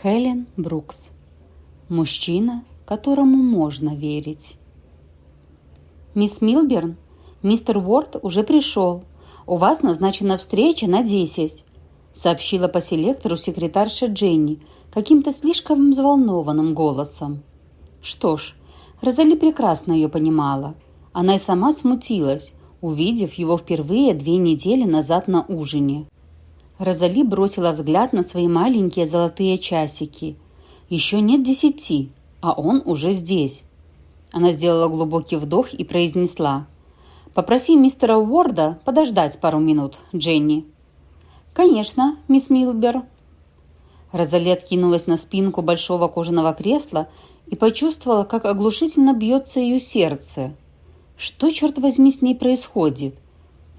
Хелен Брукс. Мужчина, которому можно верить. «Мисс Милберн, мистер Уорд уже пришел. У вас назначена встреча на десять», сообщила по селектору секретарша Дженни каким-то слишком взволнованным голосом. Что ж, Розали прекрасно ее понимала. Она и сама смутилась, увидев его впервые две недели назад на ужине. Розали бросила взгляд на свои маленькие золотые часики. Еще нет десяти, а он уже здесь. Она сделала глубокий вдох и произнесла. «Попроси мистера Уорда подождать пару минут, Дженни». «Конечно, мисс Милбер». Розали откинулась на спинку большого кожаного кресла и почувствовала, как оглушительно бьется ее сердце. Что, черт возьми, с ней происходит?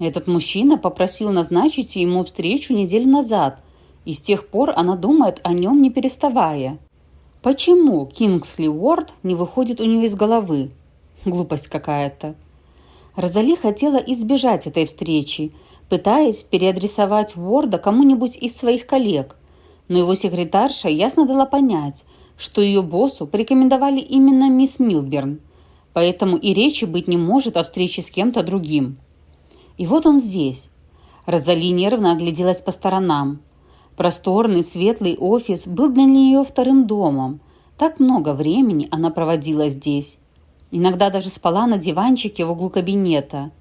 Этот мужчина попросил назначить ему встречу неделю назад, и с тех пор она думает о нем не переставая. Почему Кингсли Уорд не выходит у нее из головы? Глупость какая-то. Розали хотела избежать этой встречи, пытаясь переадресовать Уорда кому-нибудь из своих коллег, но его секретарша ясно дала понять, что ее боссу порекомендовали именно мисс Милберн, поэтому и речи быть не может о встрече с кем-то другим. И вот он здесь. Розали нервно огляделась по сторонам. Просторный, светлый офис был для нее вторым домом. Так много времени она проводила здесь. Иногда даже спала на диванчике в углу кабинета.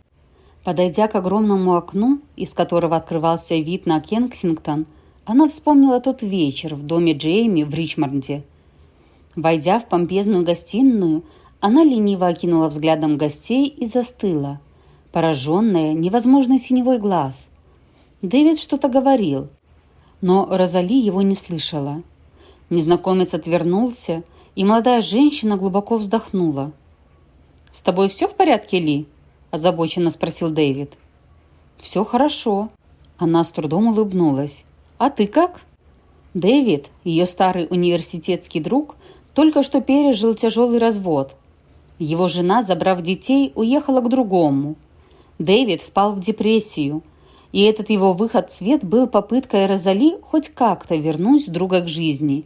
Подойдя к огромному окну, из которого открывался вид на Кенсингтон, она вспомнила тот вечер в доме Джейми в Ричмонде. Войдя в помпезную гостиную, она лениво окинула взглядом гостей и застыла – пораженная невозможной синевой глаз. Дэвид что-то говорил, но Розали его не слышала. Незнакомец отвернулся, и молодая женщина глубоко вздохнула. «С тобой все в порядке, Ли?» – озабоченно спросил Дэвид. «Все хорошо». Она с трудом улыбнулась. «А ты как?» Дэвид, ее старый университетский друг, только что пережил тяжелый развод. Его жена, забрав детей, уехала к другому – Дэвид впал в депрессию, и этот его выход в свет был попыткой Розали хоть как-то вернуть друга к жизни.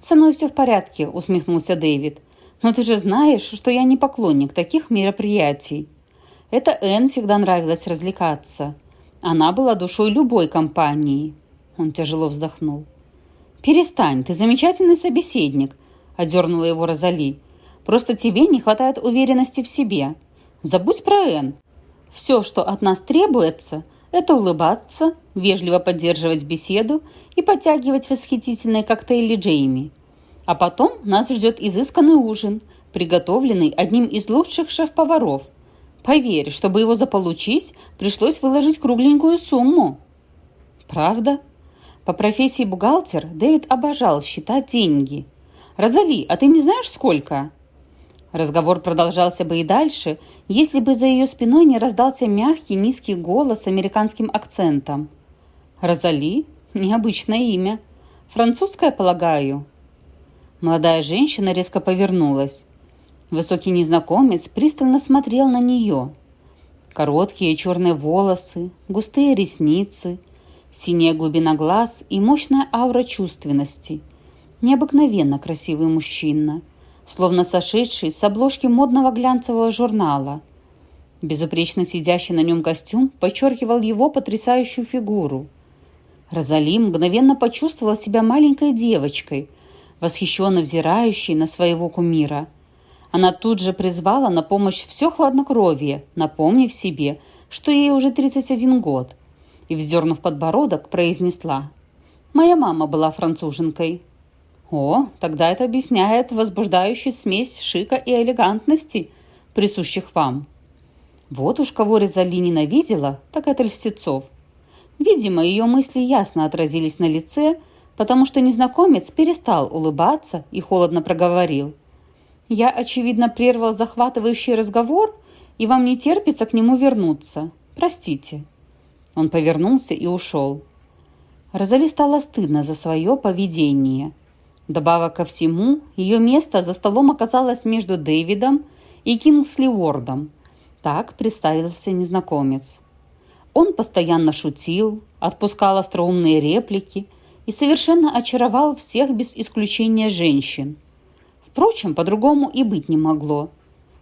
«Со мной все в порядке», — усмехнулся Дэвид. «Но ты же знаешь, что я не поклонник таких мероприятий. Это Энн всегда нравилось развлекаться. Она была душой любой компании». Он тяжело вздохнул. «Перестань, ты замечательный собеседник», — одернула его Розали. «Просто тебе не хватает уверенности в себе. Забудь про Энн. Все, что от нас требуется, это улыбаться, вежливо поддерживать беседу и подтягивать восхитительные коктейли Джейми. А потом нас ждет изысканный ужин, приготовленный одним из лучших шеф-поваров. Поверь, чтобы его заполучить, пришлось выложить кругленькую сумму. Правда? По профессии бухгалтер Дэвид обожал считать деньги. «Розали, а ты не знаешь, сколько?» Разговор продолжался бы и дальше, если бы за ее спиной не раздался мягкий низкий голос с американским акцентом. «Розали? Необычное имя. Французское, полагаю?» Молодая женщина резко повернулась. Высокий незнакомец пристально смотрел на нее. Короткие черные волосы, густые ресницы, синяя глубина глаз и мощная аура чувственности. Необыкновенно красивый мужчина – словно сошедший с обложки модного глянцевого журнала. Безупречно сидящий на нем костюм подчеркивал его потрясающую фигуру. Розали мгновенно почувствовала себя маленькой девочкой, восхищенно взирающей на своего кумира. Она тут же призвала на помощь все хладнокровие, напомнив себе, что ей уже 31 год, и, вздернув подбородок, произнесла «Моя мама была француженкой». О, тогда это объясняет возбуждающую смесь шика и элегантности, присущих вам. Вот уж кого Резали ненавидела, так это льстецов. Видимо, ее мысли ясно отразились на лице, потому что незнакомец перестал улыбаться и холодно проговорил. «Я, очевидно, прервал захватывающий разговор, и вам не терпится к нему вернуться. Простите». Он повернулся и ушел. Розали стало стыдно за свое поведение – Добавок ко всему, ее место за столом оказалось между Дэвидом и Кингсли Уордом. Так представился незнакомец. Он постоянно шутил, отпускал остроумные реплики и совершенно очаровал всех без исключения женщин. Впрочем, по-другому и быть не могло.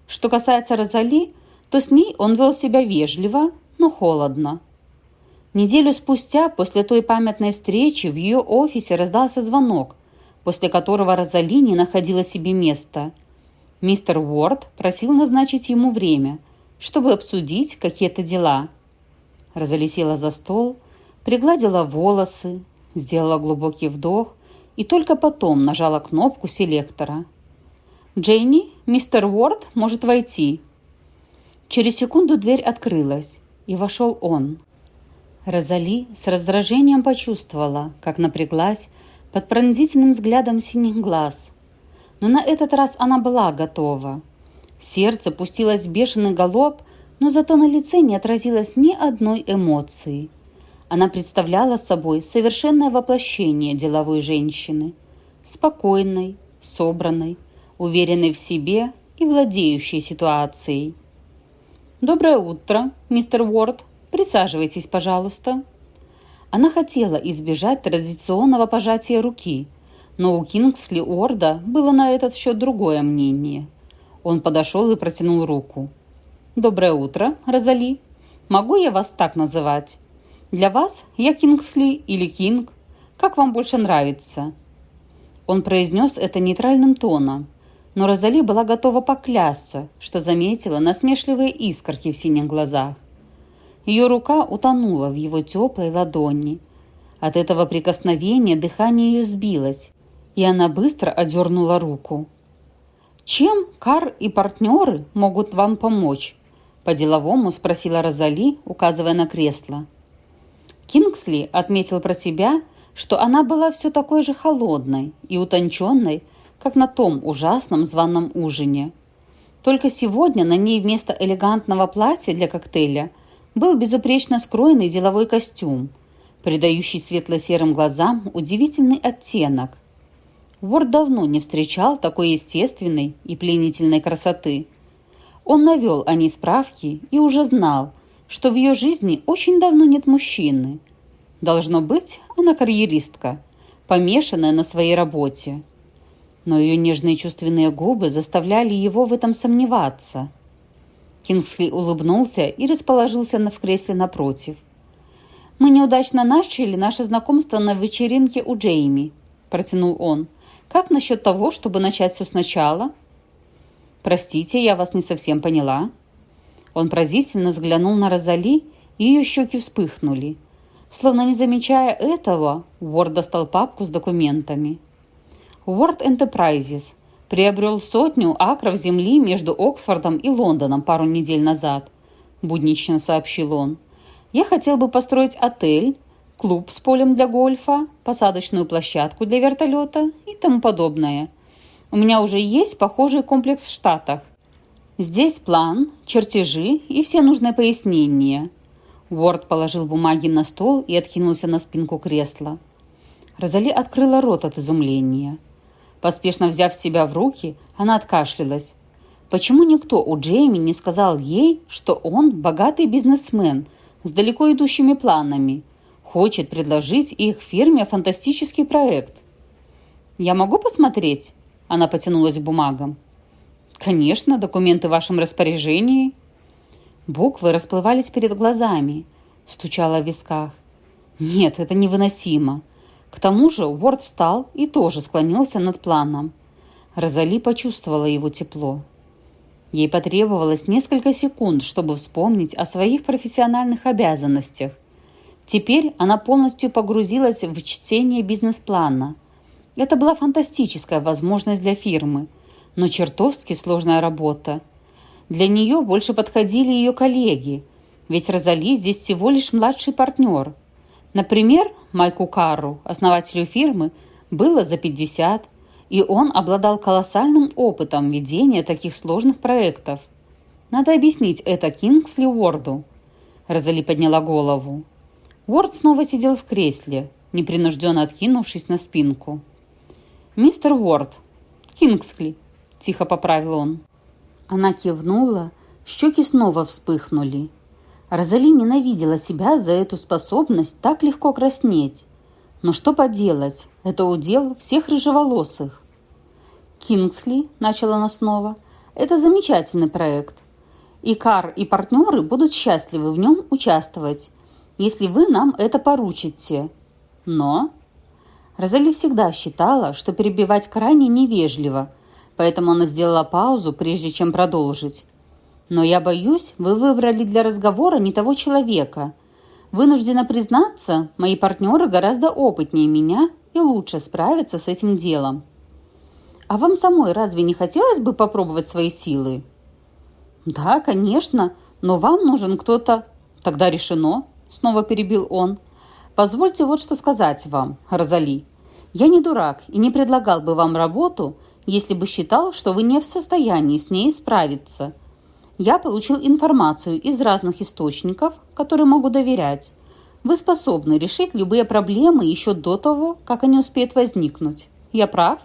Что касается Розали, то с ней он вел себя вежливо, но холодно. Неделю спустя, после той памятной встречи, в ее офисе раздался звонок, после которого Розали не находила себе места. Мистер Уорд просил назначить ему время, чтобы обсудить какие-то дела. Розали села за стол, пригладила волосы, сделала глубокий вдох и только потом нажала кнопку селектора. «Джейни, мистер Уорд может войти». Через секунду дверь открылась, и вошел он. Розали с раздражением почувствовала, как напряглась под пронзительным взглядом синих глаз. Но на этот раз она была готова. Сердце пустилось в бешеный галоп, но зато на лице не отразилось ни одной эмоции. Она представляла собой совершенное воплощение деловой женщины. Спокойной, собранной, уверенной в себе и владеющей ситуацией. «Доброе утро, мистер Уорд», Присаживайтесь, пожалуйста». Она хотела избежать традиционного пожатия руки, но у Кингсли Орда было на этот счет другое мнение. Он подошел и протянул руку. «Доброе утро, Розали. Могу я вас так называть? Для вас я Кингсли или Кинг. Как вам больше нравится?» Он произнес это нейтральным тоном, но Розали была готова поклясться, что заметила насмешливые искорки в синих глазах. Ее рука утонула в его теплой ладони. От этого прикосновения дыхание ее сбилось, и она быстро одернула руку. «Чем Кар и партнеры могут вам помочь?» По-деловому спросила Розали, указывая на кресло. Кингсли отметил про себя, что она была все такой же холодной и утонченной, как на том ужасном званом ужине. Только сегодня на ней вместо элегантного платья для коктейля был безупречно скроенный деловой костюм, придающий светло-серым глазам удивительный оттенок. Уорд давно не встречал такой естественной и пленительной красоты. Он навел о ней справки и уже знал, что в ее жизни очень давно нет мужчины. Должно быть, она карьеристка, помешанная на своей работе. Но ее нежные чувственные губы заставляли его в этом сомневаться – Кингсли улыбнулся и расположился в кресле напротив. «Мы неудачно начали наше знакомство на вечеринке у Джейми», – протянул он. «Как насчет того, чтобы начать все сначала?» «Простите, я вас не совсем поняла». Он поразительно взглянул на Розали, и ее щеки вспыхнули. Словно не замечая этого, Уорд достал папку с документами. «Уорд Enterprises», приобрел сотню акров земли между Оксфордом и Лондоном пару недель назад», – буднично сообщил он. «Я хотел бы построить отель, клуб с полем для гольфа, посадочную площадку для вертолета и тому подобное. У меня уже есть похожий комплекс в Штатах. Здесь план, чертежи и все нужные пояснения». Уорд положил бумаги на стол и откинулся на спинку кресла. Розали открыла рот от изумления – Поспешно взяв себя в руки, она откашлялась. Почему никто у Джейми не сказал ей, что он богатый бизнесмен с далеко идущими планами, хочет предложить их фирме фантастический проект? «Я могу посмотреть?» Она потянулась к бумагам. «Конечно, документы в вашем распоряжении». Буквы расплывались перед глазами, стучало в висках. «Нет, это невыносимо. К тому же Уорд встал и тоже склонился над планом. Розали почувствовала его тепло. Ей потребовалось несколько секунд, чтобы вспомнить о своих профессиональных обязанностях. Теперь она полностью погрузилась в чтение бизнес-плана. Это была фантастическая возможность для фирмы, но чертовски сложная работа. Для нее больше подходили ее коллеги, ведь Розали здесь всего лишь младший партнер. Например, Майку Карру, основателю фирмы, было за 50, и он обладал колоссальным опытом ведения таких сложных проектов. Надо объяснить это Кингсли Уорду. Розали подняла голову. Уорд снова сидел в кресле, непринужденно откинувшись на спинку. «Мистер Уорд, Кингсли», – тихо поправил он. Она кивнула, щеки снова вспыхнули. Розали ненавидела себя за эту способность так легко краснеть. Но что поделать, это удел всех рыжеволосых. «Кингсли», — начала она снова, — «это замечательный проект. И Кар, и партнеры будут счастливы в нем участвовать, если вы нам это поручите. Но...» Розали всегда считала, что перебивать крайне невежливо, поэтому она сделала паузу, прежде чем продолжить. «Но я боюсь, вы выбрали для разговора не того человека. Вынуждена признаться, мои партнеры гораздо опытнее меня и лучше справятся с этим делом. А вам самой разве не хотелось бы попробовать свои силы? Да, конечно, но вам нужен кто-то... Тогда решено, снова перебил он. Позвольте вот что сказать вам, Розали. Я не дурак и не предлагал бы вам работу, если бы считал, что вы не в состоянии с ней справиться. Я получил информацию из разных источников, которые могу доверять. Вы способны решить любые проблемы еще до того, как они успеют возникнуть. Я прав?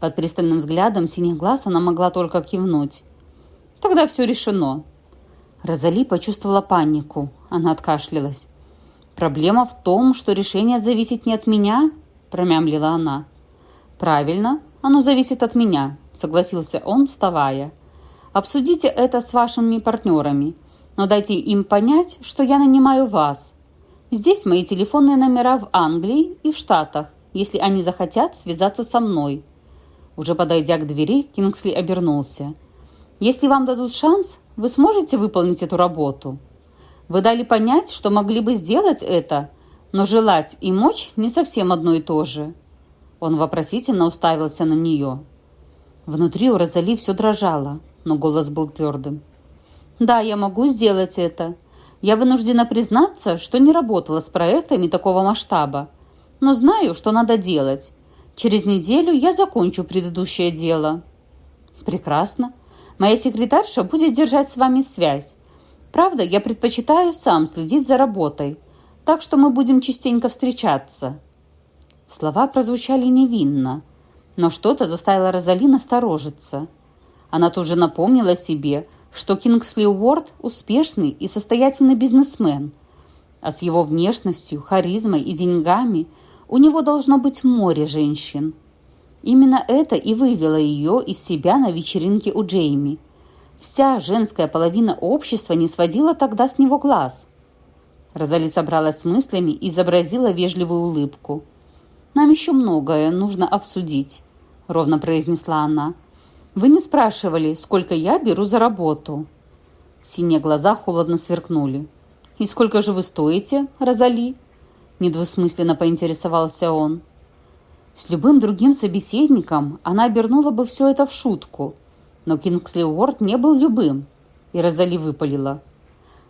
Под пристальным взглядом синих глаз она могла только кивнуть. «Тогда все решено». Розали почувствовала панику. Она откашлялась. «Проблема в том, что решение зависит не от меня», – промямлила она. «Правильно, оно зависит от меня», – согласился он, вставая. «Обсудите это с вашими партнерами, но дайте им понять, что я нанимаю вас. Здесь мои телефонные номера в Англии и в Штатах, если они захотят связаться со мной. Уже подойдя к двери, Кингсли обернулся. «Если вам дадут шанс, вы сможете выполнить эту работу? Вы дали понять, что могли бы сделать это, но желать и мочь не совсем одно и то же». Он вопросительно уставился на нее. Внутри у Розали все дрожало, но голос был твердым. «Да, я могу сделать это. Я вынуждена признаться, что не работала с проектами такого масштаба, но знаю, что надо делать, Через неделю я закончу предыдущее дело». «Прекрасно. Моя секретарша будет держать с вами связь. Правда, я предпочитаю сам следить за работой, так что мы будем частенько встречаться». Слова прозвучали невинно, но что-то заставило Розали насторожиться. Она тут же напомнила себе, что Кингсли Уорд – успешный и состоятельный бизнесмен, а с его внешностью, харизмой и деньгами – у него должно быть море женщин. Именно это и вывело ее из себя на вечеринке у Джейми. Вся женская половина общества не сводила тогда с него глаз. Розали собралась с мыслями и изобразила вежливую улыбку. «Нам еще многое нужно обсудить», — ровно произнесла она. «Вы не спрашивали, сколько я беру за работу?» Синие глаза холодно сверкнули. «И сколько же вы стоите, Розали?» недвусмысленно поинтересовался он. С любым другим собеседником она обернула бы все это в шутку, но Кингсли Уорд не был любым, и Розали выпалила.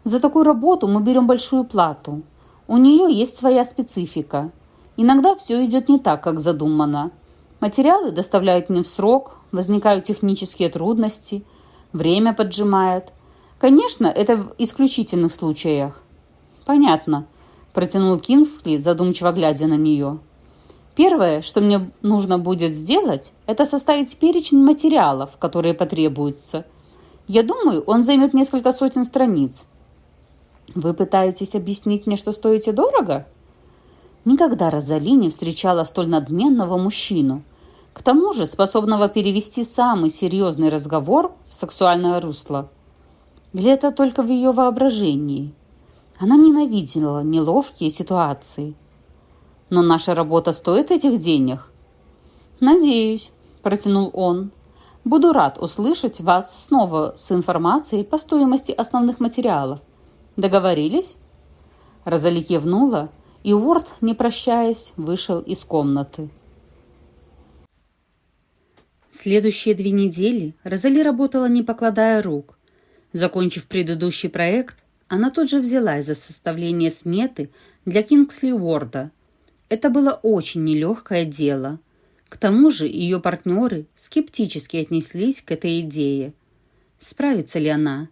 «За такую работу мы берем большую плату. У нее есть своя специфика. Иногда все идет не так, как задумано. Материалы доставляют не в срок, возникают технические трудности, время поджимает. Конечно, это в исключительных случаях». «Понятно», протянул Кингсли, задумчиво глядя на нее. Первое, что мне нужно будет сделать, это составить перечень материалов, которые потребуются. Я думаю, он займет несколько сотен страниц. Вы пытаетесь объяснить мне, что стоите дорого? Никогда Розали не встречала столь надменного мужчину. К тому же способного перевести самый серьезный разговор в сексуальное русло. Или это только в ее воображении? Она ненавидела неловкие ситуации. «Но наша работа стоит этих денег?» «Надеюсь», – протянул он. «Буду рад услышать вас снова с информацией по стоимости основных материалов. Договорились?» Розали кивнула, и Уорд, не прощаясь, вышел из комнаты. Следующие две недели Розали работала, не покладая рук. Закончив предыдущий проект, она тут же взялась за составление сметы для Кингсли Уорда. Это было очень нелегкое дело. К тому же ее партнеры скептически отнеслись к этой идее. Справится ли она?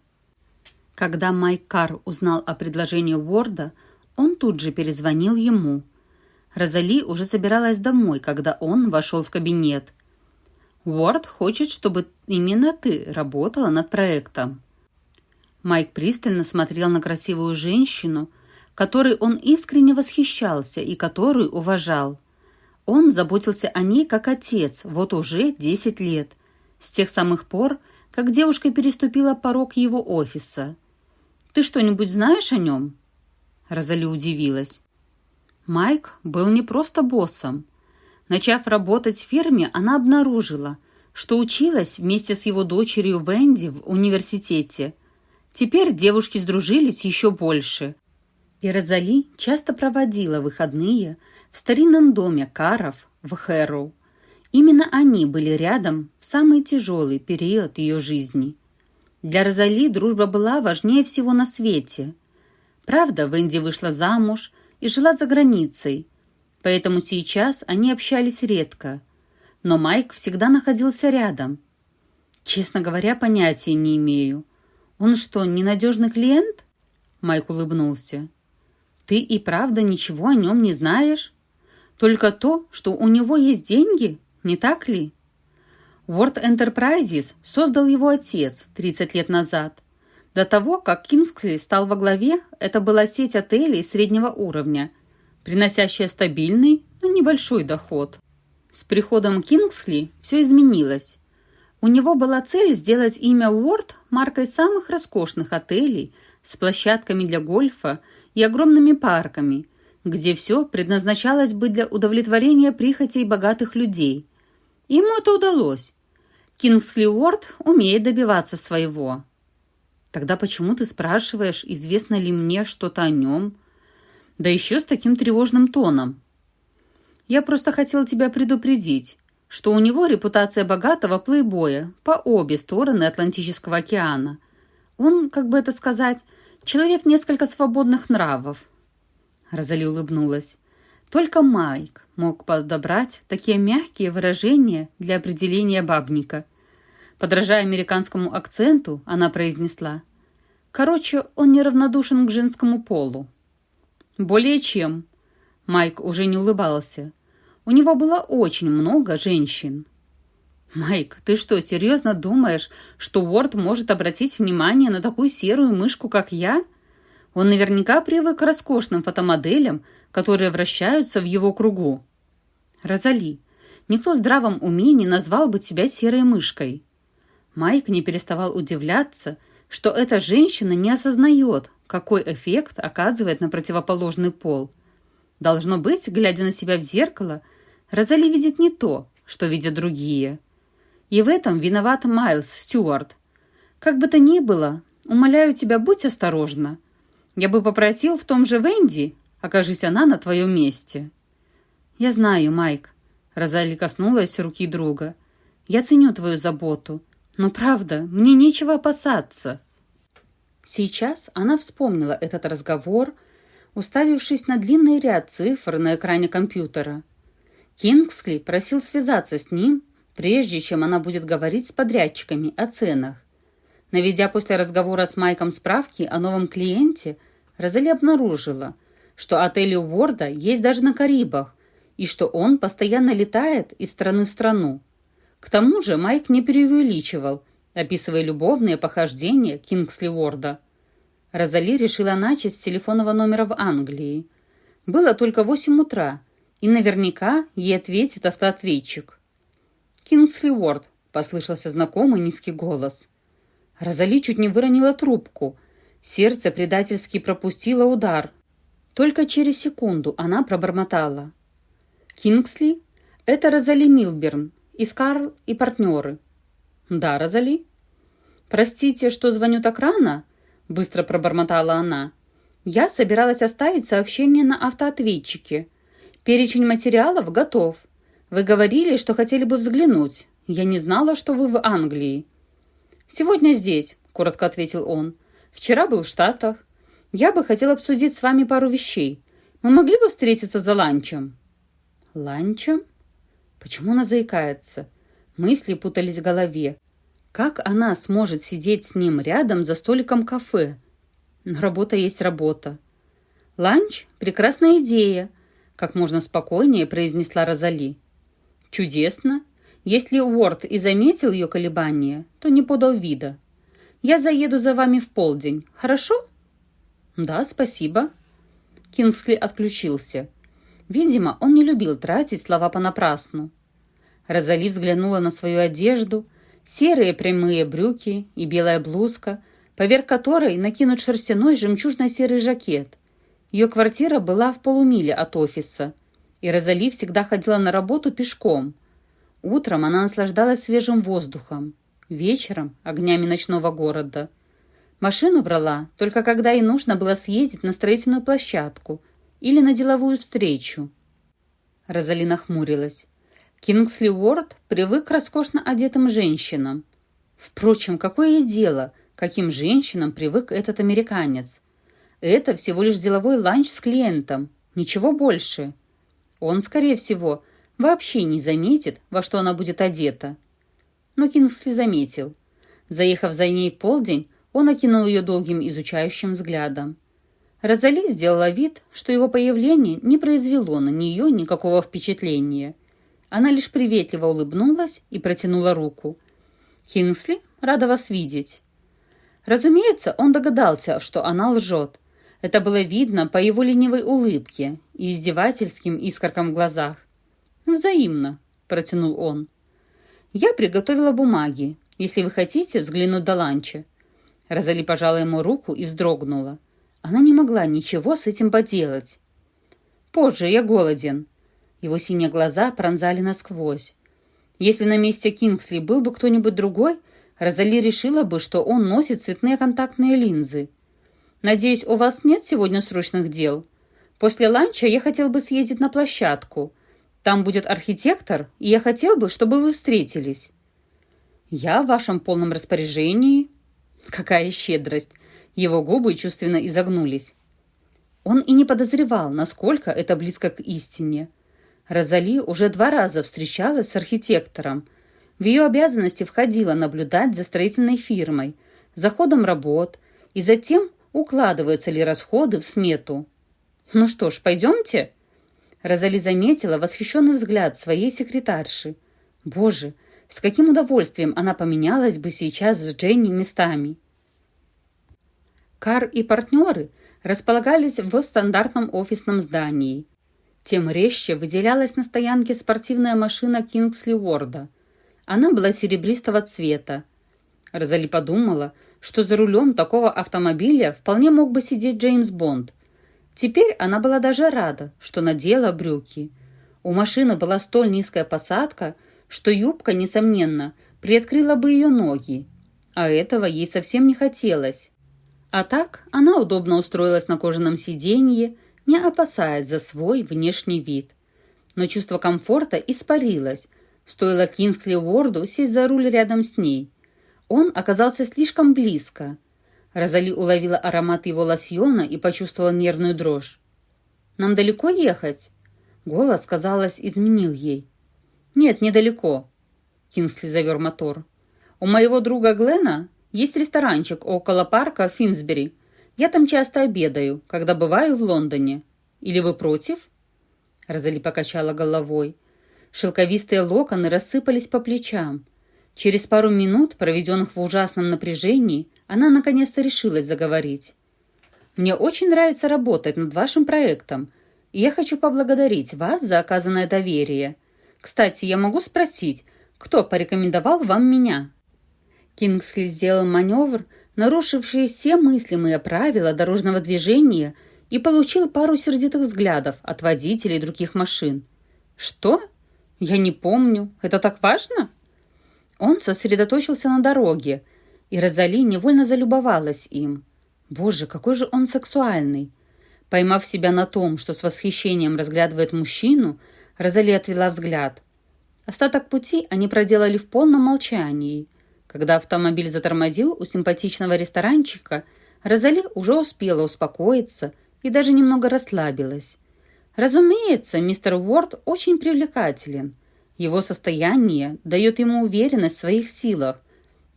Когда Майк Карр узнал о предложении Уорда, он тут же перезвонил ему. Розали уже собиралась домой, когда он вошел в кабинет. «Уорд хочет, чтобы именно ты работала над проектом», Майк пристально смотрел на красивую женщину, которой он искренне восхищался и которую уважал. Он заботился о ней как отец вот уже 10 лет, с тех самых пор, как девушка переступила порог его офиса. «Ты что-нибудь знаешь о нем?» Розали удивилась. Майк был не просто боссом. Начав работать в фирме, она обнаружила, что училась вместе с его дочерью Венди в университете. Теперь девушки сдружились еще больше. И Розали часто проводила выходные в старинном доме Каров в Хэроу. Именно они были рядом в самый тяжелый период ее жизни. Для Розали дружба была важнее всего на свете. Правда, Венди вышла замуж и жила за границей, поэтому сейчас они общались редко. Но Майк всегда находился рядом. Честно говоря, понятия не имею. Он что, ненадежный клиент? Майк улыбнулся. Ты и правда ничего о нем не знаешь? Только то, что у него есть деньги, не так ли? World Enterprises создал его отец 30 лет назад. До того, как Кингсли стал во главе, это была сеть отелей среднего уровня, приносящая стабильный, но небольшой доход. С приходом Кингсли все изменилось. У него была цель сделать имя Уорд маркой самых роскошных отелей с площадками для гольфа и огромными парками, где все предназначалось быть для удовлетворения прихотей богатых людей. Ему это удалось. Кингсли Уорд умеет добиваться своего. Тогда почему ты спрашиваешь, известно ли мне что-то о нем? Да еще с таким тревожным тоном. Я просто хотел тебя предупредить, что у него репутация богатого плейбоя по обе стороны Атлантического океана. Он, как бы это сказать, Человек несколько свободных нравов. Розали улыбнулась. Только Майк мог подобрать такие мягкие выражения для определения бабника. Подражая американскому акценту, она произнесла. Короче, он неравнодушен к женскому полу. Более чем. Майк уже не улыбался. У него было очень много женщин. «Майк, ты что, серьезно думаешь, что Уорд может обратить внимание на такую серую мышку, как я? Он наверняка привык к роскошным фотомоделям, которые вращаются в его кругу. Розали, никто в здравом уме не назвал бы тебя серой мышкой». Майк не переставал удивляться, что эта женщина не осознает, какой эффект оказывает на противоположный пол. Должно быть, глядя на себя в зеркало, Розали видит не то, что видят другие – и в этом виноват Майлз Стюарт. Как бы то ни было, умоляю тебя, будь осторожна. Я бы попросил в том же Венди, окажись она на твоем месте. Я знаю, Майк. Розали коснулась руки друга. Я ценю твою заботу. Но правда, мне нечего опасаться. Сейчас она вспомнила этот разговор, уставившись на длинный ряд цифр на экране компьютера. Кингсли просил связаться с ним прежде чем она будет говорить с подрядчиками о ценах. Наведя после разговора с Майком справки о новом клиенте, Розали обнаружила, что отель Уорда есть даже на Карибах, и что он постоянно летает из страны в страну. К тому же Майк не преувеличивал, описывая любовные похождения Кингсли Уорда. Розали решила начать с телефонного номера в Англии. Было только восемь утра, и наверняка ей ответит автоответчик. «Кингсли Уорд», — послышался знакомый низкий голос. Розали чуть не выронила трубку. Сердце предательски пропустило удар. Только через секунду она пробормотала. «Кингсли? Это Розали Милберн, из Карл и партнеры». «Да, Розали?» «Простите, что звоню так рано?» — быстро пробормотала она. «Я собиралась оставить сообщение на автоответчике. Перечень материалов готов. Вы говорили, что хотели бы взглянуть. Я не знала, что вы в Англии». «Сегодня здесь», — коротко ответил он. «Вчера был в Штатах. Я бы хотел обсудить с вами пару вещей. Мы могли бы встретиться за ланчем?» «Ланчем?» Почему она заикается? Мысли путались в голове. Как она сможет сидеть с ним рядом за столиком кафе? Работа есть работа. «Ланч — прекрасная идея», — как можно спокойнее произнесла Розали. «Чудесно. Если Уорд и заметил ее колебания, то не подал вида. Я заеду за вами в полдень, хорошо?» «Да, спасибо». Кингсли отключился. Видимо, он не любил тратить слова понапрасну. Розали взглянула на свою одежду, серые прямые брюки и белая блузка, поверх которой накинут шерстяной жемчужно-серый жакет. Ее квартира была в полумиле от офиса, и Розали всегда ходила на работу пешком. Утром она наслаждалась свежим воздухом, вечером – огнями ночного города. Машину брала только когда ей нужно было съездить на строительную площадку или на деловую встречу. Розали нахмурилась. Кингсли Уорд привык к роскошно одетым женщинам. Впрочем, какое дело, каким женщинам привык этот американец? Это всего лишь деловой ланч с клиентом, ничего больше. Он, скорее всего, вообще не заметит, во что она будет одета. Но Кингсли заметил. Заехав за ней полдень, он окинул ее долгим изучающим взглядом. Розали сделала вид, что его появление не произвело на нее никакого впечатления. Она лишь приветливо улыбнулась и протянула руку. «Кингсли, рада вас видеть». Разумеется, он догадался, что она лжет. Это было видно по его ленивой улыбке и издевательским искоркам в глазах. «Взаимно», — протянул он. «Я приготовила бумаги, если вы хотите взглянуть до ланча». Розали пожала ему руку и вздрогнула. Она не могла ничего с этим поделать. «Позже, я голоден». Его синие глаза пронзали насквозь. Если на месте Кингсли был бы кто-нибудь другой, Розали решила бы, что он носит цветные контактные линзы. Надеюсь, у вас нет сегодня срочных дел? После ланча я хотел бы съездить на площадку. Там будет архитектор, и я хотел бы, чтобы вы встретились». «Я в вашем полном распоряжении». Какая щедрость! Его губы чувственно изогнулись. Он и не подозревал, насколько это близко к истине. Розали уже два раза встречалась с архитектором. В ее обязанности входило наблюдать за строительной фирмой, за ходом работ и за тем, укладываются ли расходы в смету. «Ну что ж, пойдемте?» Розали заметила восхищенный взгляд своей секретарши. «Боже, с каким удовольствием она поменялась бы сейчас с Дженни местами!» Кар и партнеры располагались в стандартном офисном здании. Тем резче выделялась на стоянке спортивная машина Кингсли Уорда. Она была серебристого цвета. Розали подумала, что за рулем такого автомобиля вполне мог бы сидеть Джеймс Бонд. Теперь она была даже рада, что надела брюки. У машины была столь низкая посадка, что юбка, несомненно, приоткрыла бы ее ноги. А этого ей совсем не хотелось. А так она удобно устроилась на кожаном сиденье, не опасаясь за свой внешний вид. Но чувство комфорта испарилось, стоило Кингсли Уорду сесть за руль рядом с ней – он оказался слишком близко. Розали уловила аромат его лосьона и почувствовала нервную дрожь. «Нам далеко ехать?» Голос, казалось, изменил ей. «Нет, недалеко», — Кинсли завер мотор. «У моего друга Глена есть ресторанчик около парка Финсбери. Я там часто обедаю, когда бываю в Лондоне. Или вы против?» Розали покачала головой. Шелковистые локоны рассыпались по плечам. Через пару минут, проведенных в ужасном напряжении, она наконец-то решилась заговорить. «Мне очень нравится работать над вашим проектом, и я хочу поблагодарить вас за оказанное доверие. Кстати, я могу спросить, кто порекомендовал вам меня?» Кингсли сделал маневр, нарушивший все мыслимые правила дорожного движения, и получил пару сердитых взглядов от водителей других машин. «Что? Я не помню. Это так важно?» Он сосредоточился на дороге, и Розали невольно залюбовалась им. Боже, какой же он сексуальный! Поймав себя на том, что с восхищением разглядывает мужчину, Розали отвела взгляд. Остаток пути они проделали в полном молчании. Когда автомобиль затормозил у симпатичного ресторанчика, Розали уже успела успокоиться и даже немного расслабилась. Разумеется, мистер Уорд очень привлекателен – его состояние дает ему уверенность в своих силах,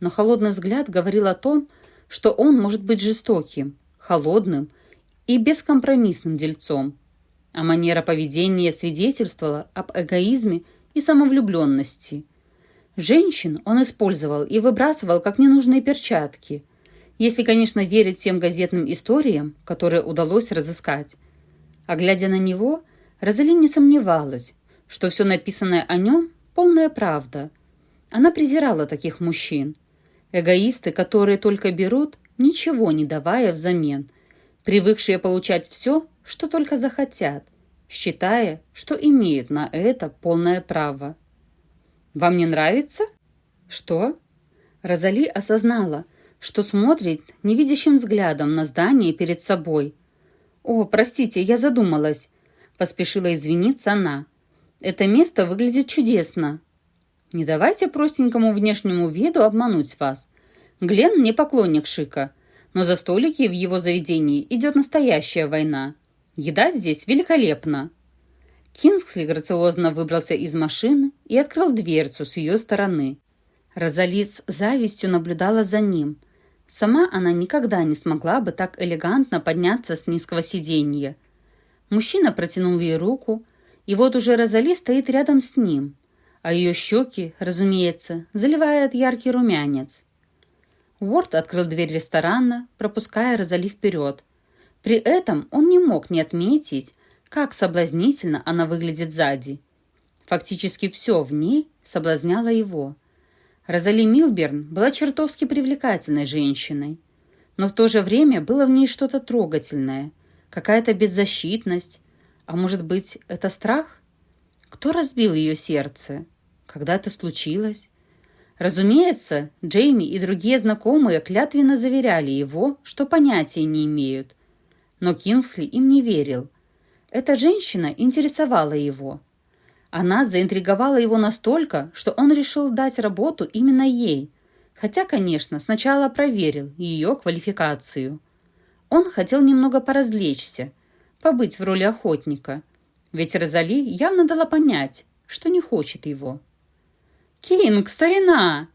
но холодный взгляд говорил о том, что он может быть жестоким, холодным и бескомпромиссным дельцом. А манера поведения свидетельствовала об эгоизме и самовлюбленности. Женщин он использовал и выбрасывал как ненужные перчатки, если, конечно, верить тем газетным историям, которые удалось разыскать. А глядя на него, Розали не сомневалась, что все написанное о нем – полная правда. Она презирала таких мужчин. Эгоисты, которые только берут, ничего не давая взамен, привыкшие получать все, что только захотят, считая, что имеют на это полное право. «Вам не нравится?» «Что?» Розали осознала, что смотрит невидящим взглядом на здание перед собой. «О, простите, я задумалась», — поспешила извиниться она. «Это место выглядит чудесно». «Не давайте простенькому внешнему виду обмануть вас. Глен не поклонник шика, но за столики в его заведении идет настоящая война. Еда здесь великолепна». Кингсли грациозно выбрался из машины и открыл дверцу с ее стороны. Розали с завистью наблюдала за ним. Сама она никогда не смогла бы так элегантно подняться с низкого сиденья. Мужчина протянул ей руку, и вот уже Розали стоит рядом с ним, а ее щеки, разумеется, заливает яркий румянец. Уорд открыл дверь ресторана, пропуская Розали вперед. При этом он не мог не отметить, как соблазнительно она выглядит сзади. Фактически все в ней соблазняло его. Розали Милберн была чертовски привлекательной женщиной. Но в то же время было в ней что-то трогательное, какая-то беззащитность. А может быть, это страх? Кто разбил ее сердце? Когда это случилось? Разумеется, Джейми и другие знакомые клятвенно заверяли его, что понятия не имеют. Но Кингсли им не верил – эта женщина интересовала его. Она заинтриговала его настолько, что он решил дать работу именно ей, хотя, конечно, сначала проверил ее квалификацию. Он хотел немного поразвлечься, побыть в роли охотника, ведь Розали явно дала понять, что не хочет его. «Кинг, старина!»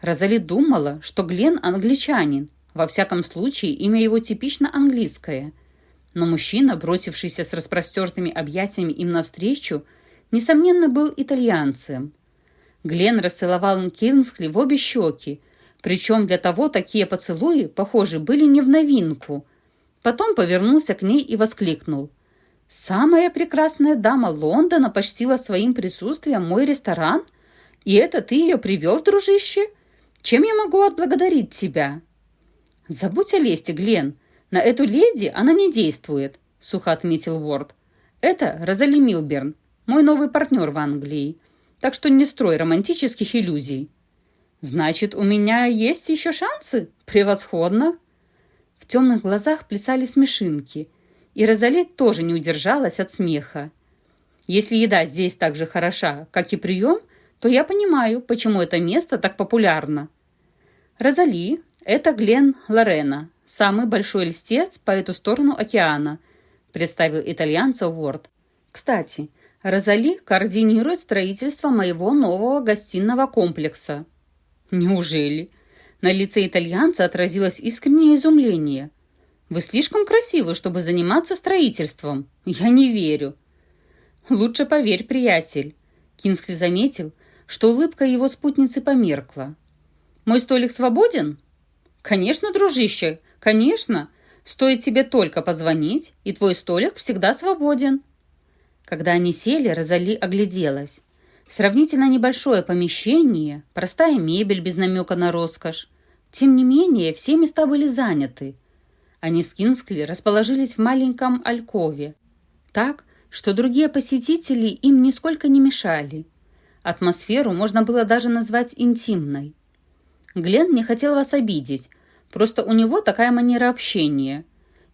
Розали думала, что Глен англичанин, во всяком случае имя его типично английское – но мужчина, бросившийся с распростертыми объятиями им навстречу, несомненно, был итальянцем. Глен расцеловал Кингсли в обе щеки, причем для того такие поцелуи, похоже, были не в новинку. Потом повернулся к ней и воскликнул. «Самая прекрасная дама Лондона почтила своим присутствием мой ресторан? И это ты ее привел, дружище? Чем я могу отблагодарить тебя?» «Забудь о лести, Глен», «На эту леди она не действует», — сухо отметил Уорд. «Это Розали Милберн, мой новый партнер в Англии. Так что не строй романтических иллюзий». «Значит, у меня есть еще шансы? Превосходно!» В темных глазах плясали смешинки, и Розали тоже не удержалась от смеха. «Если еда здесь так же хороша, как и прием, то я понимаю, почему это место так популярно». Розали – это Глен Лорена, самый большой льстец по эту сторону океана», – представил итальянца Уорд. «Кстати, Розали координирует строительство моего нового гостиного комплекса». «Неужели?» На лице итальянца отразилось искреннее изумление. «Вы слишком красивы, чтобы заниматься строительством. Я не верю». «Лучше поверь, приятель». Кинсли заметил, что улыбка его спутницы померкла. «Мой столик свободен?» «Конечно, дружище. «Конечно. Стоит тебе только позвонить, и твой столик всегда свободен». Когда они сели, Розали огляделась. Сравнительно небольшое помещение, простая мебель без намека на роскошь. Тем не менее, все места были заняты. Они с Кинскли расположились в маленьком алькове. Так, что другие посетители им нисколько не мешали. Атмосферу можно было даже назвать интимной. Глен не хотел вас обидеть, Просто у него такая манера общения.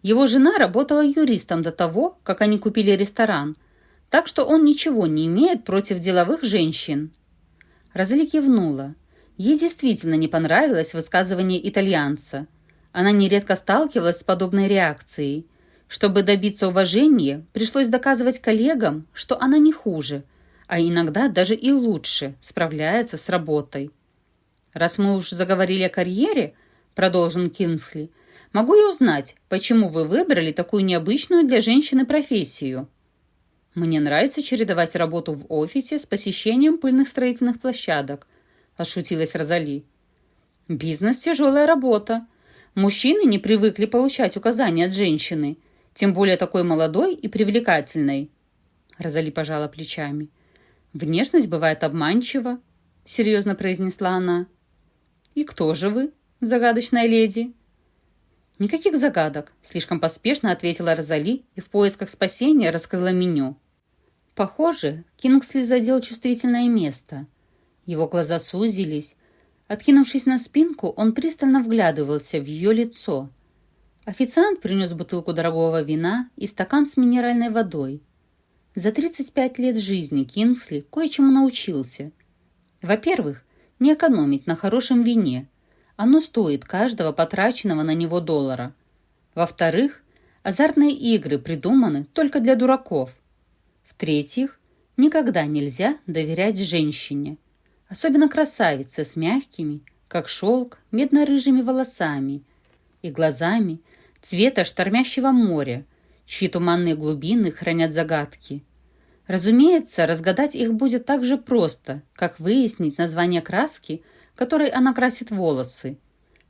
Его жена работала юристом до того, как они купили ресторан, так что он ничего не имеет против деловых женщин. Розали кивнула. Ей действительно не понравилось высказывание итальянца. Она нередко сталкивалась с подобной реакцией. Чтобы добиться уважения, пришлось доказывать коллегам, что она не хуже, а иногда даже и лучше справляется с работой. Раз мы уж заговорили о карьере – продолжил Кинсли. «Могу я узнать, почему вы выбрали такую необычную для женщины профессию?» «Мне нравится чередовать работу в офисе с посещением пыльных строительных площадок», – отшутилась Розали. «Бизнес – тяжелая работа. Мужчины не привыкли получать указания от женщины. Тем более такой молодой и привлекательной. Розали пожала плечами. «Внешность бывает обманчива», — серьезно произнесла она. «И кто же вы, загадочная леди?» «Никаких загадок», — слишком поспешно ответила Розали и в поисках спасения раскрыла меню. Похоже, Кингсли задел чувствительное место. Его глаза сузились. Откинувшись на спинку, он пристально вглядывался в ее лицо. Официант принес бутылку дорогого вина и стакан с минеральной водой. За 35 лет жизни Кингсли кое-чему научился. Во-первых, не экономить на хорошем вине – оно стоит каждого потраченного на него доллара. Во-вторых, азартные игры придуманы только для дураков. В-третьих, никогда нельзя доверять женщине, особенно красавице с мягкими, как шелк, медно-рыжими волосами и глазами цвета штормящего моря, чьи туманные глубины хранят загадки. Разумеется, разгадать их будет так же просто, как выяснить название краски – которой она красит волосы.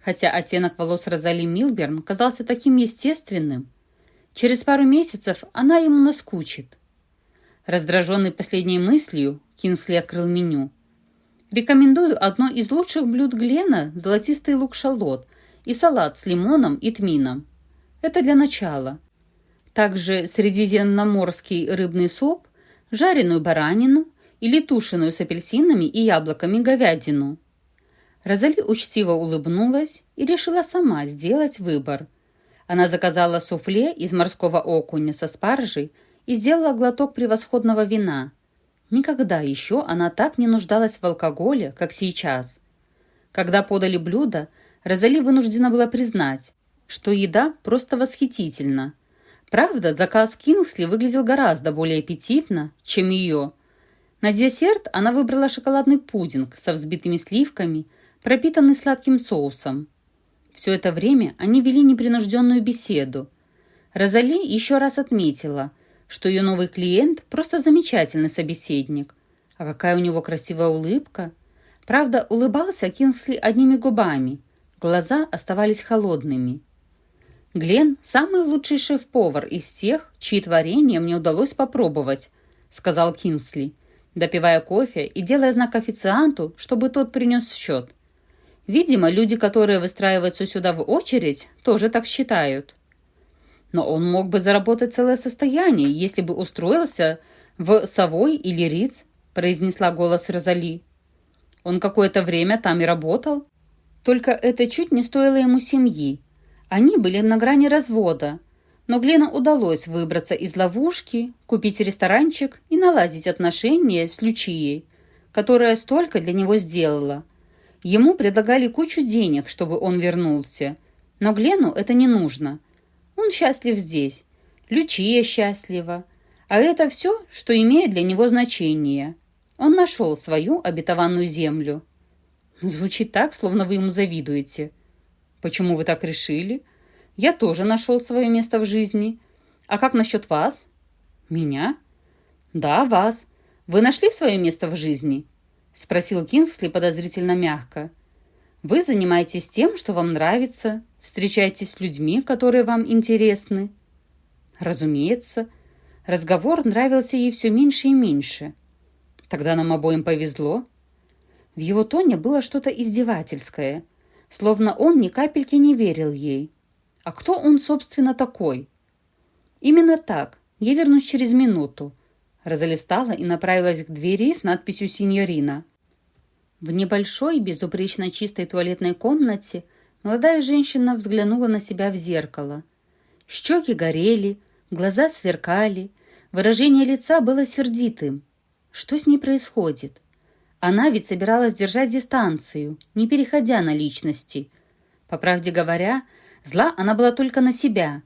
Хотя оттенок волос Розали Милберн казался таким естественным. Через пару месяцев она ему наскучит. Раздраженный последней мыслью, Кинсли открыл меню. Рекомендую одно из лучших блюд Глена – золотистый лук-шалот и салат с лимоном и тмином. Это для начала. Также средиземноморский рыбный суп, жареную баранину или тушеную с апельсинами и яблоками говядину – Розали учтиво улыбнулась и решила сама сделать выбор. Она заказала суфле из морского окуня со спаржей и сделала глоток превосходного вина. Никогда еще она так не нуждалась в алкоголе, как сейчас. Когда подали блюдо, Розали вынуждена была признать, что еда просто восхитительна. Правда, заказ Кингсли выглядел гораздо более аппетитно, чем ее. На десерт она выбрала шоколадный пудинг со взбитыми сливками – пропитанный сладким соусом. Все это время они вели непринужденную беседу. Розали еще раз отметила, что ее новый клиент просто замечательный собеседник. А какая у него красивая улыбка. Правда, улыбался Кингсли одними губами. Глаза оставались холодными. Глен – самый лучший шеф-повар из тех, чьи творения мне удалось попробовать», – сказал Кинсли, допивая кофе и делая знак официанту, чтобы тот принес счет. Видимо, люди, которые выстраиваются сюда в очередь, тоже так считают. Но он мог бы заработать целое состояние, если бы устроился в Совой или Риц, произнесла голос Розали. Он какое-то время там и работал. Только это чуть не стоило ему семьи. Они были на грани развода. Но Глену удалось выбраться из ловушки, купить ресторанчик и наладить отношения с Лючией, которая столько для него сделала – Ему предлагали кучу денег, чтобы он вернулся. Но Глену это не нужно. Он счастлив здесь. Лючия счастлива. А это все, что имеет для него значение. Он нашел свою обетованную землю. Звучит так, словно вы ему завидуете. Почему вы так решили? Я тоже нашел свое место в жизни. А как насчет вас? Меня? Да, вас. Вы нашли свое место в жизни? — спросил Кингсли подозрительно мягко. «Вы занимаетесь тем, что вам нравится, встречаетесь с людьми, которые вам интересны». «Разумеется». Разговор нравился ей все меньше и меньше. «Тогда нам обоим повезло». В его тоне было что-то издевательское, словно он ни капельки не верил ей. А кто он, собственно, такой? Именно так. Я вернусь через минуту. Розали встала и направилась к двери с надписью «Синьорина». В небольшой, безупречно чистой туалетной комнате молодая женщина взглянула на себя в зеркало. Щеки горели, глаза сверкали, выражение лица было сердитым. Что с ней происходит? Она ведь собиралась держать дистанцию, не переходя на личности. По правде говоря, зла она была только на себя.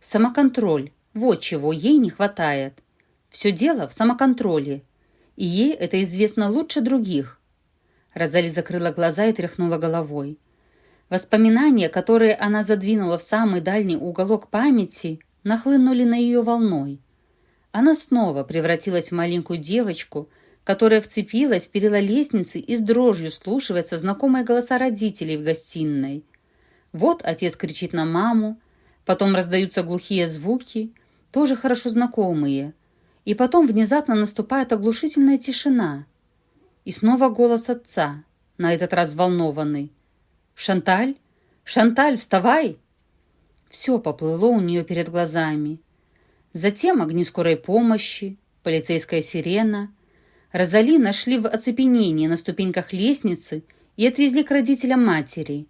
Самоконтроль – вот чего ей не хватает. Все дело в самоконтроле. И ей это известно лучше других. Розали закрыла глаза и тряхнула головой. Воспоминания, которые она задвинула в самый дальний уголок памяти, нахлынули на ее волной. Она снова превратилась в маленькую девочку, которая вцепилась в перила лестницы и с дрожью слушается знакомые голоса родителей в гостиной. Вот отец кричит на маму, Потом раздаются глухие звуки, тоже хорошо знакомые. И потом внезапно наступает оглушительная тишина. И снова голос отца, на этот раз взволнованный. «Шанталь? Шанталь, вставай!» Все поплыло у нее перед глазами. Затем огни скорой помощи, полицейская сирена. Розали нашли в оцепенении на ступеньках лестницы и отвезли к родителям матери.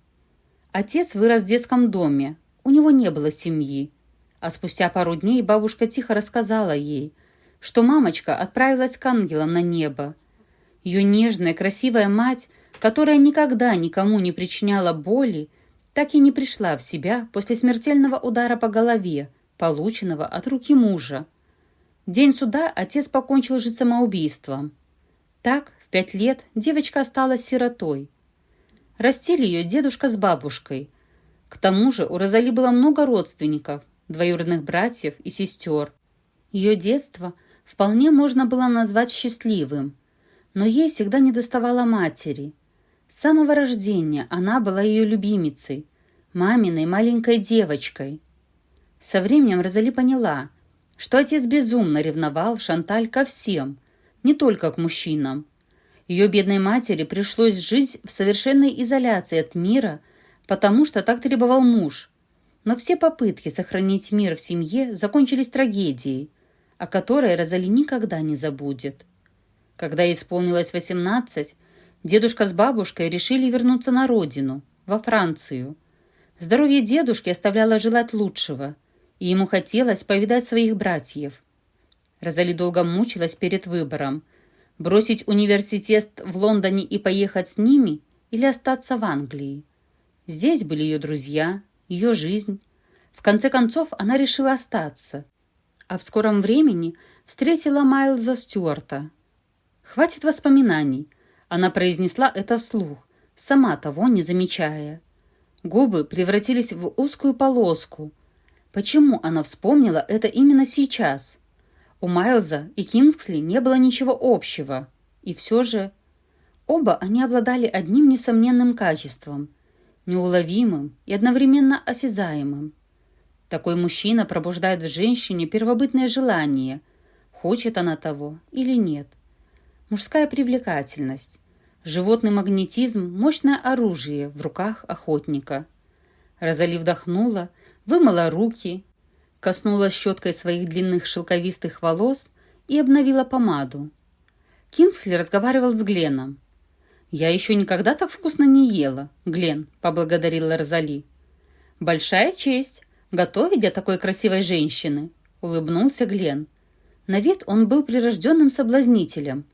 Отец вырос в детском доме, у него не было семьи. А спустя пару дней бабушка тихо рассказала ей, что мамочка отправилась к ангелам на небо. Ее нежная, красивая мать, которая никогда никому не причиняла боли, так и не пришла в себя после смертельного удара по голове, полученного от руки мужа. День суда отец покончил жить самоубийством. Так, в пять лет девочка осталась сиротой. Растили ее дедушка с бабушкой. К тому же у Розали было много родственников, двоюродных братьев и сестер. Ее детство вполне можно было назвать счастливым, но ей всегда недоставало матери – с самого рождения она была ее любимицей, маминой маленькой девочкой. Со временем Розали поняла, что отец безумно ревновал Шанталь ко всем, не только к мужчинам. Ее бедной матери пришлось жить в совершенной изоляции от мира, потому что так требовал муж. Но все попытки сохранить мир в семье закончились трагедией, о которой Розали никогда не забудет. Когда исполнилось восемнадцать, Дедушка с бабушкой решили вернуться на родину, во Францию. Здоровье дедушки оставляло желать лучшего, и ему хотелось повидать своих братьев. Розали долго мучилась перед выбором – бросить университет в Лондоне и поехать с ними или остаться в Англии. Здесь были ее друзья, ее жизнь. В конце концов, она решила остаться. А в скором времени встретила Майлза Стюарта. Хватит воспоминаний – она произнесла это вслух, сама того не замечая. Губы превратились в узкую полоску. Почему она вспомнила это именно сейчас? У Майлза и Кингсли не было ничего общего. И все же... Оба они обладали одним несомненным качеством – неуловимым и одновременно осязаемым. Такой мужчина пробуждает в женщине первобытное желание, хочет она того или нет. Мужская привлекательность, Животный магнетизм – мощное оружие в руках охотника. Розали вдохнула, вымыла руки, коснулась щеткой своих длинных шелковистых волос и обновила помаду. Кинсли разговаривал с Гленом. «Я еще никогда так вкусно не ела, Глен», — поблагодарила Розали. «Большая честь готовить для такой красивой женщины», — улыбнулся Глен. На вид он был прирожденным соблазнителем,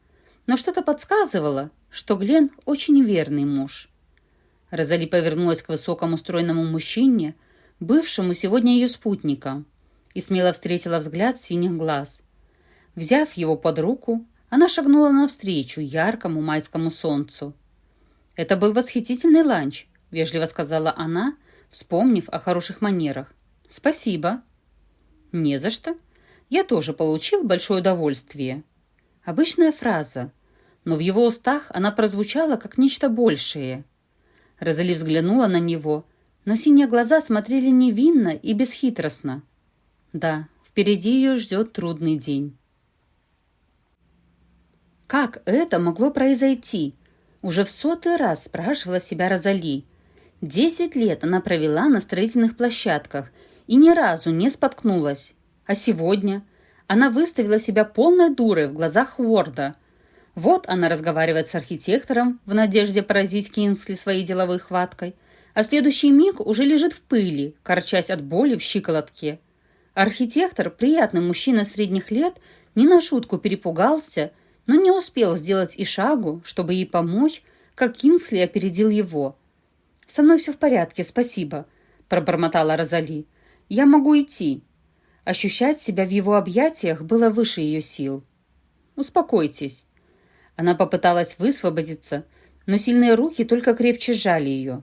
но что-то подсказывало, что Глен очень верный муж. Розали повернулась к высокому стройному мужчине, бывшему сегодня ее спутника, и смело встретила взгляд синих глаз. Взяв его под руку, она шагнула навстречу яркому майскому солнцу. «Это был восхитительный ланч», — вежливо сказала она, вспомнив о хороших манерах. «Спасибо». «Не за что. Я тоже получил большое удовольствие». Обычная фраза, но в его устах она прозвучала как нечто большее. Розали взглянула на него, но синие глаза смотрели невинно и бесхитростно. Да, впереди ее ждет трудный день. Как это могло произойти? Уже в сотый раз спрашивала себя Розали. Десять лет она провела на строительных площадках и ни разу не споткнулась. А сегодня она выставила себя полной дурой в глазах Уорда – вот она разговаривает с архитектором в надежде поразить Кинсли своей деловой хваткой, а следующий миг уже лежит в пыли, корчась от боли в щиколотке. Архитектор, приятный мужчина средних лет, не на шутку перепугался, но не успел сделать и шагу, чтобы ей помочь, как Кинсли опередил его. «Со мной все в порядке, спасибо», – пробормотала Розали. «Я могу идти». Ощущать себя в его объятиях было выше ее сил. «Успокойтесь. Она попыталась высвободиться, но сильные руки только крепче сжали ее.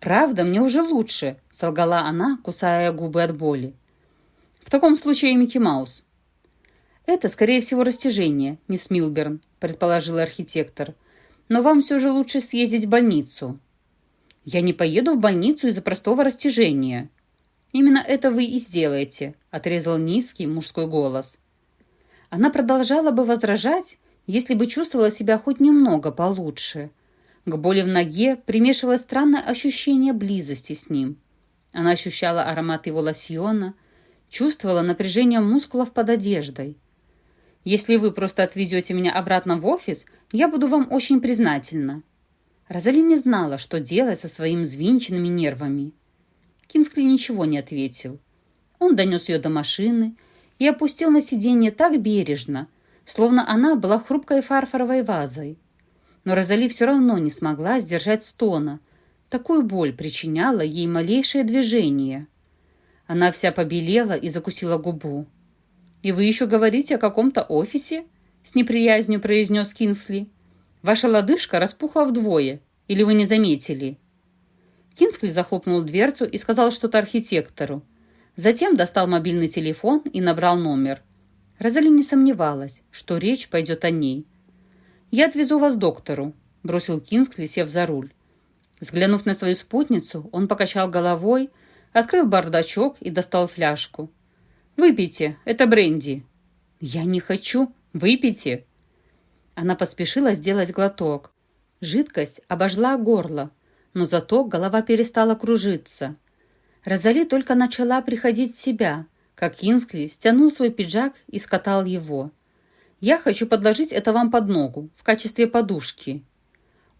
«Правда, мне уже лучше», — солгала она, кусая губы от боли. «В таком случае Микки Маус». «Это, скорее всего, растяжение, мисс Милберн», — предположил архитектор. «Но вам все же лучше съездить в больницу». «Я не поеду в больницу из-за простого растяжения». Именно это вы и сделаете», — отрезал низкий мужской голос. Она продолжала бы возражать, если бы чувствовала себя хоть немного получше. К боли в ноге примешивалось странное ощущение близости с ним. Она ощущала аромат его лосьона, чувствовала напряжение мускулов под одеждой. «Если вы просто отвезете меня обратно в офис, я буду вам очень признательна». Розали не знала, что делать со своими взвинченными нервами. Кингсли ничего не ответил. Он донес ее до машины и опустил на сиденье так бережно, словно она была хрупкой фарфоровой вазой. Но Розали все равно не смогла сдержать стона. Такую боль причиняло ей малейшее движение. Она вся побелела и закусила губу. «И вы еще говорите о каком-то офисе?» — с неприязнью произнес Кинсли. «Ваша лодыжка распухла вдвое. Или вы не заметили?» Кинсли захлопнул дверцу и сказал что-то архитектору. Затем достал мобильный телефон и набрал номер. Розали не сомневалась, что речь пойдет о ней. «Я отвезу вас к доктору», — бросил Кингсли, сев за руль. Взглянув на свою спутницу, он покачал головой, открыл бардачок и достал фляжку. «Выпейте, это бренди». «Я не хочу. Выпейте». Она поспешила сделать глоток. Жидкость обожгла горло, но зато голова перестала кружиться. Розали только начала приходить в себя, как Кинскли стянул свой пиджак и скатал его. «Я хочу подложить это вам под ногу, в качестве подушки».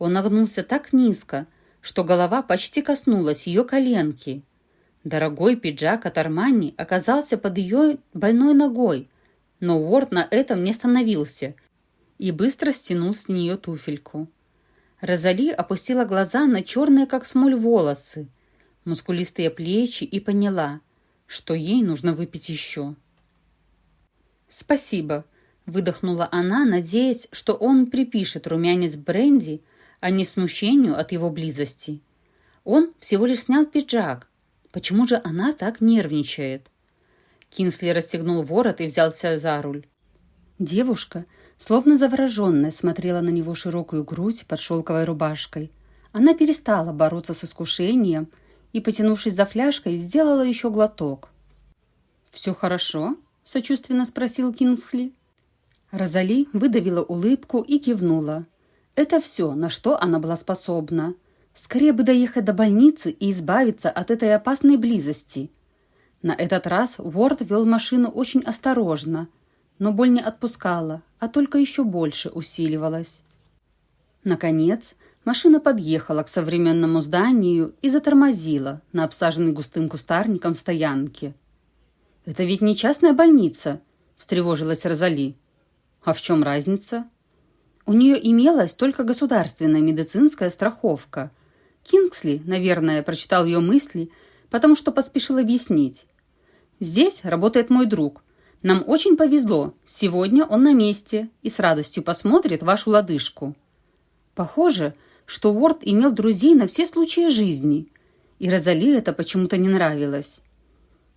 Он нагнулся так низко, что голова почти коснулась ее коленки. Дорогой пиджак от Армани оказался под ее больной ногой, но Уорд на этом не остановился и быстро стянул с нее туфельку. Розали опустила глаза на черные, как смоль, волосы, мускулистые плечи и поняла, что ей нужно выпить еще. «Спасибо», — выдохнула она, надеясь, что он припишет румянец бренди, а не смущению от его близости. Он всего лишь снял пиджак. Почему же она так нервничает? Кинсли расстегнул ворот и взялся за руль. Девушка — Словно завороженная смотрела на него широкую грудь под шелковой рубашкой. Она перестала бороться с искушением и, потянувшись за фляжкой, сделала еще глоток. «Все хорошо?» – сочувственно спросил Кингсли. Розали выдавила улыбку и кивнула. Это все, на что она была способна. Скорее бы доехать до больницы и избавиться от этой опасной близости. На этот раз Уорд вел машину очень осторожно – но боль не отпускала, а только еще больше усиливалась. Наконец, машина подъехала к современному зданию и затормозила на обсаженной густым кустарником стоянке. «Это ведь не частная больница», – встревожилась Розали. «А в чем разница?» У нее имелась только государственная медицинская страховка. Кингсли, наверное, прочитал ее мысли, потому что поспешил объяснить. «Здесь работает мой друг, нам очень повезло. Сегодня он на месте и с радостью посмотрит вашу лодыжку. Похоже, что Уорд имел друзей на все случаи жизни, и Розали это почему-то не нравилось.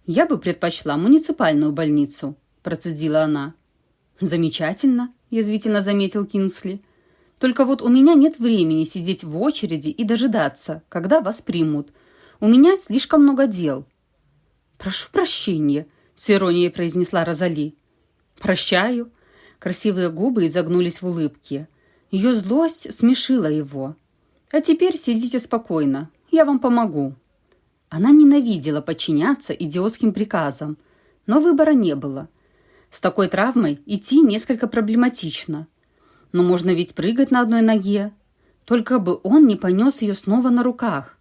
«Я бы предпочла муниципальную больницу», – процедила она. «Замечательно», – язвительно заметил Кингсли. «Только вот у меня нет времени сидеть в очереди и дожидаться, когда вас примут. У меня слишком много дел». «Прошу прощения», с иронией произнесла Розали. «Прощаю». Красивые губы изогнулись в улыбке. Ее злость смешила его. «А теперь сидите спокойно. Я вам помогу». Она ненавидела подчиняться идиотским приказам, но выбора не было. С такой травмой идти несколько проблематично. Но можно ведь прыгать на одной ноге. Только бы он не понес ее снова на руках.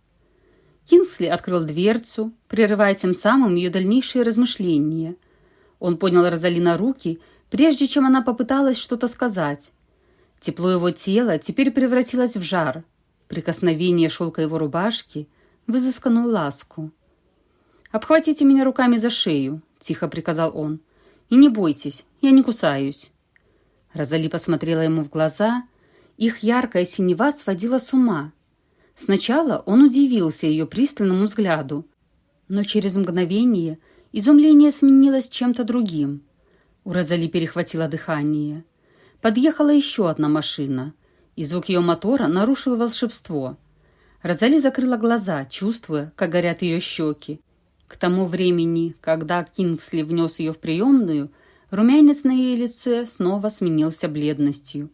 Кингсли открыл дверцу, прерывая тем самым ее дальнейшие размышления. Он поднял Розали на руки, прежде чем она попыталась что-то сказать. Тепло его тела теперь превратилось в жар. Прикосновение шелка его рубашки в изысканную ласку. «Обхватите меня руками за шею», — тихо приказал он. «И не бойтесь, я не кусаюсь». Розали посмотрела ему в глаза. Их яркая синева сводила с ума. Сначала он удивился ее пристальному взгляду, но через мгновение изумление сменилось чем-то другим. У Розали перехватило дыхание. Подъехала еще одна машина, и звук ее мотора нарушил волшебство. Розали закрыла глаза, чувствуя, как горят ее щеки. К тому времени, когда Кингсли внес ее в приемную, румянец на ее лице снова сменился бледностью.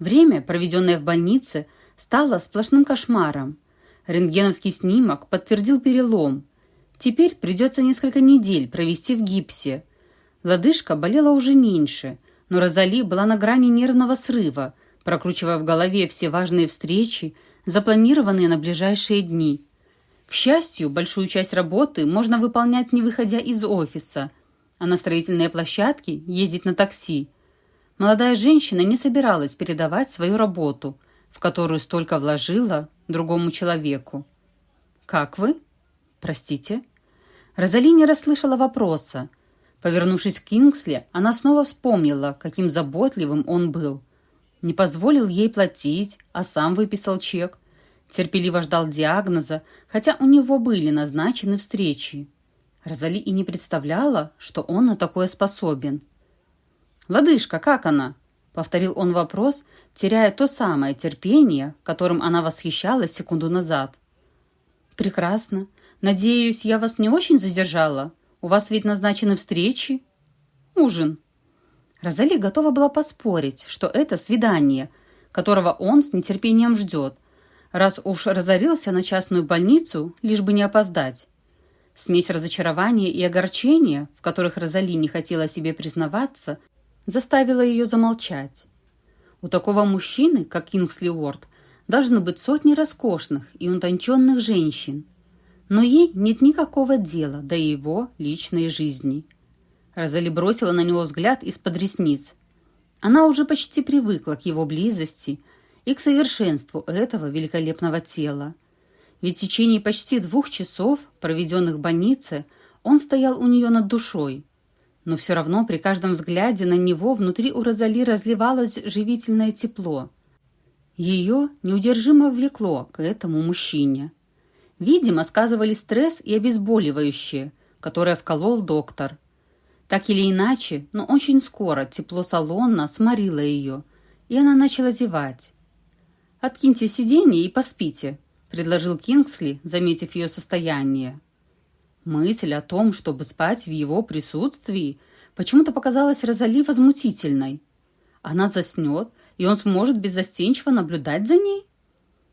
Время, проведенное в больнице, стало сплошным кошмаром. Рентгеновский снимок подтвердил перелом. Теперь придется несколько недель провести в гипсе. Лодыжка болела уже меньше, но Розали была на грани нервного срыва, прокручивая в голове все важные встречи, запланированные на ближайшие дни. К счастью, большую часть работы можно выполнять, не выходя из офиса, а на строительные площадки ездить на такси. Молодая женщина не собиралась передавать свою работу, в которую столько вложила другому человеку. «Как вы?» «Простите?» Розали не расслышала вопроса. Повернувшись к Кингсли, она снова вспомнила, каким заботливым он был. Не позволил ей платить, а сам выписал чек – терпеливо ждал диагноза, хотя у него были назначены встречи. Розали и не представляла, что он на такое способен. «Лодыжка, как она?» — повторил он вопрос, теряя то самое терпение, которым она восхищалась секунду назад. «Прекрасно. Надеюсь, я вас не очень задержала? У вас ведь назначены встречи?» «Ужин». Розали готова была поспорить, что это свидание, которого он с нетерпением ждет, раз уж разорился на частную больницу, лишь бы не опоздать. Смесь разочарования и огорчения, в которых Розали не хотела себе признаваться, заставила ее замолчать. У такого мужчины, как Кингсли Уорд, должны быть сотни роскошных и утонченных женщин. Но ей нет никакого дела до его личной жизни. Розали бросила на него взгляд из-под ресниц. Она уже почти привыкла к его близости – и к совершенству этого великолепного тела. Ведь в течение почти двух часов, проведенных в больнице, он стоял у нее над душой. Но все равно при каждом взгляде на него внутри у Розали разливалось живительное тепло. Ее неудержимо влекло к этому мужчине. Видимо, сказывали стресс и обезболивающее, которое вколол доктор. Так или иначе, но очень скоро тепло салона сморило ее, и она начала зевать. «Откиньте сиденье и поспите», — предложил Кингсли, заметив ее состояние. Мысль о том, чтобы спать в его присутствии, почему-то показалась Розали возмутительной. Она заснет, и он сможет беззастенчиво наблюдать за ней?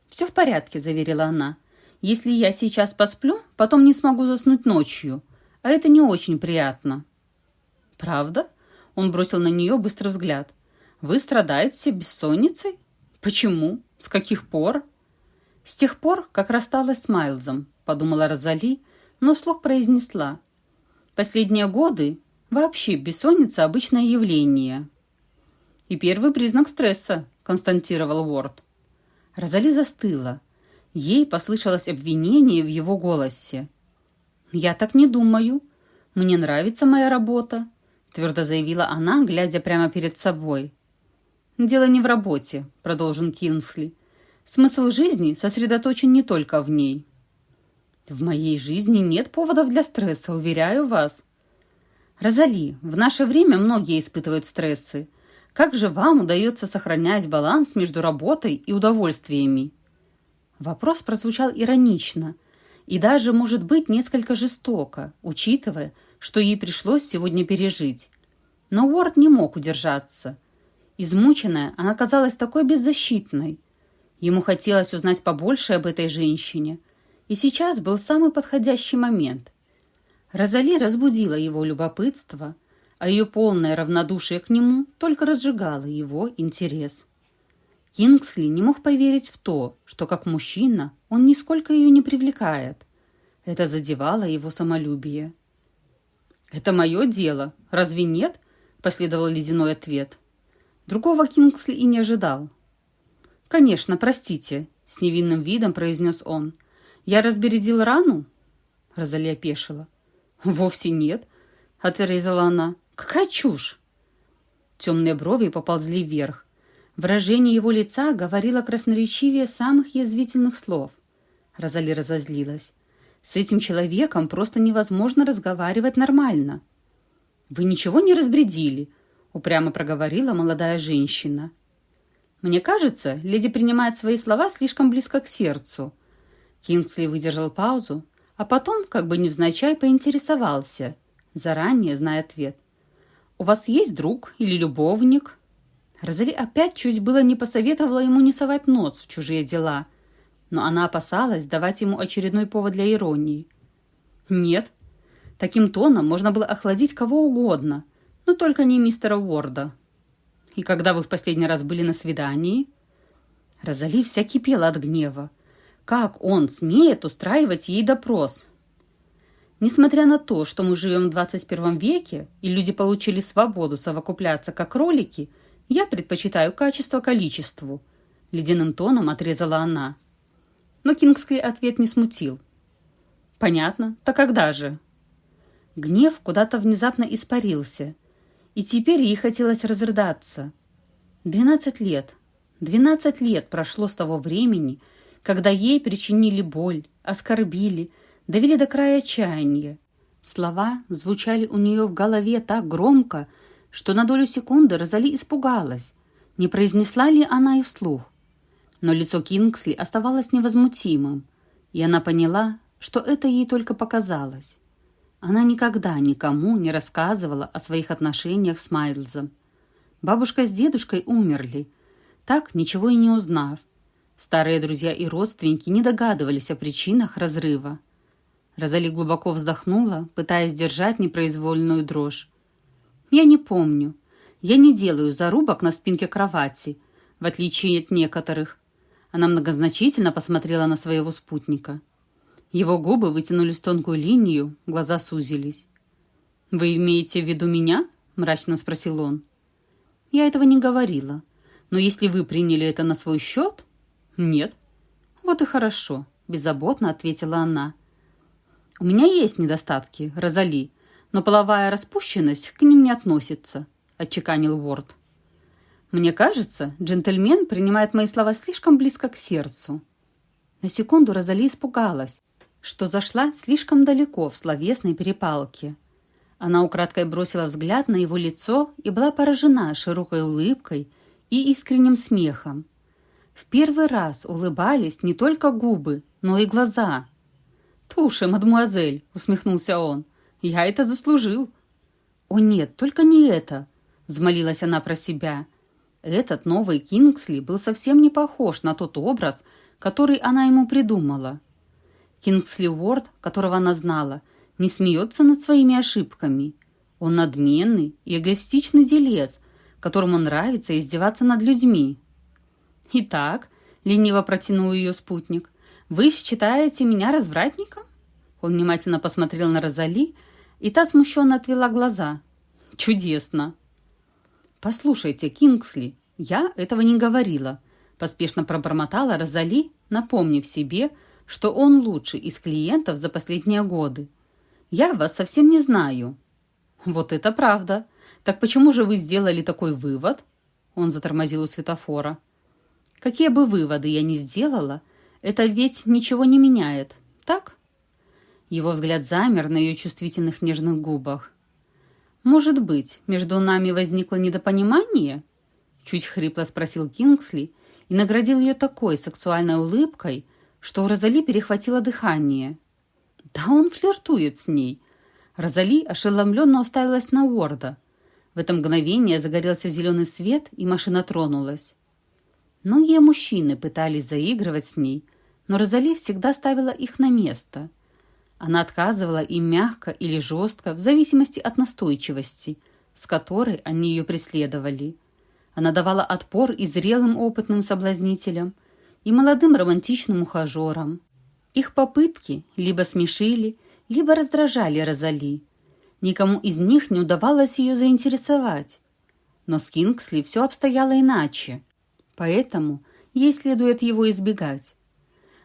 «Все в порядке», — заверила она. «Если я сейчас посплю, потом не смогу заснуть ночью, а это не очень приятно». «Правда?» — он бросил на нее быстрый взгляд. «Вы страдаете бессонницей? Почему?» «С каких пор?» «С тех пор, как рассталась с Майлзом», — подумала Розали, но вслух произнесла. «Последние годы вообще бессонница — обычное явление». «И первый признак стресса», — констатировал Уорд. Розали застыла. Ей послышалось обвинение в его голосе. «Я так не думаю. Мне нравится моя работа», — твердо заявила она, глядя прямо перед собой. «Дело не в работе», — продолжил Кинсли. «Смысл жизни сосредоточен не только в ней». «В моей жизни нет поводов для стресса, уверяю вас». «Розали, в наше время многие испытывают стрессы. Как же вам удается сохранять баланс между работой и удовольствиями?» Вопрос прозвучал иронично и даже, может быть, несколько жестоко, учитывая, что ей пришлось сегодня пережить. Но Уорд не мог удержаться – Измученная, она казалась такой беззащитной. Ему хотелось узнать побольше об этой женщине. И сейчас был самый подходящий момент. Розали разбудила его любопытство, а ее полное равнодушие к нему только разжигало его интерес. Кингсли не мог поверить в то, что как мужчина он нисколько ее не привлекает. Это задевало его самолюбие. «Это мое дело, разве нет?» – последовал ледяной ответ. Другого Кингсли и не ожидал. «Конечно, простите», — с невинным видом произнес он. «Я разбередил рану?» Розали опешила. «Вовсе нет», — отрезала она. «Какая чушь!» Темные брови поползли вверх. Выражение его лица говорило красноречивее самых язвительных слов. Розали разозлилась. «С этим человеком просто невозможно разговаривать нормально». «Вы ничего не разбредили?» упрямо проговорила молодая женщина. «Мне кажется, леди принимает свои слова слишком близко к сердцу». Кингсли выдержал паузу, а потом, как бы невзначай, поинтересовался, заранее зная ответ. «У вас есть друг или любовник?» Розали опять чуть было не посоветовала ему не совать нос в чужие дела, но она опасалась давать ему очередной повод для иронии. «Нет». Таким тоном можно было охладить кого угодно, но только не мистера Уорда. «И когда вы в последний раз были на свидании?» Розали вся кипела от гнева. Как он смеет устраивать ей допрос? Несмотря на то, что мы живем в 21 веке, и люди получили свободу совокупляться как кролики, я предпочитаю качество количеству. Ледяным тоном отрезала она. Но Кингский ответ не смутил. «Понятно. Так когда же?» Гнев куда-то внезапно испарился, и теперь ей хотелось разрыдаться. Двенадцать лет. Двенадцать лет прошло с того времени, когда ей причинили боль, оскорбили, довели до края отчаяния. Слова звучали у нее в голове так громко, что на долю секунды Розали испугалась, не произнесла ли она и вслух. Но лицо Кингсли оставалось невозмутимым, и она поняла, что это ей только показалось. Она никогда никому не рассказывала о своих отношениях с Майлзом. Бабушка с дедушкой умерли, так ничего и не узнав. Старые друзья и родственники не догадывались о причинах разрыва. Розали глубоко вздохнула, пытаясь сдержать непроизвольную дрожь. «Я не помню. Я не делаю зарубок на спинке кровати, в отличие от некоторых». Она многозначительно посмотрела на своего спутника. Его губы вытянулись в тонкую линию, глаза сузились. «Вы имеете в виду меня?» – мрачно спросил он. «Я этого не говорила. Но если вы приняли это на свой счет, «Нет». «Вот и хорошо», – беззаботно ответила она. «У меня есть недостатки, Розали, но половая распущенность к ним не относится», – отчеканил Уорд. «Мне кажется, джентльмен принимает мои слова слишком близко к сердцу». На секунду Розали испугалась, что зашла слишком далеко в словесной перепалке. Она украдкой бросила взгляд на его лицо и была поражена широкой улыбкой и искренним смехом. В первый раз улыбались не только губы, но и глаза. «Туши, мадемуазель!» — усмехнулся он. «Я это заслужил!» «О нет, только не это!» — взмолилась она про себя. Этот новый Кингсли был совсем не похож на тот образ, который она ему придумала. Кингсли Уорд, которого она знала, не смеется над своими ошибками. Он надменный и эгоистичный делец, которому нравится издеваться над людьми. «Итак», — лениво протянул ее спутник, «вы считаете меня развратником?» Он внимательно посмотрел на Розали, и та смущенно отвела глаза. «Чудесно!» «Послушайте, Кингсли, я этого не говорила», — поспешно пробормотала Розали, напомнив себе, что он лучший из клиентов за последние годы. «Я вас совсем не знаю». «Вот это правда! Так почему же вы сделали такой вывод?» Он затормозил у светофора. Какие бы выводы я ни сделала, это ведь ничего не меняет, так? Его взгляд замер на ее чувствительных нежных губах. «Может быть, между нами возникло недопонимание?» Чуть хрипло спросил Кингсли и наградил ее такой сексуальной улыбкой, что у Розали перехватило дыхание. «Да он флиртует с ней!» Розали ошеломленно уставилась на Уорда. В это мгновение загорелся зеленый свет, и машина тронулась. Многие мужчины пытались заигрывать с ней, но Розали всегда ставила их на место. Она отказывала им мягко или жестко, в зависимости от настойчивости, с которой они ее преследовали. Она давала отпор и зрелым опытным соблазнителям, и молодым романтичным ухажерам. Их попытки либо смешили, либо раздражали Розали. Никому из них не удавалось ее заинтересовать. Но с Кингсли все обстояло иначе. Поэтому ей следует его избегать.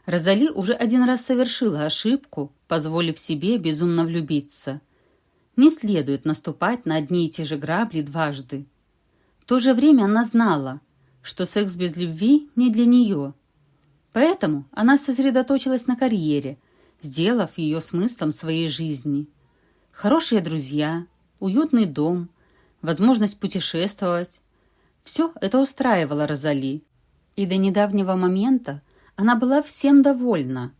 Розали уже один раз совершила ошибку, позволив себе безумно влюбиться. Не следует наступать на одни и те же грабли дважды. В то же время она знала, что секс без любви не для нее. Поэтому она сосредоточилась на карьере, сделав ее смыслом своей жизни. Хорошие друзья, уютный дом, возможность путешествовать, все это устраивало Розали, и до недавнего момента она была всем довольна.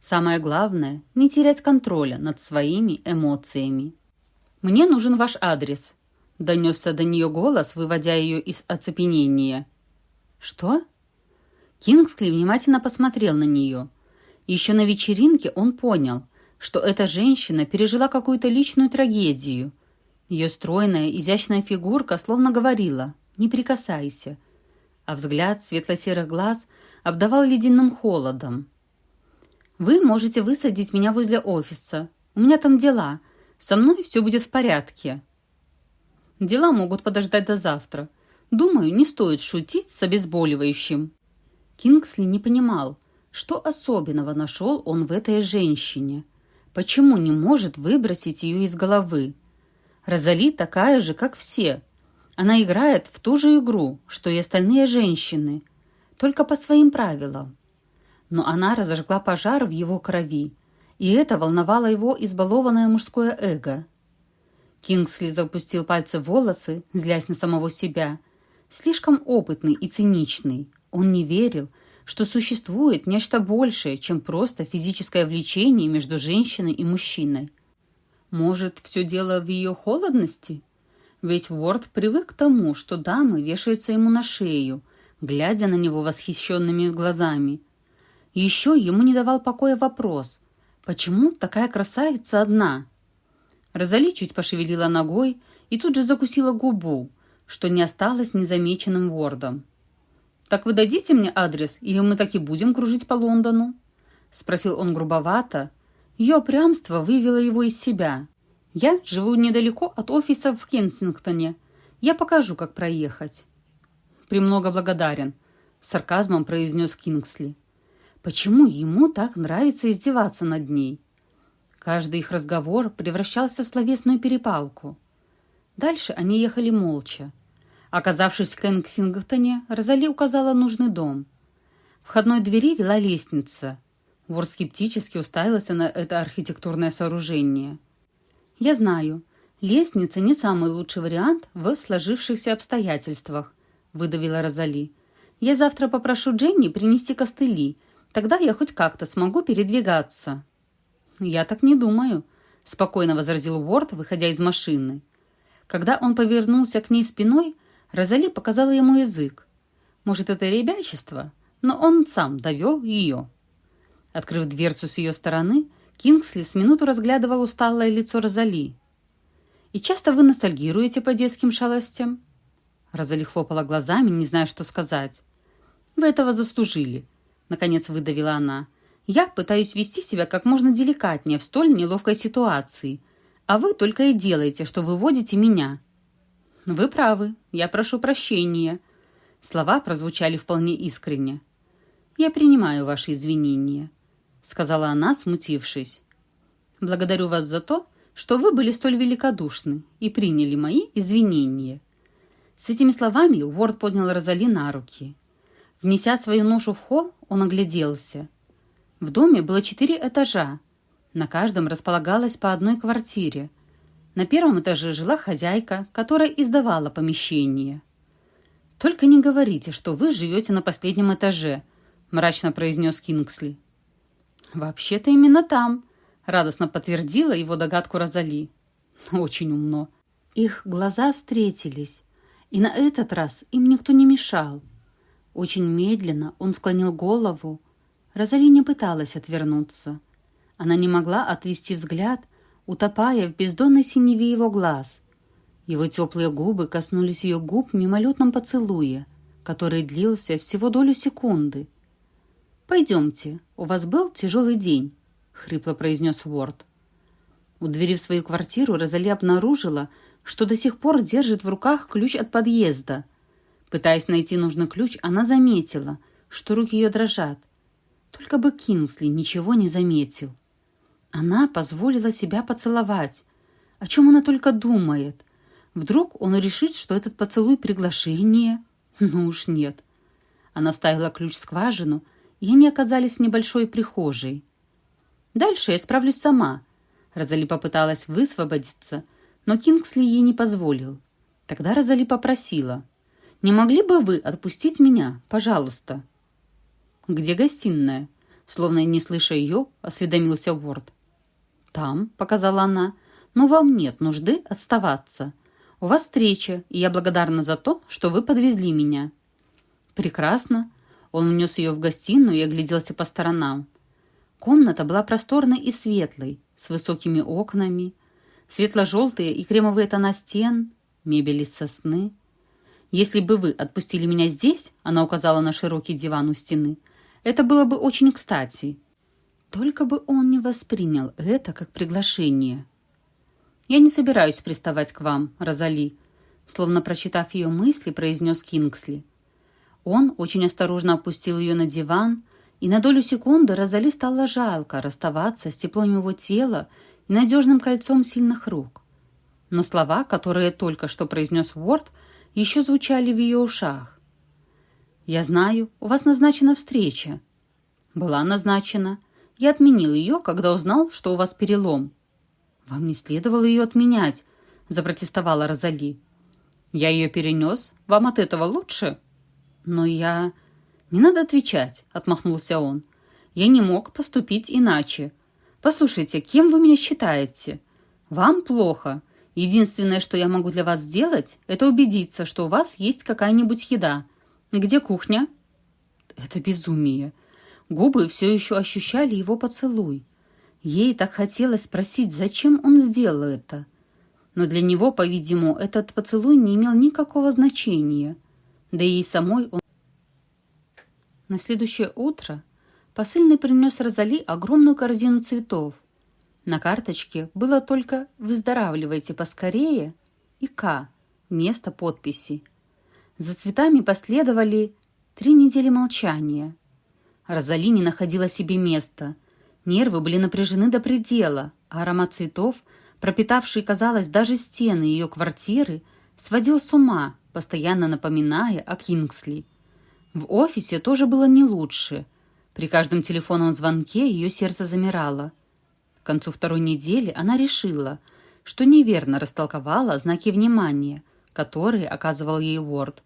Самое главное – не терять контроля над своими эмоциями. «Мне нужен ваш адрес», – донесся до нее голос, выводя ее из оцепенения. «Что?» Кингсли внимательно посмотрел на нее. Еще на вечеринке он понял, что эта женщина пережила какую-то личную трагедию. Ее стройная, изящная фигурка словно говорила «не прикасайся», а взгляд светло-серых глаз обдавал ледяным холодом. Вы можете высадить меня возле офиса. У меня там дела. Со мной все будет в порядке. Дела могут подождать до завтра. Думаю, не стоит шутить с обезболивающим. Кингсли не понимал, что особенного нашел он в этой женщине. Почему не может выбросить ее из головы? Розали такая же, как все. Она играет в ту же игру, что и остальные женщины, только по своим правилам но она разожгла пожар в его крови, и это волновало его избалованное мужское эго. Кингсли запустил пальцы в волосы, злясь на самого себя. Слишком опытный и циничный. Он не верил, что существует нечто большее, чем просто физическое влечение между женщиной и мужчиной. Может, все дело в ее холодности? Ведь Уорд привык к тому, что дамы вешаются ему на шею, глядя на него восхищенными глазами – еще ему не давал покоя вопрос, почему такая красавица одна? Розали чуть пошевелила ногой и тут же закусила губу, что не осталось незамеченным вордом. «Так вы дадите мне адрес, или мы так и будем кружить по Лондону?» — спросил он грубовато. Ее упрямство вывело его из себя. «Я живу недалеко от офиса в Кенсингтоне. Я покажу, как проехать». «Премного благодарен», — сарказмом произнес Кингсли. Почему ему так нравится издеваться над ней? Каждый их разговор превращался в словесную перепалку. Дальше они ехали молча. Оказавшись в Кенсингтоне, Розали указала нужный дом. Входной двери вела лестница. Вор скептически уставился на это архитектурное сооружение. «Я знаю, лестница не самый лучший вариант в сложившихся обстоятельствах», — выдавила Розали. «Я завтра попрошу Дженни принести костыли Тогда я хоть как-то смогу передвигаться». «Я так не думаю», — спокойно возразил Уорд, выходя из машины. Когда он повернулся к ней спиной, Розали показала ему язык. Может, это ребячество, но он сам довел ее. Открыв дверцу с ее стороны, Кингсли с минуту разглядывал усталое лицо Розали. «И часто вы ностальгируете по детским шалостям?» Розали хлопала глазами, не зная, что сказать. «Вы этого заслужили», наконец выдавила она. «Я пытаюсь вести себя как можно деликатнее в столь неловкой ситуации, а вы только и делаете, что выводите меня». «Вы правы, я прошу прощения». Слова прозвучали вполне искренне. «Я принимаю ваши извинения», — сказала она, смутившись. «Благодарю вас за то, что вы были столь великодушны и приняли мои извинения». С этими словами Уорд поднял Розали на руки. Внеся свою ношу в холл, он огляделся. В доме было четыре этажа. На каждом располагалась по одной квартире. На первом этаже жила хозяйка, которая издавала помещение. «Только не говорите, что вы живете на последнем этаже», — мрачно произнес Кингсли. «Вообще-то именно там», — радостно подтвердила его догадку Розали. «Очень умно». Их глаза встретились, и на этот раз им никто не мешал. Очень медленно он склонил голову. Розали не пыталась отвернуться. Она не могла отвести взгляд, утопая в бездонной синеве его глаз. Его теплые губы коснулись ее губ в мимолетном поцелуе, который длился всего долю секунды. «Пойдемте, у вас был тяжелый день», — хрипло произнес Уорд. У двери в свою квартиру Розали обнаружила, что до сих пор держит в руках ключ от подъезда — Пытаясь найти нужный ключ, она заметила, что руки ее дрожат. Только бы Кингсли ничего не заметил. Она позволила себя поцеловать. О чем она только думает? Вдруг он решит, что этот поцелуй — приглашение? Ну уж нет. Она вставила ключ в скважину, и они оказались в небольшой прихожей. «Дальше я справлюсь сама», — Розали попыталась высвободиться, но Кингсли ей не позволил. Тогда Розали попросила. Не могли бы вы отпустить меня, пожалуйста?» «Где гостиная?» — Словно не слыша ее, осведомился Уорд. «Там», — показала она, — «но вам нет нужды отставаться. У вас встреча, и я благодарна за то, что вы подвезли меня». «Прекрасно». Он унес ее в гостиную и огляделся по сторонам. Комната была просторной и светлой, с высокими окнами, светло-желтые и кремовые тона стен, мебель из сосны. «Если бы вы отпустили меня здесь», — она указала на широкий диван у стены, — «это было бы очень кстати». Только бы он не воспринял это как приглашение. «Я не собираюсь приставать к вам, Розали», словно прочитав ее мысли, произнес Кингсли. Он очень осторожно опустил ее на диван, и на долю секунды Розали стало жалко расставаться с теплом его тела и надежным кольцом сильных рук. Но слова, которые только что произнес Уорд, еще звучали в ее ушах. «Я знаю, у вас назначена встреча». «Была назначена. Я отменил ее, когда узнал, что у вас перелом». «Вам не следовало ее отменять», — запротестовала Розали. «Я ее перенес. Вам от этого лучше?» «Но я...» «Не надо отвечать», — отмахнулся он. «Я не мог поступить иначе. Послушайте, кем вы меня считаете? Вам плохо. Единственное, что я могу для вас сделать, это убедиться, что у вас есть какая-нибудь еда. Где кухня?» Это безумие. Губы все еще ощущали его поцелуй. Ей так хотелось спросить, зачем он сделал это. Но для него, по-видимому, этот поцелуй не имел никакого значения. Да и самой он... На следующее утро посыльный принес Розали огромную корзину цветов. На карточке было только «Выздоравливайте поскорее» и «К» – место подписи. За цветами последовали три недели молчания. Розали не находила себе места – Нервы были напряжены до предела, а аромат цветов, пропитавший, казалось, даже стены ее квартиры, сводил с ума, постоянно напоминая о Кингсли. В офисе тоже было не лучше. При каждом телефонном звонке ее сердце замирало. К концу второй недели она решила, что неверно растолковала знаки внимания, которые оказывал ей Уорд.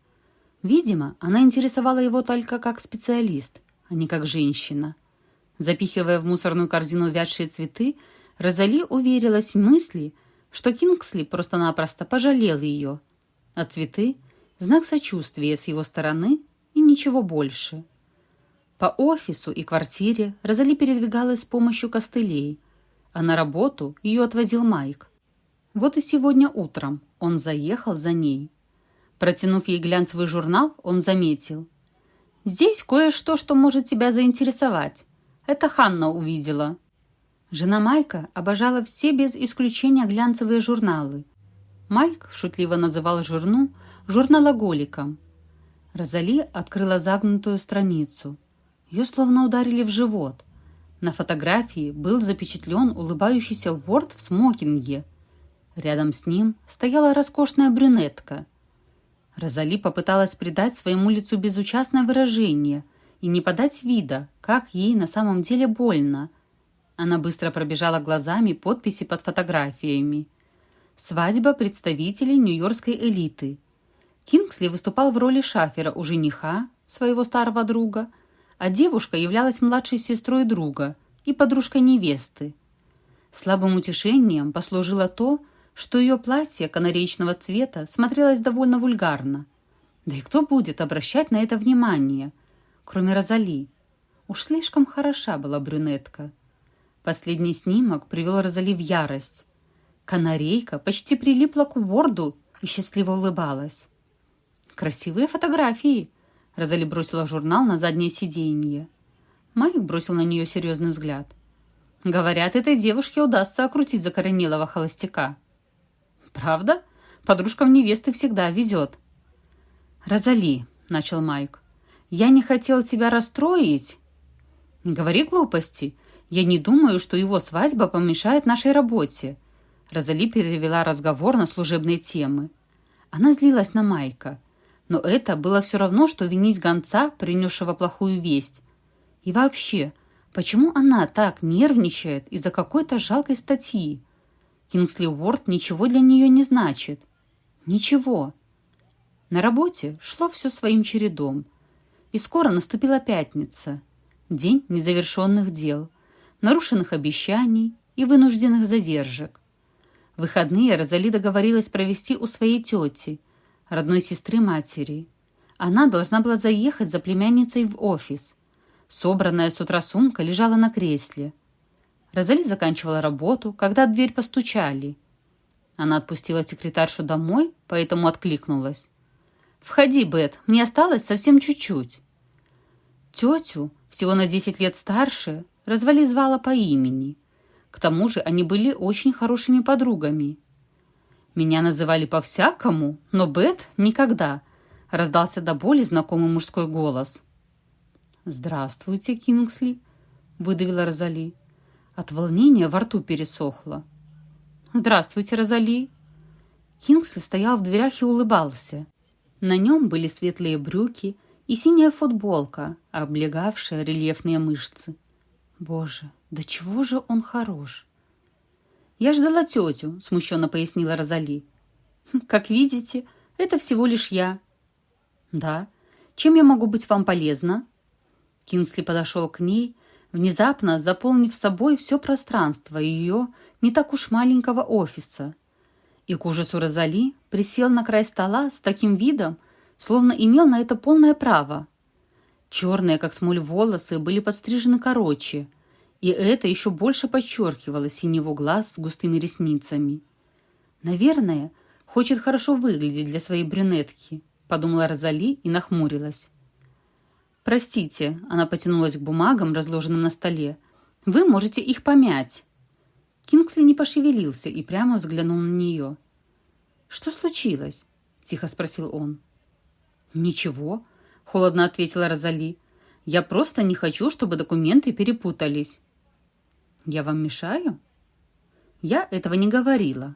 Видимо, она интересовала его только как специалист, а не как женщина. Запихивая в мусорную корзину вядшие цветы, Розали уверилась в мысли, что Кингсли просто-напросто пожалел ее. А цветы — знак сочувствия с его стороны и ничего больше. По офису и квартире Розали передвигалась с помощью костылей, а на работу ее отвозил Майк. Вот и сегодня утром он заехал за ней. Протянув ей глянцевый журнал, он заметил. «Здесь кое-что, что может тебя заинтересовать. Это Ханна увидела». Жена Майка обожала все без исключения глянцевые журналы. Майк шутливо называл журну журналоголиком. Розали открыла загнутую страницу. Ее словно ударили в живот. На фотографии был запечатлен улыбающийся Уорд в смокинге. Рядом с ним стояла роскошная брюнетка. Розали попыталась придать своему лицу безучастное выражение – и не подать вида, как ей на самом деле больно. Она быстро пробежала глазами подписи под фотографиями. Свадьба представителей нью-йоркской элиты. Кингсли выступал в роли шафера у жениха, своего старого друга, а девушка являлась младшей сестрой друга и подружкой невесты. Слабым утешением послужило то, что ее платье канареечного цвета смотрелось довольно вульгарно. Да и кто будет обращать на это внимание – кроме Розали. Уж слишком хороша была брюнетка. Последний снимок привел Розали в ярость. Канарейка почти прилипла к Уорду и счастливо улыбалась. «Красивые фотографии!» Розали бросила журнал на заднее сиденье. Майк бросил на нее серьезный взгляд. «Говорят, этой девушке удастся окрутить закоренелого холостяка». «Правда? Подружкам невесты всегда везет». «Розали», — начал Майк, я не хотел тебя расстроить». «Не говори глупости. Я не думаю, что его свадьба помешает нашей работе». Розали перевела разговор на служебные темы. Она злилась на Майка. Но это было все равно, что винить гонца, принесшего плохую весть. И вообще, почему она так нервничает из-за какой-то жалкой статьи? Кингсли Уорд ничего для нее не значит. Ничего. На работе шло все своим чередом. И скоро наступила пятница. день незавершенных дел, нарушенных обещаний и вынужденных задержек. Выходные Розали договорилась провести у своей тети, родной сестры матери. Она должна была заехать за племянницей в офис. Собранная с утра сумка лежала на кресле. Розали заканчивала работу, когда дверь постучали. Она отпустила секретаршу домой, поэтому откликнулась. «Входи, Бет, мне осталось совсем чуть-чуть». Тетю, всего на десять лет старше, развали звала по имени. К тому же они были очень хорошими подругами. «Меня называли по-всякому, но Бет никогда», — раздался до боли знакомый мужской голос. «Здравствуйте, Кингсли», — выдавила Розали. От волнения во рту пересохло. «Здравствуйте, Розали!» Кингсли стоял в дверях и улыбался. На нем были светлые брюки и синяя футболка, облегавшая рельефные мышцы. Боже, да чего же он хорош! «Я ждала тетю», — смущенно пояснила Розали. «Хм, «Как видите, это всего лишь я». «Да. Чем я могу быть вам полезна?» Кингсли подошел к ней, внезапно заполнив собой все пространство ее не так уж маленького офиса. И к ужасу Розали присел на край стола с таким видом, словно имел на это полное право. Черные, как смоль, волосы были подстрижены короче, и это еще больше подчеркивало синего глаз с густыми ресницами. «Наверное, хочет хорошо выглядеть для своей брюнетки», — подумала Розали и нахмурилась. «Простите», — она потянулась к бумагам, разложенным на столе. «Вы можете их помять». Кингсли не пошевелился и прямо взглянул на нее. «Что случилось?» — тихо спросил он. «Ничего», — холодно ответила Розали. «Я просто не хочу, чтобы документы перепутались». «Я вам мешаю?» «Я этого не говорила».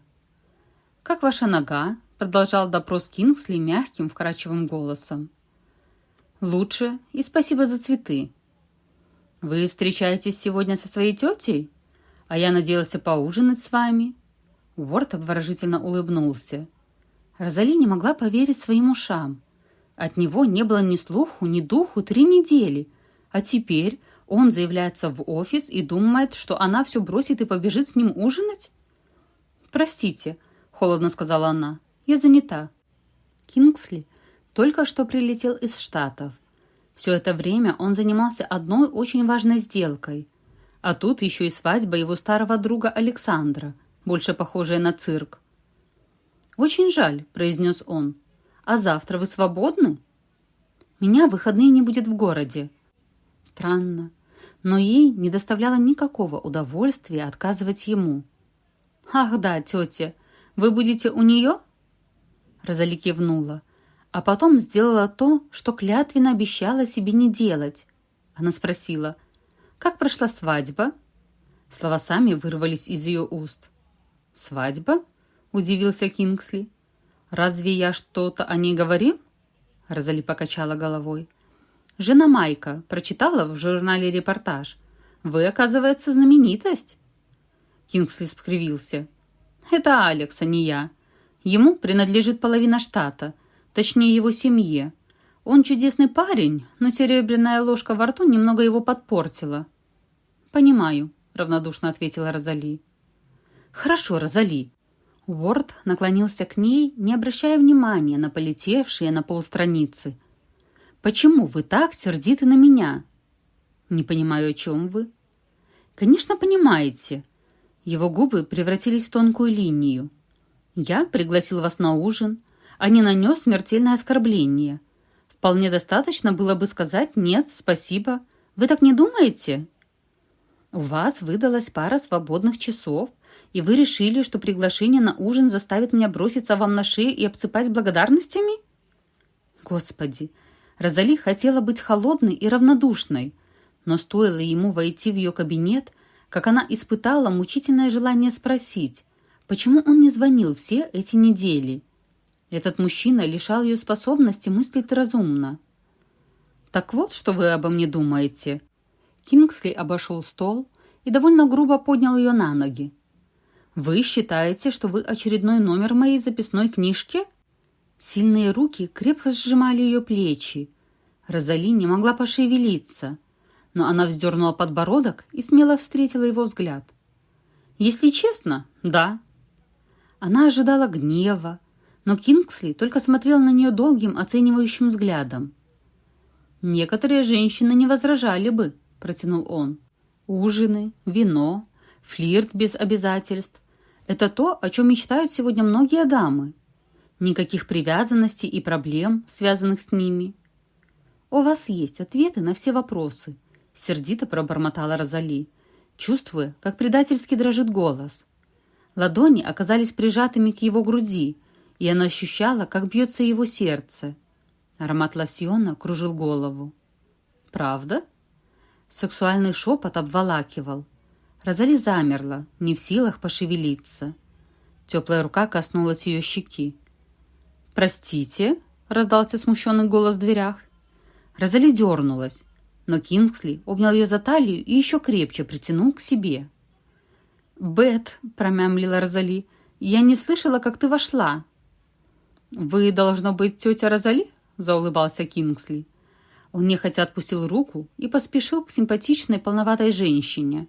«Как ваша нога?» — продолжал допрос Кингсли мягким, вкрадчивым голосом. «Лучше, и спасибо за цветы». «Вы встречаетесь сегодня со своей тетей? А я надеялся поужинать с вами». Уорд обворожительно улыбнулся. Розали не могла поверить своим ушам. От него не было ни слуху, ни духу три недели. А теперь он заявляется в офис и думает, что она все бросит и побежит с ним ужинать? «Простите», — холодно сказала она, — «я занята». Кингсли только что прилетел из Штатов. Все это время он занимался одной очень важной сделкой. А тут еще и свадьба его старого друга Александра, больше похожая на цирк. «Очень жаль», — произнес он. «А завтра вы свободны?» «Меня в выходные не будет в городе». Странно, но ей не доставляло никакого удовольствия отказывать ему. «Ах да, тетя, вы будете у нее?» Розали кивнула а потом сделала то, что клятвенно обещала себе не делать. Она спросила, «Как прошла свадьба?» Слова сами вырвались из ее уст. «Свадьба?» — удивился Кингсли. «Разве я что-то о ней говорил?» Розали покачала головой. «Жена Майка прочитала в журнале репортаж. Вы, оказывается, знаменитость?» Кингсли скривился. «Это Алекс, а не я. Ему принадлежит половина штата — Точнее, его семье. Он чудесный парень, но серебряная ложка во рту немного его подпортила. «Понимаю», — равнодушно ответила Розали. «Хорошо, Розали». Уорд наклонился к ней, не обращая внимания на полетевшие на полстраницы. «Почему вы так сердиты на меня?» «Не понимаю, о чем вы». «Конечно, понимаете». Его губы превратились в тонкую линию. «Я пригласил вас на ужин, а не нанес смертельное оскорбление. Вполне достаточно было бы сказать «нет, спасибо». Вы так не думаете? У вас выдалась пара свободных часов, и вы решили, что приглашение на ужин заставит меня броситься вам на шею и обсыпать благодарностями? Господи, Розали хотела быть холодной и равнодушной, но стоило ему войти в ее кабинет, как она испытала мучительное желание спросить, почему он не звонил все эти недели. Этот мужчина лишал ее способности мыслить разумно. «Так вот, что вы обо мне думаете». Кингсли обошел стол и довольно грубо поднял ее на ноги. «Вы считаете, что вы очередной номер моей записной книжки?» Сильные руки крепко сжимали ее плечи. Розали не могла пошевелиться. но она вздернула подбородок и смело встретила его взгляд. «Если честно, да». Она ожидала гнева, но Кингсли только смотрел на нее долгим оценивающим взглядом. «Некоторые женщины не возражали бы», — протянул он. «Ужины, вино, флирт без обязательств — это то, о чем мечтают сегодня многие дамы. Никаких привязанностей и проблем, связанных с ними. У вас есть ответы на все вопросы», — сердито пробормотала Розали, чувствуя, как предательски дрожит голос. Ладони оказались прижатыми к его груди, и она ощущала, как бьется его сердце — Аромат лосьона кружил голову. «Правда?» Сексуальный шепот обволакивал. Розали замерла, не в силах пошевелиться. Теплая рука коснулась ее щеки. «Простите?» — раздался смущенный голос в дверях. Розали дернулась, но Кингсли обнял ее за талию и еще крепче притянул к себе. «Бет», — промямлила Розали, — «я не слышала, как ты вошла». «Вы, должно быть, тетя Розали?» заулыбался Кингсли. Он нехотя отпустил руку и поспешил к симпатичной полноватой женщине.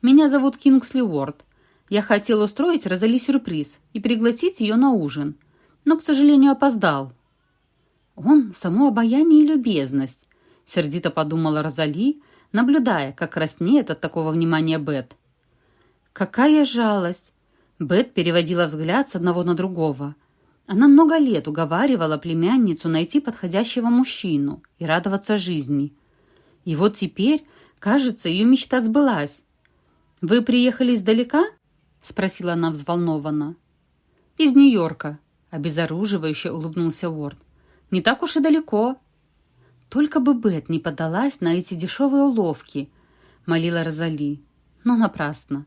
«Меня зовут Кингсли Уорд. Я хотел устроить Розали сюрприз и пригласить ее на ужин, но, к сожалению, опоздал». «Он — само обаяние и любезность», — сердито подумала Розали, наблюдая, как краснеет от такого внимания Бет. «Какая жалость!» Бет переводила взгляд с одного на другого — она много лет уговаривала племянницу найти подходящего мужчину и радоваться жизни. И вот теперь, кажется, ее мечта сбылась. «Вы приехали издалека?» — спросила она взволнованно. «Из Нью-Йорка», — обезоруживающе улыбнулся Уорд. «Не так уж и далеко». «Только бы Бет не поддалась на эти дешевые уловки», — молила Розали. Но напрасно.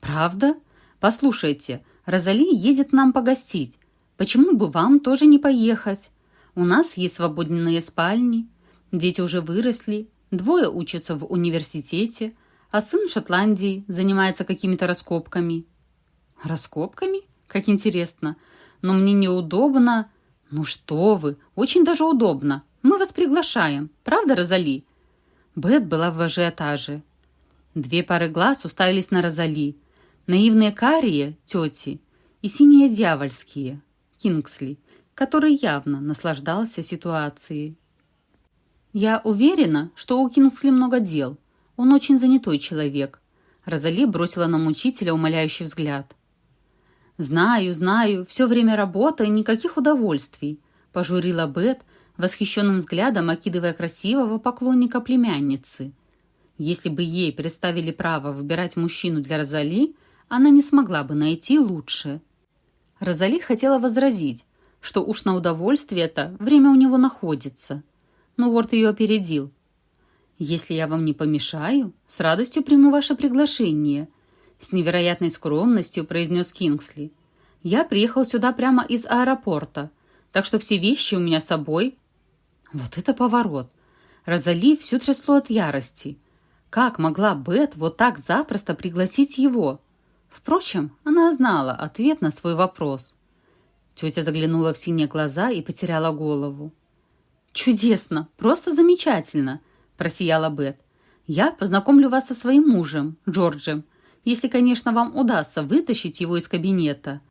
«Правда? Послушайте, Розали едет нам погостить. Почему бы вам тоже не поехать? У нас есть свободные спальни, дети уже выросли, двое учатся в университете, а сын в Шотландии занимается какими-то раскопками». «Раскопками? Как интересно. Но мне неудобно...» «Ну что вы, очень даже удобно. Мы вас приглашаем. Правда, Розали?» Бет была в ажиотаже. Две пары глаз уставились на Розали. Наивные карие, тети, и синие дьявольские, Кингсли, который явно наслаждался ситуацией. «Я уверена, что у Кингсли много дел. Он очень занятой человек», — Розали бросила на мучителя умоляющий взгляд. «Знаю, знаю, все время работа и никаких удовольствий», — пожурила Бет, восхищенным взглядом окидывая красивого поклонника племянницы. Если бы ей представили право выбирать мужчину для Розали, она не смогла бы найти лучше. Розали хотела возразить, что уж на удовольствие это время у него находится. Но Уорд ее опередил. «Если я вам не помешаю, с радостью приму ваше приглашение», с невероятной скромностью произнес Кингсли. «Я приехал сюда прямо из аэропорта, так что все вещи у меня с собой». Вот это поворот! Розали всю трясло от ярости. Как могла Бет вот так запросто пригласить его? Впрочем, она знала ответ на свой вопрос. Тетя заглянула в синие глаза и потеряла голову. «Чудесно! Просто замечательно!» – просияла Бет. «Я познакомлю вас со своим мужем, Джорджем, если, конечно, вам удастся вытащить его из кабинета.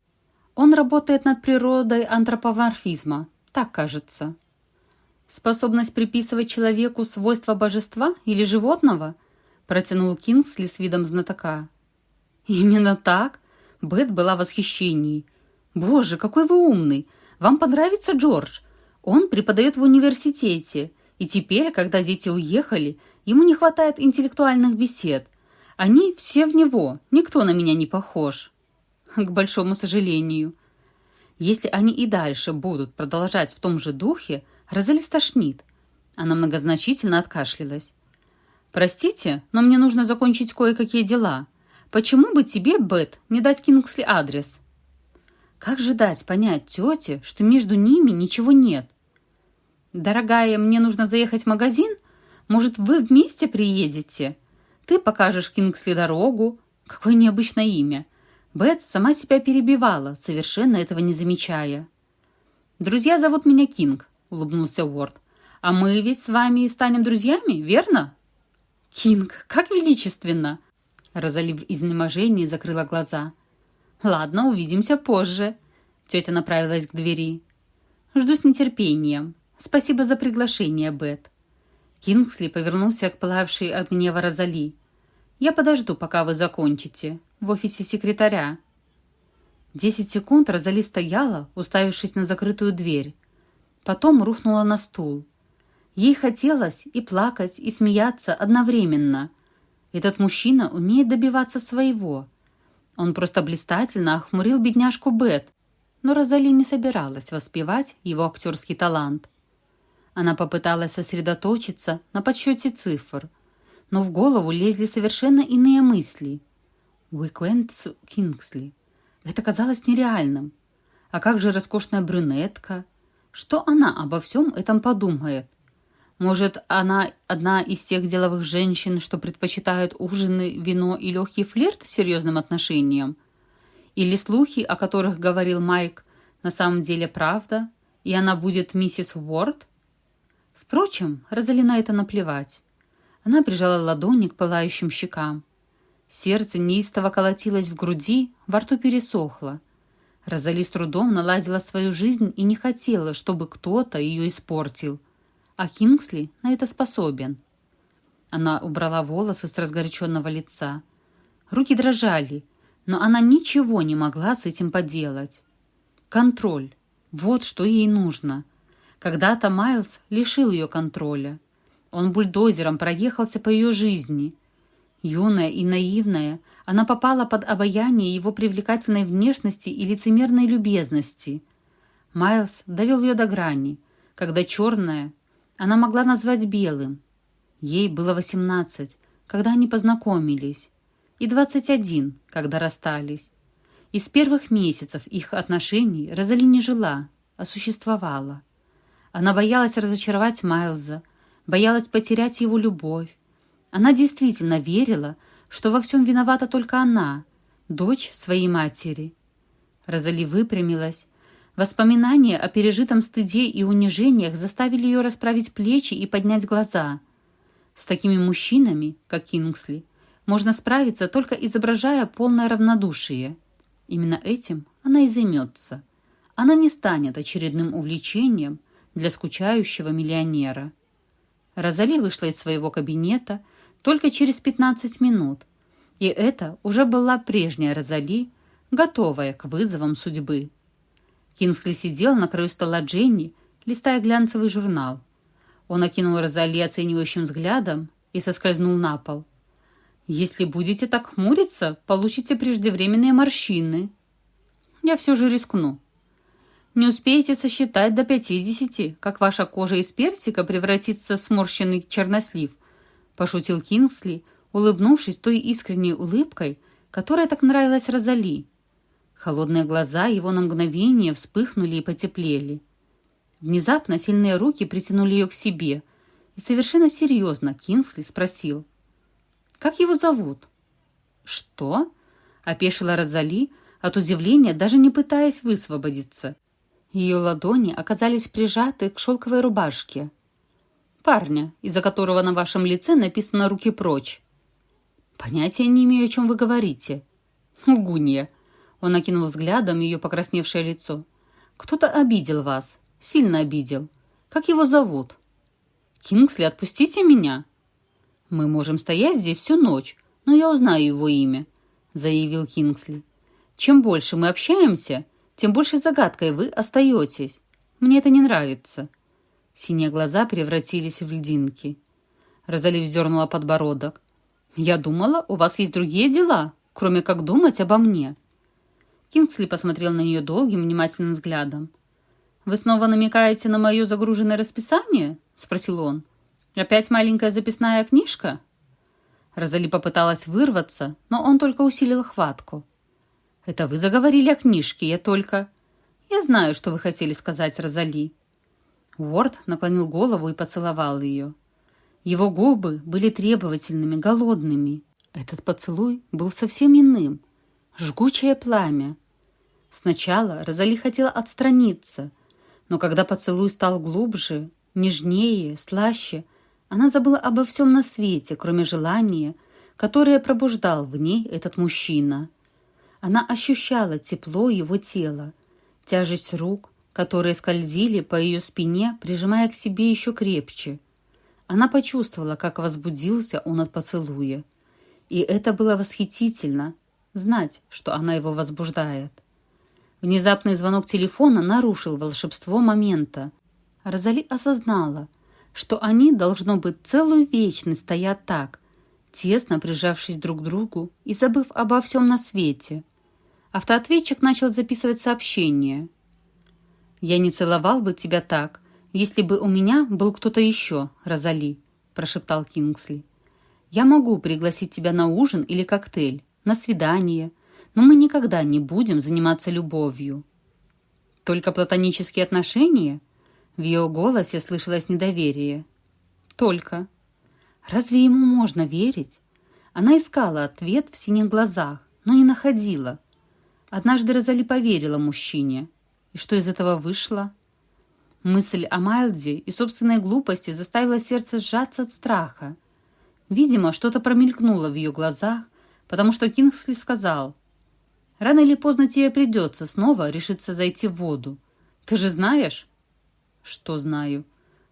Он работает над природой антропоморфизма, так кажется». «Способность приписывать человеку свойства божества или животного?» – протянул Кингсли с видом знатока. «Именно так?» Бет была в восхищении. «Боже, какой вы умный! Вам понравится Джордж? Он преподает в университете, и теперь, когда дети уехали, ему не хватает интеллектуальных бесед. Они все в него, никто на меня не похож». К большому сожалению. Если они и дальше будут продолжать в том же духе, Розали стошнит. Она многозначительно откашлялась. «Простите, но мне нужно закончить кое-какие дела. Почему бы тебе, Бет, не дать Кингсли адрес? Как же дать понять тете, что между ними ничего нет? Дорогая, мне нужно заехать в магазин. Может, вы вместе приедете? Ты покажешь Кингсли дорогу. Какое необычное имя. Бет сама себя перебивала, совершенно этого не замечая. «Друзья зовут меня Кинг», — улыбнулся Уорд. «А мы ведь с вами станем друзьями, верно?» «Кинг, как величественно!» Розали в изнеможении закрыла глаза. «Ладно, увидимся позже». Тетя направилась к двери. «Жду с нетерпением. Спасибо за приглашение, Бет». Кингсли повернулся к пылавшей от гнева Розали. «Я подожду, пока вы закончите. В офисе секретаря». Десять секунд Розали стояла, уставившись на закрытую дверь. Потом рухнула на стул. Ей хотелось и плакать, и смеяться одновременно. Этот мужчина умеет добиваться своего. Он просто блистательно охмурил бедняжку Бет, но Розали не собиралась воспевать его актерский талант. Она попыталась сосредоточиться на подсчете цифр, но в голову лезли совершенно иные мысли. Уикенд Кингсли. Это казалось нереальным. А как же роскошная брюнетка? Что она обо всем этом подумает? Может, она одна из тех деловых женщин, что предпочитают ужины, вино и легкий флирт с серьезным отношением? Или слухи, о которых говорил Майк, на самом деле правда, и она будет миссис Уорд? Впрочем, Розалина это наплевать. Она прижала ладони к пылающим щекам. Сердце неистово колотилось в груди, во рту пересохло. Розали с трудом наладила свою жизнь и не хотела, чтобы кто-то ее испортил – а Кингсли на это способен. Она убрала волосы с разгоряченного лица. Руки дрожали, но она ничего не могла с этим поделать. Контроль. Вот что ей нужно. Когда-то Майлз лишил ее контроля. Он бульдозером проехался по ее жизни. Юная и наивная, она попала под обаяние его привлекательной внешности и лицемерной любезности. Майлз довел ее до грани, когда черная, она могла назвать белым. Ей было восемнадцать, когда они познакомились, и двадцать один, когда расстались. Из первых месяцев их отношений Розали не жила, а существовала. Она боялась разочаровать Майлза, боялась потерять его любовь. Она действительно верила, что во всем виновата только она, дочь своей матери. Розали выпрямилась, Воспоминания о пережитом стыде и унижениях заставили ее расправить плечи и поднять глаза. С такими мужчинами, как Кингсли, можно справиться, только изображая полное равнодушие. Именно этим она и займется. Она не станет очередным увлечением для скучающего миллионера. Розали вышла из своего кабинета только через 15 минут, и это уже была прежняя Розали, готовая к вызовам судьбы. Кингсли сидел на краю стола Дженни, листая глянцевый журнал. Он окинул Розали оценивающим взглядом и соскользнул на пол. «Если будете так хмуриться, получите преждевременные морщины». «Я все же рискну». «Не успеете сосчитать до пятидесяти, как ваша кожа из персика превратится в сморщенный чернослив», пошутил Кингсли, улыбнувшись той искренней улыбкой, которая так нравилась Розали. Холодные глаза его на мгновение вспыхнули и потеплели. Внезапно сильные руки притянули ее к себе, и совершенно серьезно Кингсли спросил. «Как его зовут?» «Что?» — опешила Розали, от удивления даже не пытаясь высвободиться. Ее ладони оказались прижаты к шелковой рубашке. «Парня, из-за которого на вашем лице написано «руки прочь». «Понятия не имею, о чем вы говорите». «Лгунья», он окинул взглядом ее покрасневшее лицо. «Кто-то обидел вас. Сильно обидел. Как его зовут?» «Кингсли, отпустите меня!» «Мы можем стоять здесь всю ночь, но я узнаю его имя», — заявил Кингсли. «Чем больше мы общаемся, тем больше загадкой вы остаетесь. Мне это не нравится». Синие глаза превратились в льдинки. Розали вздернула подбородок. «Я думала, у вас есть другие дела, кроме как думать обо мне». Кингсли посмотрел на нее долгим, внимательным взглядом. «Вы снова намекаете на мое загруженное расписание?» — спросил он. «Опять маленькая записная книжка?» Розали попыталась вырваться, но он только усилил хватку. «Это вы заговорили о книжке, я только...» «Я знаю, что вы хотели сказать, Розали». Уорд наклонил голову и поцеловал ее. Его губы были требовательными, голодными. Этот поцелуй был совсем иным. Жгучее пламя. Сначала Розали хотела отстраниться, но когда поцелуй стал глубже, нежнее, слаще, Она забыла обо всем на свете, кроме желания, которое пробуждал в ней этот мужчина. Она ощущала тепло его тела, тяжесть рук, которые скользили по ее спине, прижимая к себе еще крепче. Она почувствовала, как возбудился он от поцелуя. И это было восхитительно, знать, что она его возбуждает. Внезапный звонок телефона нарушил волшебство момента. Розали осознала, что они, должно быть, целую вечность стоят так, тесно прижавшись друг к другу и забыв обо всем на свете. Автоответчик начал записывать сообщение. «Я не целовал бы тебя так, если бы у меня был кто-то еще, Розали», – прошептал Кингсли. «Я могу пригласить тебя на ужин или коктейль, на свидание, но мы никогда не будем заниматься любовью». «Только платонические отношения?» В ее голосе слышалось недоверие. «Только». «Разве ему можно верить?» Она искала ответ в синих глазах, но не находила. Однажды Розали поверила мужчине. И что из этого вышло? Мысль о Майлде и собственной глупости заставила сердце сжаться от страха. Видимо, что-то промелькнуло в ее глазах, потому что Кингсли сказал, «Рано или поздно тебе придется снова решиться зайти в воду. Ты же знаешь?» «Что знаю?»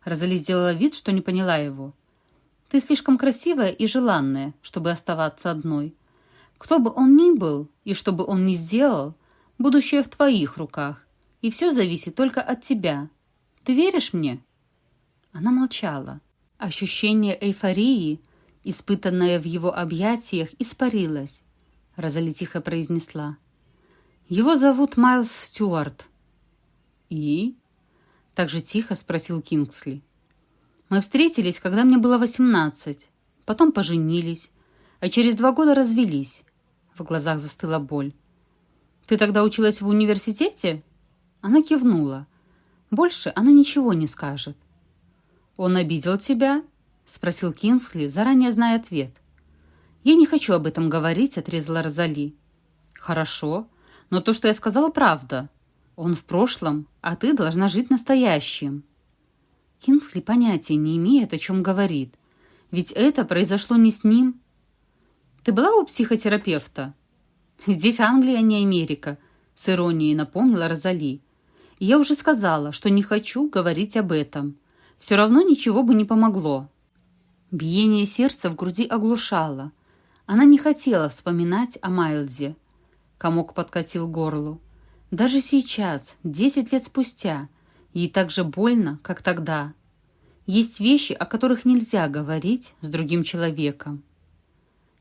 Розали сделала вид, что не поняла его. «Ты слишком красивая и желанная, чтобы оставаться одной. Кто бы он ни был и что бы он ни сделал, будущее в твоих руках, и все зависит только от тебя. Ты веришь мне?» Она молчала. Ощущение эйфории, испытанное в его объятиях, испарилось. Розали тихо произнесла. «Его зовут Майлз Стюарт». «И?» Так же тихо спросил Кингсли. Мы встретились, когда мне было восемнадцать. Потом поженились, а через два года развелись. В глазах застыла боль. «Ты тогда училась в университете?» Она кивнула. Больше она ничего не скажет. «Он обидел тебя?» — спросил Кингсли, заранее зная ответ. «Я не хочу об этом говорить», — отрезала Розали. «Хорошо, но то, что я сказала, правда. Он в прошлом, а ты должна жить настоящим». Кингсли понятия не имеет, о чем говорит. Ведь это произошло не с ним. «Ты была у психотерапевта?» «Здесь Англия, а не Америка», — с иронией напомнила Розали. «Я уже сказала, что не хочу говорить об этом. Все равно ничего бы не помогло». Биение сердца в груди оглушало. Она не хотела вспоминать о Майлзе. Комок подкатил горлу. Даже сейчас, десять лет спустя, ей так же больно, как тогда. Есть вещи, о которых нельзя говорить с другим человеком.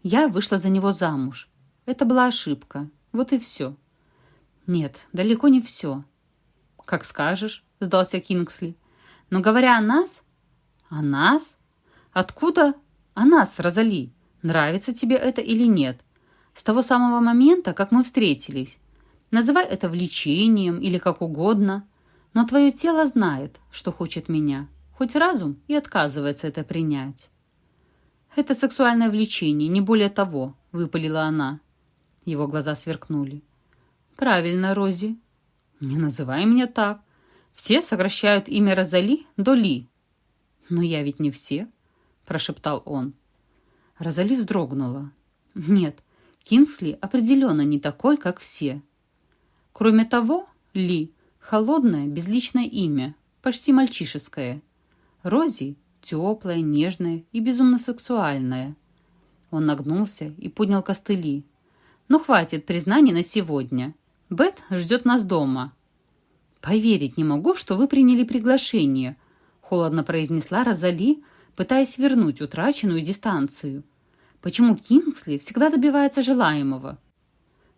Я вышла за него замуж. Это была ошибка. Вот и все. Нет, далеко не все. Как скажешь, сдался Кингсли. Но говоря о нас... О нас? Откуда? О нас, Розали. Нравится тебе это или нет? С того самого момента, как мы встретились. Называй это влечением или как угодно, но твое тело знает, что хочет меня, хоть разум и отказывается это принять. «Это сексуальное влечение, не более того», — выпалила она. Его глаза сверкнули. «Правильно, Рози. Не называй меня так. Все сокращают имя Розали до Ли». «Но я ведь не все», — прошептал он. Розали вздрогнула. «Нет, Кинсли определенно не такой, как все». Кроме того, Ли – холодное, безличное имя, почти мальчишеское. Рози – теплое, нежное и безумно сексуальное. Он нагнулся и поднял костыли. «Ну, хватит признаний на сегодня. Бет ждет нас дома». «Поверить не могу, что вы приняли приглашение», – холодно произнесла Розали, пытаясь вернуть утраченную дистанцию. «Почему Кингсли всегда добивается желаемого?»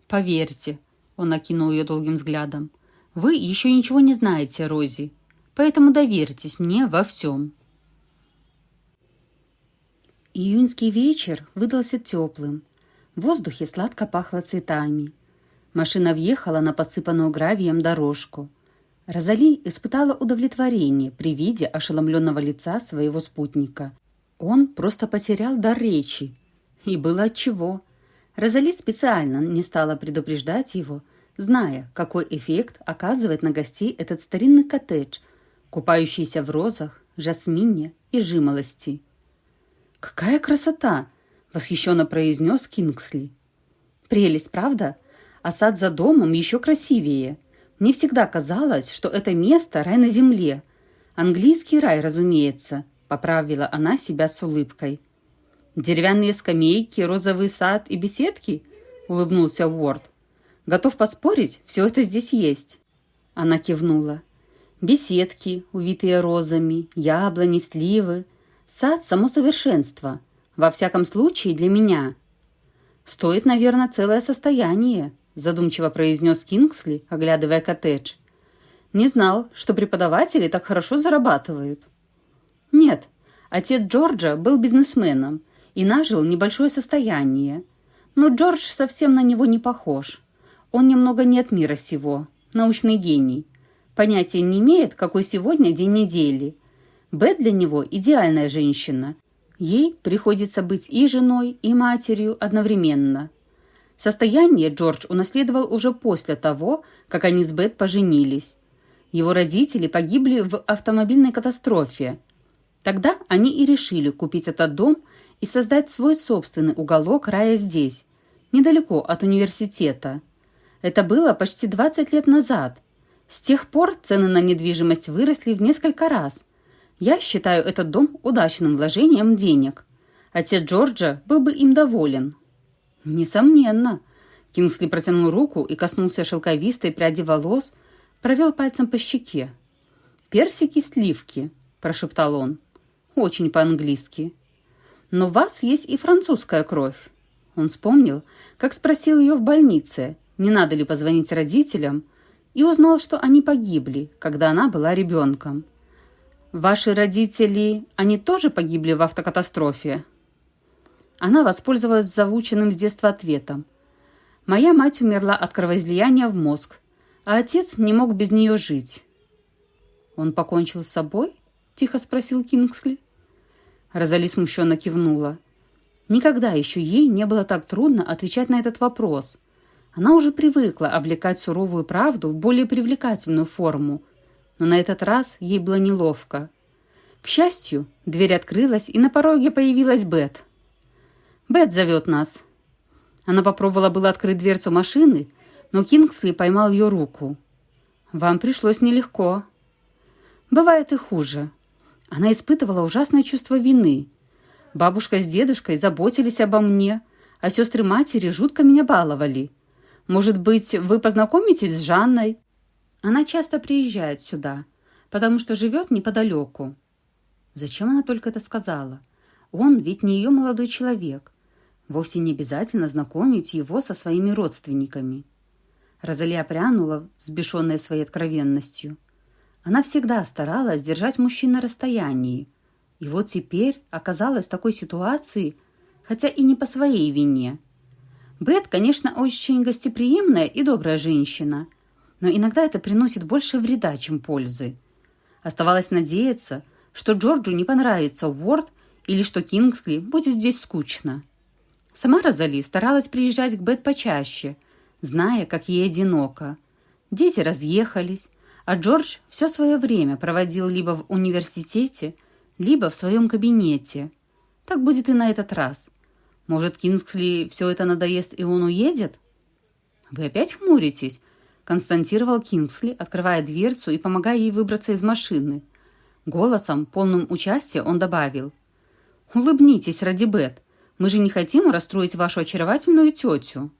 «Поверьте, он окинул ее долгим взглядом. «Вы еще ничего не знаете, Рози, поэтому доверьтесь мне во всем». Июньский вечер выдался теплым. В воздухе сладко пахло цветами. Машина въехала на посыпанную гравием дорожку. Розали испытала удовлетворение при виде ошеломленного лица своего спутника. Он просто потерял дар речи. И было отчего. Розали специально не стала предупреждать его, зная, какой эффект оказывает на гостей этот старинный коттедж, купающийся в розах, жасмине и жимолости. «Какая красота!» — восхищенно произнес Кингсли. «Прелесть, правда? А сад за домом еще красивее. Мне всегда казалось, что это место — рай на земле. Английский рай, разумеется», — поправила она себя с улыбкой. «Деревянные скамейки, розовый сад и беседки?» — улыбнулся Уорд. «Готов поспорить, все это здесь есть». Она кивнула. Беседки, увитые розами, яблони, сливы. Сад — само совершенство. Во всяком случае, для меня. Стоит, наверное, целое состояние, задумчиво произнес Кингсли, оглядывая коттедж. Не знал, что преподаватели так хорошо зарабатывают. Нет, отец Джорджа был бизнесменом и нажил небольшое состояние. Но Джордж совсем на него не похож. Он немного не от мира сего, научный гений. Понятия не имеет, какой сегодня день недели. Бет для него идеальная женщина. Ей приходится быть и женой, и матерью одновременно. Состояние Джордж унаследовал уже после того, как они с Бет поженились. Его родители погибли в автомобильной катастрофе. Тогда они и решили купить этот дом и создать свой собственный уголок рая здесь, недалеко от университета. Это было почти 20 лет назад. С тех пор цены на недвижимость выросли в несколько раз. Я считаю этот дом удачным вложением денег. Отец Джорджа был бы им доволен. Несомненно. Кингсли протянул руку и коснулся шелковистой пряди волос, провел пальцем по щеке. «Персики, сливки», – прошептал он. «Очень по-английски». «Но у вас есть и французская кровь». Он вспомнил, как спросил ее в больнице – не надо ли позвонить родителям, и узнал, что они погибли, когда она была ребенком. «Ваши родители, они тоже погибли в автокатастрофе?» Она воспользовалась заученным с детства ответом. «Моя мать умерла от кровоизлияния в мозг, а отец не мог без нее жить». «Он покончил с собой?» – тихо спросил Кингсли. Розали смущенно кивнула. Никогда еще ей не было так трудно отвечать на этот вопрос – она уже привыкла облекать суровую правду в более привлекательную форму, но на этот раз ей было неловко. К счастью, дверь открылась, и на пороге появилась Бет. «Бет зовет нас». Она попробовала было открыть дверцу машины, но Кингсли поймал ее руку. «Вам пришлось нелегко». «Бывает и хуже». Она испытывала ужасное чувство вины. Бабушка с дедушкой заботились обо мне, а сестры матери жутко меня баловали. Может быть, вы познакомитесь с Жанной? Она часто приезжает сюда, потому что живет неподалеку. Зачем она только это сказала? Он ведь не ее молодой человек. Вовсе не обязательно знакомить его со своими родственниками. Розалия прянула, сбешенная своей откровенностью. Она всегда старалась держать мужчин на расстоянии. И вот теперь оказалась в такой ситуации, хотя и не по своей вине – Бет, конечно, очень гостеприимная и добрая женщина, но иногда это приносит больше вреда, чем пользы. Оставалось надеяться, что Джорджу не понравится Уорд или что Кингсли будет здесь скучно. Сама Розали старалась приезжать к Бет почаще, зная, как ей одиноко. Дети разъехались, а Джордж все свое время проводил либо в университете, либо в своем кабинете. Так будет и на этот раз. Может, Кингсли все это надоест, и он уедет? Вы опять хмуритесь? Константировал Кингсли, открывая дверцу и помогая ей выбраться из машины. Голосом, полным участия, он добавил. «Улыбнитесь ради Бет. Мы же не хотим расстроить вашу очаровательную тетю».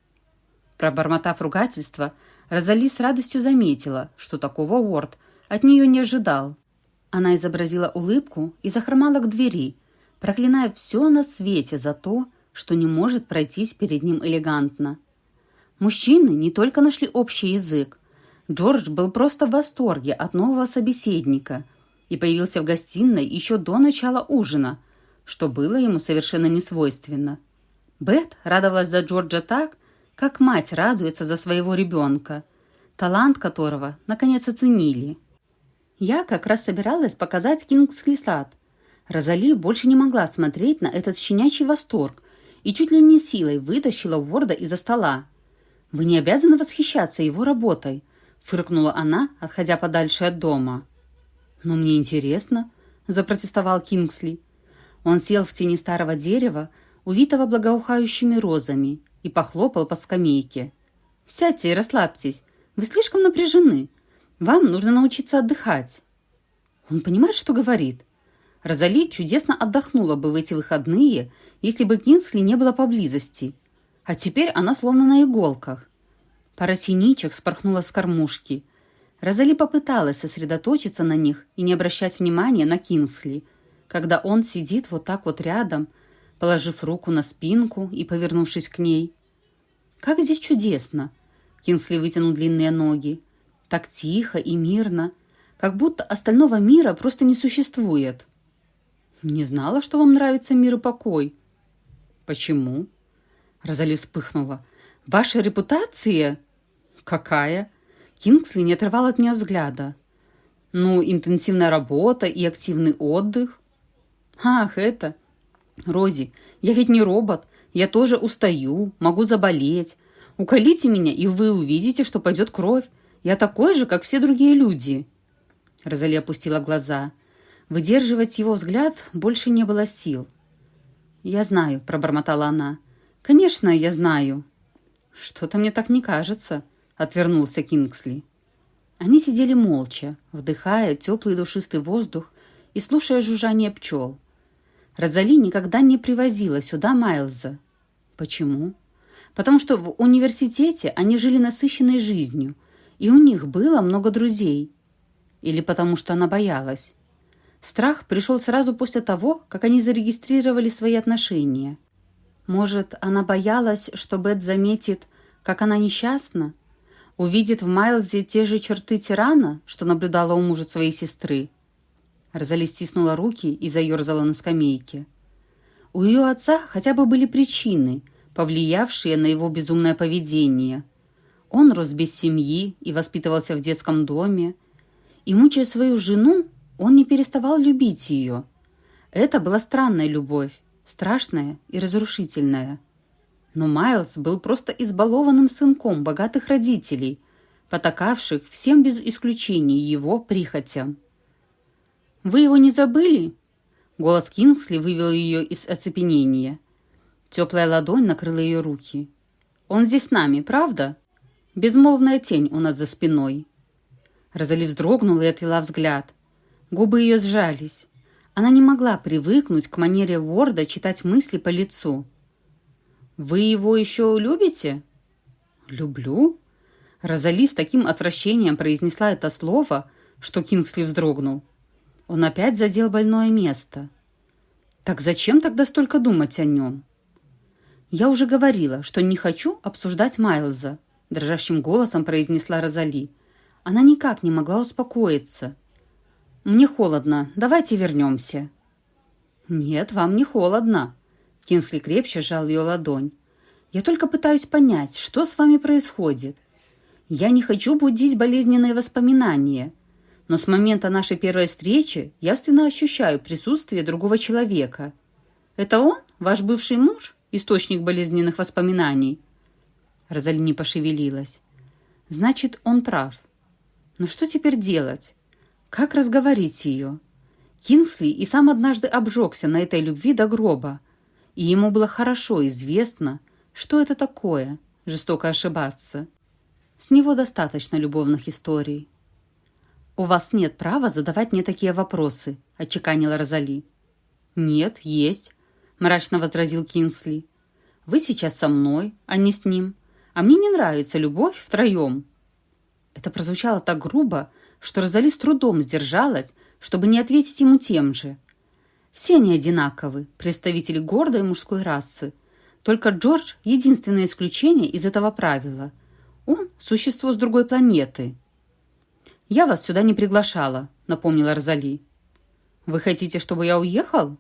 Пробормотав ругательство, Розали с радостью заметила, что такого Уорд от нее не ожидал. Она изобразила улыбку и захромала к двери, проклиная все на свете за то, что не может пройтись перед ним элегантно. Мужчины не только нашли общий язык. Джордж был просто в восторге от нового собеседника и появился в гостиной еще до начала ужина, что было ему совершенно несвойственно. Бет радовалась за Джорджа так, как мать радуется за своего ребенка, талант которого, наконец, оценили. Я как раз собиралась показать Кингсли сад. Розали больше не могла смотреть на этот щенячий восторг, и чуть ли не силой вытащила Уорда из-за стола. «Вы не обязаны восхищаться его работой», — фыркнула она, отходя подальше от дома. «Но мне интересно», —— запротестовал Кингсли. Он сел в тени старого дерева, увитого благоухающими розами, и похлопал по скамейке. «Сядьте и расслабьтесь. Вы слишком напряжены. Вам нужно научиться отдыхать». Он понимает, что говорит. Розали чудесно отдохнула бы в эти выходные, если бы Кинсли не было поблизости. А теперь она словно на иголках. Пара синичек спорхнула с кормушки. Розали попыталась сосредоточиться на них и не обращать внимания на Кинсли, когда он сидит вот так вот рядом, положив руку на спинку и повернувшись к ней. «Как здесь чудесно!» Кинсли вытянул длинные ноги. «Так тихо и мирно, как будто остального мира просто не существует». «Не знала, что вам нравится мир и покой». «Почему?» Розали вспыхнула. «Ваша репутация?» «Какая?» Кингсли не отрывал от нее взгляда. «Ну, интенсивная работа и активный отдых». «Ах, это...» «Рози, я ведь не робот. Я тоже устаю, могу заболеть. Уколите меня, и вы увидите, что пойдет кровь. Я такой же, как все другие люди». Розали опустила глаза. Выдерживать его взгляд больше не было сил. «Я знаю», — пробормотала она. «Конечно, я знаю». «Что-то мне так не кажется», — отвернулся Кингсли. Они сидели молча, вдыхая теплый душистый воздух и слушая жужжание пчел. Розали никогда не привозила сюда Майлза. Почему? Потому что в университете они жили насыщенной жизнью, и у них было много друзей. Или потому что она боялась. Страх пришел сразу после того, как они зарегистрировали свои отношения. Может, она боялась, что Бет заметит, как она несчастна? Увидит в Майлзе те же черты тирана, что наблюдала у мужа своей сестры? Розали стиснула руки и заерзала на скамейке. У ее отца хотя бы были причины, повлиявшие на его безумное поведение. Он рос без семьи и воспитывался в детском доме. И, мучая свою жену, он не переставал любить ее. Это была странная любовь, страшная и разрушительная. Но Майлз был просто избалованным сынком богатых родителей, потакавших всем без исключения его прихотям. «Вы его не забыли?» Голос Кингсли вывел ее из оцепенения. Теплая ладонь накрыла ее руки. «Он здесь с нами, правда?» «Безмолвная тень у нас за спиной». Розали вздрогнула и отвела взгляд. Губы ее сжались. Она не могла привыкнуть к манере Ворда читать мысли по лицу. «Вы его еще любите?» «Люблю?» Розали с таким отвращением произнесла это слово, что Кингсли вздрогнул. Он опять задел больное место. «Так зачем тогда столько думать о нем?» «Я уже говорила, что не хочу обсуждать Майлза», дрожащим голосом произнесла Розали. Она никак не могла успокоиться. «Мне холодно. Давайте вернемся». «Нет, вам не холодно». Кинсли крепче сжал ее ладонь. «Я только пытаюсь понять, что с вами происходит. Я не хочу будить болезненные воспоминания, но с момента нашей первой встречи явственно ощущаю присутствие другого человека. Это он, ваш бывший муж, источник болезненных воспоминаний?» Розали не пошевелилась. «Значит, он прав. Но что теперь делать? Как разговорить ее? Кингсли и сам однажды обжегся на этой любви до гроба, и ему было хорошо известно, что это такое — жестоко ошибаться. С него достаточно любовных историй. «У вас нет права задавать мне такие вопросы», — отчеканила Розали. «Нет, есть», — мрачно возразил Кинсли. «Вы сейчас со мной, а не с ним, а мне не нравится любовь втроем». Это прозвучало так грубо, что Розали с трудом сдержалась, чтобы не ответить ему тем же. Все они одинаковы, представители гордой мужской расы. Только Джордж — единственное исключение из этого правила. Он — существо с другой планеты. «Я вас сюда не приглашала», — напомнила Розали. «Вы хотите, чтобы я уехал?»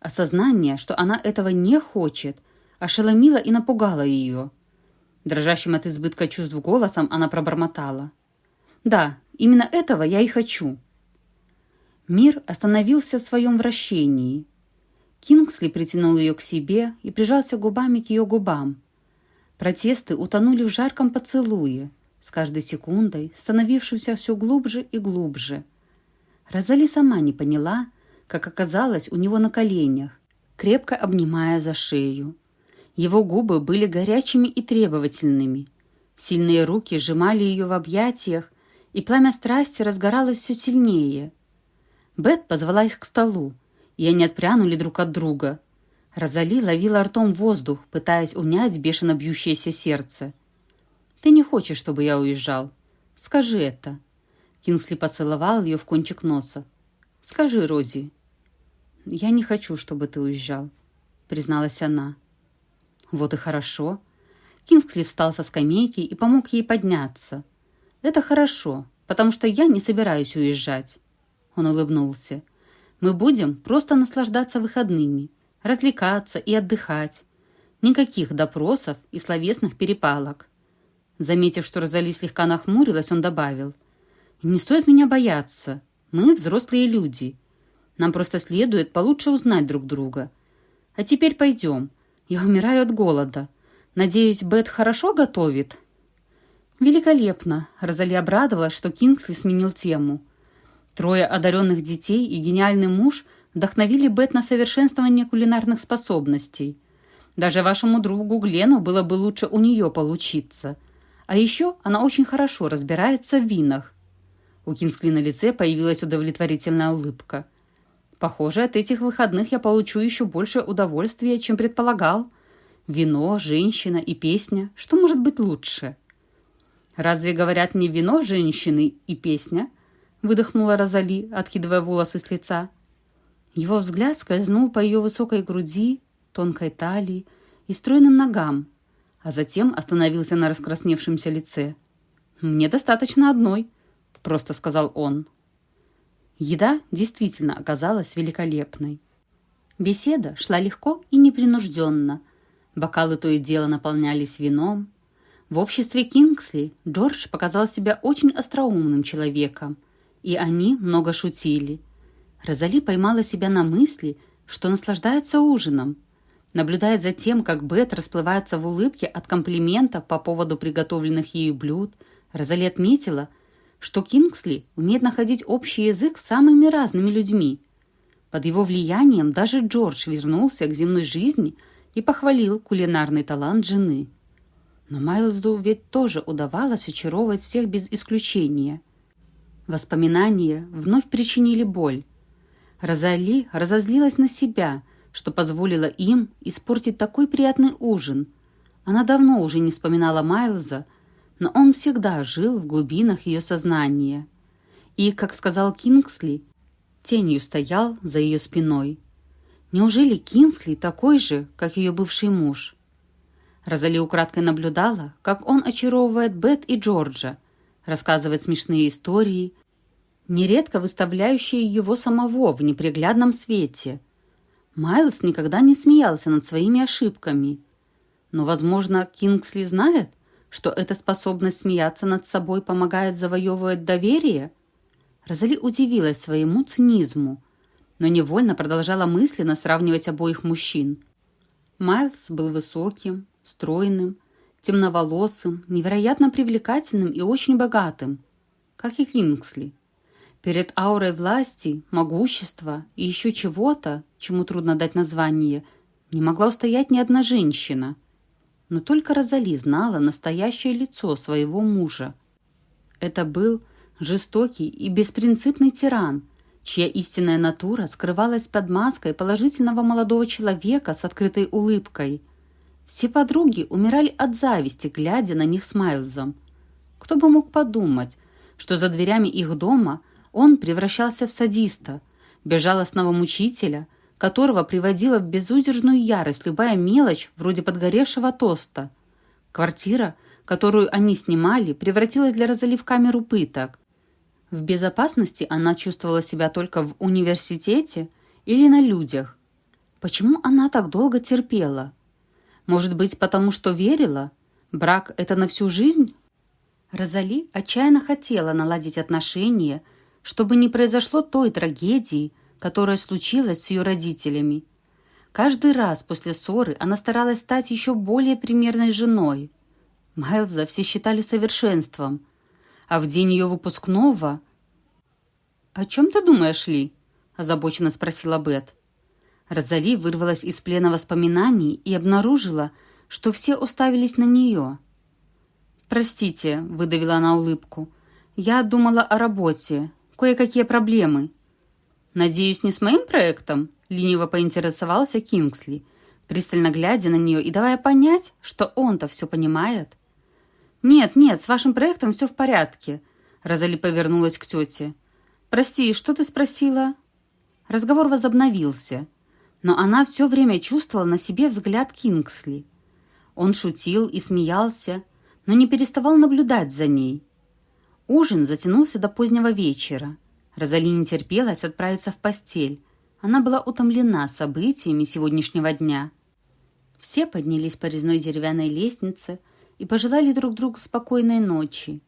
Осознание, что она этого не хочет, ошеломило и напугало ее. Дрожащим от избытка чувств голосом она пробормотала. «Да, Именно этого я и хочу. Мир остановился в своем вращении. Кингсли притянул ее к себе и прижался губами к ее губам. Протесты утонули в жарком поцелуе, с каждой секундой становившимся все глубже и глубже. Розали сама не поняла, как оказалось у него на коленях, крепко обнимая за шею. Его губы были горячими и требовательными. Сильные руки сжимали ее в объятиях, и пламя страсти разгоралось все сильнее. Бет позвала их к столу, и они отпрянули друг от друга. Розали ловила ртом воздух, пытаясь унять бешено бьющееся сердце. «Ты не хочешь, чтобы я уезжал? Скажи это». Кингсли поцеловал ее в кончик носа. «Скажи, Рози». «Я не хочу, чтобы ты уезжал», — призналась она. «Вот и хорошо». Кингсли встал со скамейки и помог ей подняться. «Это хорошо, потому что я не собираюсь уезжать». Он улыбнулся. «Мы будем просто наслаждаться выходными, развлекаться и отдыхать. Никаких допросов и словесных перепалок». Заметив, что Розали слегка нахмурилась, он добавил. «Не стоит меня бояться. Мы взрослые люди. Нам просто следует получше узнать друг друга. А теперь пойдем. Я умираю от голода. Надеюсь, Бет хорошо готовит?» «Великолепно!» — Розали обрадовалась, что Кингсли сменил тему. Трое одаренных детей и гениальный муж вдохновили Бет на совершенствование кулинарных способностей. Даже вашему другу Глену было бы лучше у нее получиться. А еще она очень хорошо разбирается в винах. У Кингсли на лице появилась удовлетворительная улыбка. «Похоже, от этих выходных я получу еще больше удовольствия, чем предполагал. Вино, женщина и песня. Что может быть лучше?» «Разве говорят не вино, женщины и песня?» выдохнула Розали, откидывая волосы с лица. Его взгляд скользнул по ее высокой груди, тонкой талии и стройным ногам, а затем остановился на раскрасневшемся лице. «Мне достаточно одной», — просто сказал он. Еда действительно оказалась великолепной. Беседа шла легко и непринужденно. Бокалы то и дело наполнялись вином. В обществе Кингсли Джордж показал себя очень остроумным человеком, и они много шутили. Розали поймала себя на мысли, что наслаждается ужином. Наблюдая за тем, как Бет расплывается в улыбке от комплимента по поводу приготовленных ею блюд, Розали отметила, что Кингсли умеет находить общий язык с самыми разными людьми. Под его влиянием даже Джордж вернулся к земной жизни и похвалил кулинарный талант жены. Но Майлзу ведь тоже удавалось очаровывать всех без исключения. Воспоминания вновь причинили боль. Розали разозлилась на себя – что позволило им испортить такой приятный ужин. Она давно уже не вспоминала Майлза, но он всегда жил в глубинах ее сознания. И, как сказал Кингсли, тенью стоял за ее спиной. Неужели Кингсли такой же, как ее бывший муж? Розали украдкой наблюдала, как он очаровывает Бет и Джорджа, рассказывает смешные истории, нередко выставляющие его самого в неприглядном свете – Майлз никогда не смеялся над своими ошибками. Но, возможно, Кингсли знает, что эта способность смеяться над собой помогает завоевывать доверие? Розали удивилась своему цинизму, но невольно продолжала мысленно сравнивать обоих мужчин. Майлз был высоким, стройным, темноволосым, невероятно привлекательным и очень богатым, как и Кингсли. Перед аурой власти, могущества и еще чего-то, чему трудно дать название, не могла устоять ни одна женщина. Но только Розали знала настоящее лицо своего мужа. Это был жестокий и беспринципный тиран, чья истинная натура скрывалась под маской положительного молодого человека с открытой улыбкой. Все подруги умирали от зависти, глядя на них с Майлзом. Кто бы мог подумать, что за дверями их дома – он превращался в садиста, безжалостного мучителя, которого приводила в безудержную ярость любая мелочь вроде подгоревшего тоста. Квартира, которую они снимали, превратилась для Розали в камеру пыток. В безопасности она чувствовала себя только в университете или на людях. Почему она так долго терпела? Может быть, потому что верила? Брак – это на всю жизнь? Розали отчаянно хотела наладить отношения – чтобы не произошло той трагедии, которая случилась с ее родителями. Каждый раз после ссоры она старалась стать еще более примерной женой. Майлза все считали совершенством, а в день ее выпускного «О чем ты думаешь, Ли?» – озабоченно спросила Бет. Розали вырвалась из плена воспоминаний и обнаружила, что все уставились на нее. «Простите», – выдавила она улыбку, – «я думала о работе, кое-какие проблемы». «Надеюсь, не с моим проектом?» – лениво поинтересовался Кингсли, пристально глядя на нее и давая понять, что он-то все понимает. «Нет, нет, с вашим проектом все в порядке», – Розали повернулась к тете. «Прости, что ты спросила?» Разговор возобновился, но она все время чувствовала на себе взгляд Кингсли. Он шутил и смеялся, но не переставал наблюдать за ней. Ужин затянулся до позднего вечера. Розали не терпелась отправиться в постель. Она была утомлена событиями сегодняшнего дня. Все поднялись по резной деревянной лестнице и пожелали друг другу спокойной ночи.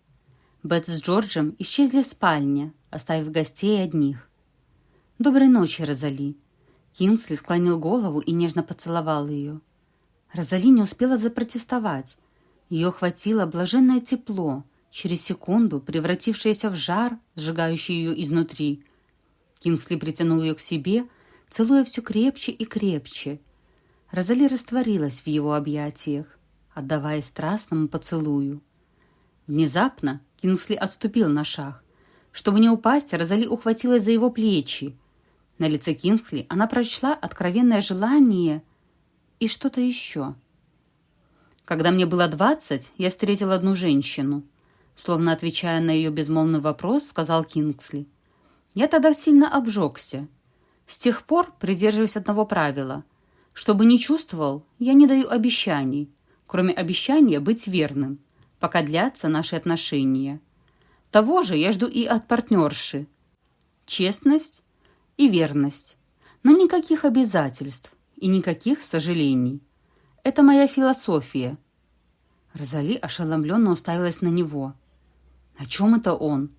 Бет с Джорджем исчезли в спальне, оставив гостей одних. «Доброй ночи, Розали!» Кинсли склонил голову и нежно поцеловал ее. Розали не успела запротестовать. Ее охватило блаженное тепло, через секунду превратившееся в жар, сжигающий ее изнутри. Кингсли притянул ее к себе, целуя все крепче и крепче. Розали растворилась в его объятиях, отдавая страстному поцелую. Внезапно Кингсли отступил на шаг. Чтобы не упасть, Розали ухватилась за его плечи. На лице Кингсли она прочла откровенное желание и что-то еще. Когда мне было двадцать, я встретил одну женщину. Словно отвечая на ее безмолвный вопрос, сказал Кингсли. Я тогда сильно обжегся. С тех пор придерживаюсь одного правила. Чтобы не чувствовал, я не даю обещаний, кроме обещания быть верным, пока длятся наши отношения. Того же я жду и от партнерши. Честность и верность. Но никаких обязательств и никаких сожалений. Это моя философия. Розали ошеломленно уставилась на него. О чем это он?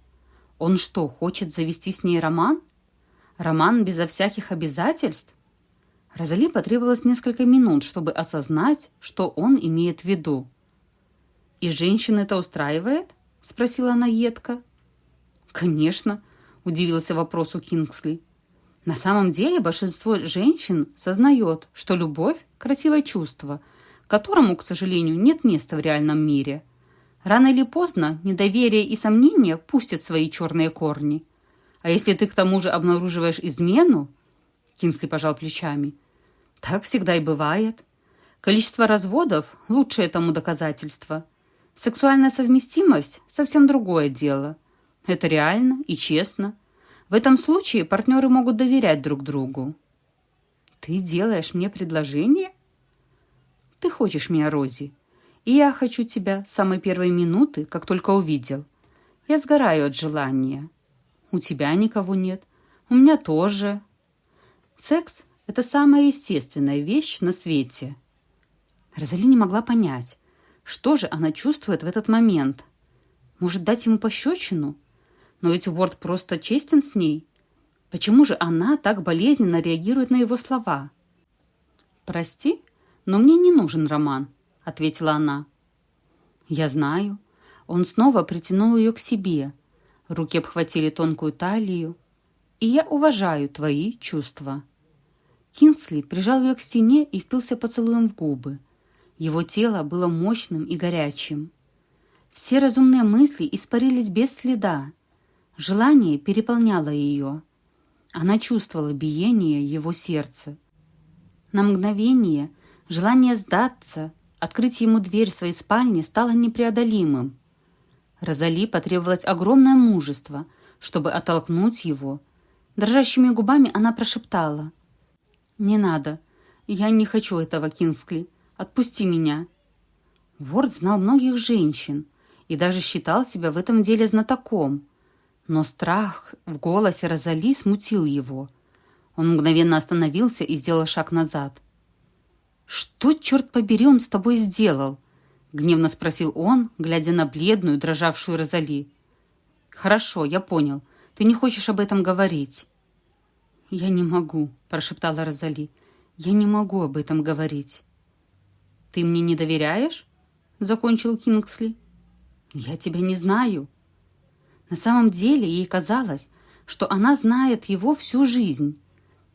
Он что, хочет завести с ней роман? Роман безо всяких обязательств? Розали потребовалось несколько минут, чтобы осознать, что он имеет в виду. «И женщин это устраивает?» — спросила она едко. «Конечно», — удивился вопросу Кингсли. «На самом деле большинство женщин сознает, что любовь — красивое чувство, которому, к сожалению, нет места в реальном мире. Рано или поздно недоверие и сомнения пустят свои черные корни. А если ты к тому же обнаруживаешь измену...» Кингсли пожал плечами. «Так всегда и бывает. Количество разводов — лучшее тому доказательство». Сексуальная совместимость – совсем другое дело. Это реально и честно. В этом случае партнеры могут доверять друг другу. Ты делаешь мне предложение? Ты хочешь меня, Рози. И я хочу тебя с самой первой минуты, как только увидел. Я сгораю от желания. У тебя никого нет. У меня тоже. Секс – это самая естественная вещь на свете. Розали не могла понять, что же она чувствует в этот момент? Может, дать ему пощечину? Но ведь Уорд просто честен с ней. Почему же она так болезненно реагирует на его слова? «Прости, но мне не нужен роман», — ответила она. «Я знаю». Он снова притянул ее к себе. Руки обхватили тонкую талию. «И я уважаю твои чувства». Кинсли прижал ее к стене и впился поцелуем в губы. Его тело было мощным и горячим. Все разумные мысли испарились без следа. Желание переполняло ее. Она чувствовала биение его сердца. На мгновение желание сдаться, открыть ему дверь своей спальни стало непреодолимым. Розали потребовалось огромное мужество, чтобы оттолкнуть его. Дрожащими губами она прошептала. «Не надо. Я не хочу этого, Кинскли. Отпусти меня!» Ворд знал многих женщин и даже считал себя в этом деле знатоком. Но страх в голосе Розали смутил его. Он мгновенно остановился и сделал шаг назад. «Что, черт побери, он с тобой сделал?» — гневно спросил он, глядя на бледную, дрожавшую Розали. «Хорошо, я понял. Ты не хочешь об этом говорить». «Я не могу», — прошептала Розали. «Я не могу об этом говорить». «Ты мне не доверяешь?» — закончил Кингсли. «Я тебя не знаю». На самом деле ей казалось, что она знает его всю жизнь.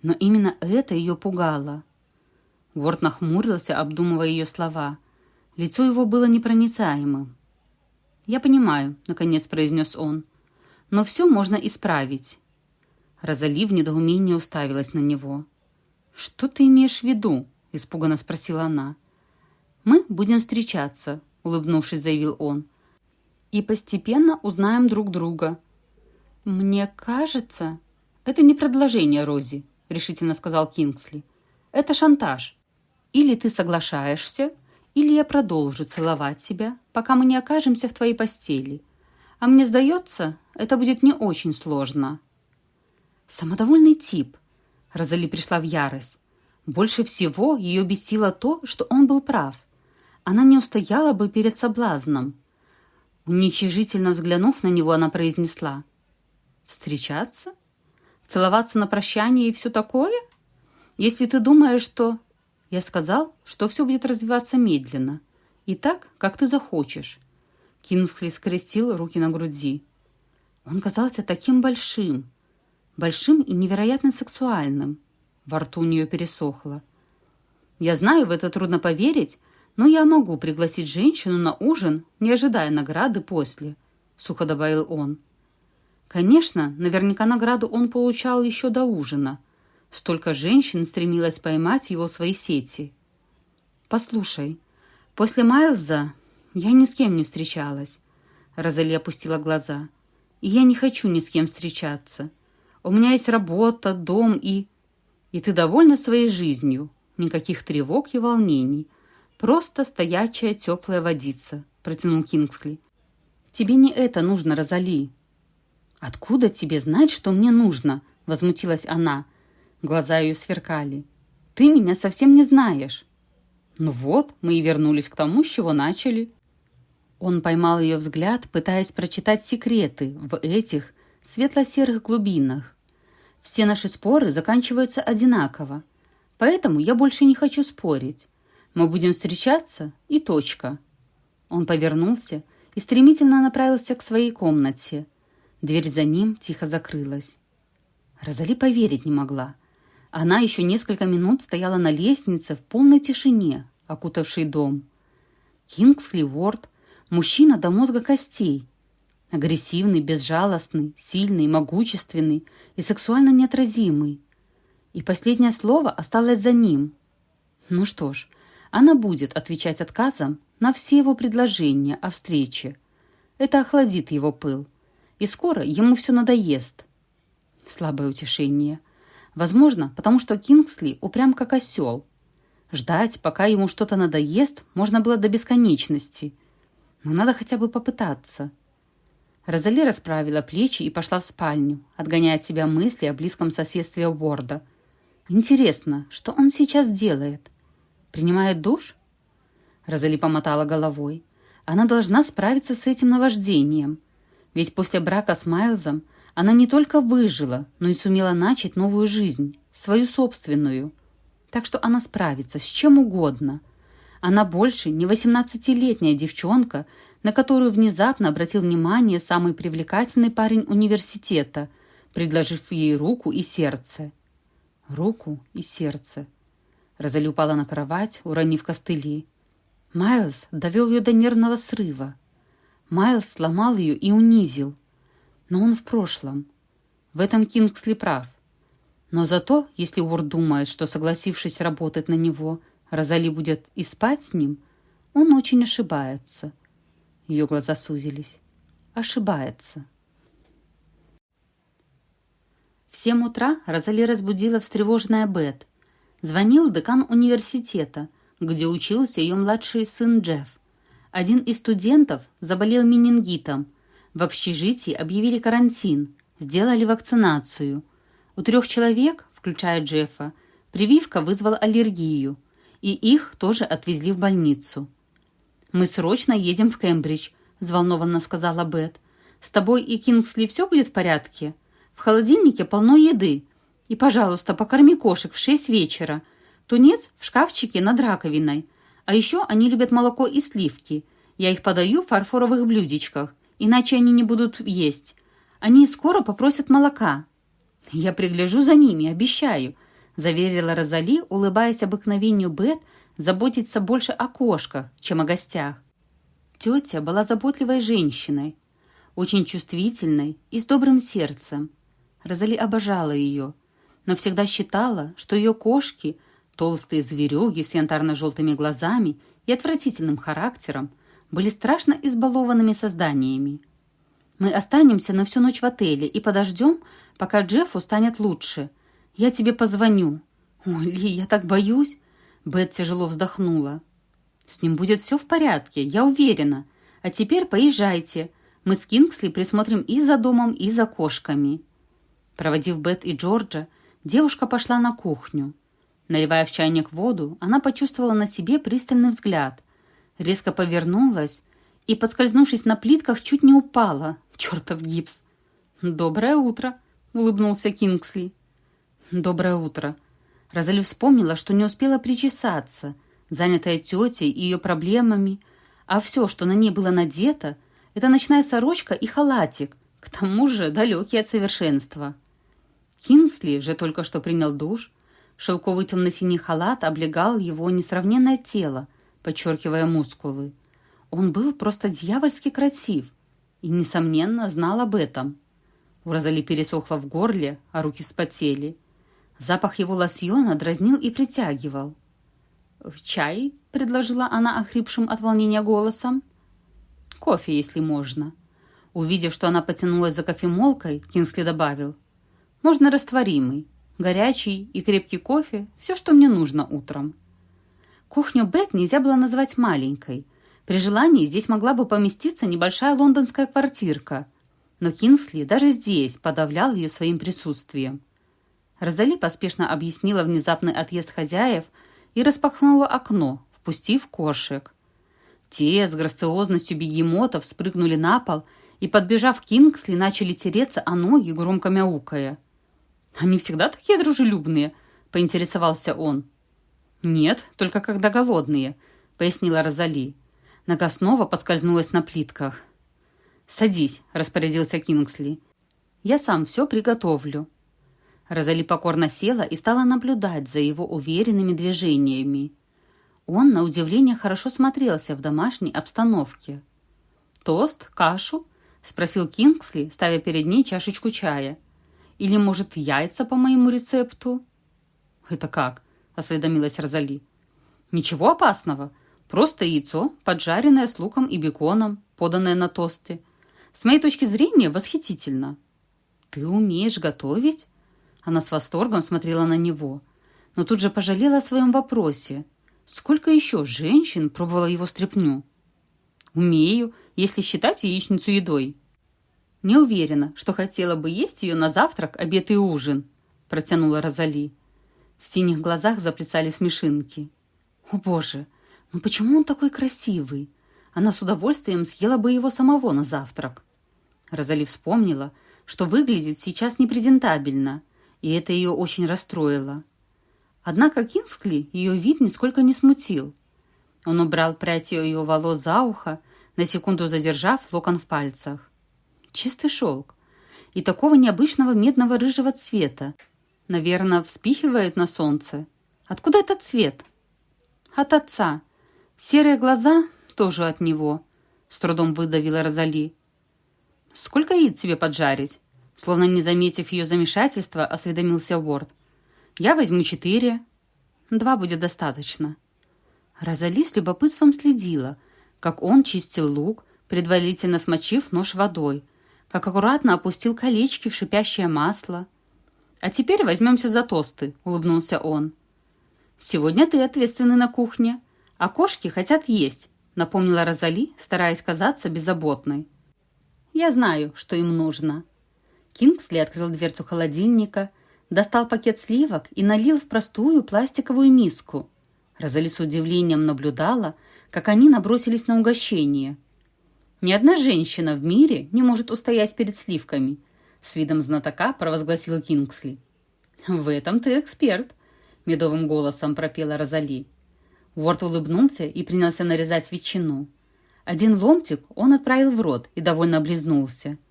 Но именно это ее пугало. Уорд нахмурился, обдумывая ее слова. Лицо его было непроницаемым. «Я понимаю», — наконец произнес он. «Но все можно исправить». Розали в недоумении уставилась на него. «Что ты имеешь в виду?» — испуганно спросила она. «Мы будем встречаться», — улыбнувшись, заявил он. «И постепенно узнаем друг друга». «Мне кажется...» «Это не предложение, Рози», — решительно сказал Кингсли. «Это шантаж. Или ты соглашаешься, или я продолжу целовать тебя, пока мы не окажемся в твоей постели. А мне сдается, это будет не очень сложно». Самодовольный тип. Розали пришла в ярость. Больше всего ее бесило то, что он был прав. Она не устояла бы перед соблазном. Уничижительно взглянув на него, она произнесла. «Встречаться? Целоваться на прощание и все такое? Если ты думаешь, что...» Я сказал, что все будет развиваться медленно. И так, как ты захочешь. Кингсли скрестил руки на груди. Он казался таким большим. Большим и невероятно сексуальным. Во рту у нее пересохло. Я знаю, в это трудно поверить, но я могу пригласить женщину на ужин, не ожидая награды после, сухо добавил он. Конечно, наверняка награду он получал еще до ужина – Столько женщин стремилось поймать его в свои сети. «Послушай, после Майлза я ни с кем не встречалась», — Розали опустила глаза. «И я не хочу ни с кем встречаться. У меня есть работа, дом и...» «И ты довольна своей жизнью. Никаких тревог и волнений. Просто стоячая теплая водица», — протянул Кингсли. «Тебе не это нужно, Розали». «Откуда тебе знать, что мне нужно?» — возмутилась она. Глаза ее сверкали. «Ты меня совсем не знаешь». «Ну вот, мы и вернулись к тому, с чего начали». Он поймал ее взгляд, пытаясь прочитать секреты в этих светло-серых глубинах. Все наши споры заканчиваются одинаково. Поэтому я больше не хочу спорить. Мы будем встречаться и точка. Он повернулся и стремительно направился к своей комнате. Дверь за ним тихо закрылась. Розали поверить не могла. Она еще несколько минут стояла на лестнице в полной тишине, окутавшей дом. Кингсли Уорд – мужчина до мозга костей. Агрессивный, безжалостный, сильный, могущественный и сексуально неотразимый. И последнее слово осталось за ним. Ну что ж, она будет отвечать отказом на все его предложения о встрече. Это охладит его пыл. И скоро ему все надоест. Слабое утешение – Возможно, потому что Кингсли упрям как осел. Ждать, пока ему что-то надоест, можно было до бесконечности. Но надо хотя бы попытаться. Розали расправила плечи и пошла в спальню, отгоняя от себя мысли о близком соседстве Уорда. Интересно, что он сейчас делает? Принимает душ? Розали помотала головой. Она должна справиться с этим наваждением. Ведь после брака с Майлзом она не только выжила, но и сумела начать новую жизнь, свою собственную. Так что она справится с чем угодно. Она больше не восемнадцатилетняя девчонка, на которую внезапно обратил внимание самый привлекательный парень университета, предложив ей руку и сердце. Руку и сердце. Розали упала на кровать, уронив костыли. Майлз довел ее до нервного срыва. Майлз сломал ее и унизил. Но он в прошлом. В этом Кингсли прав. Но зато, если Уорд думает, что, согласившись работать на него, Розали будет и спать с ним, он очень ошибается. Ее глаза сузились. Ошибается. В семь утра Розали разбудила встревоженная Бет. Звонил декан университета, где учился ее младший сын Джефф. Один из студентов заболел менингитом – в общежитии объявили карантин, сделали вакцинацию. У трех человек, включая Джеффа, прививка вызвала аллергию, и их тоже отвезли в больницу. «Мы срочно едем в Кембридж», – взволнованно сказала Бет. «С тобой и Кингсли все будет в порядке? В холодильнике полно еды. И, пожалуйста, покорми кошек в шесть вечера. Тунец в шкафчике над раковиной. А еще они любят молоко и сливки. Я их подаю в фарфоровых блюдечках иначе они не будут есть. Они скоро попросят молока». «Я пригляжу за ними, обещаю», — заверила Розали, улыбаясь обыкновению Бет, заботиться больше о кошках, чем о гостях. Тетя была заботливой женщиной, очень чувствительной и с добрым сердцем. Розали обожала ее, но всегда считала, что ее кошки, толстые зверюги с янтарно-желтыми глазами и отвратительным характером, были страшно избалованными созданиями. Мы останемся на всю ночь в отеле и подождем, пока Джеффу станет лучше. Я тебе позвоню». «Ой, Ли, я так боюсь!» Бет тяжело вздохнула. «С ним будет все в порядке, я уверена. А теперь поезжайте. Мы с Кингсли присмотрим и за домом, и за кошками». Проводив Бет и Джорджа, девушка пошла на кухню. Наливая в чайник воду, она почувствовала на себе пристальный взгляд. Резко повернулась и, подскользнувшись на плитках, чуть не упала. Чертов гипс! «Доброе утро!» — улыбнулся Кингсли. «Доброе утро!» Розали вспомнила, что не успела причесаться, занятая тетей и ее проблемами, а все, что на ней было надето, это ночная сорочка и халатик, к тому же далекий от совершенства. Кинсли же только что принял душ. Шелковый темно-синий халат облегал его несравненное тело, подчеркивая мускулы. Он был просто дьявольски красив и, несомненно, знал об этом. У Розали пересохло в горле, а руки вспотели. Запах его лосьона дразнил и притягивал. «В чай?» — предложила она охрипшим от волнения голосом. «Кофе, если можно». Увидев, что она потянулась за кофемолкой, Кинсли добавил. «Можно растворимый, горячий и крепкий кофе, все, что мне нужно утром». Кухню Бет нельзя было назвать маленькой. При желании здесь могла бы поместиться небольшая лондонская квартирка. Но Кинсли даже здесь подавлял ее своим присутствием. Розали поспешно объяснила внезапный отъезд хозяев и распахнула окно, впустив кошек. Те с грациозностью бегемотов спрыгнули на пол и, подбежав к Кингсли, начали тереться о ноги, громко мяукая. «Они всегда такие дружелюбные?» — поинтересовался он. «Нет, только когда голодные», — пояснила Розали. Нога снова поскользнулась на плитках. «Садись», — распорядился Кингсли. «Я сам все приготовлю». Розали покорно села и стала наблюдать за его уверенными движениями. Он, на удивление, хорошо смотрелся в домашней обстановке. «Тост? Кашу?» — спросил Кингсли, ставя перед ней чашечку чая. «Или, может, яйца по моему рецепту?» «Это как?» — осведомилась Розали. «Ничего опасного. Просто яйцо, поджаренное с луком и беконом, поданное на тосте. С моей точки зрения, восхитительно». «Ты умеешь готовить?» Она с восторгом смотрела на него, но тут же пожалела о своем вопросе. Сколько еще женщин пробовала его стряпню? «Умею, если считать яичницу едой». «Не уверена, что хотела бы есть ее на завтрак, обед и ужин», протянула Розали. В синих глазах заплясали смешинки. «О, Боже, ну почему он такой красивый? Она с удовольствием съела бы его самого на завтрак». Розали вспомнила, что выглядит сейчас непрезентабельно, и это ее очень расстроило. Однако Кинскли ее вид нисколько не смутил. Он убрал прядь ее волос за ухо, на секунду задержав локон в пальцах. Чистый шелк. И такого необычного медного рыжего цвета. Наверное, вспихивает на солнце. Откуда этот цвет? От отца. Серые глаза тоже от него. С трудом выдавила Розали. Сколько яиц тебе поджарить? Словно не заметив ее замешательства, осведомился Уорд. «Я возьму четыре. Два будет достаточно». Розали с любопытством следила, как он чистил лук, предварительно смочив нож водой, как аккуратно опустил колечки в шипящее масло. «А теперь возьмемся за тосты», — улыбнулся он. «Сегодня ты ответственный на кухне, а кошки хотят есть», — напомнила Розали, стараясь казаться беззаботной. «Я знаю, что им нужно», Кингсли открыл дверцу холодильника, достал пакет сливок и налил в простую пластиковую миску. Розали с удивлением наблюдала, как они набросились на угощение. «Ни одна женщина в мире не может устоять перед сливками», с видом знатока провозгласил Кингсли. «В этом ты эксперт», — медовым голосом пропела Розали. Уорд улыбнулся и принялся нарезать ветчину. Один ломтик он отправил в рот и довольно облизнулся —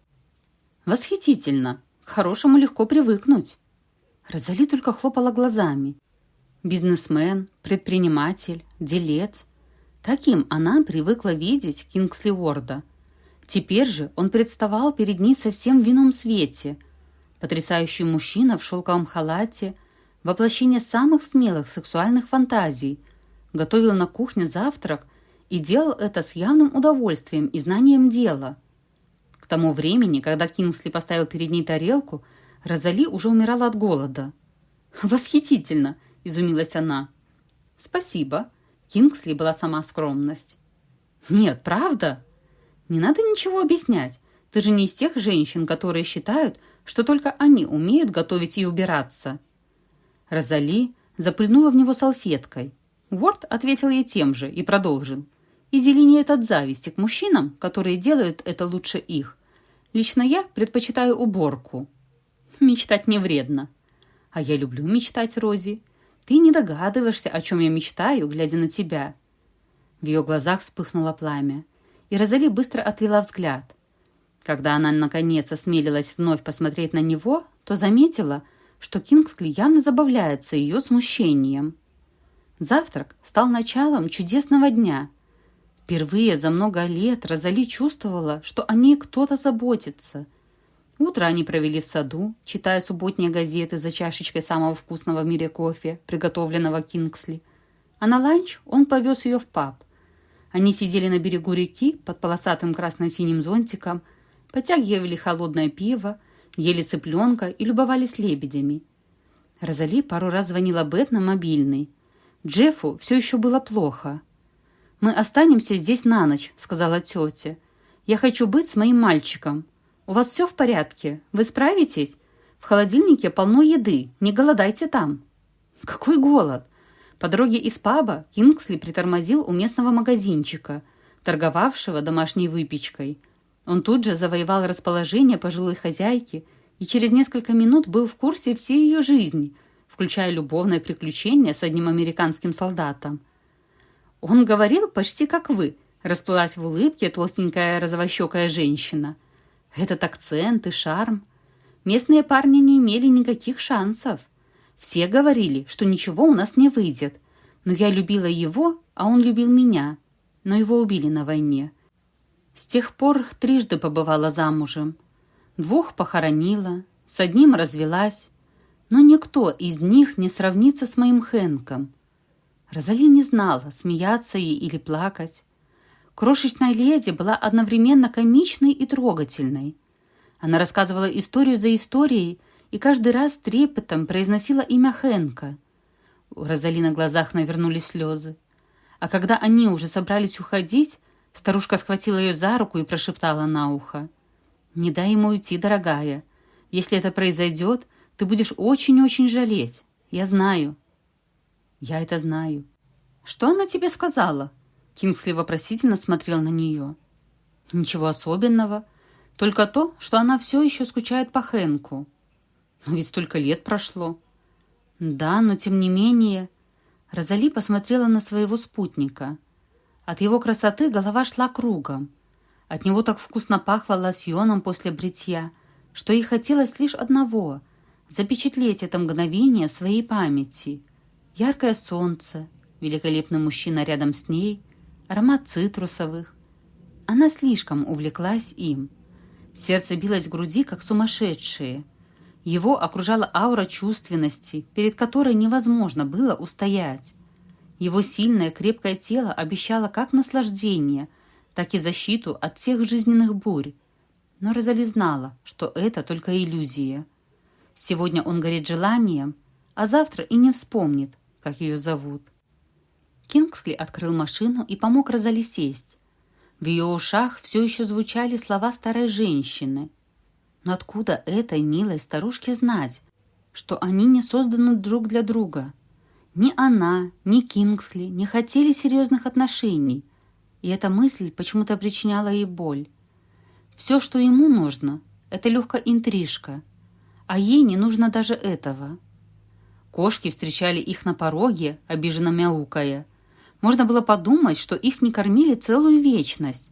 «Восхитительно! К хорошему легко привыкнуть!» Розали только хлопала глазами. Бизнесмен, предприниматель, делец. Таким она привыкла видеть Кингсли Уорда. Теперь же он представал перед ней совсем в ином свете. Потрясающий мужчина в шелковом халате, воплощение самых смелых сексуальных фантазий, готовил на кухне завтрак и делал это с явным удовольствием и знанием дела. К тому времени, когда Кингсли поставил перед ней тарелку, Розали уже умирала от голода. «Восхитительно!» – изумилась она. «Спасибо». Кингсли была сама скромность. «Нет, правда?» «Не надо ничего объяснять. Ты же не из тех женщин, которые считают, что только они умеют готовить и убираться». Розали запыльнула в него салфеткой. Уорд ответил ей тем же и продолжил. «И зеленеют от зависти к мужчинам, которые делают это лучше их. Лично я предпочитаю уборку». Мечтать не вредно. А я люблю мечтать, Рози. Ты не догадываешься, о чем я мечтаю, глядя на тебя. В ее глазах вспыхнуло пламя, и Розали быстро отвела взгляд. Когда она, наконец, осмелилась вновь посмотреть на него, то заметила, что Кингсли явно забавляется ее смущением. Завтрак стал началом чудесного дня. Впервые за много лет Розали чувствовала, что о ней кто-то заботится – Утро они провели в саду, читая субботние газеты за чашечкой самого вкусного в мире кофе, приготовленного Кингсли. А на ланч он повез ее в паб. Они сидели на берегу реки под полосатым красно-синим зонтиком, потягивали холодное пиво, ели цыпленка и любовались лебедями. Розали пару раз звонила Бет на мобильный. Джеффу все еще было плохо. «Мы останемся здесь на ночь», — сказала тетя. «Я хочу быть с моим мальчиком. «У вас все в порядке? Вы справитесь? В холодильнике полно еды. Не голодайте там». «Какой голод?» По дороге из паба Кингсли притормозил у местного магазинчика, торговавшего домашней выпечкой. Он тут же завоевал расположение пожилой хозяйки и через несколько минут был в курсе всей ее жизни, включая любовное приключение с одним американским солдатом. «Он говорил почти как вы», — расплылась в улыбке толстенькая розовощекая женщина — этот акцент и шарм. Местные парни не имели никаких шансов. Все говорили, что ничего у нас не выйдет. Но я любила его, а он любил меня. Но его убили на войне. С тех пор трижды побывала замужем. Двух похоронила, с одним развелась. Но никто из них не сравнится с моим Хэнком. Розали не знала, смеяться ей или плакать. Крошечная леди была одновременно комичной и трогательной. Она рассказывала историю за историей и каждый раз трепетом произносила имя Хэнка. У Розали на глазах навернулись слезы. А когда они уже собрались уходить, старушка схватила ее за руку и прошептала на ухо. «Не дай ему уйти, дорогая. Если это произойдет, ты будешь очень-очень жалеть. Я знаю». «Я это знаю». «Что она тебе сказала?» Кингсли вопросительно смотрел на нее. «Ничего особенного. Только то, что она все еще скучает по Хэнку. Но ведь столько лет прошло». «Да, но тем не менее...» Розали посмотрела на своего спутника. От его красоты голова шла кругом. От него так вкусно пахло лосьоном после бритья, что ей хотелось лишь одного — запечатлеть это мгновение в своей памяти. Яркое солнце, великолепный мужчина рядом с ней — аромат цитрусовых. Она слишком увлеклась им. Сердце билось в груди, как сумасшедшее. Его окружала аура чувственности, перед которой невозможно было устоять. Его сильное, крепкое тело обещало как наслаждение, так и защиту от всех жизненных бурь. Но Розали знала, что это только иллюзия. Сегодня он горит желанием, а завтра и не вспомнит, как ее зовут. Кингсли открыл машину и помог Розали сесть. В ее ушах все еще звучали слова старой женщины. Но откуда этой милой старушке знать, что они не созданы друг для друга? Ни она, ни Кингсли не хотели серьезных отношений, и эта мысль почему-то причиняла ей боль. Все, что ему нужно, это легкая интрижка, а ей не нужно даже этого. Кошки встречали их на пороге, обиженно мяукая – можно было подумать, что их не кормили целую вечность.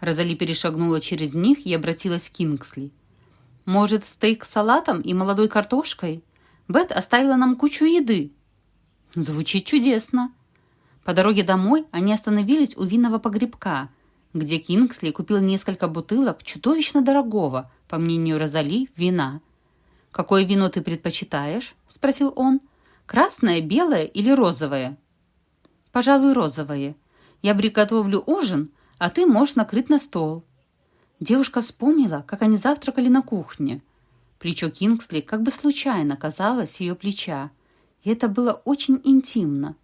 Розали перешагнула через них и обратилась к Кингсли. Может, стейк с салатом и молодой картошкой? Бет оставила нам кучу еды». Звучит чудесно. По дороге домой они остановились у винного погребка, где Кингсли купил несколько бутылок чудовищно дорогого, по мнению Розали, вина. «Какое вино ты предпочитаешь?» – спросил он. «Красное, белое или розовое?» «Пожалуй, розовое. Я приготовлю ужин, а ты можешь накрыть на стол». Девушка вспомнила, как они завтракали на кухне. Плечо Кингсли как бы случайно казалось ее плеча и это было очень интимно.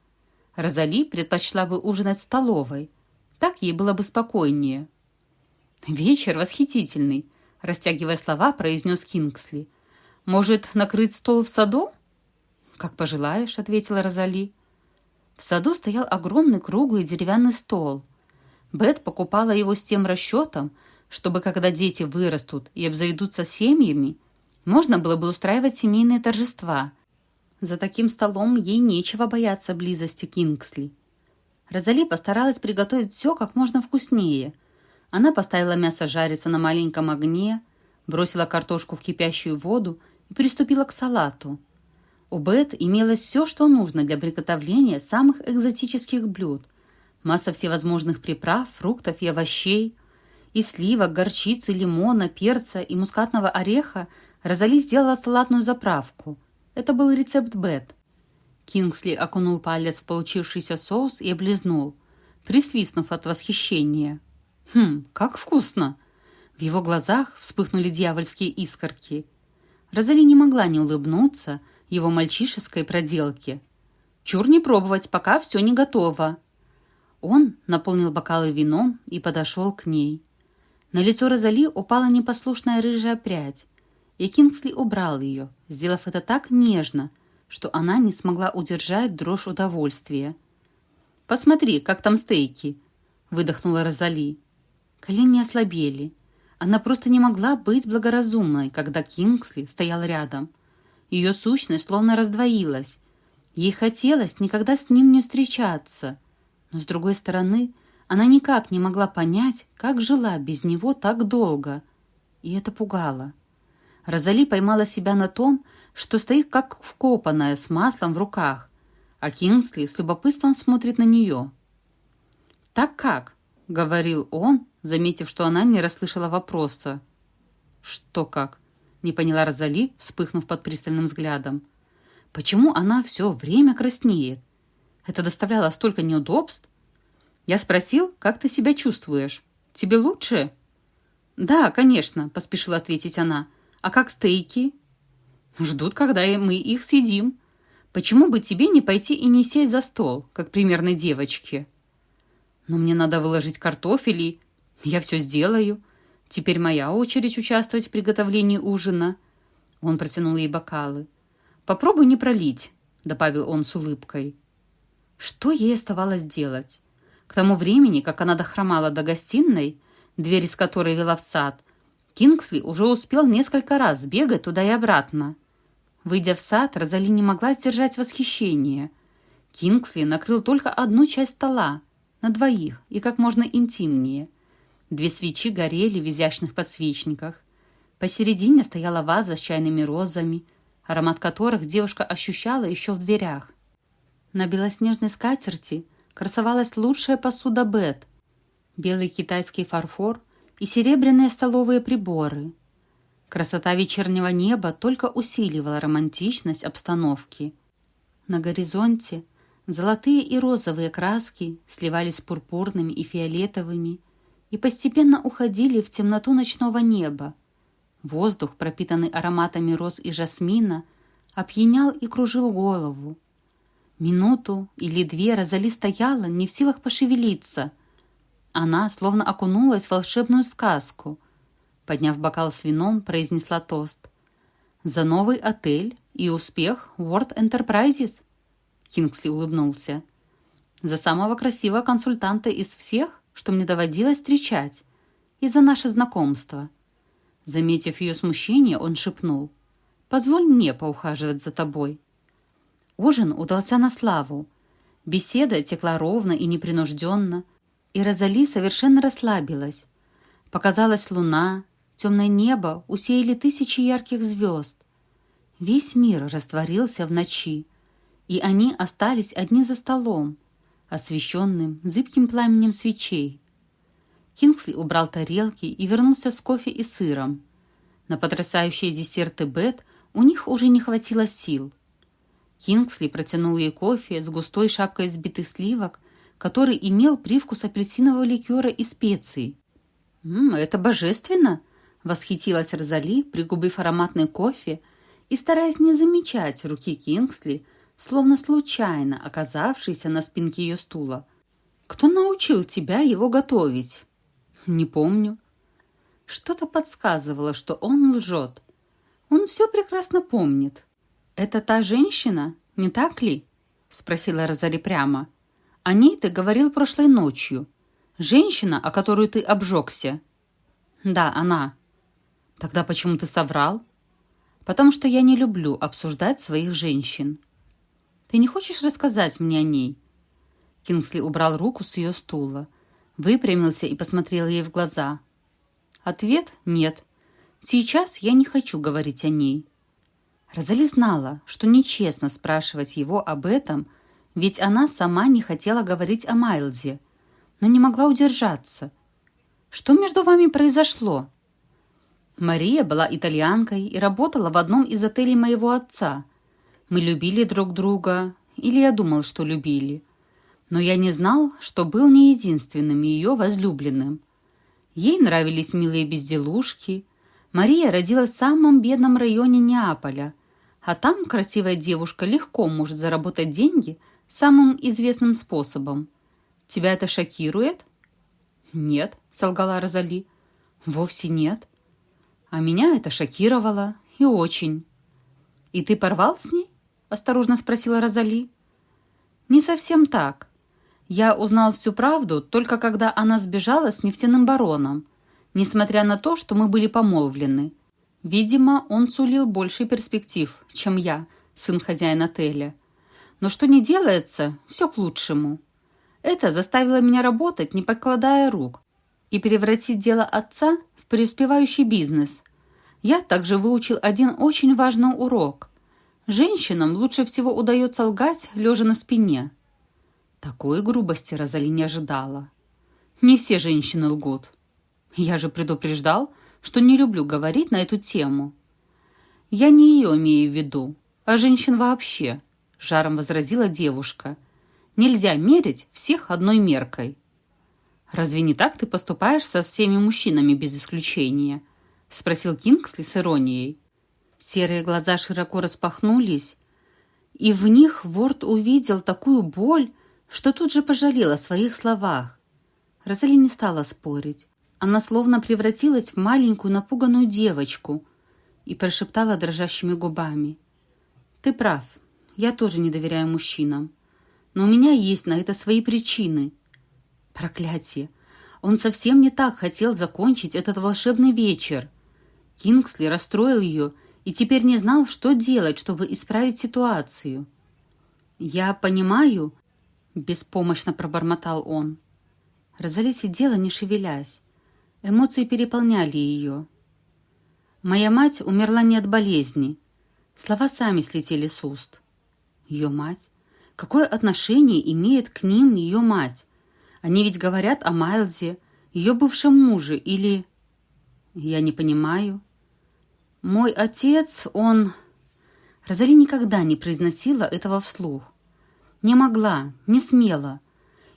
Розали предпочла бы ужинать в столовой. Так ей было бы спокойнее. «Вечер восхитительный», — растягивая слова, произнес Кингсли. «Может, накрыть стол в саду?» «Как пожелаешь», — ответила Розали. В саду стоял огромный круглый деревянный стол. Бет покупала его с тем расчетом, чтобы, когда дети вырастут и обзаведутся семьями, можно было бы устраивать семейные торжества — за таким столом ей нечего бояться близости Кингсли. Розали постаралась приготовить все как можно вкуснее. Она поставила мясо жариться на маленьком огне, бросила картошку в кипящую воду и приступила к салату. У Бет имелось все, что нужно для приготовления самых экзотических блюд. Масса всевозможных приправ, фруктов и овощей. Из сливок, горчицы, лимона, перца и мускатного ореха Розали сделала салатную заправку – это был рецепт Бет. Кингсли окунул палец в получившийся соус и облизнул, присвистнув от восхищения. «Хм, как вкусно!» В его глазах вспыхнули дьявольские искорки. Розали не могла не улыбнуться его мальчишеской проделке. «Чур не пробовать, пока все не готово!» Он наполнил бокалы вином и подошел к ней. На лицо Розали упала непослушная рыжая прядь и Кингсли убрал ее, сделав это так нежно, что она не смогла удержать дрожь удовольствия. «Посмотри, как там стейки!» — выдохнула Розали. Колени ослабели. Она просто не могла быть благоразумной, когда Кингсли стоял рядом. Ее сущность словно раздвоилась. Ей хотелось никогда с ним не встречаться. Но, с другой стороны, она никак не могла понять, как жила без него так долго. И это пугало. Розали поймала себя на том, что стоит как вкопанная с маслом в руках, а Кинсли с любопытством смотрит на нее. «Так как?» — говорил он, заметив, что она не расслышала вопроса. «Что как?» — не поняла Розали, вспыхнув под пристальным взглядом. «Почему она все время краснеет? Это доставляло столько неудобств?» Я спросил, как ты себя чувствуешь? Тебе лучше?» «Да, конечно», — поспешила ответить она. А как стейки? Ждут, когда мы их съедим. Почему бы тебе не пойти и не сесть за стол, как примерной девочке? Но мне надо выложить картофель, и я все сделаю. Теперь моя очередь участвовать в приготовлении ужина. Он протянул ей бокалы. «Попробуй не пролить», — добавил он с улыбкой. Что ей оставалось делать? К тому времени, как она дохромала до гостиной, дверь из которой вела в сад, Кингсли уже успел несколько раз бегать туда и обратно. Выйдя в сад, Розали не могла сдержать восхищение. Кингсли накрыл только одну часть стола, на двоих и как можно интимнее. Две свечи горели в изящных подсвечниках. Посередине стояла ваза с чайными розами, аромат которых девушка ощущала еще в дверях. На белоснежной скатерти красовалась лучшая посуда Бет. Белый китайский фарфор – и серебряные столовые приборы. Красота вечернего неба только усиливала романтичность обстановки. На горизонте золотые и розовые краски сливались с пурпурными и фиолетовыми и постепенно уходили в темноту ночного неба. Воздух, пропитанный ароматами роз и жасмина, опьянял и кружил голову. Минуту или две Розали стояла, не в силах пошевелиться – она словно окунулась в волшебную сказку. Подняв бокал с вином, произнесла тост. «За новый отель и успех World Enterprises!» Кингсли улыбнулся. «За самого красивого консультанта из всех, что мне доводилось встречать, и за наше знакомство». Заметив ее смущение, он шепнул. «Позволь мне поухаживать за тобой». Ужин удался на славу. Беседа текла ровно и непринужденно, и Розали совершенно расслабилась. Показалась луна, темное небо усеяли тысячи ярких звезд. Весь мир растворился в ночи, и они остались одни за столом, освещенным зыбким пламенем свечей. Кингсли убрал тарелки и вернулся с кофе и сыром. На потрясающие десерты Бет у них уже не хватило сил. Кингсли протянул ей кофе с густой шапкой взбитых сливок, который имел привкус апельсинового ликера и специй. «М «Это божественно!» — восхитилась Розали, пригубив ароматный кофе и стараясь не замечать руки Кингсли, словно случайно оказавшейся на спинке ее стула. «Кто научил тебя его готовить?» «Не помню». Что-то подсказывало, что он лжет. Он все прекрасно помнит. «Это та женщина, не так ли?» — спросила Розали прямо. «О ней ты говорил прошлой ночью. Женщина, о которую ты обжегся». «Да, она». «Тогда почему ты соврал?» «Потому что я не люблю обсуждать своих женщин». «Ты не хочешь рассказать мне о ней?» Кингсли убрал руку с ее стула выпрямился и посмотрел ей в глаза. Ответ – нет. Сейчас я не хочу говорить о ней. Розали знала, что нечестно спрашивать его об этом, ведь она сама не хотела говорить о Майлзе, но не могла удержаться. «Что между вами произошло?» Мария была итальянкой и работала в одном из отелей моего отца. Мы любили друг друга, или я думал, что любили но я не знал, что был не единственным ее возлюбленным. Ей нравились милые безделушки. Мария родилась в самом бедном районе Неаполя, а там красивая девушка легко может заработать деньги самым известным способом. Тебя это шокирует? Нет, солгала Розали. Вовсе нет. А меня это шокировало и очень. И ты порвал с ней? Осторожно спросила Розали. Не совсем так. Я узнал всю правду только когда она сбежала с нефтяным бароном, несмотря на то, что мы были помолвлены. Видимо, он сулил больше перспектив, чем я, сын хозяина отеля. Но что не делается, все к лучшему. Это заставило меня работать, не покладая рук, и превратить дело отца в преуспевающий бизнес. Я также выучил один очень важный урок. Женщинам лучше всего удается лгать, лежа на спине – такой грубости Розали не ожидала. Не все женщины лгут. Я же предупреждал, что не люблю говорить на эту тему. Я не ее имею в виду, а женщин вообще, жаром возразила девушка. Нельзя мерить всех одной меркой. «Разве не так ты поступаешь со всеми мужчинами без исключения?» — спросил Кингсли с иронией. Серые глаза широко распахнулись, и в них Ворд увидел такую боль, что тут же пожалела о своих словах. Розали не стала спорить. Она словно превратилась в маленькую напуганную девочку и прошептала дрожащими губами. «Ты прав, я тоже не доверяю мужчинам. Но у меня есть на это свои причины. Проклятие! Он совсем не так хотел закончить этот волшебный вечер. Кингсли расстроил ее и теперь не знал, что делать, чтобы исправить ситуацию. Я понимаю, Беспомощно пробормотал он. Розали сидела, не шевелясь. Эмоции переполняли ее. «Моя мать умерла не от болезни». Слова сами слетели с уст. Ее мать? Какое отношение имеет к ним ее мать? Они ведь говорят о Майлзе, ее бывшем муже, или... Я не понимаю. Мой отец, он... Розали никогда не произносила этого вслух. Не могла, не смела.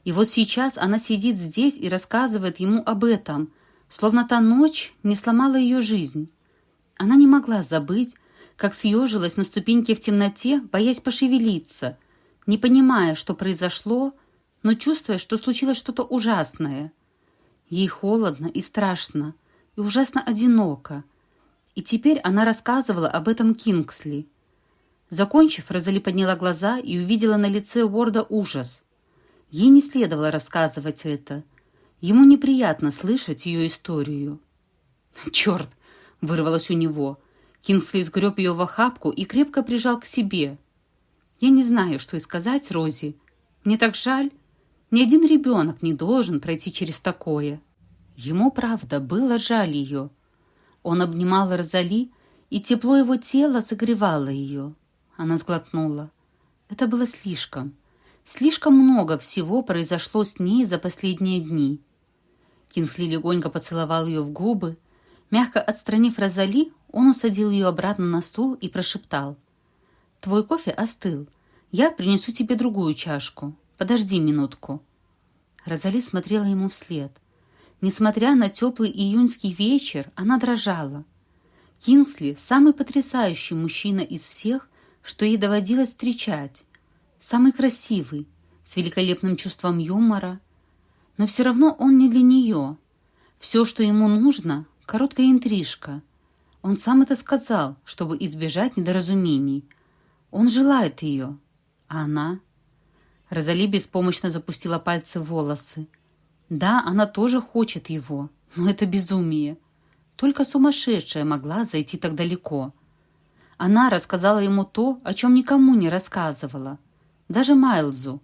И вот сейчас она сидит здесь и рассказывает ему об этом, словно та ночь не сломала ее жизнь. Она не могла забыть, как съежилась на ступеньке в темноте, боясь пошевелиться, не понимая, что произошло, но чувствуя, что случилось что-то ужасное. Ей холодно и страшно, и ужасно одиноко. И теперь она рассказывала об этом Кингсли. Закончив, Розали подняла глаза и увидела на лице Уорда ужас. Ей не следовало рассказывать это. Ему неприятно слышать ее историю. «Черт!» — вырвалось у него. Кинсли сгреб ее в охапку и крепко прижал к себе. «Я не знаю, что и сказать, Рози. Мне так жаль. Ни один ребенок не должен пройти через такое». Ему, правда, было жаль ее. Он обнимал Розали, и тепло его тела согревало ее. Она сглотнула. Это было слишком. Слишком много всего произошло с ней за последние дни. Кинсли легонько поцеловал ее в губы. Мягко отстранив Розали, он усадил ее обратно на стул и прошептал. «Твой кофе остыл. Я принесу тебе другую чашку. Подожди минутку». Розали смотрела ему вслед. Несмотря на теплый июньский вечер, она дрожала. Кингсли – самый потрясающий мужчина из всех, что ей доводилось встречать. Самый красивый, с великолепным чувством юмора. Но все равно он не для нее. Все, что ему нужно – короткая интрижка. Он сам это сказал, чтобы избежать недоразумений. Он желает ее, а она... Розали беспомощно запустила пальцы в волосы. Да, она тоже хочет его, но это безумие. Только сумасшедшая могла зайти так далеко. Она рассказала ему то, о чем никому не рассказывала. Даже Майлзу.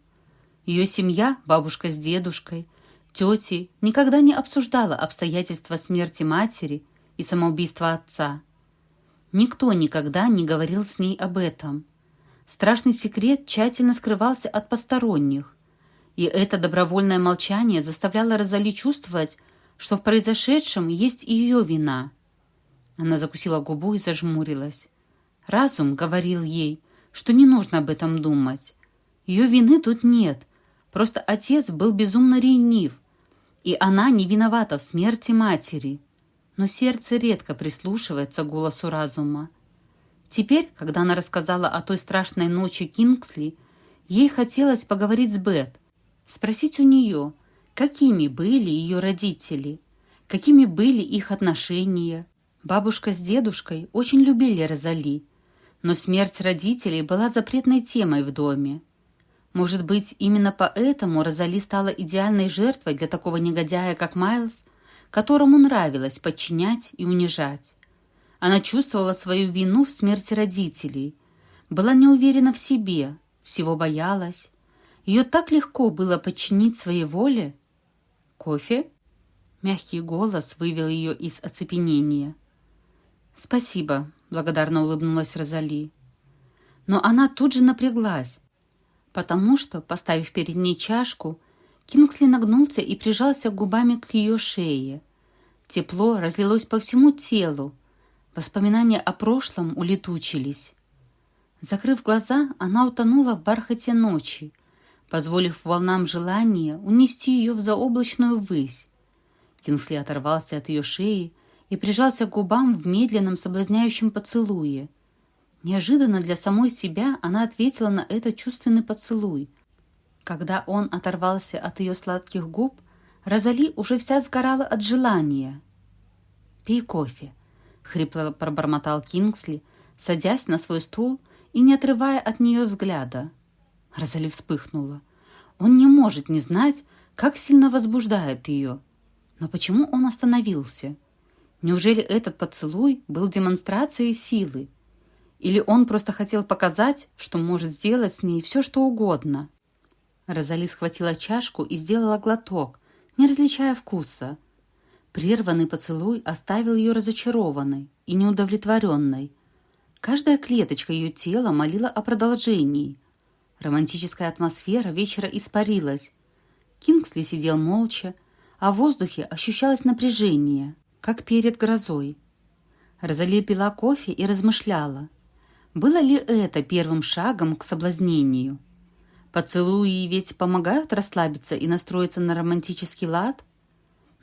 Ее семья, бабушка с дедушкой, тети, никогда не обсуждала обстоятельства смерти матери и самоубийства отца. Никто никогда не говорил с ней об этом. Страшный секрет тщательно скрывался от посторонних, и это добровольное молчание заставляло Розали чувствовать, что в произошедшем есть и ее вина. Она закусила губу и зажмурилась. Разум говорил ей, что не нужно об этом думать. Ее вины тут нет, просто отец был безумно ревнив, и она не виновата в смерти матери. Но сердце редко прислушивается к голосу разума. Теперь, когда она рассказала о той страшной ночи Кингсли, ей хотелось поговорить с Бет, спросить у нее, какими были ее родители, какими были их отношения. Бабушка с дедушкой очень любили Розали, но смерть родителей была запретной темой в доме. Может быть, именно поэтому Розали стала идеальной жертвой для такого негодяя, как Майлз, которому нравилось подчинять и унижать. Она чувствовала свою вину в смерти родителей, была не уверена в себе, всего боялась. Ее так легко было подчинить своей воле. «Кофе?» Мягкий голос вывел ее из оцепенения. «Спасибо», — благодарно улыбнулась Розали. Но она тут же напряглась, потому что, поставив перед ней чашку, Кингсли нагнулся и прижался губами к ее шее. Тепло разлилось по всему телу, Воспоминания о прошлом улетучились. Закрыв глаза, она утонула в бархате ночи, позволив волнам желания унести ее в заоблачную высь. Кинсли оторвался от ее шеи и прижался к губам в медленном соблазняющем поцелуе. Неожиданно для самой себя она ответила на этот чувственный поцелуй. Когда он оторвался от ее сладких губ, Розали уже вся сгорала от желания. «Пей кофе», — хрипло пробормотал Кингсли, садясь на свой стул и не отрывая от нее взгляда. Розали вспыхнула. Он не может не знать, как сильно возбуждает ее. Но почему он остановился? Неужели этот поцелуй был демонстрацией силы? Или он просто хотел показать, что может сделать с ней все, что угодно? Розали схватила чашку и сделала глоток, не различая вкуса — Прерванный поцелуй оставил ее разочарованной и неудовлетворенной. Каждая клеточка ее тела молила о продолжении. Романтическая атмосфера вечера испарилась. Кингсли сидел молча, а в воздухе ощущалось напряжение, как перед грозой. Розали пила кофе и размышляла. Было ли это первым шагом к соблазнению? Поцелуи ведь помогают расслабиться и настроиться на романтический лад –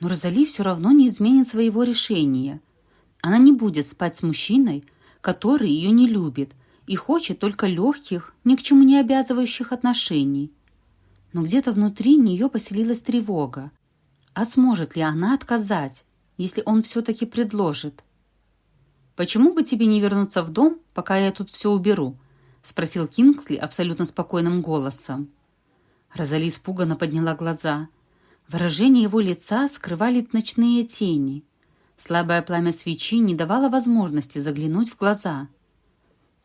но Розали все равно не изменит своего решения. Она не будет спать с мужчиной, который ее не любит и хочет только легких, ни к чему не обязывающих отношений. Но где-то внутри нее поселилась тревога. А сможет ли она отказать, если он все-таки предложит? «Почему бы тебе не вернуться в дом, пока я тут все уберу?» — спросил Кингсли абсолютно спокойным голосом. Розали испуганно подняла глаза — Выражение его лица скрывали ночные тени. Слабое пламя свечи не давало возможности заглянуть в глаза.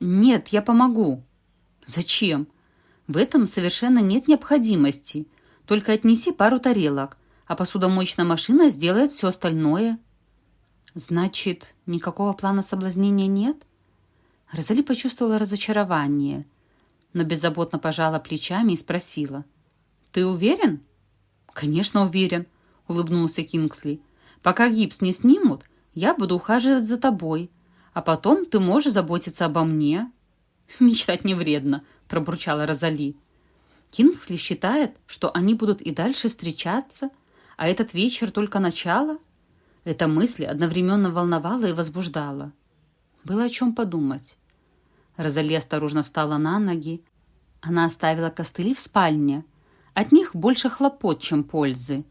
«Нет, я помогу». «Зачем? В этом совершенно нет необходимости. Только отнеси пару тарелок, а посудомоечная машина сделает все остальное». Значит, никакого плана соблазнения нет? Розали почувствовала разочарование, но беззаботно пожала плечами и спросила. «Ты уверен?» «Конечно, уверен», — улыбнулся Кингсли. «Пока гипс не снимут, я буду ухаживать за тобой, а потом ты можешь заботиться обо мне». «Мечтать не вредно», — пробурчала Розали. «Кингсли считает, что они будут и дальше встречаться, а этот вечер только начало?» Эта мысль одновременно волновала и возбуждала. Было о чем подумать. Розали осторожно встала на ноги. Она оставила костыли в спальне. От них больше хлопот, чем пользы.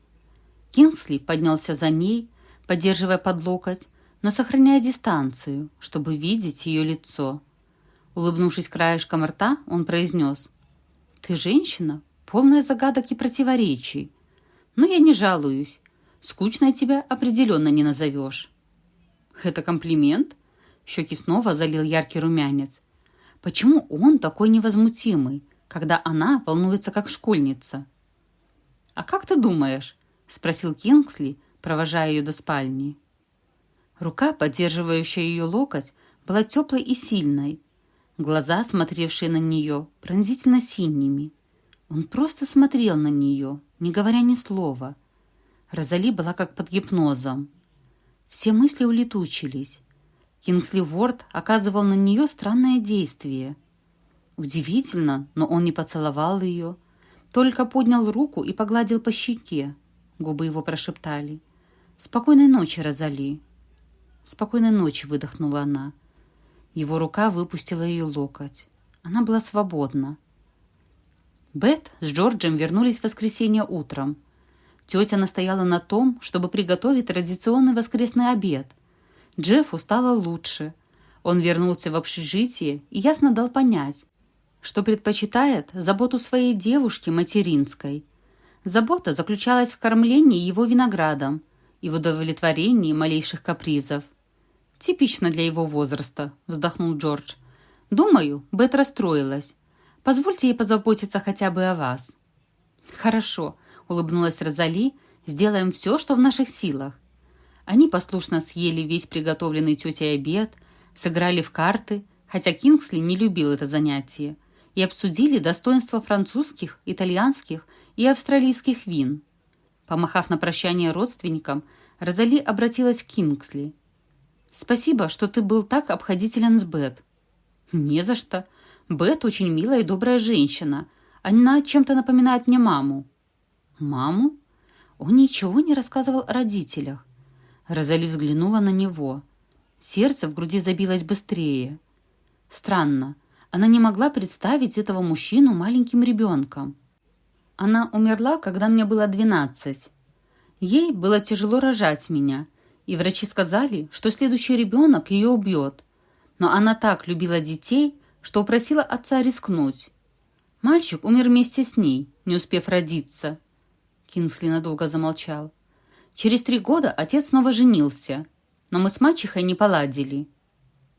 Кингсли поднялся за ней, поддерживая под локоть, но сохраняя дистанцию, чтобы видеть ее лицо. Улыбнувшись краешком рта, он произнес. «Ты женщина, полная загадок и противоречий. Но я не жалуюсь. Скучной тебя определенно не назовешь». «Это комплимент?» Щеки снова залил яркий румянец. «Почему он такой невозмутимый, когда она волнуется как школьница?» «А как ты думаешь?» — спросил Кингсли, провожая ее до спальни. Рука, поддерживающая ее локоть, была теплой и сильной, глаза, смотревшие на нее, пронзительно синими. Он просто смотрел на нее, не говоря ни слова. Розали была как под гипнозом. Все мысли улетучились. Кингсли Уорд оказывал на нее странное действие. Удивительно, но он не поцеловал ее, только поднял руку и погладил по щеке. Губы его прошептали. «Спокойной ночи, Розали!» «Спокойной ночи!» — выдохнула она. Его рука выпустила ее локоть. Она была свободна. Бет с Джорджем вернулись в воскресенье утром. Тетя настояла на том, чтобы приготовить традиционный воскресный обед. Джеффу стало лучше. Он вернулся в общежитие и ясно дал понять, что предпочитает заботу своей девушки материнской. Забота заключалась в кормлении его виноградом и в удовлетворении малейших капризов. «Типично для его возраста», — вздохнул Джордж. «Думаю, Бет расстроилась. Позвольте ей позаботиться хотя бы о вас». «Хорошо», — улыбнулась Розали. «Сделаем все, что в наших силах». Они послушно съели весь приготовленный тетей обед, сыграли в карты, хотя Кингсли не любил это занятие, и обсудили достоинства французских, итальянских и австралийских вин. Помахав на прощание родственникам, Розали обратилась к Кингсли. Спасибо, что ты был так обходителен с Бет». «Не за что. Бет очень милая и добрая женщина. Она чем-то напоминает мне маму». «Маму?» Он ничего не рассказывал о родителях. Розали взглянула на него. Сердце в груди забилось быстрее. Странно. Она не могла представить этого мужчину маленьким ребенком. Она умерла, когда мне было двенадцать. Ей было тяжело рожать меня, и врачи сказали, что следующий ребенок ее убьет. Но она так любила детей, что упросила отца рискнуть. Мальчик умер вместе с ней, не успев родиться. Кинсли надолго замолчал. Через три года отец снова женился, но мы с мачехой не поладили.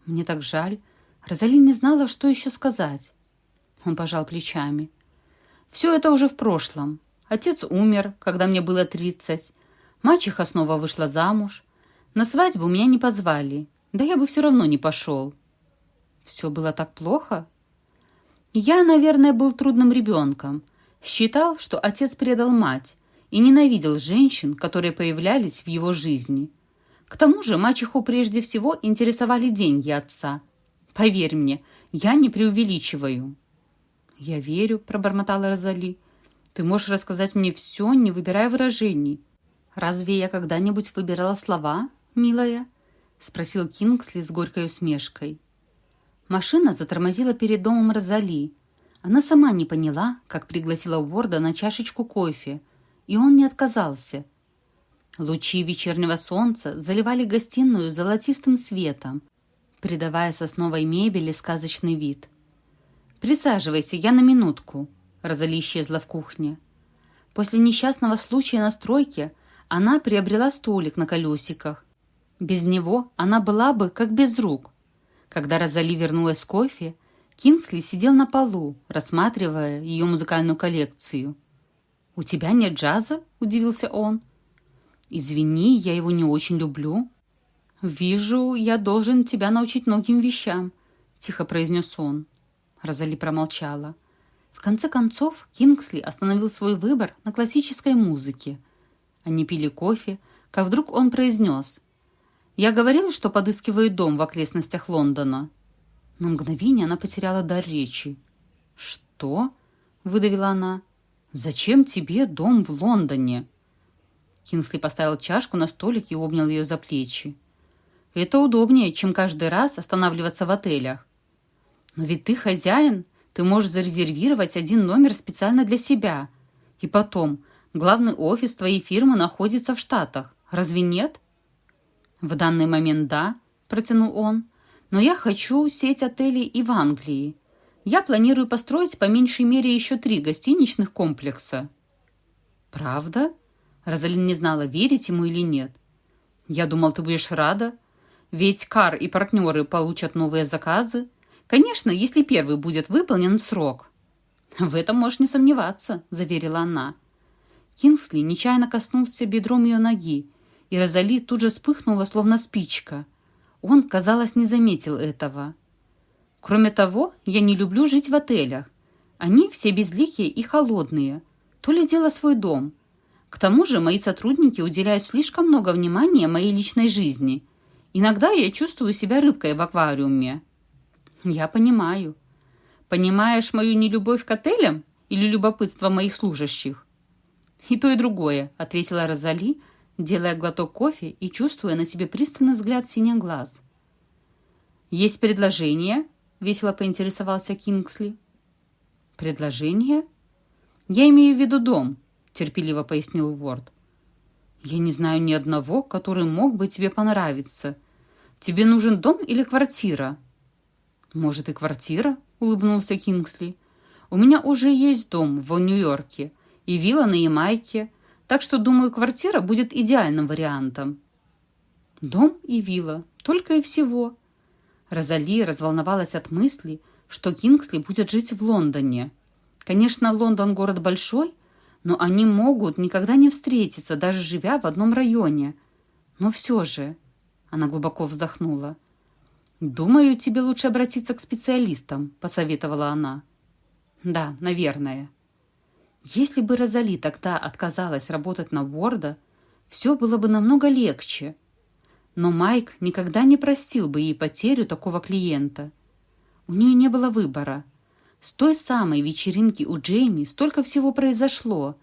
Мне так жаль. Розали не знала, что еще сказать. Он пожал плечами. Все это уже в прошлом. Отец умер, когда мне было тридцать. Мачеха снова вышла замуж. На свадьбу меня не позвали, да я бы все равно не пошел. Все было так плохо? Я, наверное, был трудным ребенком. Считал, что отец предал мать и ненавидел женщин, которые появлялись в его жизни. К тому же мачеху прежде всего интересовали деньги отца. Поверь мне, я не преувеличиваю. «Я верю», — пробормотала Розали. «Ты можешь рассказать мне все, не выбирая выражений. Разве я когда-нибудь выбирала слова?» Милая?» — спросил Кингсли с горькой усмешкой. Машина затормозила перед домом Розали. Она сама не поняла, как пригласила Уорда на чашечку кофе, и он не отказался. Лучи вечернего солнца заливали гостиную золотистым светом, придавая сосновой мебели сказочный вид. «Присаживайся, я на минутку», — Розали исчезла в кухне. После несчастного случая на стройке она приобрела столик на колесиках без него она была бы как без рук. Когда Розали вернулась с кофе, Кингсли сидел на полу, рассматривая ее музыкальную коллекцию. «У тебя нет джаза?» – удивился он. «Извини, я его не очень люблю». «Вижу, я должен тебя научить многим вещам», — тихо произнес он. Розали промолчала. В конце концов, Кингсли остановил свой выбор на классической музыке. Они пили кофе, как вдруг он произнес. «Я говорил, что подыскиваю дом в окрестностях Лондона». На мгновение она потеряла дар речи. «Что?» — выдавила она. «Зачем тебе дом в Лондоне?» Кингсли поставил чашку на столик и обнял ее за плечи. «Это удобнее, чем каждый раз останавливаться в отелях. Но ведь ты хозяин, ты можешь зарезервировать один номер специально для себя. И потом, главный офис твоей фирмы находится в Штатах. Разве нет?» «В данный момент да», — протянул он. «Но я хочу сеть отелей и в Англии. Я планирую построить по меньшей мере еще три гостиничных комплекса». «Правда?» Розалин не знала, верить ему или нет. «Я думал, ты будешь рада. Ведь Кар и партнеры получат новые заказы. Конечно, если первый будет выполнен срок». «В этом можешь не сомневаться», — заверила она. Кингсли нечаянно коснулся бедром ее ноги, и Розали тут же вспыхнула, словно спичка. Он, казалось, не заметил этого. Кроме того, я не люблю жить в отелях. Они все безликие и холодные. То ли дело свой дом. К тому же мои сотрудники уделяют слишком много внимания моей личной жизни. Иногда я чувствую себя рыбкой в аквариуме. Я понимаю. Понимаешь мою нелюбовь к отелям или любопытство моих служащих? И то, и другое, ответила Розали, делая глоток кофе и чувствуя на себе пристальный взгляд синих глаз. Есть предложение весело поинтересовался Кингсли. «Предложение?» «Я имею в виду дом», — терпеливо пояснил Уорд. «Я не знаю ни одного, который мог бы тебе понравиться. Тебе нужен дом или квартира?» «Может, и квартира?» — улыбнулся Кингсли. «У меня уже есть дом в Нью-Йорке и вилла на Ямайке, так что, думаю, квартира будет идеальным вариантом». «Дом и вилла, только и всего», Розали разволновалась от мысли, что Кингсли будет жить в Лондоне. Конечно, Лондон город большой, но они могут никогда не встретиться, даже живя в одном районе. Но все же... Она глубоко вздохнула. «Думаю, тебе лучше обратиться к специалистам», — посоветовала она. «Да, наверное». Если бы Розали тогда отказалась работать на Уорда, все было бы намного легче. Но Майк никогда не просил бы ей потерю такого клиента. У нее не было выбора. С той самой вечеринки у Джейми столько всего произошло,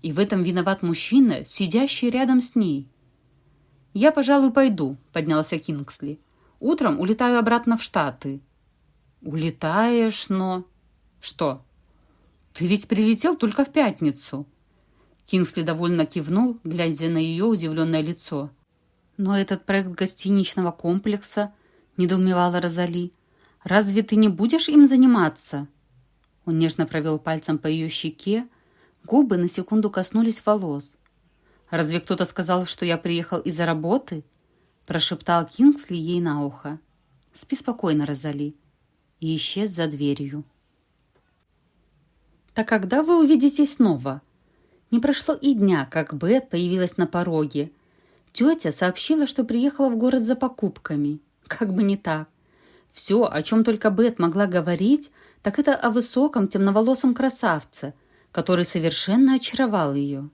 и в этом виноват мужчина, сидящий рядом с ней. «Я, пожалуй, пойду», — поднялся Кингсли. «Утром улетаю обратно в Штаты». «Улетаешь, но...» «Что?» «Ты ведь прилетел только в пятницу». Кингсли довольно кивнул, глядя на ее удивленное лицо. «Но этот проект гостиничного комплекса...» — недоумевала Розали. «Разве ты не будешь им заниматься?» Он нежно провел пальцем по ее щеке. Губы на секунду коснулись волос. «Разве кто-то сказал, что я приехал из-за работы?» Прошептал Кингсли ей на ухо. «Спи спокойно, Розали». И исчез за дверью. «Так когда вы увидитесь снова?» Не прошло и дня, как Бет появилась на пороге — Тетя сообщила, что приехала в город за покупками. Как бы не так. Все, о чем только Бет могла говорить, так это о высоком темноволосом красавце, который совершенно очаровал ее.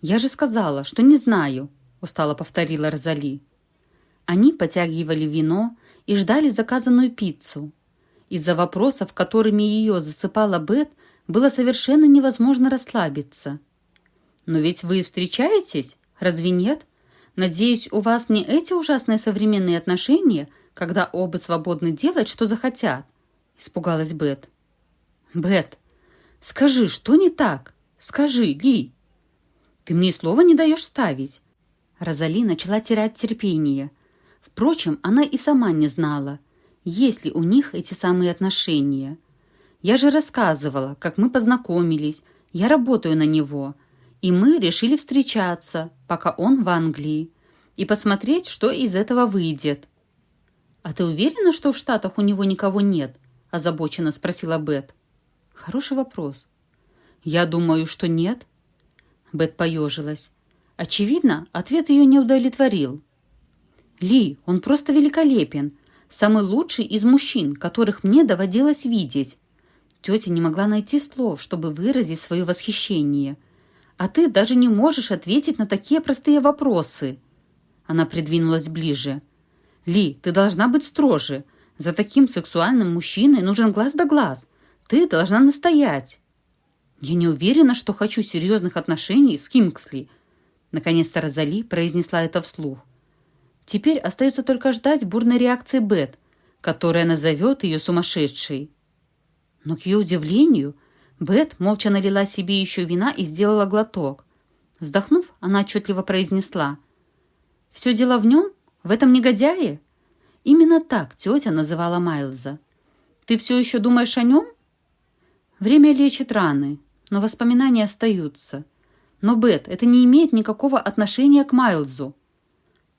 «Я же сказала, что не знаю», — устало повторила Розали. Они потягивали вино и ждали заказанную пиццу. Из-за вопросов, которыми ее засыпала Бет, было совершенно невозможно расслабиться. «Но ведь вы встречаетесь, разве нет?» Надеюсь, у вас не эти ужасные современные отношения, когда оба свободны делать, что захотят?» Испугалась Бет. «Бет, скажи, что не так? Скажи, Ли!» «Ты мне слова не даешь ставить!» Розали начала терять терпение. Впрочем, она и сама не знала, есть ли у них эти самые отношения. «Я же рассказывала, как мы познакомились. Я работаю на него и мы решили встречаться, пока он в Англии, и посмотреть, что из этого выйдет. «А ты уверена, что в Штатах у него никого нет?» – озабоченно спросила Бет. «Хороший вопрос». «Я думаю, что нет». Бет поежилась. Очевидно, ответ ее не удовлетворил. Ли, он просто великолепен. Самый лучший из мужчин, которых мне доводилось видеть. Тетя не могла найти слов, чтобы выразить свое восхищение. А ты даже не можешь ответить на такие простые вопросы. Она придвинулась ближе. Ли, ты должна быть строже. За таким сексуальным мужчиной нужен глаз да глаз. Ты должна настоять. Я не уверена, что хочу серьезных отношений с Кингсли. Наконец-то Розали произнесла это вслух. Теперь остается только ждать бурной реакции Бет, которая назовет ее сумасшедшей. Но, к ее удивлению, Бет молча налила себе еще вина и сделала глоток. Вздохнув, она отчетливо произнесла. «Все дело в нем? В этом негодяе?» Именно так тетя называла Майлза. «Ты все еще думаешь о нем?» «Время лечит раны, но воспоминания остаются. Но, Бет, это не имеет никакого отношения к Майлзу.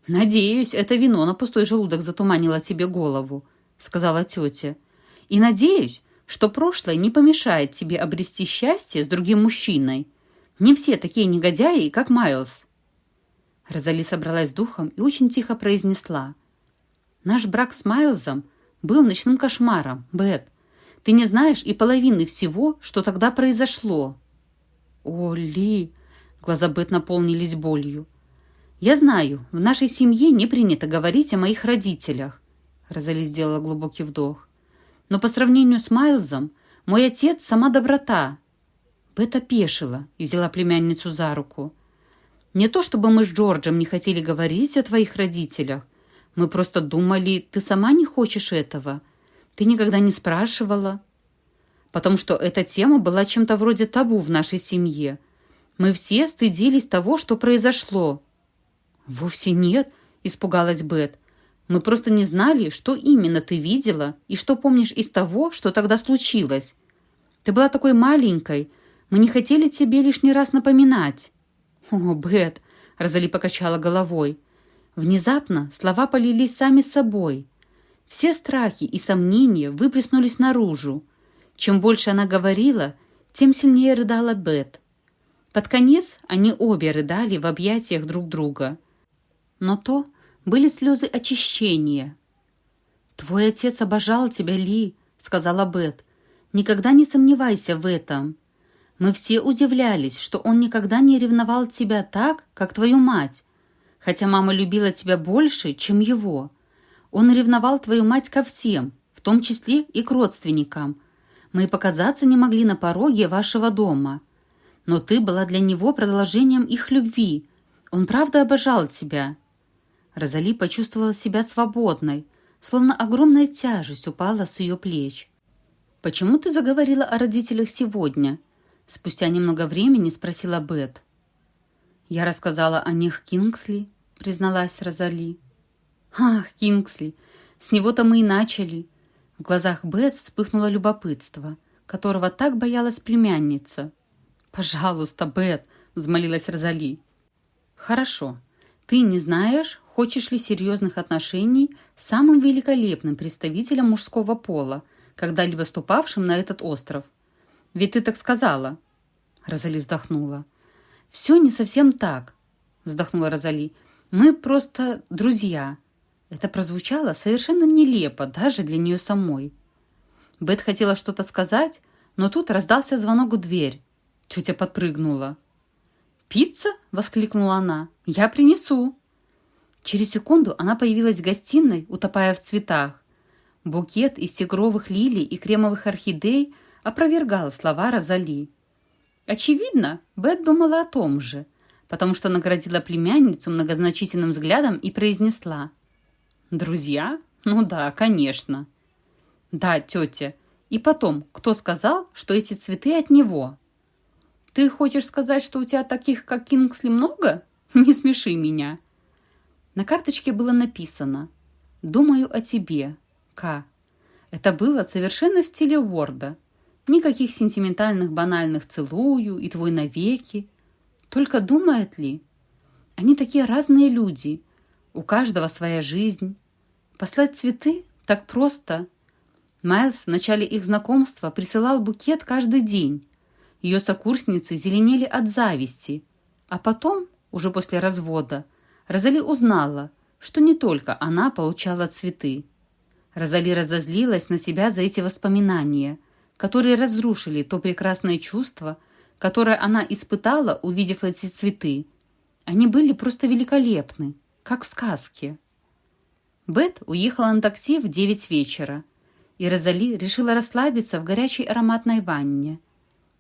«Надеюсь, это вино на пустой желудок затуманило тебе голову», — сказала тетя. «И надеюсь, что прошлое не помешает тебе обрести счастье с другим мужчиной. Не все такие негодяи, как Майлз». Розали собралась с духом и очень тихо произнесла. «Наш брак с Майлзом был ночным кошмаром, Бет. Ты не знаешь и половины всего, что тогда произошло». «О, Ли!» Глаза Бет наполнились болью. «Я знаю, в нашей семье не принято говорить о моих родителях», Розали сделала глубокий вдох. «Но по сравнению с Майлзом, мой отец — сама доброта». Бет опешила и взяла племянницу за руку. «Не то чтобы мы с Джорджем не хотели говорить о твоих родителях. Мы просто думали, ты сама не хочешь этого. Ты никогда не спрашивала». «Потому что эта тема была чем-то вроде табу в нашей семье. Мы все стыдились того, что произошло». «Вовсе нет», — испугалась Бет. «Мы просто не знали, что именно ты видела и что помнишь из того, что тогда случилось. Ты была такой маленькой. Мы не хотели тебе лишний раз напоминать». «О, Бет», — Розали покачала головой. Внезапно слова полились сами собой. Все страхи и сомнения выплеснулись наружу. Чем больше она говорила, тем сильнее рыдала Бет. Под конец они обе рыдали в объятиях друг друга но то были слезы очищения. «Твой отец обожал тебя, Ли», — сказала Бет. «Никогда не сомневайся в этом. Мы все удивлялись, что он никогда не ревновал тебя так, как твою мать, хотя мама любила тебя больше, чем его. Он ревновал твою мать ко всем, в том числе и к родственникам. Мы показаться не могли на пороге вашего дома. Но ты была для него продолжением их любви. Он правда обожал тебя. Розали почувствовала себя свободной, словно огромная тяжесть упала с ее плеч. «Почему ты заговорила о родителях сегодня?» Спустя немного времени спросила Бет. «Я рассказала о них Кингсли», — призналась Розали. «Ах, Кингсли, с него-то мы и начали». В глазах Бет вспыхнуло любопытство, которого так боялась племянница. «Пожалуйста, Бет», — взмолилась Розали. «Хорошо. Ты не знаешь, Хочешь ли серьезных отношений с самым великолепным представителем мужского пола, когда-либо ступавшим на этот остров? Ведь ты так сказала. Розали вздохнула. Все не совсем так, вздохнула Розали. Мы просто друзья. Это прозвучало совершенно нелепо даже для нее самой. Бет хотела что-то сказать, но тут раздался звонок в дверь. Тетя подпрыгнула. «Пицца?» — воскликнула она. «Я принесу!» Через секунду она появилась в гостиной, утопая в цветах. Букет из тигровых лилий и кремовых орхидей опровергал слова Розали. Очевидно, Бет думала о том же, потому что наградила племянницу многозначительным взглядом и произнесла. «Друзья? Ну да, конечно». «Да, тетя. И потом, кто сказал, что эти цветы от него?» «Ты хочешь сказать, что у тебя таких, как Кингсли, много? Не смеши меня». На карточке было написано «Думаю о тебе, К». Это было совершенно в стиле Уорда. Никаких сентиментальных банальных «целую» и «твой навеки». Только думает ли? Они такие разные люди. У каждого своя жизнь. Послать цветы так просто. Майлз в начале их знакомства присылал букет каждый день. Ее сокурсницы зеленели от зависти. А потом, уже после развода, Розали узнала, что не только она получала цветы. Розали разозлилась на себя за эти воспоминания, которые разрушили то прекрасное чувство, которое она испытала, увидев эти цветы. Они были просто великолепны, как в сказке. Бет уехала на такси в девять вечера, и Розали решила расслабиться в горячей ароматной ванне.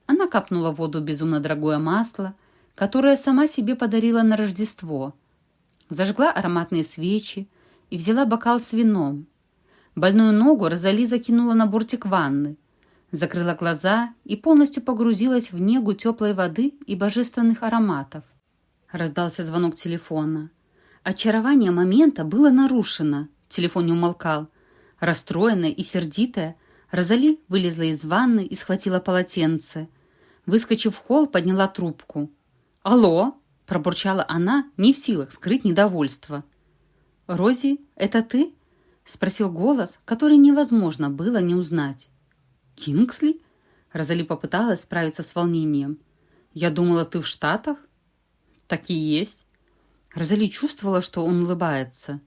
Она капнула в воду безумно дорогое масло, которое сама себе подарила на Рождество. Зажгла ароматные свечи и взяла бокал с вином. Больную ногу Розали закинула на бортик ванны, закрыла глаза и полностью погрузилась в негу теплой воды и божественных ароматов. Раздался звонок телефона. Очарование момента было нарушено. Телефон не умолкал. Расстроенная и сердитая, Розали вылезла из ванны и схватила полотенце. Выскочив в холл, подняла трубку. «Алло!» – пробурчала она, не в силах скрыть недовольство. «Рози, это ты?» – спросил голос, который невозможно было не узнать. «Кингсли?» – Розали попыталась справиться с волнением. «Я думала, ты в Штатах?» «Так и есть. Розали чувствовала, что он улыбается.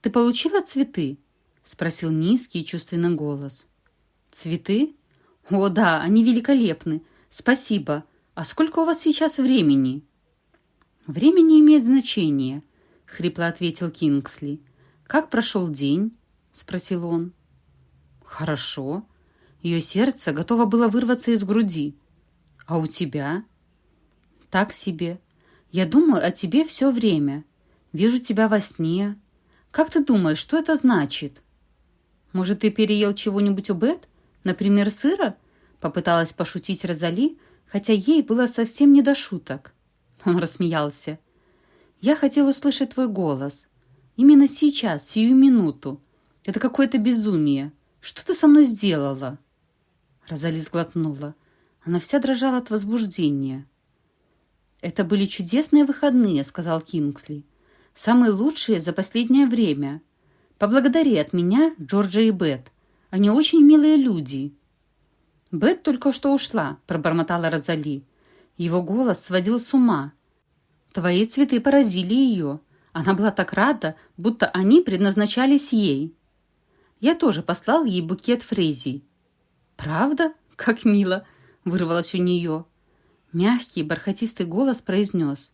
«Ты получила цветы?» — спросил низкий и чувственный голос. «Цветы? О, да, они великолепны. Спасибо. А сколько у вас сейчас времени?» «Время не имеет значения», — хрипло ответил Кингсли. «Как прошел день?» — спросил он. «Хорошо». Ее сердце готово было вырваться из груди. «А у тебя?» «Так себе. Я думаю о тебе все время. Вижу тебя во сне. Как ты думаешь, что это значит? Может, ты переел чего-нибудь у Бет? Например, сыра? Попыталась пошутить Розали, хотя ей было совсем не до шуток. Он рассмеялся. Я хотел услышать твой голос. Именно сейчас, сию минуту. Это какое-то безумие. Что ты со мной сделала?» Розали сглотнула. Она вся дрожала от возбуждения. «Это были чудесные выходные», — сказал Кингсли. «Самые лучшие за последнее время. Поблагодари от меня Джорджа и Бет. Они очень милые люди». «Бет только что ушла», — пробормотала Розали. Его голос сводил с ума. «Твои цветы поразили ее. Она была так рада, будто они предназначались ей». Я тоже послал ей букет фрезий. «Правда? Как мило!» — вырвалось у нее. Мягкий, бархатистый голос произнес.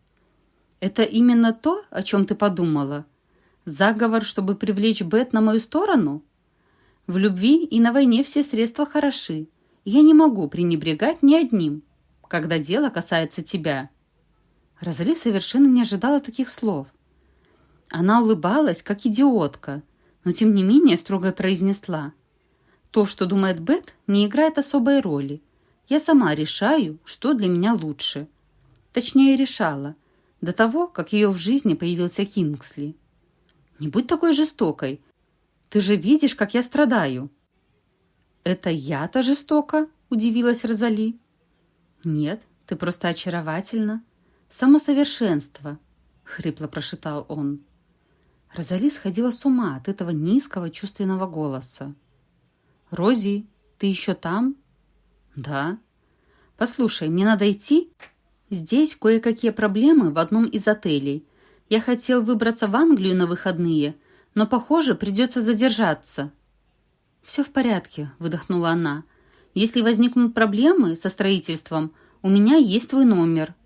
«Это именно то, о чем ты подумала? Заговор, чтобы привлечь Бет на мою сторону? В любви и на войне все средства хороши. Я не могу пренебрегать ни одним, когда дело касается тебя». Розали совершенно не ожидала таких слов. Она улыбалась, как идиотка, но тем не менее строго произнесла. «То, что думает Бет, не играет особой роли. Я сама решаю, что для меня лучше. Точнее, решала, до того, как ее в жизни появился Кингсли. Не будь такой жестокой. Ты же видишь, как я страдаю. Это я-то жестоко? Удивилась Розали. Нет, ты просто очаровательна. Само совершенство, хрипло прошептал он. Розали сходила с ума от этого низкого чувственного голоса. «Рози, ты еще там?» «Да». «Послушай, мне надо идти?» «Здесь кое-какие проблемы в одном из отелей. Я хотел выбраться в Англию на выходные, но, похоже, придется задержаться». «Все в порядке», — выдохнула она. «Если возникнут проблемы со строительством, у меня есть твой номер.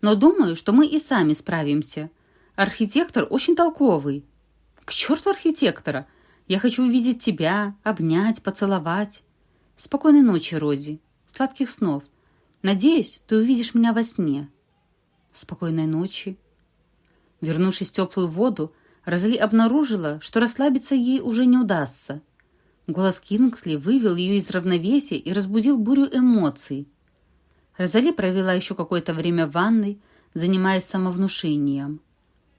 Но думаю, что мы и сами справимся. Архитектор очень толковый». «К черту архитектора! Я хочу увидеть тебя, обнять, поцеловать». «Спокойной ночи, Рози. Сладких снов. Надеюсь, ты увидишь меня во сне. Спокойной ночи. Вернувшись в теплую воду, Розали обнаружила, что расслабиться ей уже не удастся. Голос Кингсли вывел ее из равновесия и разбудил бурю эмоций. Розали провела еще какое-то время в ванной, занимаясь самовнушением.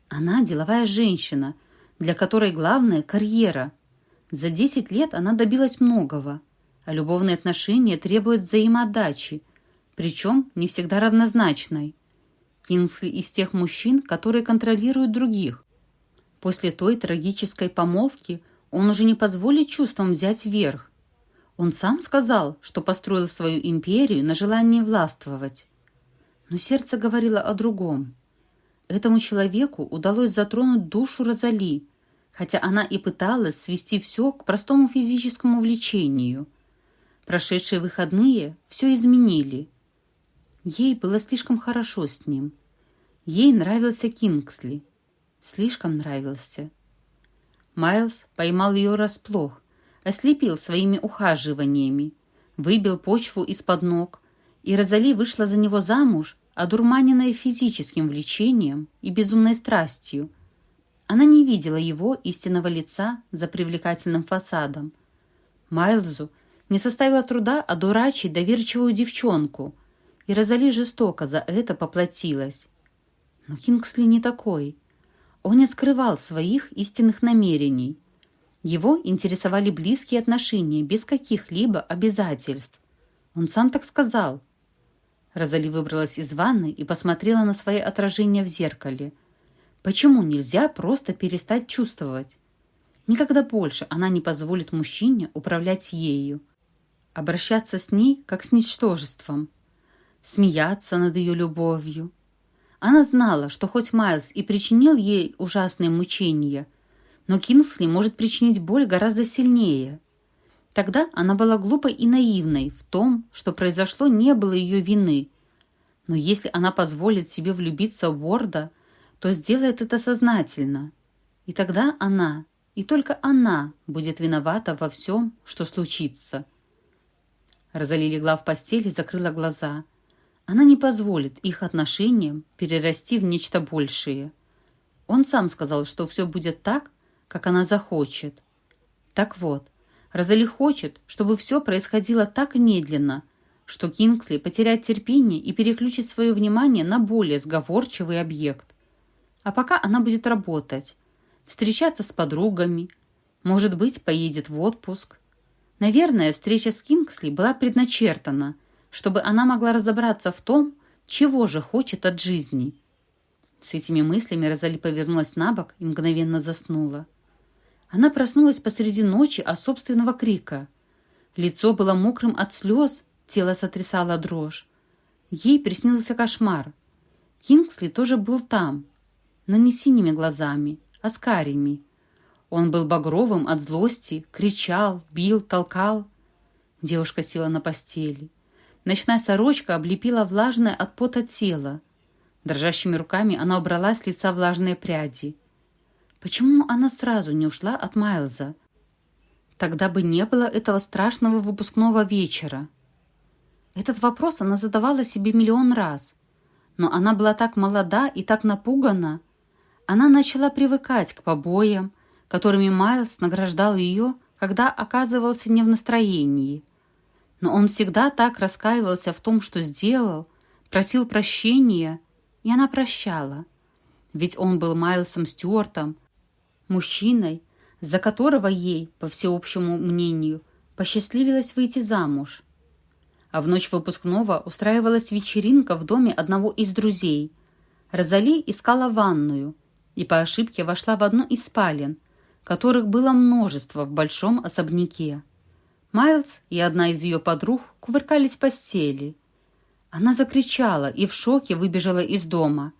Она деловая женщина, для которой главное – карьера. За десять лет она добилась многого – а любовные отношения требуют взаимоотдачи, причем не всегда равнозначной. Кинсли из тех мужчин, которые контролируют других. После той трагической помолвки он уже не позволит чувствам взять верх. Он сам сказал, что построил свою империю на желании властвовать. Но сердце говорило о другом. Этому человеку удалось затронуть душу Розали, хотя она и пыталась свести все к простому физическому влечению. Прошедшие выходные все изменили. Ей было слишком хорошо с ним. Ей нравился Кингсли. Слишком нравился. Майлз поймал ее расплох, ослепил своими ухаживаниями, выбил почву из-под ног, и Розали вышла за него замуж, одурманенная физическим влечением и безумной страстью. Она не видела его истинного лица за привлекательным фасадом. Майлзу не составило труда одурачить доверчивую девчонку, и Розали жестоко за это поплатилась. Но Кингсли не такой. Он не скрывал своих истинных намерений. Его интересовали близкие отношения без каких-либо обязательств. Он сам так сказал. Розали выбралась из ванны и посмотрела на свои отражения в зеркале. Почему нельзя просто перестать чувствовать? Никогда больше она не позволит мужчине управлять ею. Обращаться с ней, как с ничтожеством. Смеяться над ее любовью. Она знала, что хоть Майлз и причинил ей ужасные мучения, но Кингсли может причинить боль гораздо сильнее. Тогда она была глупой и наивной в том, что произошло не было ее вины. Но если она позволит себе влюбиться в Уорда, то сделает это сознательно. И тогда она, и только она, будет виновата во всем, что случится. Розали легла в постель и закрыла глаза – она не позволит их отношениям перерасти в нечто большее. Он сам сказал, что все будет так, как она захочет. Так вот, Розали хочет, чтобы все происходило так медленно, что Кингсли потеряет терпение и переключит свое внимание на более сговорчивый объект. А пока она будет работать, встречаться с подругами, может быть, поедет в отпуск. Наверное, встреча с Кингсли была предначертана – чтобы она могла разобраться в том, чего же хочет от жизни. С этими мыслями Розали повернулась на бок и мгновенно заснула. Она проснулась посреди ночи от собственного крика. Лицо было мокрым от слез, тело сотрясало дрожь. Ей приснился кошмар. Кингсли тоже был там, но не синими глазами, а с карими. Он был багровым от злости, кричал, бил, толкал. Девушка села на постели. Ночная сорочка облепила влажное от пота тело. Дрожащими руками она убрала с лица влажные пряди. Почему она сразу не ушла от Майлза? Тогда бы не было этого страшного выпускного вечера. Этот вопрос она задавала себе миллион раз. Но она была так молода и так напугана. Она начала привыкать к побоям, которыми Майлз награждал ее, когда оказывался не в настроении. Но он всегда так раскаивался в том, что сделал, просил прощения, и она прощала. Ведь он был Майлсом Стюартом, мужчиной, за которого ей, по всеобщему мнению, посчастливилось выйти замуж. А в ночь выпускного устраивалась вечеринка в доме одного из друзей. Розали искала ванную и по ошибке вошла в одну из спален, которых было множество в большом особняке. Майлз и одна из ее подруг кувыркались в постели. Она закричала и в шоке выбежала из дома.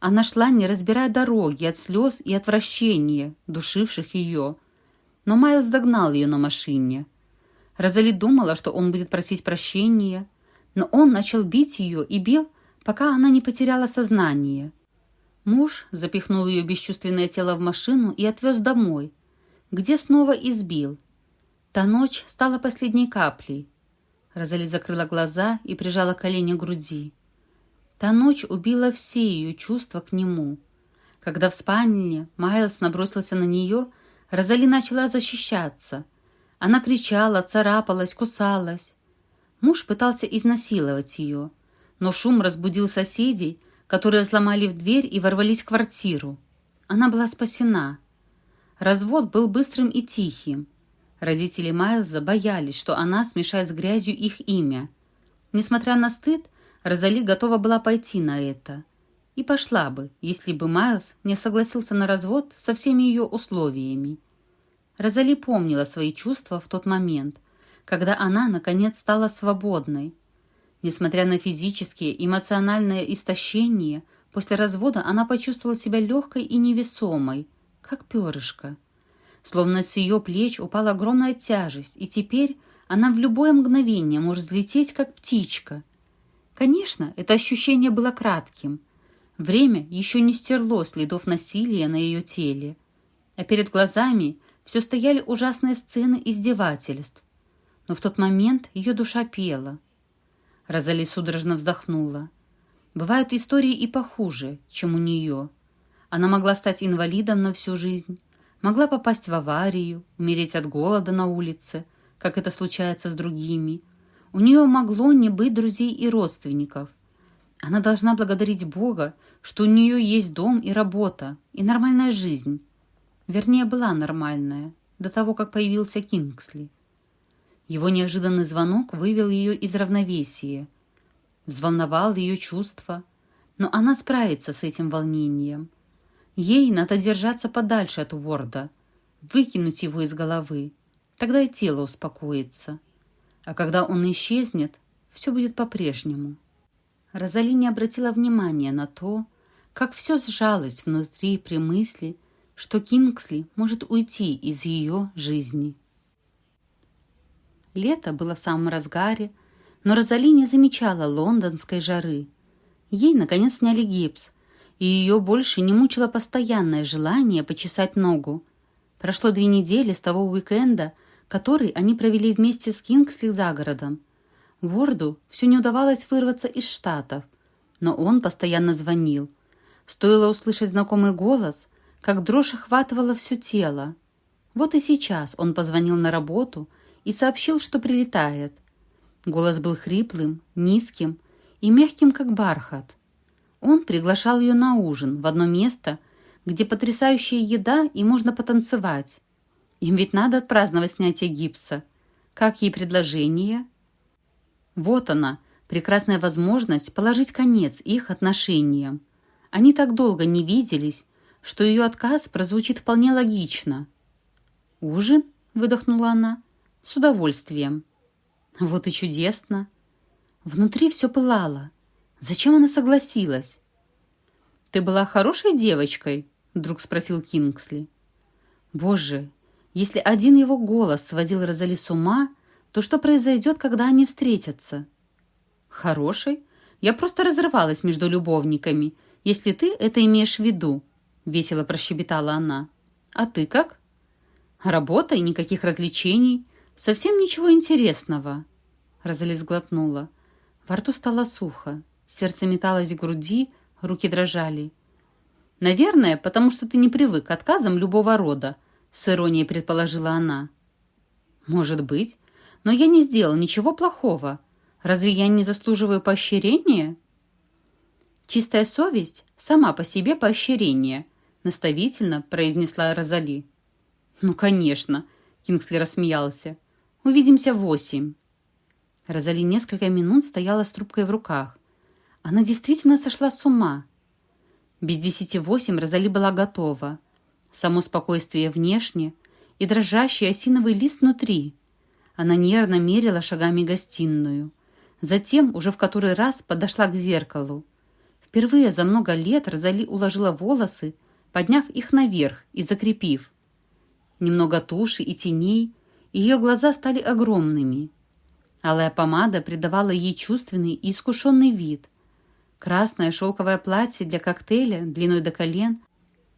Она шла, не разбирая дороги от слез и отвращения, душивших ее. Но Майлз догнал ее на машине. Розали думала, что он будет просить прощения, но он начал бить ее и бил, пока она не потеряла сознание. Муж запихнул ее бесчувственное тело в машину и отвез домой, где снова избил – Та ночь стала последней каплей. Розали закрыла глаза и прижала колени к груди. Та ночь убила все ее чувства к нему. Когда в спальне Майлз набросился на нее, Розали начала защищаться. Она кричала, царапалась, кусалась. Муж пытался изнасиловать ее, но шум разбудил соседей, которые сломали в дверь и ворвались в квартиру. Она была спасена. Развод был быстрым и тихим. Родители Майлза боялись, что она смешает с грязью их имя. Несмотря на стыд, Розали готова была пойти на это. И пошла бы, если бы Майлз не согласился на развод со всеми ее условиями. Розали помнила свои чувства в тот момент, когда она, наконец, стала свободной. Несмотря на физические, эмоциональное истощение, После развода она почувствовала себя легкой и невесомой, как перышко. Словно с ее плеч упала огромная тяжесть, и теперь она в любое мгновение может взлететь, как птичка. Конечно, это ощущение было кратким. Время еще не стерло следов насилия на ее теле, а перед глазами все стояли ужасные сцены издевательств. Но в тот момент ее душа пела. Розали судорожно вздохнула. Бывают истории и похуже, чем у нее. Она могла стать инвалидом на всю жизнь, могла попасть в аварию, умереть от голода на улице, как это случается с другими. У нее могло не быть друзей и родственников. Она должна благодарить Бога, что у нее есть дом и работа, и нормальная жизнь. Вернее, была нормальная, до того, как появился Кингсли. Его неожиданный звонок вывел ее из равновесия – взволновал ее чувства, но она справится с этим волнением. Ей надо держаться подальше от Уорда, выкинуть его из головы, тогда и тело успокоится. А когда он исчезнет, все будет по-прежнему. Розали не обратила внимания на то, как все сжалось внутри при мысли, что Кингсли может уйти из ее жизни. Лето было в самом разгаре, но Розали не замечала лондонской жары. Ей, наконец, сняли гипс, и ее больше не мучило постоянное желание почесать ногу. Прошло две недели с того уикенда, который они провели вместе с Кингсли за городом. Ворду все не удавалось вырваться из Штатов, но он постоянно звонил. Стоило услышать знакомый голос, как дрожь охватывала все тело. Вот и сейчас он позвонил на работу и сообщил, что прилетает – Голос был хриплым, низким и мягким, как бархат. Он приглашал ее на ужин в одно место, где потрясающая еда и можно потанцевать. Им ведь надо отпраздновать снятие гипса. Как ей предложение? Вот она, прекрасная возможность положить конец их отношениям. Они так долго не виделись, что ее отказ прозвучит вполне логично. «Ужин?» — выдохнула она. «С удовольствием». Вот и чудесно. Внутри все пылало. Зачем она согласилась? «Ты была хорошей девочкой?» — вдруг спросил Кингсли. «Боже, если один его голос сводил Розали с ума, то что произойдет, когда они встретятся?» «Хорошей? Я просто разрывалась между любовниками, если ты это имеешь в виду», — весело прощебетала она. «А ты как?» «Работа и никаких развлечений. Совсем ничего интересного. Розали сглотнула. Во рту стало сухо. Сердце металось в груди, руки дрожали. «Наверное, потому что ты не привык к отказам любого рода», — с иронией предположила она. «Может быть. Но я не сделал ничего плохого. Разве я не заслуживаю поощрения?» «Чистая совесть сама по себе поощрение», — наставительно произнесла Розали. «Ну, конечно», — Кингсли рассмеялся. Увидимся в восемь». Розали несколько минут стояла с трубкой в руках. Она действительно сошла с ума. Без десяти восемь Розали была готова. Само спокойствие внешне и дрожащий осиновый лист внутри. Она нервно мерила шагами гостиную. Затем, уже в который раз, подошла к зеркалу. Впервые за много лет Розали уложила волосы, подняв их наверх и закрепив. Немного туши и теней, ее глаза стали огромными. Алая помада придавала ей чувственный и искушенный вид. Красное шелковое платье для коктейля длиной до колен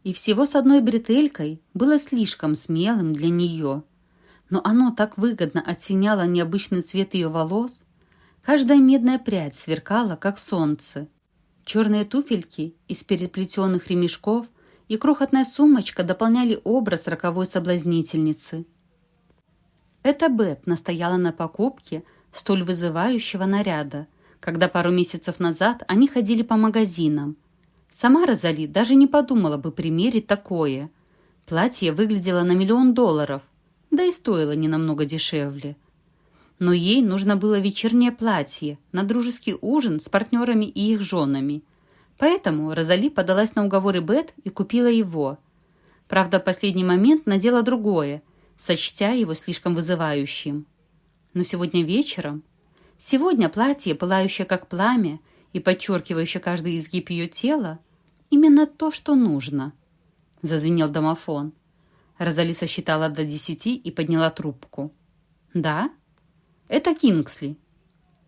и всего с одной бретелькой было слишком смелым для нее. Но оно так выгодно оттеняло необычный цвет ее волос. Каждая медная прядь сверкала, как солнце. Черные туфельки из переплетенных ремешков и крохотная сумочка дополняли образ роковой соблазнительницы – это Бет настояла на покупке столь вызывающего наряда, когда пару месяцев назад они ходили по магазинам. Сама Розали даже не подумала бы примерить такое. Платье выглядело на миллион долларов, да и стоило не намного дешевле. Но ей нужно было вечернее платье на дружеский ужин с партнерами и их женами. Поэтому Розали подалась на уговоры Бет и купила его. Правда, в последний момент надела другое – сочтя его слишком вызывающим. Но сегодня вечером... Сегодня платье, пылающее как пламя, и подчеркивающая каждый изгиб ее тела, именно то, что нужно. Зазвенел домофон. Розали сосчитала до десяти и подняла трубку. «Да?» «Это Кингсли».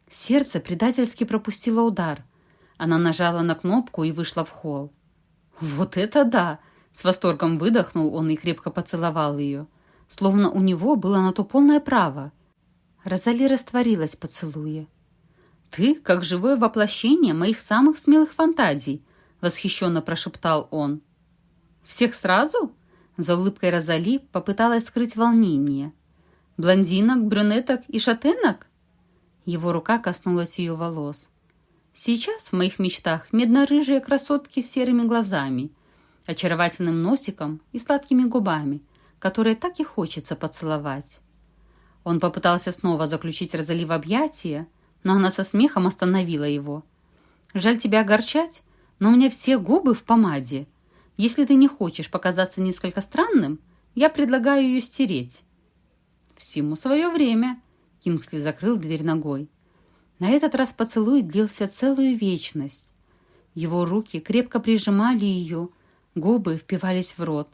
Сердце предательски пропустило удар. Она нажала на кнопку и вышла в холл. «Вот это да!» С восторгом выдохнул он и крепко поцеловал ее. Словно у него было на то полное право. Розали растворилась поцелуя. «Ты как живое воплощение моих самых смелых фантазий!» Восхищенно прошептал он. «Всех сразу?» За улыбкой Розали попыталась скрыть волнение. «Блондинок, брюнеток и шатенок?» Его рука коснулась ее волос. «Сейчас в моих мечтах медно-рыжие красотки с серыми глазами, очаровательным носиком и сладкими губами, которые так и хочется поцеловать». Он попытался снова заключить Розали в объятия, но она со смехом остановила его. «Жаль тебя огорчать, но у меня все губы в помаде. Если ты не хочешь показаться несколько странным, я предлагаю ее стереть». «Всему свое время», — Кингсли закрыл дверь ногой. На этот раз поцелуй длился целую вечность. Его руки крепко прижимали ее, губы впивались в рот.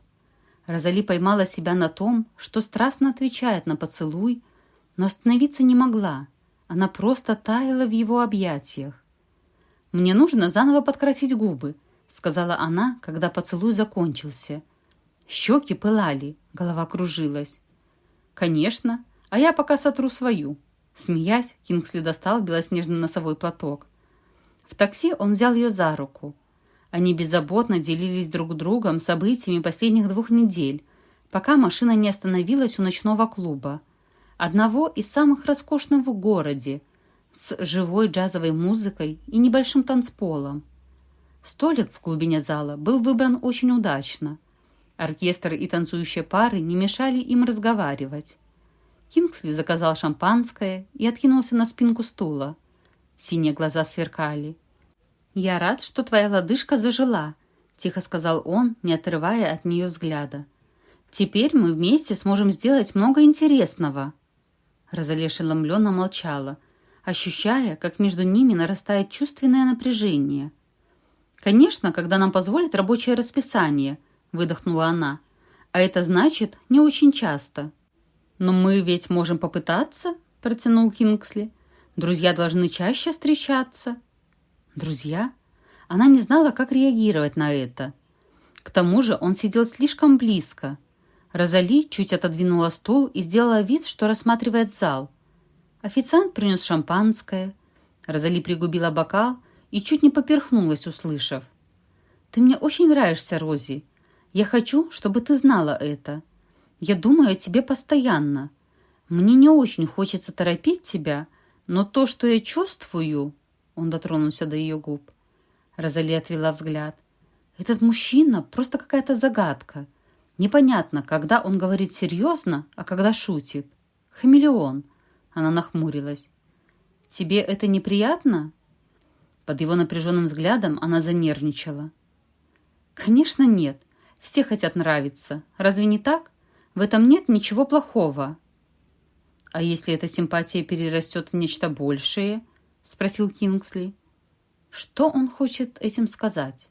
Розали поймала себя на том, что страстно отвечает на поцелуй, но остановиться не могла. Она просто таяла в его объятиях. «Мне нужно заново подкрасить губы», — сказала она, когда поцелуй закончился. Щеки пылали, голова кружилась. «Конечно, а я пока сотру свою». Смеясь, Кингсли достал белоснежный носовой платок. В такси он взял ее за руку. Они беззаботно делились друг другом событиями последних двух недель, пока машина не остановилась у ночного клуба, одного из самых роскошных в городе, с живой джазовой музыкой и небольшим танцполом. Столик в глубине зала был выбран очень удачно. Оркестр и танцующие пары не мешали им разговаривать. Кингсли заказал шампанское и откинулся на спинку стула. Синие глаза сверкали. «Я рад, что твоя лодыжка зажила», — тихо сказал он, не отрывая от нее взгляда. «Теперь мы вместе сможем сделать много интересного». Розали ошеломленно молчала — ощущая, как между ними нарастает чувственное напряжение. «Конечно, когда нам позволит рабочее расписание», — выдохнула она. «А это значит, не очень часто». «Но мы ведь можем попытаться», — протянул Кингсли. «Друзья должны чаще встречаться». «Друзья?» Она не знала, как реагировать на это. К тому же он сидел слишком близко. Розали чуть отодвинула стул и сделала вид, что рассматривает зал — Официант принес шампанское. Розали пригубила бокал и чуть не поперхнулась, услышав. «Ты мне очень нравишься, Рози. Я хочу, чтобы ты знала это. Я думаю о тебе постоянно. Мне не очень хочется торопить тебя, но то, что я чувствую...» Он дотронулся до ее губ. Розали отвела взгляд. «Этот мужчина просто какая-то загадка. Непонятно, когда он говорит серьезно, а когда шутит. Хамелеон. Она нахмурилась. «Тебе это неприятно?» Под его напряженным взглядом она занервничала. «Конечно нет. Все хотят нравиться. Разве не так? В этом нет ничего плохого». «А если эта симпатия перерастет в нечто большее?» — спросил Кингсли. Что он хочет этим сказать?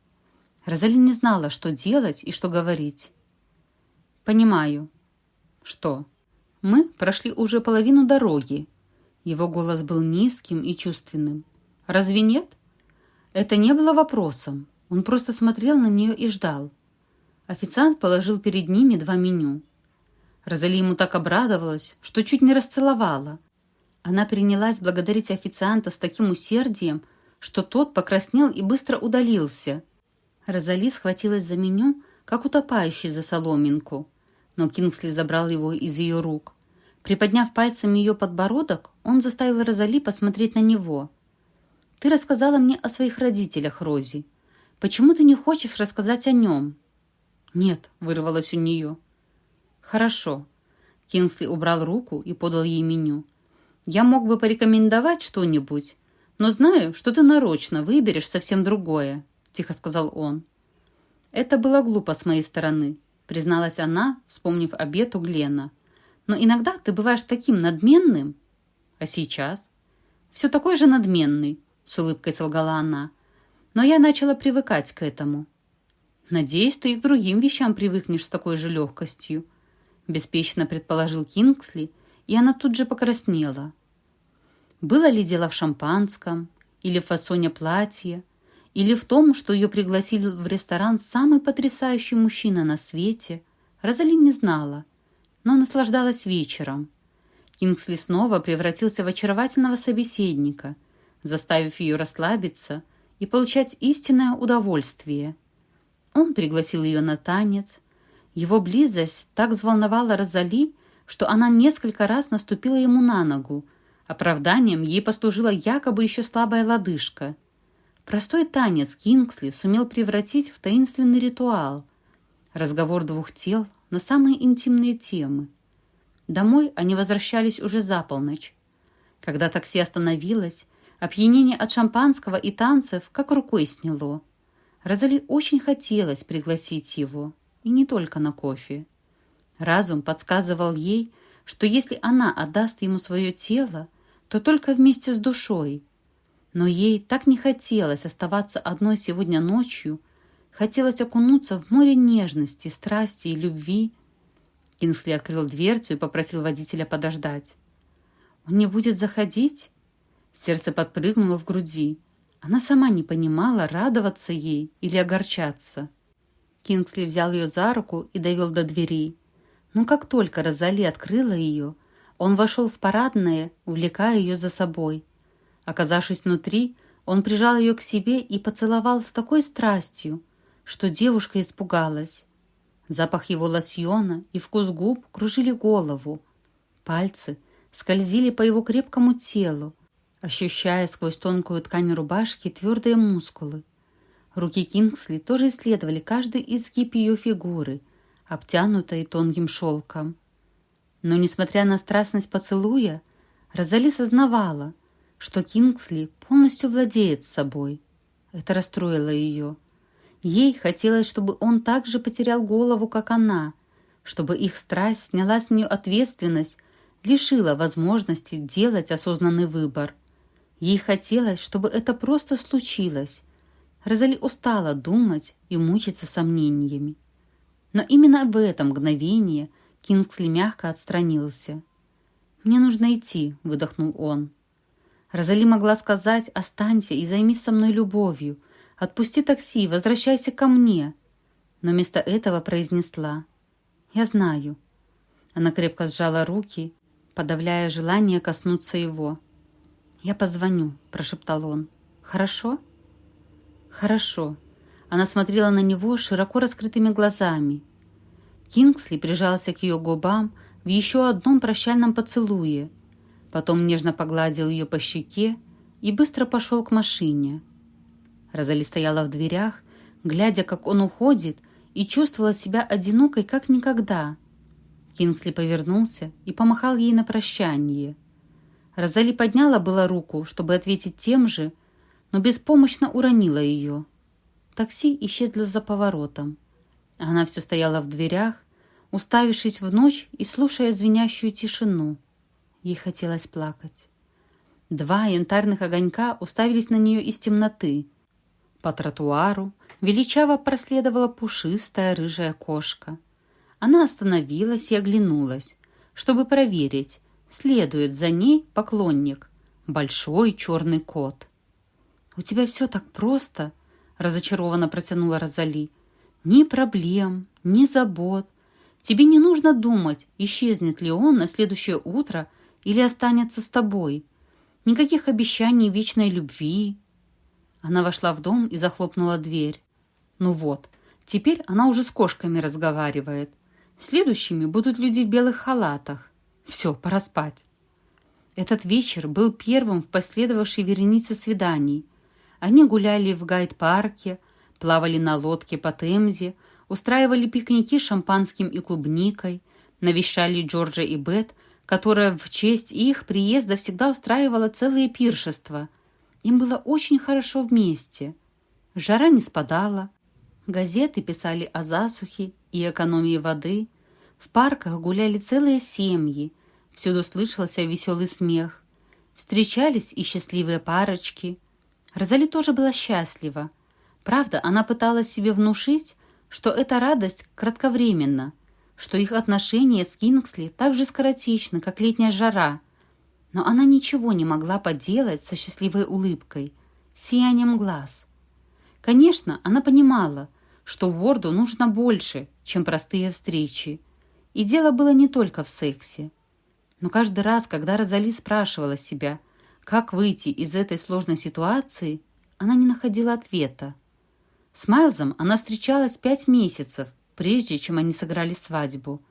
Розали не знала, что делать и что говорить. «Понимаю». «Что?» Мы прошли уже половину дороги. Его голос был низким и чувственным. Разве нет? Это не было вопросом. Он просто смотрел на нее и ждал. Официант положил перед ними два меню. Розали ему так обрадовалась, что чуть не расцеловала. Она принялась благодарить официанта с таким усердием, что тот покраснел и быстро удалился. Розали схватилась за меню, как утопающий за соломинку но Кингсли забрал его из ее рук. Приподняв пальцами ее подбородок, он заставил Розали посмотреть на него. «Ты рассказала мне о своих родителях, Рози. Почему ты не хочешь рассказать о нем?» «Нет», — вырвалось у нее. «Хорошо». Кингсли убрал руку и подал ей меню. «Я мог бы порекомендовать что-нибудь, но знаю, что ты нарочно выберешь совсем другое», — тихо сказал он. «Это было глупо с моей стороны призналась она, вспомнив обед у Глена. «Но иногда ты бываешь таким надменным». «А сейчас?» «Все такой же надменный», — с улыбкой солгала она. «Но я начала привыкать к этому». «Надеюсь, ты и к другим вещам привыкнешь с такой же легкостью», беспечно предположил Кингсли, и она тут же покраснела. Было ли дело в шампанском, или в фасоне платья, или в том, что ее пригласили в ресторан самый потрясающий мужчина на свете, Розали не знала, но наслаждалась вечером. Кингсли снова превратился в очаровательного собеседника, заставив ее расслабиться и получать истинное удовольствие. Он пригласил ее на танец. Его близость так взволновала Розали, что она несколько раз наступила ему на ногу. Оправданием ей послужила якобы еще слабая лодыжка. Простой танец Кингсли сумел превратить в таинственный ритуал. Разговор двух тел на самые интимные темы. Домой они возвращались уже за полночь. Когда такси остановилось, опьянение от шампанского и танцев как рукой сняло. Розали очень хотелось пригласить его, и не только на кофе. Разум подсказывал ей, что если она отдаст ему свое тело, то только вместе с душой. Но ей так не хотелось оставаться одной сегодня ночью, хотелось окунуться в море нежности, страсти и любви. Кинсли открыл дверцу и попросил водителя подождать. «Он не будет заходить?» Сердце подпрыгнуло в груди. Она сама не понимала, радоваться ей или огорчаться. Кингсли взял ее за руку и довел до двери. Но как только Розали открыла ее, он вошел в парадное, увлекая ее за собой. Оказавшись внутри, он прижал ее к себе и поцеловал с такой страстью, что девушка испугалась. Запах его лосьона и вкус губ кружили голову. Пальцы скользили по его крепкому телу, ощущая сквозь тонкую ткань рубашки твердые мускулы. Руки Кингсли тоже исследовали каждый изгиб ее фигуры, обтянутой тонким шелком. Но, несмотря на страстность поцелуя, Розали сознавала, что Кингсли полностью владеет собой. Это расстроило ее. Ей хотелось, чтобы он также потерял голову, как она, чтобы их страсть сняла с нее ответственность, лишила возможности делать осознанный выбор – Ей хотелось, чтобы это просто случилось. Розали устала думать и мучиться сомнениями. Но именно в это мгновение Кингсли мягко отстранился. «Мне нужно идти», — выдохнул он. Розали могла сказать «Останься и займись со мной любовью. Отпусти такси, возвращайся ко мне». Но вместо этого произнесла «Я знаю». Она крепко сжала руки, подавляя желание коснуться его. «Я позвоню», – прошептал он. «Хорошо?» «Хорошо». Она смотрела на него широко раскрытыми глазами. Кингсли прижался к ее губам в еще одном прощальном поцелуе, потом нежно погладил ее по щеке и быстро пошел к машине. Розали стояла в дверях, глядя, как он уходит, и чувствовала себя одинокой, как никогда. Кингсли повернулся и помахал ей на прощание – Розали подняла была руку, чтобы ответить тем же, но беспомощно уронила ее. Такси исчезло за поворотом. Она все стояла в дверях, уставившись в ночь и слушая звенящую тишину. Ей хотелось плакать. Два янтарных огонька уставились на нее из темноты. По тротуару величаво проследовала пушистая рыжая кошка. Она остановилась и оглянулась, чтобы проверить, Следует за ней поклонник, большой черный кот. «У тебя все так просто», — разочарованно протянула Розали. «Ни проблем, ни забот. Тебе не нужно думать, исчезнет ли он на следующее утро или останется с тобой. Никаких обещаний вечной любви». Она вошла в дом и захлопнула дверь. Ну вот, теперь она уже с кошками разговаривает. Следующими будут люди в белых халатах. Все, пора спать. Этот вечер был первым в последовавшей веренице свиданий. Они гуляли в гайд-парке, плавали на лодке по Темзе, устраивали пикники шампанским и клубникой, навещали Джорджа и Бет, которая в честь их приезда всегда устраивала целые пиршества. Им было очень хорошо вместе. Жара не спадала, газеты писали о засухе и экономии воды, в парках гуляли целые семьи, Всюду слышался веселый смех. Встречались и счастливые парочки. Розали тоже была счастлива. Правда, она пыталась себе внушить, что эта радость кратковременна, что их отношения с Кингсли так же скоротечны, как летняя жара. Но она ничего не могла поделать со счастливой улыбкой, сиянием глаз. Конечно, она понимала, что Уорду нужно больше, чем простые встречи. И дело было не только в сексе. Но каждый раз, когда Розали спрашивала себя, как выйти из этой сложной ситуации, она не находила ответа. С Майлзом она встречалась пять месяцев, прежде чем они сыграли свадьбу.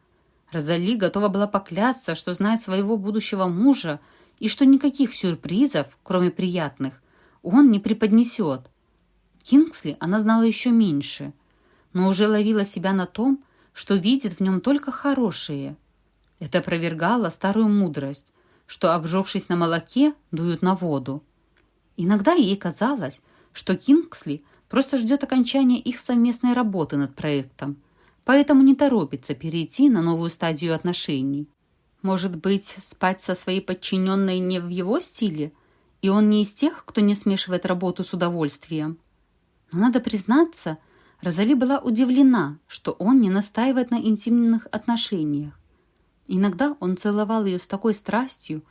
Розали готова была поклясться, что знает своего будущего мужа и что никаких сюрпризов, кроме приятных, он не преподнесет. Кингсли она знала еще меньше, но уже ловила себя на том, что видит в нем только хорошее. Это опровергало старую мудрость, что, обжегшись на молоке, дуют на воду. Иногда ей казалось, что Кингсли – просто ждет окончания их совместной работы над проектом, поэтому не торопится перейти на новую стадию отношений. Может быть, спать со своей подчиненной не в его стиле, и он не из тех, кто не смешивает работу с удовольствием. Но надо признаться, Розали была удивлена, что он не настаивает на интимных отношениях. Иногда он целовал ее с такой страстью,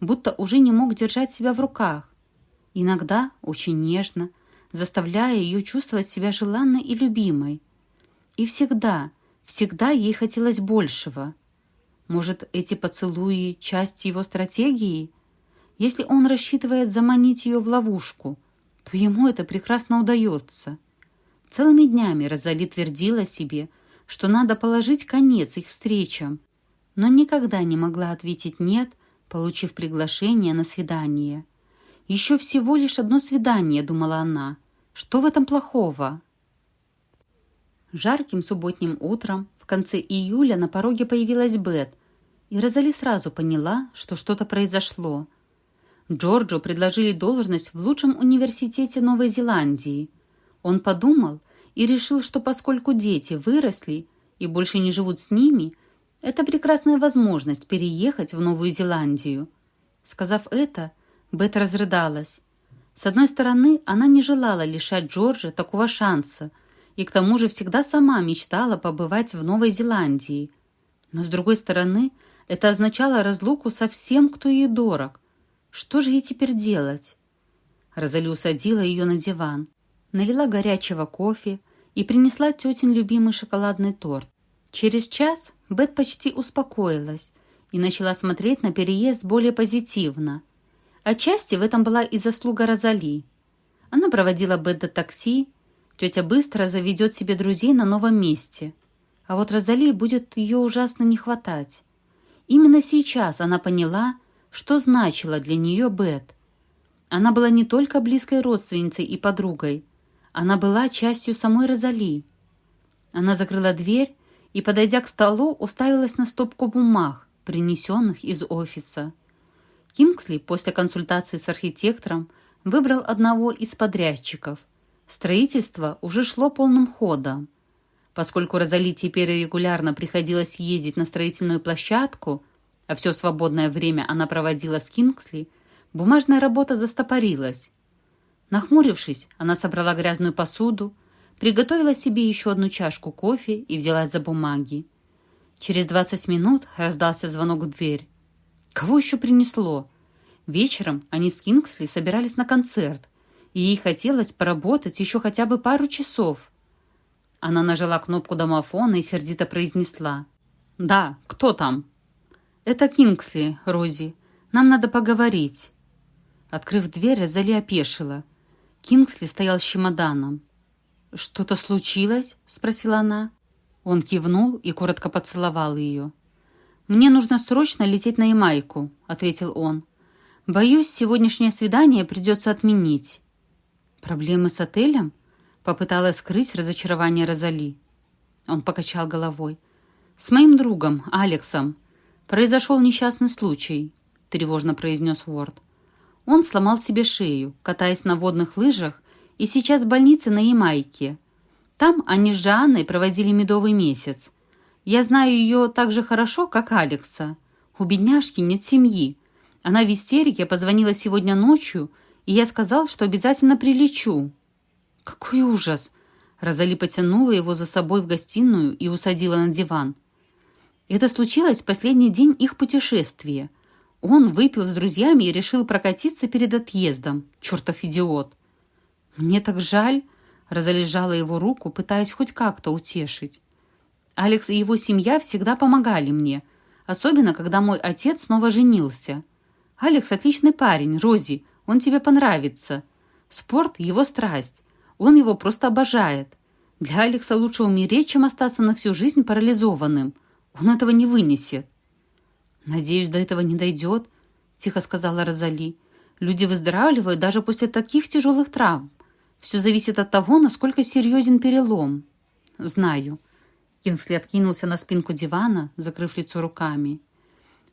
будто уже не мог держать себя в руках. Иногда очень нежно – заставляя ее чувствовать себя желанной и любимой. И всегда, всегда ей хотелось большего. Может, эти поцелуи – часть его стратегии? Если он рассчитывает заманить ее в ловушку, то ему это прекрасно удается. Целыми днями Розали твердила себе, что надо положить конец их встречам, но никогда не могла ответить «нет», получив приглашение на свидание. Еще всего лишь одно свидание, думала она, что в этом плохого? Жарким субботним утром в конце июля на пороге появилась Бет, и Розали сразу поняла, что что-то произошло. Джорджу предложили должность в лучшем университете Новой Зеландии. Он подумал и решил, что поскольку дети выросли и больше не живут с ними, это прекрасная возможность переехать в Новую Зеландию. Сказав это, Бет разрыдалась. С одной стороны, она не желала лишать Джорджа такого шанса и к тому же всегда сама мечтала побывать в Новой Зеландии. Но с другой стороны, это означало разлуку со всем, кто ей дорог. Что же ей теперь делать? Розали усадила ее на диван, налила горячего кофе и принесла тетин любимый шоколадный торт. Через час Бет почти успокоилась и начала смотреть на переезд более позитивно – Отчасти в этом была и заслуга Розали. Она проводила Бет до такси, тетя быстро заведет себе друзей на новом месте. А вот Розали будет ее ужасно не хватать. Именно сейчас она поняла, что значила для нее Бет. Она была не только близкой родственницей и подругой, она была частью самой Розали. Она закрыла дверь и, подойдя к столу, уставилась на стопку бумаг, принесенных из офиса. Кингсли после консультации с архитектором выбрал одного из подрядчиков. Строительство уже шло полным ходом. Поскольку Розали теперь регулярно приходилось ездить на строительную площадку, а все свободное время она проводила с Кингсли, бумажная работа застопорилась. Нахмурившись, она собрала грязную посуду, приготовила себе еще одну чашку кофе и взялась за бумаги. Через двадцать минут раздался звонок в дверь. Кого еще принесло? Вечером они с Кингсли собирались на концерт, и ей хотелось поработать еще хотя бы пару часов. Она нажала кнопку домофона и сердито произнесла. «Да, кто там?» «Это Кингсли, Рози. Нам надо поговорить». Открыв дверь, Розали опешила. Кингсли стоял с чемоданом. «Что-то случилось?» — спросила она. Он кивнул и коротко поцеловал ее. «Мне нужно срочно лететь на Ямайку», — ответил он. «Боюсь, сегодняшнее свидание придется отменить». «Проблемы с отелем?» — попыталась скрыть разочарование Розали. Он покачал головой. «С моим другом, Алексом, произошел несчастный случай», — тревожно произнес Уорд. Он сломал себе шею, катаясь на водных лыжах, и сейчас в больнице на Ямайке. Там они с Джоанной проводили медовый месяц. Я знаю ее так же хорошо, как Алекса. У бедняжки нет семьи. Она в истерике позвонила сегодня ночью и я сказал, что обязательно прилечу». «Какой ужас!» Розали потянула его за собой в гостиную и усадила на диван. Это случилось в последний день их путешествия. Он выпил с друзьями и решил прокатиться перед отъездом. Чертов идиот! «Мне так жаль!» Розали сжала его руку, пытаясь хоть как-то утешить. «Алекс и его семья всегда помогали мне, особенно когда мой отец снова женился. Алекс отличный парень, Рози, он тебе понравится. Спорт – его страсть. Он его просто обожает. Для Алекса лучше умереть, чем остаться на всю жизнь парализованным. Он этого не вынесет. «Надеюсь, до этого не дойдет», – тихо сказала Розали. «Люди выздоравливают даже после таких тяжелых травм. Все зависит от того, насколько серьезен перелом». «Знаю». Кинсли откинулся на спинку дивана, закрыв лицо руками.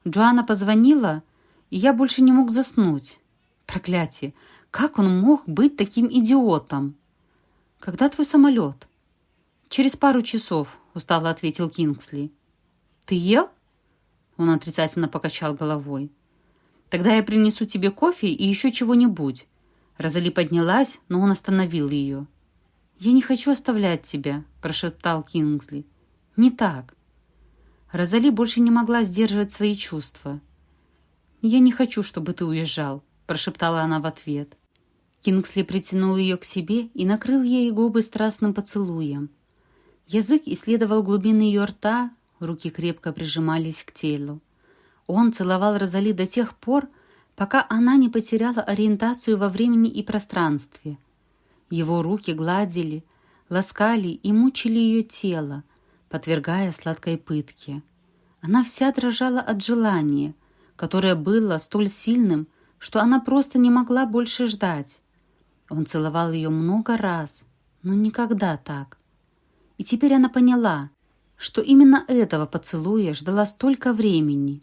Джоанна позвонила, и я больше не мог заснуть. Проклятие! Как он мог быть таким идиотом? «Когда твой самолет?» «Через пару часов», — устало ответил Кингсли. «Ты ел?» Он отрицательно покачал головой. «Тогда я принесу тебе кофе и еще чего-нибудь». Розали поднялась, но он остановил ее. «Я не хочу оставлять тебя», — прошептал Кингсли. «Не так». Розали больше не могла сдерживать свои чувства. «Я не хочу, чтобы ты уезжал», — прошептала она в ответ. Кингсли притянул ее к себе и накрыл ей губы страстным поцелуем. Язык исследовал глубины ее рта, руки крепко прижимались к телу. Он целовал Розали до тех пор, пока она не потеряла ориентацию во времени и пространстве. Его руки гладили, ласкали и мучили ее тело, подвергая сладкой пытке. Она вся дрожала от желания, которое было столь сильным, что она просто не могла больше ждать. Он целовал ее много раз, но никогда так. И теперь она поняла, что именно этого поцелуя ждала столько времени.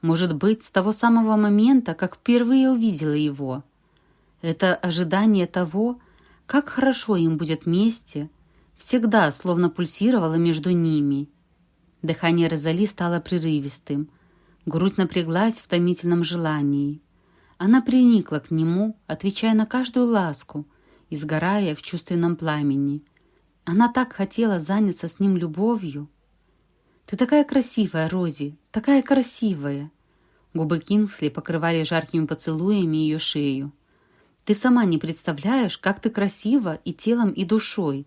Может быть, с того самого момента, как впервые увидела его. Это ожидание того, как хорошо им будет вместе, всегда словно пульсировало между ними. Дыхание Розали стало прерывистым, грудь напряглась в томительном желании. Она приникла к нему, отвечая на каждую ласку и сгорая в чувственном пламени. Она так хотела заняться с ним любовью. «Ты такая красивая, Рози, такая красивая!» Губы Кингсли покрывали жаркими поцелуями ее шею. «Ты сама не представляешь, как ты красива и телом, и душой.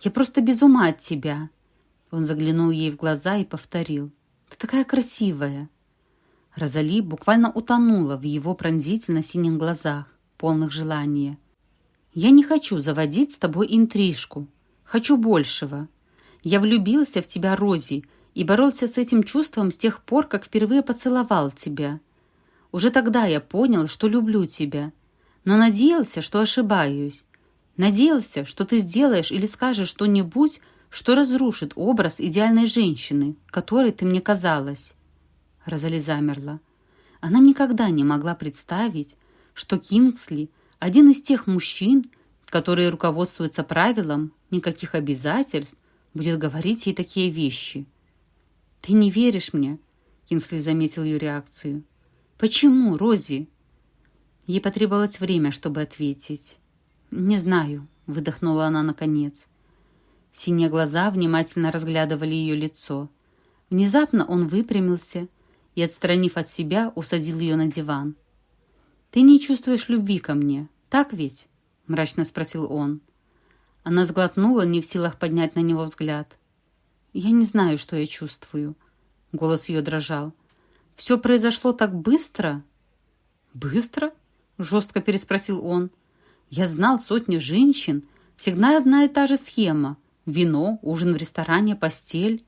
Я просто без ума от тебя!» Он заглянул ей в глаза и повторил. «Ты такая красивая!» Розали буквально утонула в его пронзительно-синих глазах, полных желания. «Я не хочу заводить с тобой интрижку. Хочу большего. Я влюбился в тебя, Рози, и боролся с этим чувством с тех пор, как впервые поцеловал тебя. Уже тогда я понял, что люблю тебя, но надеялся, что ошибаюсь. Надеялся, что ты сделаешь или скажешь что-нибудь, что разрушит образ идеальной женщины, которой ты мне казалась. Розали замерла. Она никогда не могла представить, что Кингсли – один из тех мужчин, которые руководствуются правилом никаких обязательств, будет говорить ей такие вещи. «Ты не веришь мне?» – Кингсли заметил ее реакцию. «Почему, Рози?» Ей потребовалось время, чтобы ответить. «Не знаю», – выдохнула она наконец. Синие глаза внимательно разглядывали ее лицо. Внезапно он выпрямился и, отстранив от себя, усадил ее на диван. «Ты не чувствуешь любви ко мне, так ведь?» — мрачно спросил он. Она сглотнула, не в силах поднять на него взгляд. «Я не знаю, что я чувствую». Голос ее дрожал. «Все произошло так быстро?» «Быстро?» — жестко переспросил он. «Я знал сотни женщин. Всегда одна и та же схема. Вино, ужин в ресторане, постель.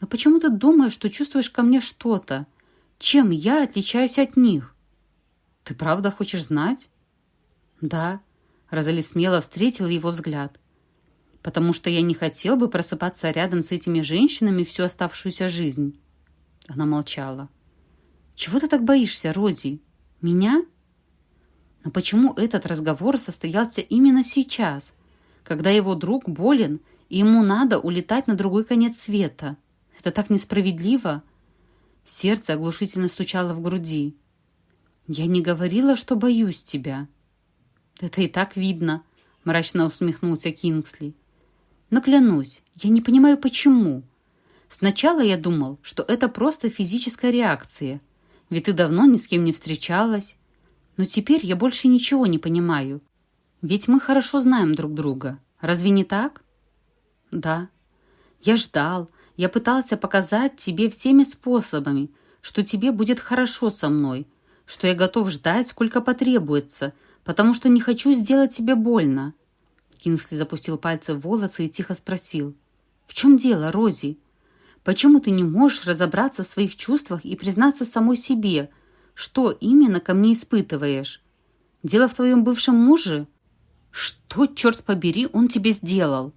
Но почему ты думаешь, что чувствуешь ко мне что-то? Чем я отличаюсь от них? Ты правда хочешь знать? Да. Розали смело встретила его взгляд. Потому что я не хотел бы просыпаться рядом с этими женщинами всю оставшуюся жизнь. Она молчала. Чего ты так боишься, Рози? Меня? Но почему этот разговор состоялся именно сейчас, когда его друг болен, и ему надо улетать на другой конец света? Это так несправедливо!» Сердце оглушительно стучало в груди. «Я не говорила, что боюсь тебя», «Это и так видно», — мрачно усмехнулся Кингсли. «Но клянусь, я не понимаю, почему. Сначала я думал, что это просто физическая реакция, ведь ты давно ни с кем не встречалась. Но теперь я больше ничего не понимаю. Ведь мы хорошо знаем друг друга. Разве не так?» «Да. Я ждал, я пытался показать тебе всеми способами, что тебе будет хорошо со мной, что я готов ждать, сколько потребуется, потому что не хочу сделать тебе больно». Кинсли запустил пальцы в волосы и тихо спросил. «В чем дело, Рози? Почему ты не можешь разобраться в своих чувствах и признаться самой себе, что именно ко мне испытываешь? Дело в твоем бывшем муже? Что, черт побери, он тебе сделал?»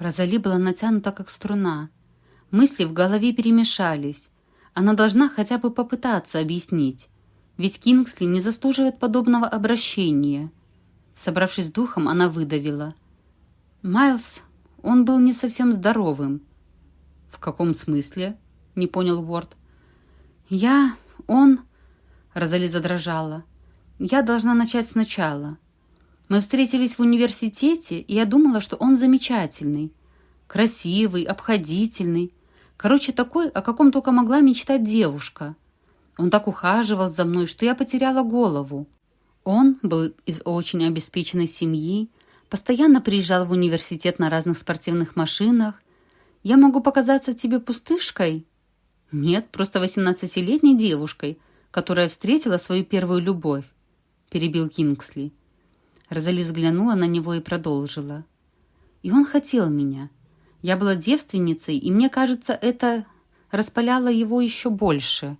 Розали была натянута, как струна. Мысли в голове перемешались. Она должна хотя бы попытаться объяснить. Ведь Кингсли не заслуживает подобного обращения. Собравшись духом, она выдавила. «Майлз, он был не совсем здоровым». «В каком смысле?» — не понял Уорд. «Я... он...» — Розали задрожала. «Я должна начать сначала. Мы встретились в университете, и я думала, что он замечательный. Красивый, обходительный. Короче, такой, о каком только могла мечтать девушка. Он так ухаживал за мной, что я потеряла голову. Он был из очень обеспеченной семьи, постоянно приезжал в университет на разных спортивных машинах. Я могу показаться тебе пустышкой? Нет, просто восемнадцатилетней девушкой, которая встретила свою первую любовь, перебил Кингсли. Розали взглянула на него и продолжила. И он хотел меня. Я была девственницей, и мне кажется, это распаляло его еще больше.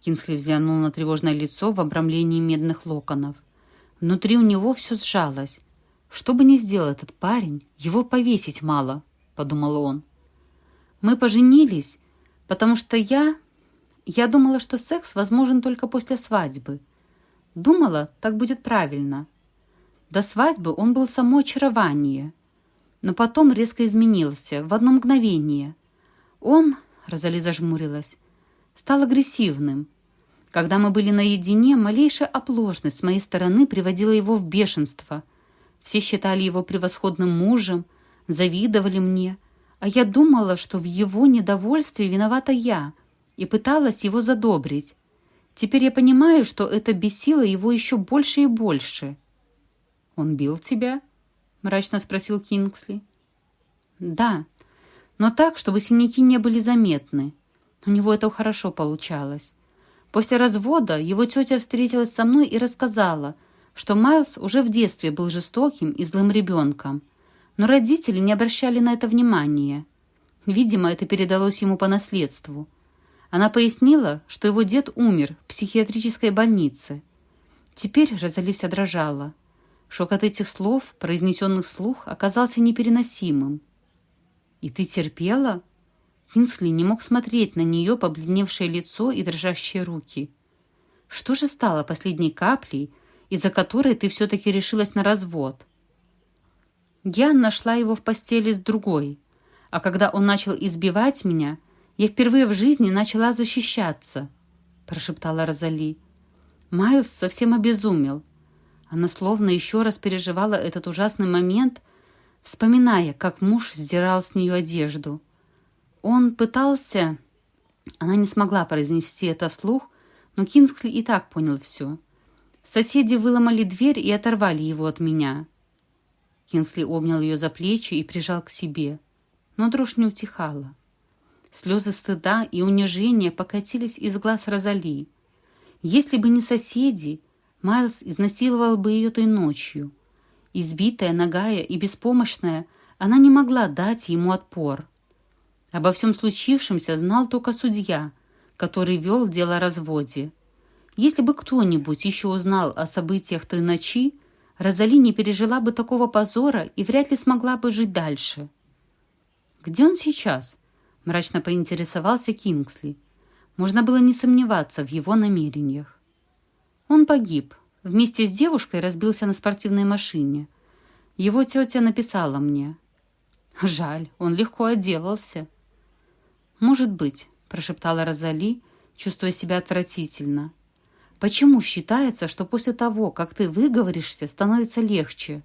Кинсли взглянул на тревожное лицо в обрамлении медных локонов. Внутри у него все сжалось. Что бы ни сделал этот парень, его повесить мало, подумал он. Мы поженились, потому что я... Я думала, что секс возможен только после свадьбы. Думала, так будет правильно. До свадьбы он был само очарование. Но потом резко изменился, в одно мгновение. Он, Розали зажмурилась, стал агрессивным. Когда мы были наедине, малейшая оплошность с моей стороны приводила его в бешенство. Все считали его превосходным мужем, завидовали мне, а я думала, что в его недовольстве виновата я, и пыталась его задобрить. Теперь я понимаю, что это бесило его еще больше и больше. «Он бил тебя?» — мрачно спросил Кингсли. «Да, но так, чтобы синяки не были заметны. У него это хорошо получалось. После развода его тетя встретилась со мной и рассказала, что Майлз уже в детстве был жестоким и злым ребенком. Но родители не обращали на это внимания. Видимо, это передалось ему по наследству. Она пояснила, что его дед умер в психиатрической больнице. Теперь Розали вся дрожала. Шок от этих слов, произнесенных вслух, оказался непереносимым. «И ты терпела?» Кинсли не мог смотреть на нее побледневшее лицо и дрожащие руки. «Что же стало последней каплей, из-за которой ты все-таки решилась на развод?» Я нашла его в постели с другой, а когда он начал избивать меня, я впервые в жизни начала защищаться, прошептала Розали. Майлз совсем обезумел. Она словно еще раз переживала этот ужасный момент, вспоминая, как муж сдирал с нее одежду. Он пытался... Она не смогла произнести это вслух, но Кингсли и так понял все. Соседи выломали дверь и оторвали его от меня. Кингсли обнял ее за плечи и прижал к себе, но дрожь не утихала. Слезы стыда и унижения покатились из глаз Розали. Если бы не соседи, Майлз изнасиловал бы ее той ночью. Избитая, нагая и беспомощная, она не могла дать ему отпор. Обо всем случившемся знал только судья, который вел дело о разводе. Если бы кто-нибудь еще узнал о событиях той ночи, Розали не пережила бы такого позора и вряд ли смогла бы жить дальше. «Где он сейчас?» – мрачно поинтересовался Кингсли. Можно было не сомневаться в его намерениях. Он погиб. Вместе с девушкой разбился на спортивной машине. Его тетя написала мне. Жаль, он легко отделался. «Может быть», — прошептала Розали, чувствуя себя отвратительно. Почему считается, что после того, как ты выговоришься, становится легче?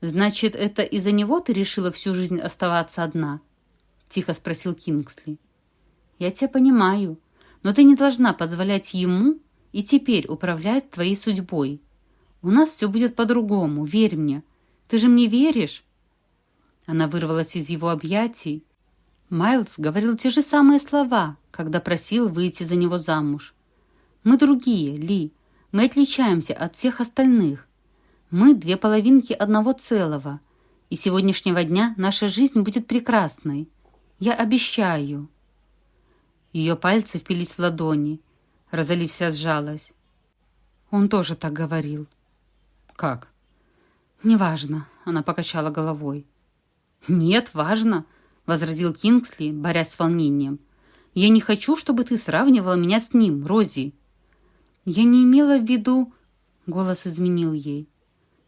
Значит, это из-за него ты решила всю жизнь оставаться одна? Тихо спросил Кингсли. Я тебя понимаю, но ты не должна позволять ему и теперь управлять твоей судьбой. У нас все будет по-другому, верь мне. Ты же мне веришь?» Она вырвалась из его объятий. Майлз говорил те же самые слова, когда просил выйти за него замуж. «Мы другие, Ли. Мы отличаемся от всех остальных. Мы две половинки одного целого. И сегодняшнего дня наша жизнь будет прекрасной. Я обещаю». Ее пальцы впились в ладони. Розали вся сжалась. Он тоже так говорил. «Как?» «Неважно», — она покачала головой. «Нет, важно», — возразил Кингсли, борясь с волнением. «Я не хочу, чтобы ты сравнивала меня с ним, Рози». «Я не имела в виду...» — голос изменил ей.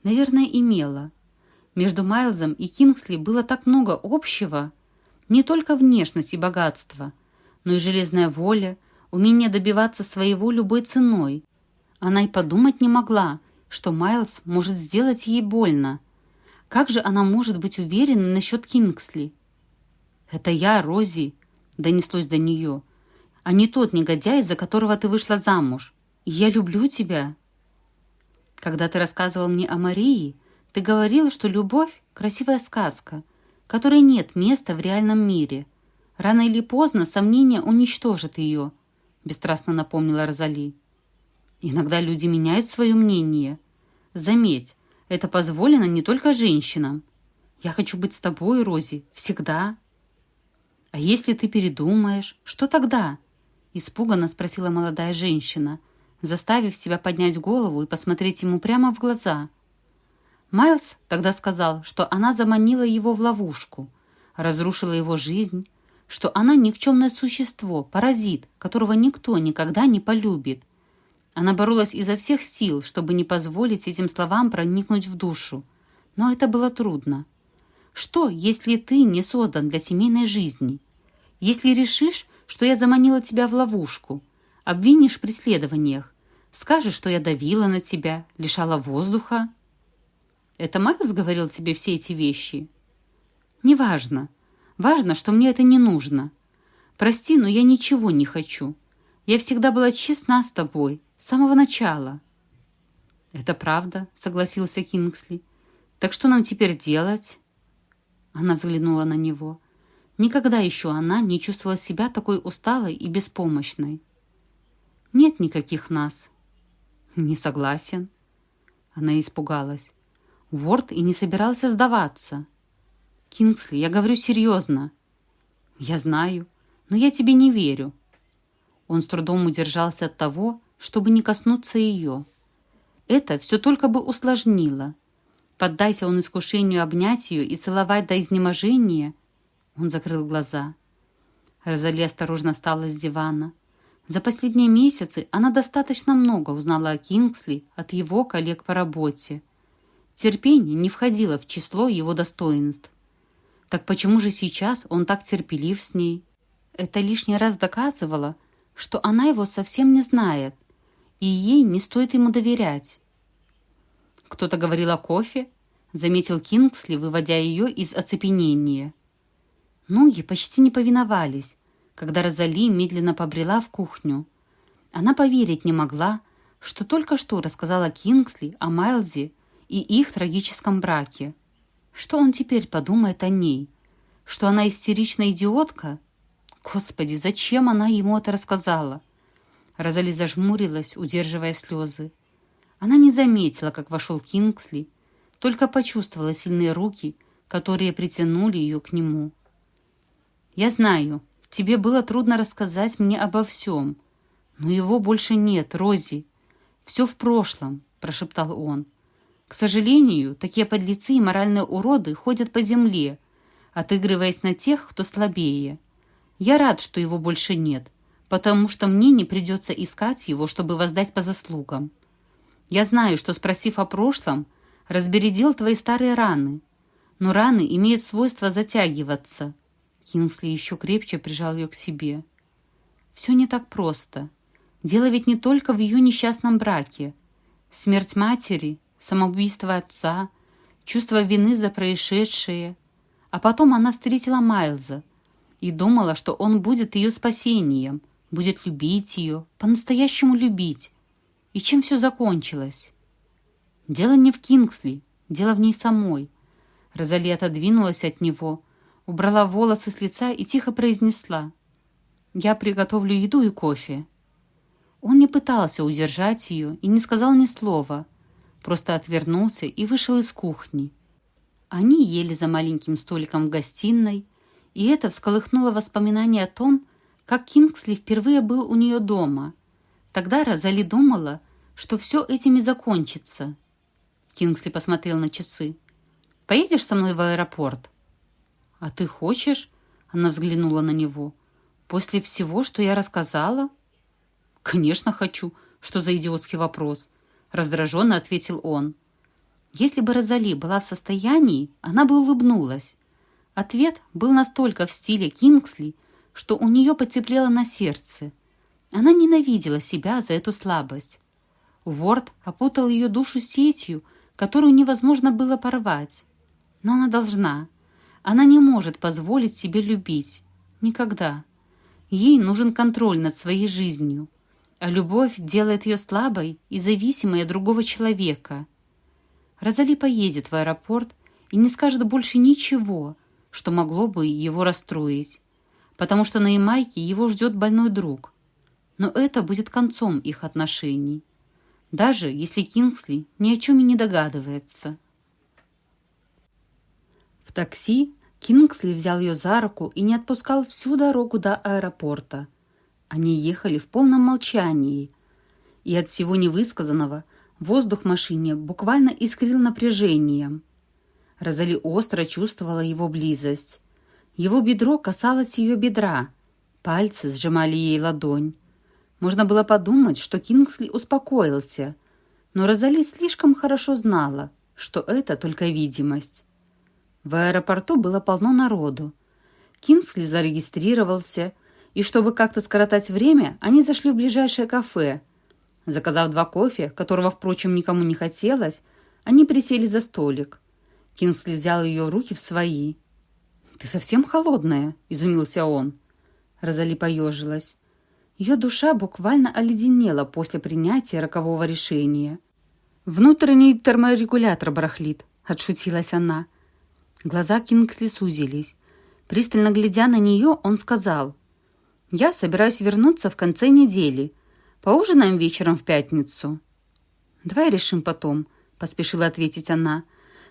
«Наверное, имела. Между Майлзом и Кингсли было так много общего. Не только внешность и богатство, но и железная воля, умение добиваться своего любой ценой. Она и подумать не могла, что Майлз может сделать ей больно. Как же она может быть уверена насчет Кингсли? «Это я, Рози», — донеслось до нее, «а не тот негодяй, за которого ты вышла замуж. я люблю тебя». Когда ты рассказывал мне о Марии, ты говорил, что любовь — красивая сказка, которой нет места в реальном мире. Рано или поздно сомнение уничтожит ее —— бесстрастно напомнила Розали. «Иногда люди меняют свое мнение. Заметь, это позволено не только женщинам. Я хочу быть с тобой, Рози, всегда». «А если ты передумаешь, что тогда?» — испуганно спросила молодая женщина, заставив себя поднять голову и посмотреть ему прямо в глаза. Майлз тогда сказал, что она заманила его в ловушку, разрушила его жизнь, что она никчемное существо, паразит, которого никто никогда не полюбит. Она боролась изо всех сил, чтобы не позволить этим словам проникнуть в душу. Но это было трудно. Что, если ты не создан для семейной жизни? Если решишь, что я заманила тебя в ловушку, обвинишь в преследованиях, скажешь, что я давила на тебя, лишала воздуха? Это Майлз говорил тебе все эти вещи? Неважно. Важно, что мне это не нужно. Прости, но я ничего не хочу. Я всегда была честна с тобой, с самого начала». «Это правда», — согласился Кингсли. «Так что нам теперь делать?» Она взглянула на него. Никогда еще она не чувствовала себя такой усталой и беспомощной. «Нет никаких нас». «Не согласен». Она испугалась. Уорд и не собирался сдаваться. «Кингсли, я говорю серьезно». «Я знаю, но я тебе не верю». Он с трудом удержался от того, чтобы не коснуться ее. Это все только бы усложнило. Поддайся он искушению обнять ее и целовать до изнеможения. Он закрыл глаза. Розали осторожно встала с дивана. За последние месяцы она достаточно много узнала о Кингсли от его коллег по работе. Терпение не входило в число его достоинств. Так почему же сейчас он так терпелив с ней? Это лишний раз доказывало, что она его совсем не знает, и ей не стоит ему доверять. «Кто-то говорил о кофе?» — заметил Кингсли, выводя ее из оцепенения. Ноги почти не повиновались, когда Розали медленно побрела в кухню. Она поверить не могла, что только что рассказала Кингсли о Майлзе и их трагическом браке. Что он теперь подумает о ней? Что она истеричная идиотка? Господи, зачем она ему это рассказала? Розали зажмурилась, удерживая слезы. Она не заметила, как вошел Кингсли, только почувствовала сильные руки, которые притянули ее к нему. «Я знаю, тебе было трудно рассказать мне обо всем, но его больше нет, Рози. Все в прошлом», — прошептал он. К сожалению, такие подлецы и моральные уроды ходят по земле, отыгрываясь на тех, кто слабее. Я рад, что его больше нет, потому что мне не придется искать его, чтобы воздать по заслугам. Я знаю, что, спросив о прошлом, разбередил твои старые раны, но раны имеют свойство затягиваться. Кингсли еще крепче прижал ее к себе. Все не так просто. Дело ведь не только в ее несчастном браке. Смерть матери, самоубийство отца, чувство вины за происшедшее. А потом она встретила Майлза и думала, что он будет ее спасением, будет любить ее, по-настоящему любить. И чем все закончилось? Дело не в Кингсли, дело в ней самой. Розали отодвинулась от него, убрала волосы с лица и тихо произнесла. «Я приготовлю еду и кофе». Он не пытался удержать ее и не сказал ни слова, просто отвернулся и вышел из кухни. Они ели за маленьким столиком в гостиной, и это всколыхнуло воспоминания о том, как Кингсли впервые был у нее дома. Тогда Розали думала, что все этим и закончится. Кингсли посмотрел на часы. «Поедешь со мной в аэропорт?» «А ты хочешь?» Она взглянула на него. «После всего, что я рассказала?» «Конечно хочу. Что за идиотский вопрос?» Раздраженно ответил он. Если бы Розали была в состоянии, она бы улыбнулась. Ответ был настолько в стиле Кингсли, что у нее потеплело на сердце. Она ненавидела себя за эту слабость. Уорд опутал ее душу сетью, которую невозможно было порвать. Но она должна. Она не может позволить себе любить. Никогда. Ей нужен контроль над своей жизнью. А любовь делает ее слабой и зависимой от другого человека. Розали поедет в аэропорт и не скажет больше ничего, что могло бы его расстроить, потому что на Ямайке его ждет больной друг. Но это будет концом их отношений, даже если Кингсли ни о чем и не догадывается. В такси Кингсли взял ее за руку и не отпускал всю дорогу до аэропорта. Они ехали в полном молчании, и от всего невысказанного воздух в машине буквально искрил напряжением. Розали остро чувствовала его близость. Его бедро касалось ее бедра, пальцы сжимали ей ладонь. Можно было подумать, что Кингсли успокоился, но Розали слишком хорошо знала, что это только видимость. В аэропорту было полно народу. Кингсли зарегистрировался, и чтобы как-то скоротать время, они зашли в ближайшее кафе. Заказав два кофе, которого, впрочем, никому не хотелось, они присели за столик. Кингсли взял ее руки в свои. «Ты совсем холодная?» – изумился он. Розали поежилась. Ее душа буквально оледенела после принятия рокового решения. «Внутренний терморегулятор барахлит», – отшутилась она. Глаза Кингсли сузились. Пристально глядя на нее, он сказал, «Я собираюсь вернуться в конце недели. Поужинаем вечером в пятницу?» «Давай решим потом», — поспешила ответить она.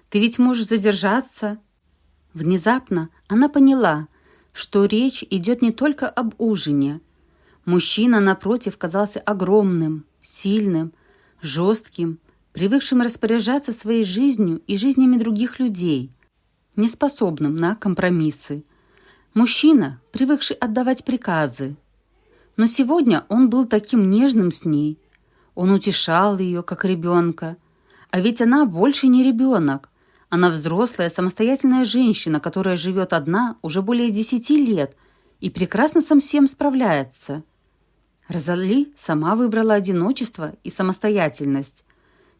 «Ты ведь можешь задержаться». Внезапно она поняла, что речь идет не только об ужине. Мужчина, напротив, казался огромным, сильным, жестким, привыкшим распоряжаться своей жизнью и жизнями других людей — неспособным на компромиссы. Мужчина, привыкший отдавать приказы. Но сегодня он был таким нежным с ней. Он утешал ее, как ребенка. А ведь она больше не ребенок. Она взрослая, самостоятельная женщина, которая живет одна уже более десяти лет и прекрасно со всем справляется. Розали сама выбрала одиночество и самостоятельность.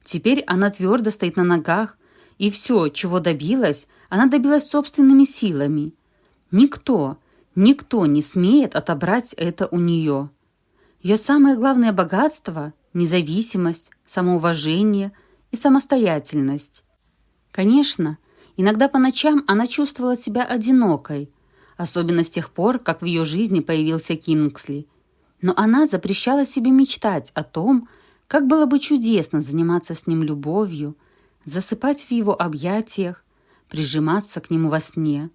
Теперь она твердо стоит на ногах, и все, чего добилась, она добилась собственными силами. Никто, никто не смеет отобрать это у нее. Ее самое главное богатство – независимость, самоуважение и самостоятельность. Конечно, иногда по ночам она чувствовала себя одинокой, особенно с тех пор, как в ее жизни появился Кингсли. Но она запрещала себе мечтать о том, как было бы чудесно заниматься с ним любовью, засыпать в его объятиях, прижиматься к нему во сне.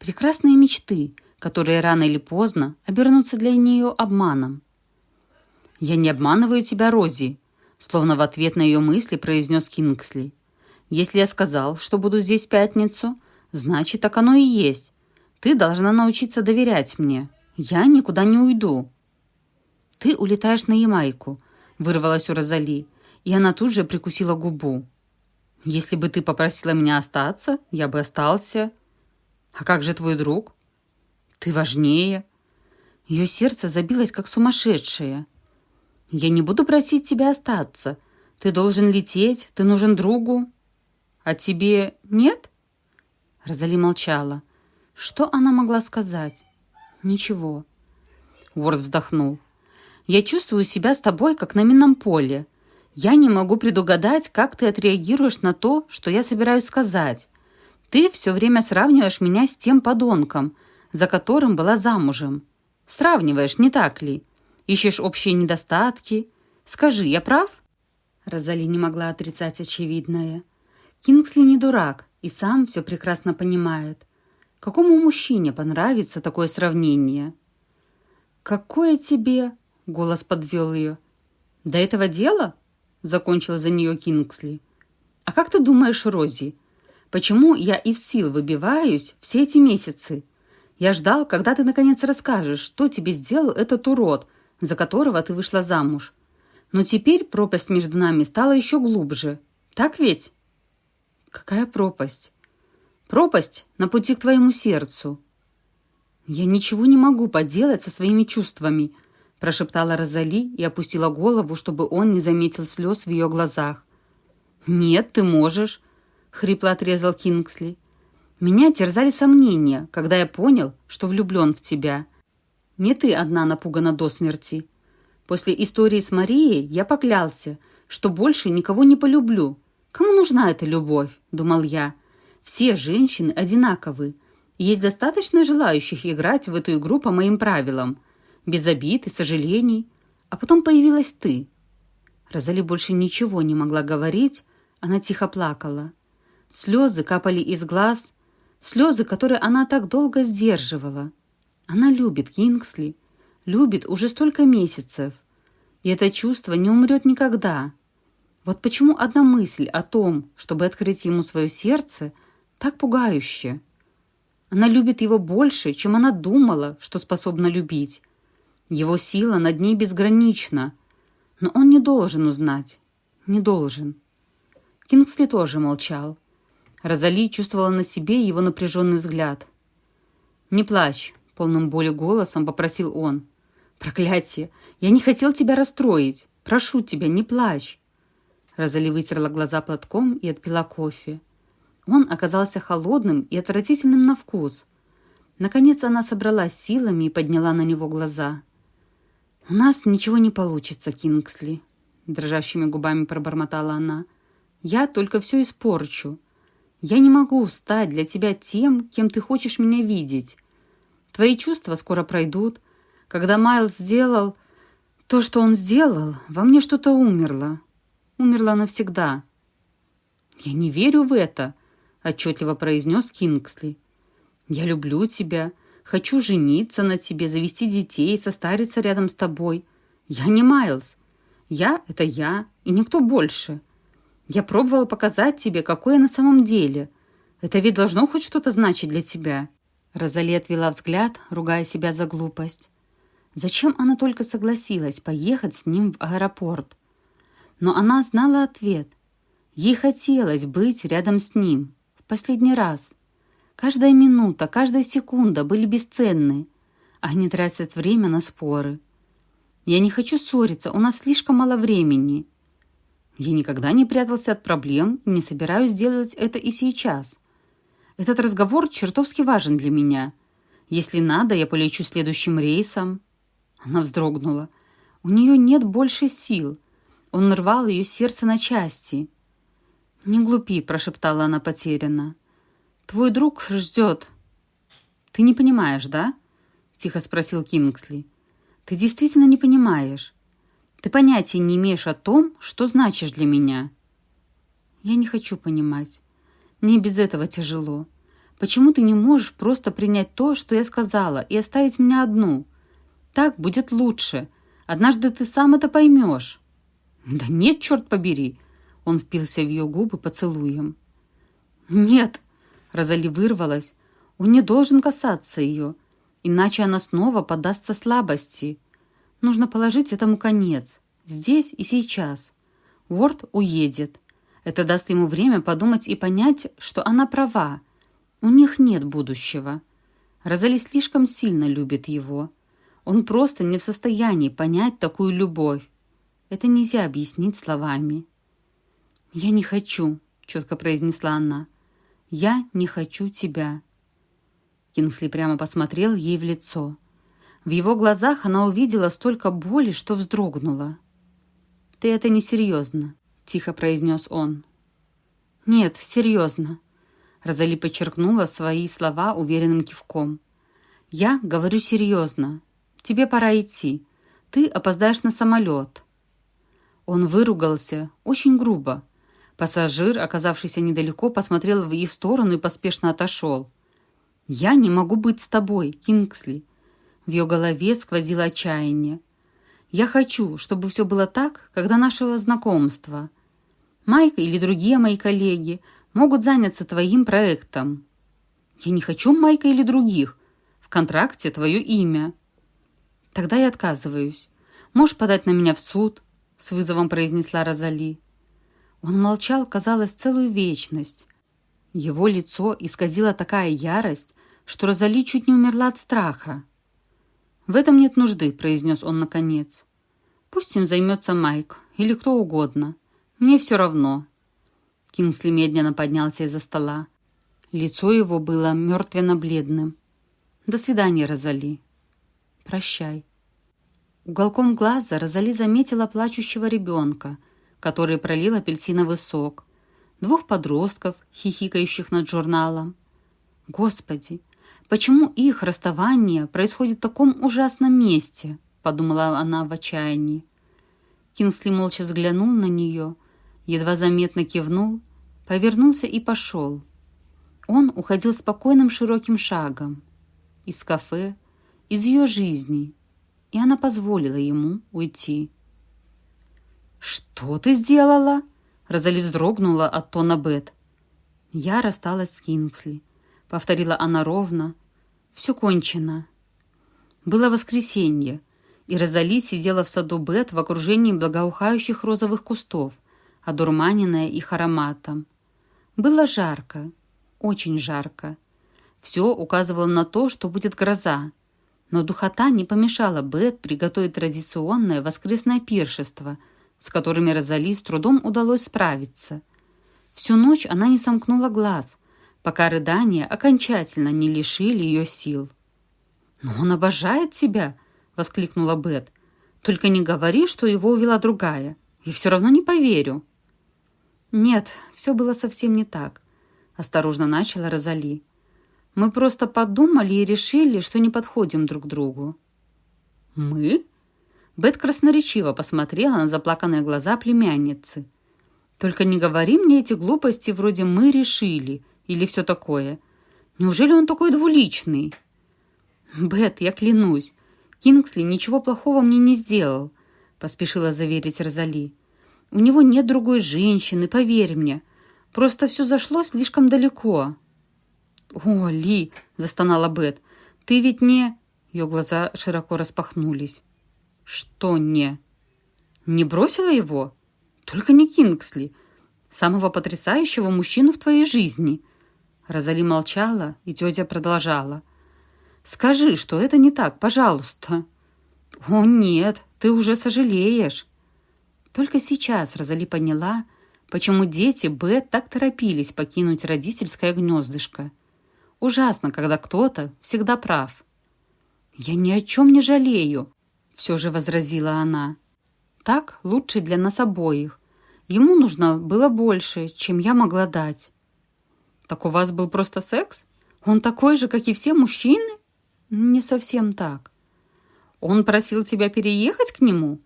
Прекрасные мечты, которые рано или поздно обернутся для нее обманом. «Я не обманываю тебя, Рози», словно в ответ на ее мысли произнес Кингсли. «Если я сказал, что буду здесь в пятницу, значит, так оно и есть. Ты должна научиться доверять мне. Я никуда не уйду». «Ты улетаешь на Ямайку», — вырвалась у Розали, и она тут же прикусила губу. Если бы ты попросила меня остаться, я бы остался. А как же твой друг? Ты важнее. Ее сердце забилось, как сумасшедшее. «Я не буду просить тебя остаться. Ты должен лететь, ты нужен другу». «А тебе нет?» Розали молчала. Что она могла сказать? Ничего. Уорд вздохнул. «Я чувствую себя с тобой, как на минном поле. Я не могу предугадать, как ты отреагируешь на то, что я собираюсь сказать. Ты все время сравниваешь меня с тем подонком, за которым была замужем. Сравниваешь, не так ли? Ищешь общие недостатки. Скажи, я прав?» Розали не могла отрицать очевидное. Кингсли не дурак и сам все прекрасно понимает. Какому мужчине понравится такое сравнение? «Какое тебе?» — голос подвел ее. «До этого дела?» — закончила за нее Кингсли. «А как ты думаешь, Рози, почему я из сил выбиваюсь все эти месяцы? Я ждал, когда ты наконец расскажешь, что тебе сделал этот урод, за которого ты вышла замуж. Но теперь пропасть между нами стала еще глубже. Так ведь?» «Какая пропасть?» «Пропасть на пути к твоему сердцу», «Я ничего не могу поделать со своими чувствами», – прошептала Розали и опустила голову, чтобы он не заметил слез в ее глазах. «Нет, ты можешь», – хрипло отрезал Кингсли. «Меня терзали сомнения, когда я понял, что влюблен в тебя. Не ты одна напугана до смерти. После истории с Марией я поклялся, что больше никого не полюблю. Кому нужна эта любовь?» – думал я. «Все женщины одинаковы. Есть достаточно желающих играть в эту игру по моим правилам, без обид и сожалений. А потом появилась ты. Розали больше ничего не могла говорить, она тихо плакала. Слезы капали из глаз, слезы, которые она так долго сдерживала. Она любит Кингсли, любит уже столько месяцев. И это чувство не умрет никогда. Вот почему одна мысль о том, чтобы открыть ему свое сердце, так пугающая. Она любит его больше, чем она думала, что способна любить. Его сила над ней безгранична. Но он не должен узнать. Не должен. Кингсли тоже молчал. Розали чувствовала на себе его напряженный взгляд. «Не плачь», — полным боли голосом попросил он. «Проклятие! Я не хотел тебя расстроить. Прошу тебя, не плачь!» Розали вытерла глаза платком и отпила кофе. Он оказался холодным и отвратительным на вкус. Наконец она собралась силами и подняла на него глаза. «У нас ничего не получится, Кингсли», — дрожащими губами пробормотала она. «Я только все испорчу. Я не могу стать для тебя тем, кем ты хочешь меня видеть. Твои чувства скоро пройдут. Когда Майлз сделал то, что он сделал, во мне что-то умерло. Умерло навсегда». «Я не верю в это», — отчетливо произнес Кингсли. «Я люблю тебя, хочу жениться на тебе, завести детей, состариться рядом с тобой. Я не Майлз. Я — это я, и никто больше. Я пробовала показать тебе, какой я на самом деле. Это ведь должно хоть что-то значить для тебя». Розали отвела взгляд, ругая себя за глупость. Зачем она только согласилась поехать с ним в аэропорт? Но она знала ответ. Ей хотелось быть рядом с ним последний раз. Каждая минута, каждая секунда были бесценны. Они тратят время на споры. Я не хочу ссориться, у нас слишком мало времени. Я никогда не прятался от проблем и не собираюсь делать это и сейчас. Этот разговор чертовски важен для меня. Если надо, я полечу следующим рейсом. Она вздрогнула. У нее нет больше сил. Он рвал ее сердце на части. «Не глупи», — прошептала она потерянно. «Твой друг ждет». «Ты не понимаешь, да?» — тихо спросил Кингсли. «Ты действительно не понимаешь. Ты понятия не имеешь о том, что значишь для меня». «Я не хочу понимать. Мне без этого тяжело. Почему ты не можешь просто принять то, что я сказала, и оставить меня одну? Так будет лучше. Однажды ты сам это поймешь». «Да нет, черт побери!» Он впился в ее губы поцелуем. «Нет!» — Розали вырвалась. «Он не должен касаться ее, иначе она снова подастся слабости. Нужно положить этому конец, здесь и сейчас. Уорд уедет. Это даст ему время подумать и понять, что она права. У них нет будущего. Розали слишком сильно любит его. Он просто не в состоянии понять такую любовь. Это нельзя объяснить словами. «Я не хочу», — четко произнесла она. «Я не хочу тебя». Кингсли прямо посмотрел ей в лицо. В его глазах она увидела столько боли, что вздрогнула. «Ты это несерьезно», — тихо произнес он. «Нет, серьезно», — Розали подчеркнула свои слова уверенным кивком. «Я говорю серьезно. Тебе пора идти. Ты опоздаешь на самолет». Он выругался, очень грубо. Пассажир, оказавшийся недалеко, посмотрел в их сторону и поспешно отошел. «Я не могу быть с тобой, Кингсли». В ее голове сквозило отчаяние. «Я хочу, чтобы все было так, как до нашего знакомства. Майк или другие мои коллеги могут заняться твоим проектом». «Я не хочу Майка или других. В контракте твое имя». «Тогда я отказываюсь. Можешь подать на меня в суд?» — с вызовом произнесла Розали. Он молчал, казалось, целую вечность. Его лицо исказила такая ярость, что Розали чуть не умерла от страха. «В этом нет нужды», — произнес он наконец. «Пусть им займется Майк или кто угодно. Мне все равно». Кингсли медленно поднялся из-за стола. Лицо его было мертвенно-бледным. «До свидания, Розали». «Прощай». Уголком глаза Розали заметила плачущего ребенка, который пролил апельсиновый сок, двух подростков, хихикающих над журналом. Господи, Почему их расставание происходит в таком ужасном месте?» — подумала она в отчаянии. Кингсли молча взглянул на нее, едва заметно кивнул, повернулся и пошел. Он уходил спокойным широким шагом. Из кафе, из ее жизни. И она позволила ему уйти. «Что ты сделала?» Розали вздрогнула от тона Бет. «Я рассталась с Кингсли», — повторила она ровно, все кончено. Было воскресенье, и Розали сидела в саду Бет в окружении благоухающих розовых кустов, одурманенная их ароматом. Было жарко, очень жарко. Все указывало на то, что будет гроза. Но духота не помешала Бет приготовить традиционное воскресное пиршество, с которыми Розали с трудом удалось справиться. Всю ночь она не сомкнула глаз, пока рыдания окончательно не лишили ее сил. «Но он обожает тебя!» — воскликнула Бет. «Только не говори, что его увела другая. И все равно не поверю». «Нет, все было совсем не так», — осторожно начала Розали. «Мы просто подумали и решили, что не подходим друг другу». «Мы?» Бет красноречиво посмотрела на заплаканные глаза племянницы. «Только не говори мне эти глупости вроде «мы решили», или все такое. Неужели он такой двуличный? Бет, я клянусь, Кингсли ничего плохого мне не сделал, поспешила заверить Розали. У него нет другой женщины, поверь мне. Просто все зашло слишком далеко. «О, Ли!» — застонала Бет. «Ты ведь не...» Ее глаза широко распахнулись. «Что не?» «Не бросила его? Только не Кингсли. Самого потрясающего мужчину в твоей жизни. Розали молчала, и тетя продолжала. «Скажи, что это не так, пожалуйста». «О, нет, ты уже сожалеешь». Только сейчас Розали поняла, почему дети Б так торопились покинуть родительское гнездышко. Ужасно, когда кто-то всегда прав. «Я ни о чем не жалею», — все же возразила она. «Так лучше для нас обоих. Ему нужно было больше, чем я могла дать». Так у вас был просто секс? Он такой же, как и все мужчины? Не совсем так. Он просил тебя переехать к нему?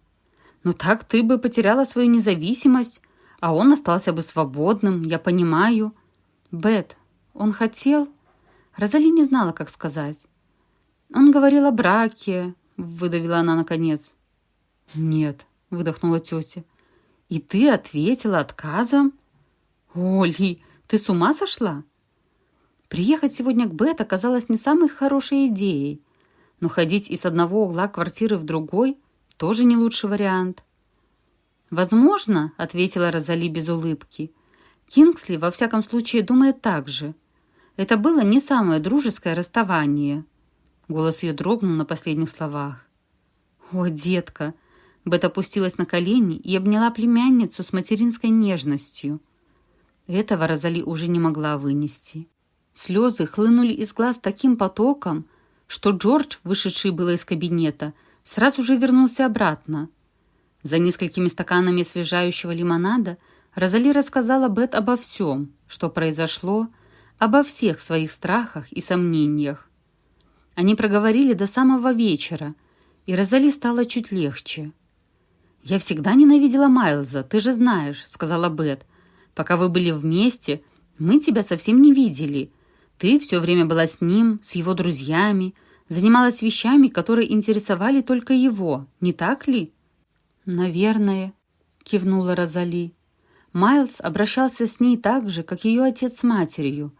Но так ты бы потеряла свою независимость, а он остался бы свободным, я понимаю. Бет, он хотел... Розали не знала, как сказать. Он говорил о браке, выдавила она наконец. Нет, выдохнула тетя. И ты ответила отказом? Оли, ты с ума сошла? Приехать сегодня к Бет оказалось не самой хорошей идеей, но ходить из одного угла квартиры в другой тоже не лучший вариант. «Возможно», — ответила Розали без улыбки, — «Кингсли, во всяком случае, думает так же. Это было не самое дружеское расставание». Голос ее дрогнул на последних словах. «О, детка, Бет опустилась на колени и обняла племянницу с материнской нежностью. Этого Розали уже не могла вынести. Слезы хлынули из глаз таким потоком, что Джордж, вышедший было из кабинета, сразу же вернулся обратно. За несколькими стаканами освежающего лимонада Розали рассказала Бет обо всем, что произошло, обо всех своих страхах и сомнениях. Они проговорили до самого вечера, и Розали стало чуть легче. «Я всегда ненавидела Майлза, ты же знаешь», — сказала Бет. «Пока вы были вместе, мы тебя совсем не видели. Ты все время была с ним, с его друзьями, занималась вещами, которые интересовали только его, не так ли?» «Наверное», — кивнула Розали. Майлз обращался с ней так же, как ее отец с матерью.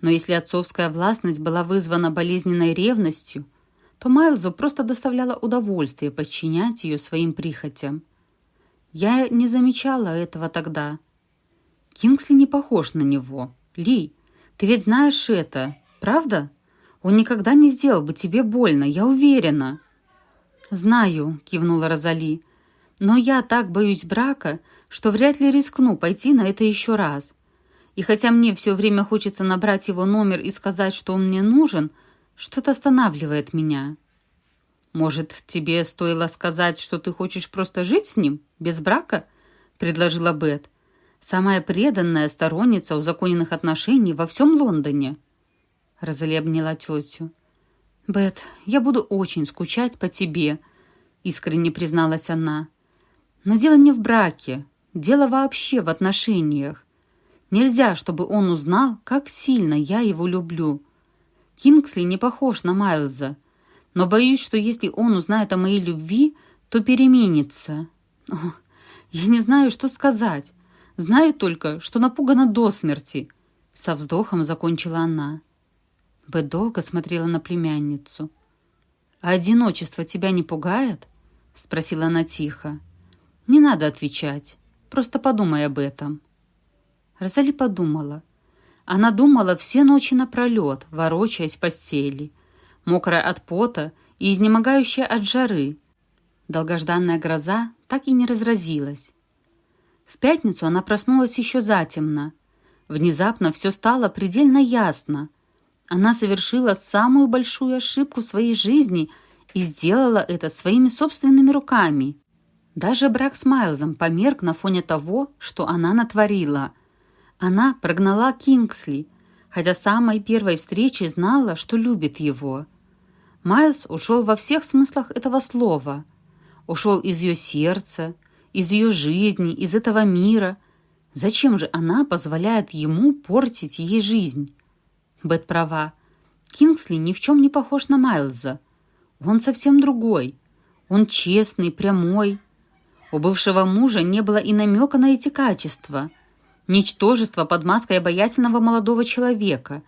Но если отцовская властность была вызвана болезненной ревностью, то Майлзу просто доставляло удовольствие подчинять ее своим прихотям. Я не замечала этого тогда. Кингсли не похож на него. Ли, ты ведь знаешь это, правда? Он никогда не сделал бы тебе больно, я уверена. «Знаю», — кивнула Розали, — «но я так боюсь брака, что вряд ли рискну пойти на это еще раз. И хотя мне все время хочется набрать его номер и сказать, что он мне нужен, что-то останавливает меня. Может, тебе стоило сказать, что ты хочешь просто жить с ним, без брака? предложила Бет. Самая преданная сторонница узаконенных отношений во всем Лондоне. Розали обняла тетю. «Бет, я буду очень скучать по тебе», — искренне призналась она. «Но дело не в браке, дело вообще в отношениях. Нельзя, чтобы он узнал, как сильно я его люблю. Кингсли не похож на Майлза, но боюсь, что если он узнает о моей любви, то переменится. О, я не знаю, что сказать. Знаю только, что напугана до смерти. Со вздохом закончила она. Бет долго смотрела на племянницу. «А одиночество тебя не пугает?» — спросила она тихо. «Не надо отвечать. Просто подумай об этом». Розали подумала. Она думала все ночи напролет, ворочаясь в постели, мокрая от пота и изнемогающая от жары. Долгожданная гроза так и не разразилась. В пятницу она проснулась еще затемно. Внезапно все стало предельно ясно. Она совершила самую большую ошибку своей жизни и сделала это своими собственными руками. Даже брак с Майлзом померк на фоне того, что она натворила – она прогнала Кингсли, хотя самой первой встречи знала, что любит его. Майлз ушел во всех смыслах этого слова. Ушел из ее сердца, из ее жизни, из этого мира. Зачем же она позволяет ему портить ей жизнь? Бет права. Кингсли ни в чем не похож на Майлза. Он совсем другой. Он честный, прямой. У бывшего мужа не было и намека на эти качества – ничтожество под маской обаятельного молодого человека,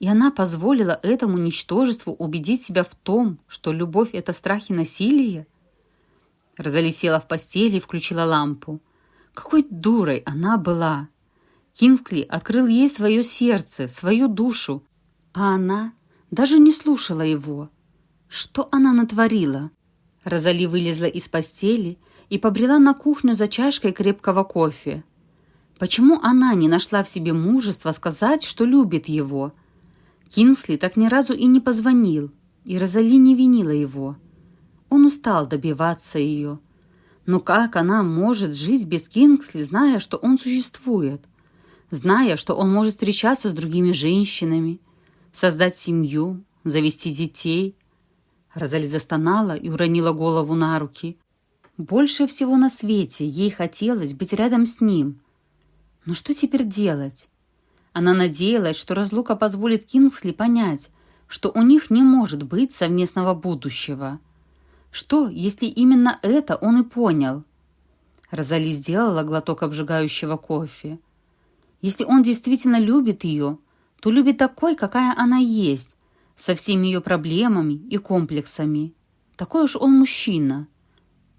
и она позволила этому ничтожеству убедить себя в том, что любовь — это страх и насилие? Розали села в постели и включила лампу. Какой дурой она была! Кингсли открыл ей свое сердце, свою душу, а она даже не слушала его. Что она натворила? Розали вылезла из постели и побрела на кухню за чашкой крепкого кофе. Почему она не нашла в себе мужества сказать, что любит его? Кинсли так ни разу и не позвонил, и Розали не винила его. Он устал добиваться ее. Но как она может жить без Кингсли, зная, что он существует? Зная, что он может встречаться с другими женщинами, создать семью, завести детей? Розали застонала и уронила голову на руки. Больше всего на свете ей хотелось быть рядом с ним – но что теперь делать? Она надеялась, что разлука позволит Кингсли понять, что у них не может быть совместного будущего. Что, если именно это он и понял? Розали сделала глоток обжигающего кофе. Если он действительно любит ее, то любит такой, какая она есть, со всеми ее проблемами и комплексами. Такой уж он мужчина.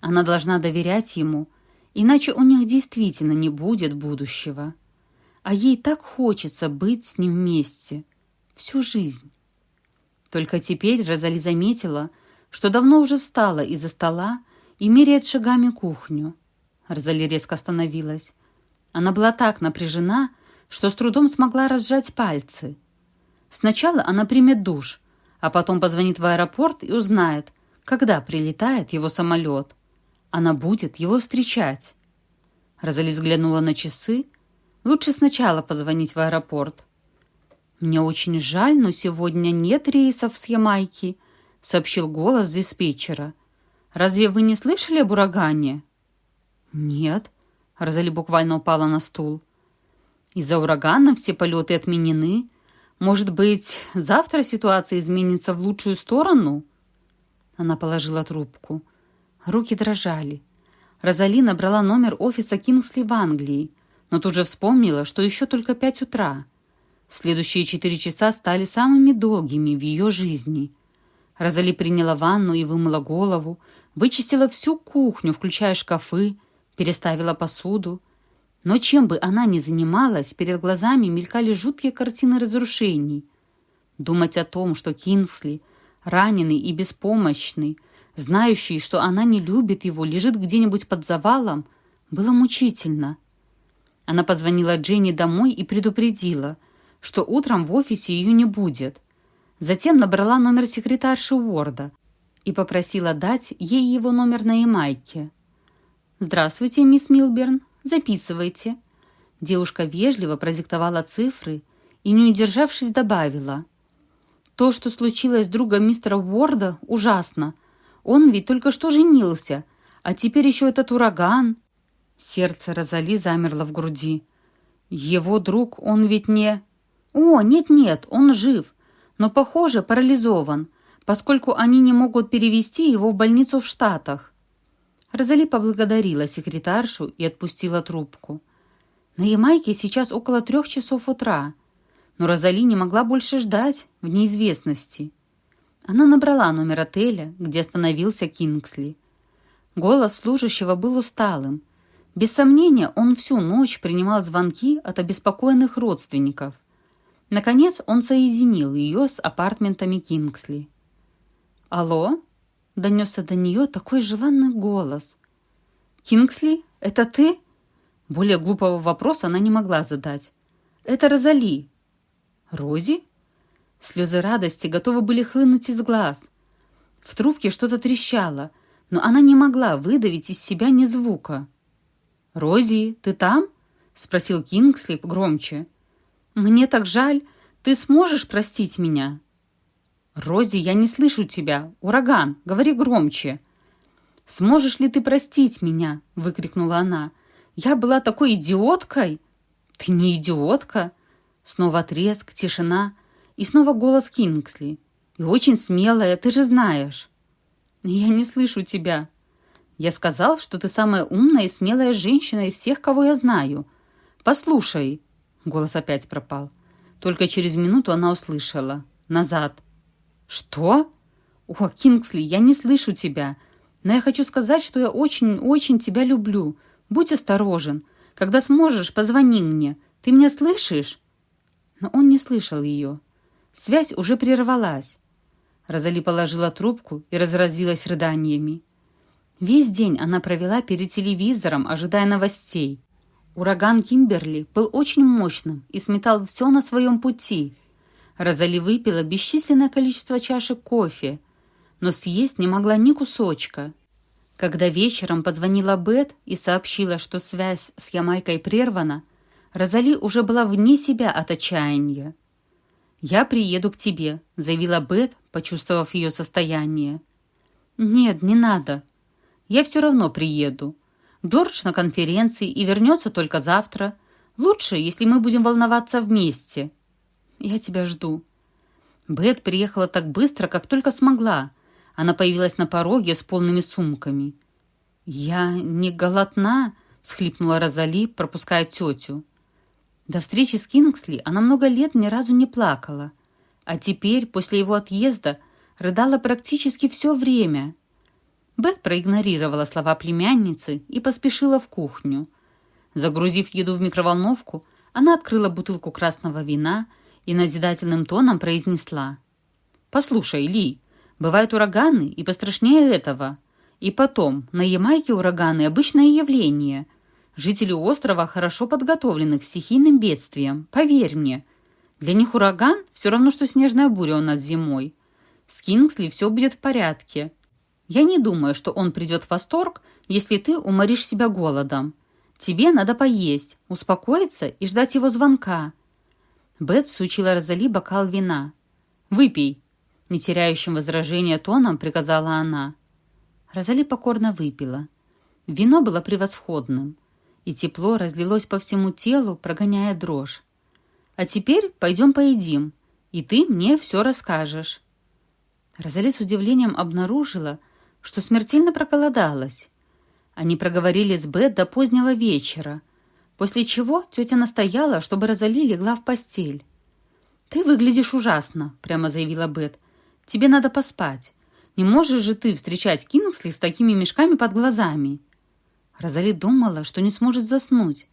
Она должна доверять ему Иначе у них действительно не будет будущего. А ей так хочется быть с ним вместе. Всю жизнь. Только теперь Розали заметила, что давно уже встала из-за стола и меряет шагами кухню. Розали резко остановилась. Она была так напряжена, что с трудом смогла разжать пальцы. Сначала она примет душ, а потом позвонит в аэропорт и узнает, когда прилетает его самолет. Она будет его встречать. Розали взглянула на часы. Лучше сначала позвонить в аэропорт. «Мне очень жаль, но сегодня нет рейсов с Ямайки», — сообщил голос диспетчера. «Разве вы не слышали об урагане?» «Нет», — Розали буквально упала на стул. «Из-за урагана все полеты отменены. Может быть, завтра ситуация изменится в лучшую сторону?» Она положила трубку. Руки дрожали. Розали набрала номер офиса Кингсли в Англии, но тут же вспомнила, что еще только пять утра — Следующие четыре часа стали самыми долгими в ее жизни. Розали приняла ванну и вымыла голову, вычистила всю кухню, включая шкафы, переставила посуду. Но чем бы она ни занималась, перед глазами мелькали жуткие картины разрушений. Думать о том, что Кинсли, раненый и беспомощный, знающий, что она не любит его, лежит где-нибудь под завалом, было мучительно. Она позвонила Дженни домой и предупредила, что утром в офисе ее не будет. Затем набрала номер секретарши Уорда и попросила дать ей его номер на Ямайке. «Здравствуйте, мисс Милберн. Записывайте». Девушка вежливо продиктовала цифры и, не удержавшись, добавила. «То, что случилось с другом мистера Уорда, ужасно. Он ведь только что женился, а теперь еще этот ураган». Сердце Розали замерло в груди. «Его друг, он ведь не...» «О, нет-нет, он жив, но, похоже, парализован, поскольку они не могут перевести его в больницу в Штатах». Розали поблагодарила секретаршу и отпустила трубку. На Ямайке сейчас около трех часов утра, но Розали не могла больше ждать в неизвестности. Она набрала номер отеля, где остановился Кингсли. Голос служащего был усталым. Без сомнения, он всю ночь принимал звонки от обеспокоенных родственников. Наконец он соединил ее с апартментами Кингсли. «Алло?» — донесся до нее такой желанный голос. «Кингсли, это ты?» Более глупого вопроса она не могла задать. «Это Розали». «Рози?» Слезы радости готовы были хлынуть из глаз. В трубке что-то трещало, но она не могла выдавить из себя ни звука. «Рози, ты там?» — спросил Кингсли громче. «Мне так жаль. Ты сможешь простить меня?» «Рози, я не слышу тебя. Ураган, говори громче». «Сможешь ли ты простить меня?» — выкрикнула она. «Я была такой идиоткой!» «Ты не идиотка!» Снова треск, тишина и снова голос Кингсли. «И очень смелая, ты же знаешь!» «Я не слышу тебя!» «Я сказал, что ты самая умная и смелая женщина из всех, кого я знаю. Послушай, Голос опять пропал. Только через минуту она услышала. «Назад!» «Что?» «О, Кингсли, я не слышу тебя. Но я хочу сказать, что я очень-очень тебя люблю. Будь осторожен. Когда сможешь, позвони мне. Ты меня слышишь?» Но он не слышал ее. Связь уже прервалась. Розали положила трубку и разразилась рыданиями. Весь день она провела перед телевизором, ожидая новостей. Ураган Кимберли был очень мощным и сметал все на своем пути. Розали выпила бесчисленное количество чашек кофе, но съесть не могла ни кусочка. Когда вечером позвонила Бет и сообщила, что связь с Ямайкой прервана, Розали уже была вне себя от отчаяния. «Я приеду к тебе», — заявила Бет, почувствовав ее состояние. «Нет, не надо. Я все равно приеду. Джордж на конференции и вернется только завтра. Лучше, если мы будем волноваться вместе. Я тебя жду». Бет приехала так быстро, как только смогла. Она появилась на пороге с полными сумками. «Я не голодна», — схлипнула Розали, пропуская тетю. До встречи с Кингсли она много лет ни разу не плакала. А теперь, после его отъезда, рыдала практически все время — Бет проигнорировала слова племянницы и поспешила в кухню. Загрузив еду в микроволновку, она открыла бутылку красного вина и назидательным тоном произнесла. «Послушай, Ли, бывают ураганы и пострашнее этого. И потом, на Ямайке ураганы – обычное явление. Жители острова хорошо подготовлены к стихийным бедствиям, поверь мне. Для них ураган – все равно, что снежная буря у нас зимой. С Кингсли все будет в порядке. Я не думаю, что он придет в восторг, если ты уморишь себя голодом. Тебе надо поесть, успокоиться и ждать его звонка. Бет всучила Розали бокал вина. «Выпей!» — не теряющим возражения тоном приказала она. Розали покорно выпила. Вино было превосходным, и тепло разлилось по всему телу, прогоняя дрожь. «А теперь пойдем поедим, и ты мне все расскажешь». Розали с удивлением обнаружила, что смертельно проголодалась. Они проговорили с Бет до позднего вечера, после чего тетя настояла, чтобы Розали легла в постель. «Ты выглядишь ужасно», — прямо заявила Бет. «Тебе надо поспать. Не можешь же ты встречать Кингсли с такими мешками под глазами?» Розали думала, что не сможет заснуть,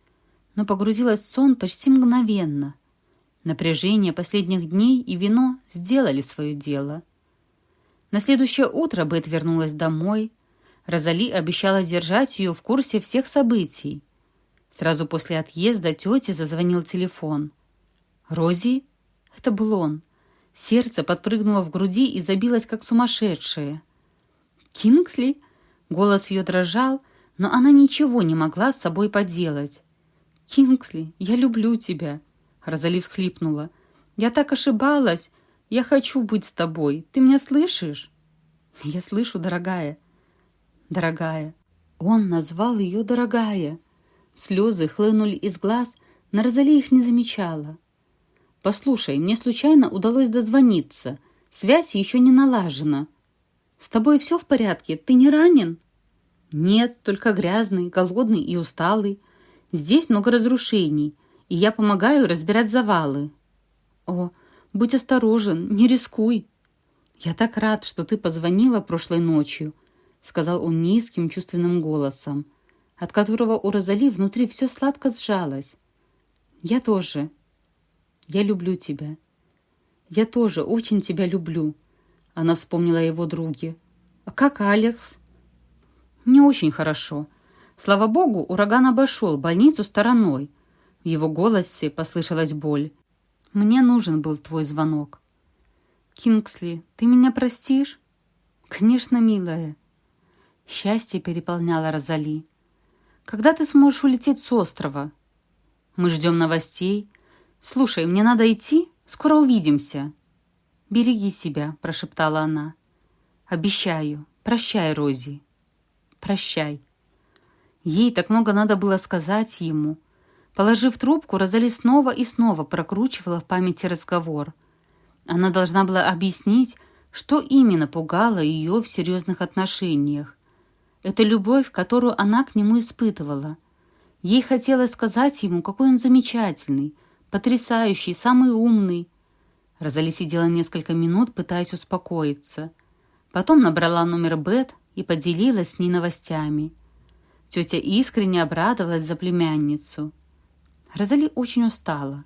но погрузилась в сон почти мгновенно. Напряжение последних дней и вино сделали свое дело. На следующее утро Бет вернулась домой, Розали обещала держать ее в курсе всех событий. Сразу после отъезда тете зазвонил телефон. «Рози?» Это был он. Сердце подпрыгнуло в груди и забилось, как сумасшедшее. «Кингсли?» Голос ее дрожал, но она ничего не могла с собой поделать. «Кингсли, я люблю тебя!» Розали всхлипнула. «Я так ошибалась! Я хочу быть с тобой! Ты меня слышишь?» «Я слышу, дорогая!» дорогая. Он назвал ее дорогая. Слезы хлынули из глаз, но Розали их не замечала. «Послушай, мне случайно удалось дозвониться. Связь еще не налажена. С тобой все в порядке? Ты не ранен?» «Нет, только грязный, голодный и усталый. Здесь много разрушений, и я помогаю разбирать завалы». «О, будь осторожен, не рискуй. Я так рад, что ты позвонила прошлой ночью сказал он низким чувственным голосом, от которого у Розали внутри все сладко сжалось. «Я тоже. Я люблю тебя. Я тоже очень тебя люблю», — она вспомнила его друге. «А как Алекс?» «Не очень хорошо. Слава богу, ураган обошел больницу стороной». В его голосе послышалась боль. «Мне нужен был твой звонок». «Кингсли, ты меня простишь?» «Конечно, милая. Счастье переполняло Розали. «Когда ты сможешь улететь с острова?» «Мы ждем новостей. Слушай, мне надо идти. Скоро увидимся». «Береги себя», — прошептала она. «Обещаю. Прощай, Рози. Прощай». Ей так много надо было сказать ему. Положив трубку, Розали снова и снова прокручивала в памяти разговор. Она должна была объяснить, что именно пугало ее в серьезных отношениях. Это любовь, которую она к нему испытывала. Ей хотелось сказать ему, какой он замечательный, потрясающий, самый умный. Розали сидела несколько минут, пытаясь успокоиться. Потом набрала номер Бет и поделилась с ней новостями. Тетя искренне обрадовалась за племянницу. Розали очень устала.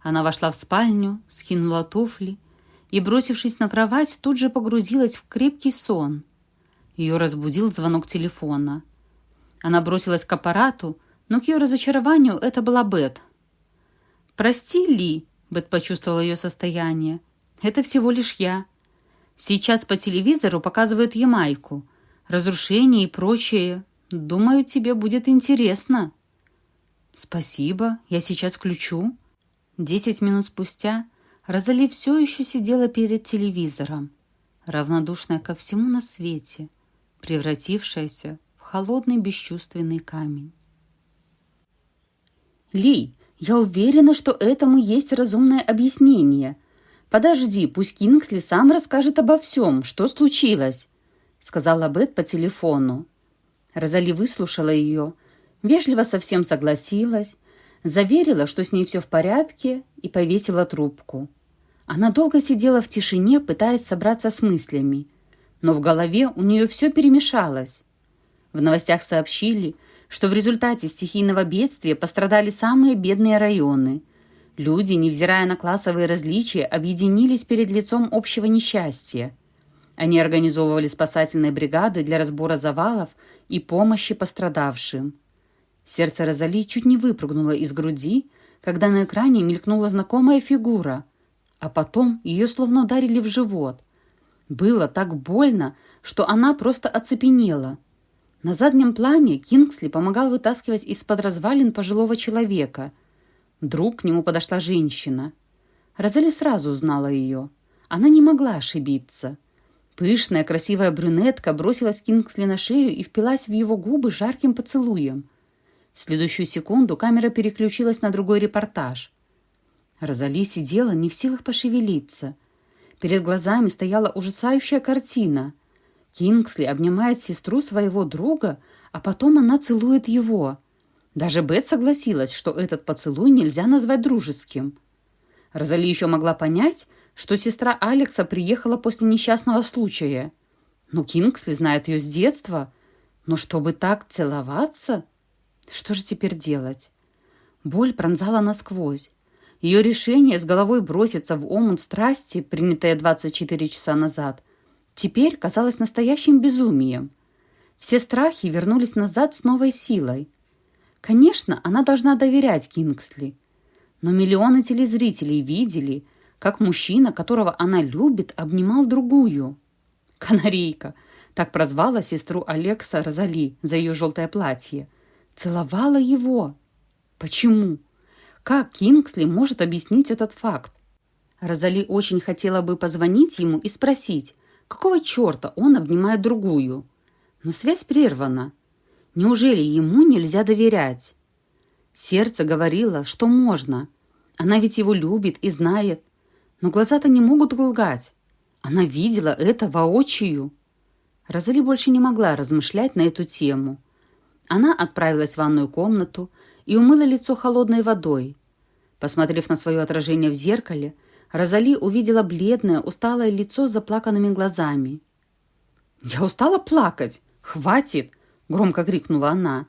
Она вошла в спальню, скинула туфли и, бросившись на кровать, тут же погрузилась в крепкий сон – ее разбудил звонок телефона. Она бросилась к аппарату, но к ее разочарованию это была Бет. «Прости, Ли», — Бет почувствовала ее состояние. «Это всего лишь я. Сейчас по телевизору показывают Ямайку. Разрушения и прочее. Думаю, тебе будет интересно». «Спасибо, я сейчас включу». Десять минут спустя Розали все еще сидела перед телевизором, равнодушная ко всему на свете — превратившаяся в холодный бесчувственный камень. «Ли, я уверена, что этому есть разумное объяснение. Подожди, пусть Кингсли сам расскажет обо всем, что случилось», — сказала Бет по телефону. Розали выслушала ее, вежливо совсем согласилась, заверила, что с ней все в порядке, и повесила трубку. Она долго сидела в тишине, пытаясь собраться с мыслями — но в голове у нее все перемешалось. В новостях сообщили, что в результате стихийного бедствия пострадали самые бедные районы. Люди, невзирая на классовые различия, объединились перед лицом общего несчастья. Они организовывали спасательные бригады для разбора завалов и помощи пострадавшим. Сердце Розали чуть не выпрыгнуло из груди, когда на экране мелькнула знакомая фигура, а потом ее словно ударили в живот. Было так больно, что она просто оцепенела. На заднем плане Кингсли помогал вытаскивать из-под развалин пожилого человека. Вдруг к нему подошла женщина. Розали сразу узнала ее. Она не могла ошибиться. Пышная, красивая брюнетка бросилась Кингсли на шею и впилась в его губы жарким поцелуем. В следующую секунду камера переключилась на другой репортаж. Розали сидела не в силах пошевелиться. Перед глазами стояла ужасающая картина. Кингсли обнимает сестру своего друга, а потом она целует его. Даже Бет согласилась, что этот поцелуй нельзя назвать дружеским. Розали еще могла понять, что сестра Алекса приехала после несчастного случая. Но Кингсли знает ее с детства. Но чтобы так целоваться... Что же теперь делать? Боль пронзала насквозь. Ее решение с головой броситься в омут страсти, принятое 24 часа назад, теперь казалось настоящим безумием. Все страхи вернулись назад с новой силой. Конечно, она должна доверять Кингсли. Но миллионы телезрителей видели, как мужчина, которого она любит, обнимал другую. Канарейка, так прозвала сестру Алекса Розали за ее желтое платье, целовала его. Почему? Как Кингсли может объяснить этот факт? Розали очень хотела бы позвонить ему и спросить, какого черта он обнимает другую. Но связь прервана. Неужели ему нельзя доверять? Сердце говорило, что можно. Она ведь его любит и знает. Но глаза-то не могут лгать. Она видела это воочию. Розали больше не могла размышлять на эту тему. Она отправилась в ванную комнату и умыла лицо холодной водой. Посмотрев на свое отражение в зеркале, Розали увидела бледное, усталое лицо с заплаканными глазами. «Я устала плакать! Хватит!» — громко крикнула она.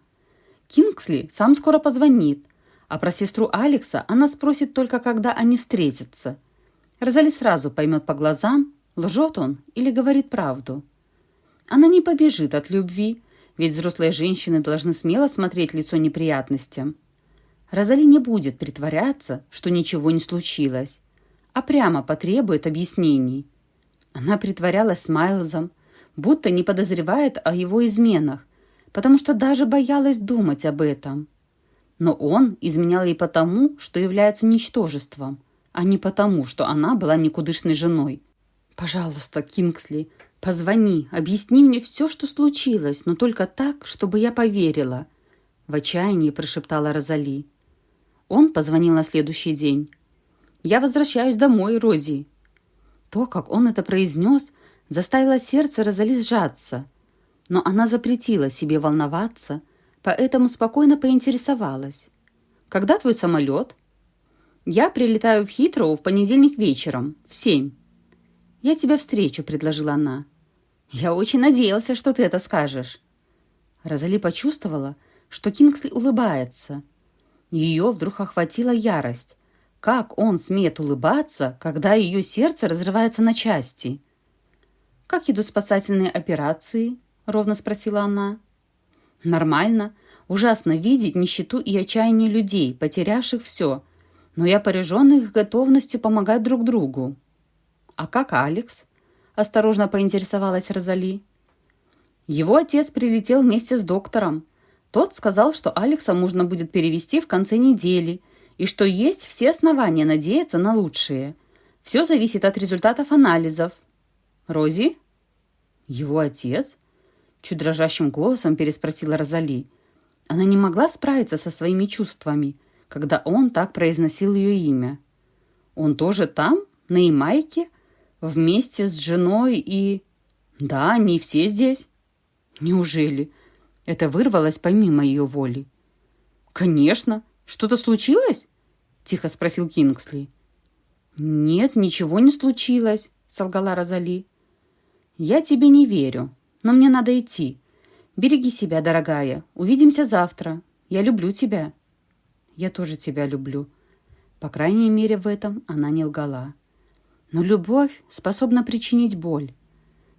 «Кингсли сам скоро позвонит, а про сестру Алекса она спросит только, когда они встретятся. Розали сразу поймет по глазам, лжет он или говорит правду. Она не побежит от любви, ведь взрослые женщины должны смело смотреть лицо неприятностям. Розали не будет притворяться, что ничего не случилось, а прямо потребует объяснений. Она притворялась с Майлзом, будто не подозревает о его изменах, потому что даже боялась думать об этом. Но он изменял ей потому, что является ничтожеством – а не потому, что она была никудышной женой. «Пожалуйста, Кингсли, позвони, объясни мне все, что случилось, но только так, чтобы я поверила», — в отчаянии прошептала Розали. Он позвонил на следующий день. «Я возвращаюсь домой, Рози». То, как он это произнес, заставило сердце Розали сжаться. Но она запретила себе волноваться, поэтому спокойно поинтересовалась. «Когда твой самолет?» Я прилетаю в Хитроу в понедельник вечером, в семь. Я тебя встречу, предложила она. Я очень надеялся, что ты это скажешь. Розали почувствовала, что Кингсли улыбается. Ее вдруг охватила ярость. Как он смеет улыбаться, когда ее сердце разрывается на части? «Как идут спасательные операции?» — ровно спросила она. «Нормально. Ужасно видеть нищету и отчаяние людей, потерявших все, но я поражен их готовностью помогать друг другу. «А как Алекс?» – осторожно поинтересовалась Розали. Его отец прилетел вместе с доктором. Тот сказал, что Алекса можно будет перевести в конце недели и что есть все основания надеяться на лучшее. Все зависит от результатов анализов. «Рози?» «Его отец?» Чуть дрожащим голосом переспросила Розали. Она не могла справиться со своими чувствами – когда он так произносил ее имя. Он тоже там, на Ямайке, вместе с женой и... Да, они все здесь. Неужели? Это вырвалось помимо ее воли. Конечно. Что-то случилось? Тихо спросил Кингсли. Нет, ничего не случилось, солгала Розали. Я тебе не верю, но мне надо идти. Береги себя, дорогая. Увидимся завтра. Я люблю тебя. Я тоже тебя люблю». По крайней мере, в этом она не лгала. Но любовь способна причинить боль.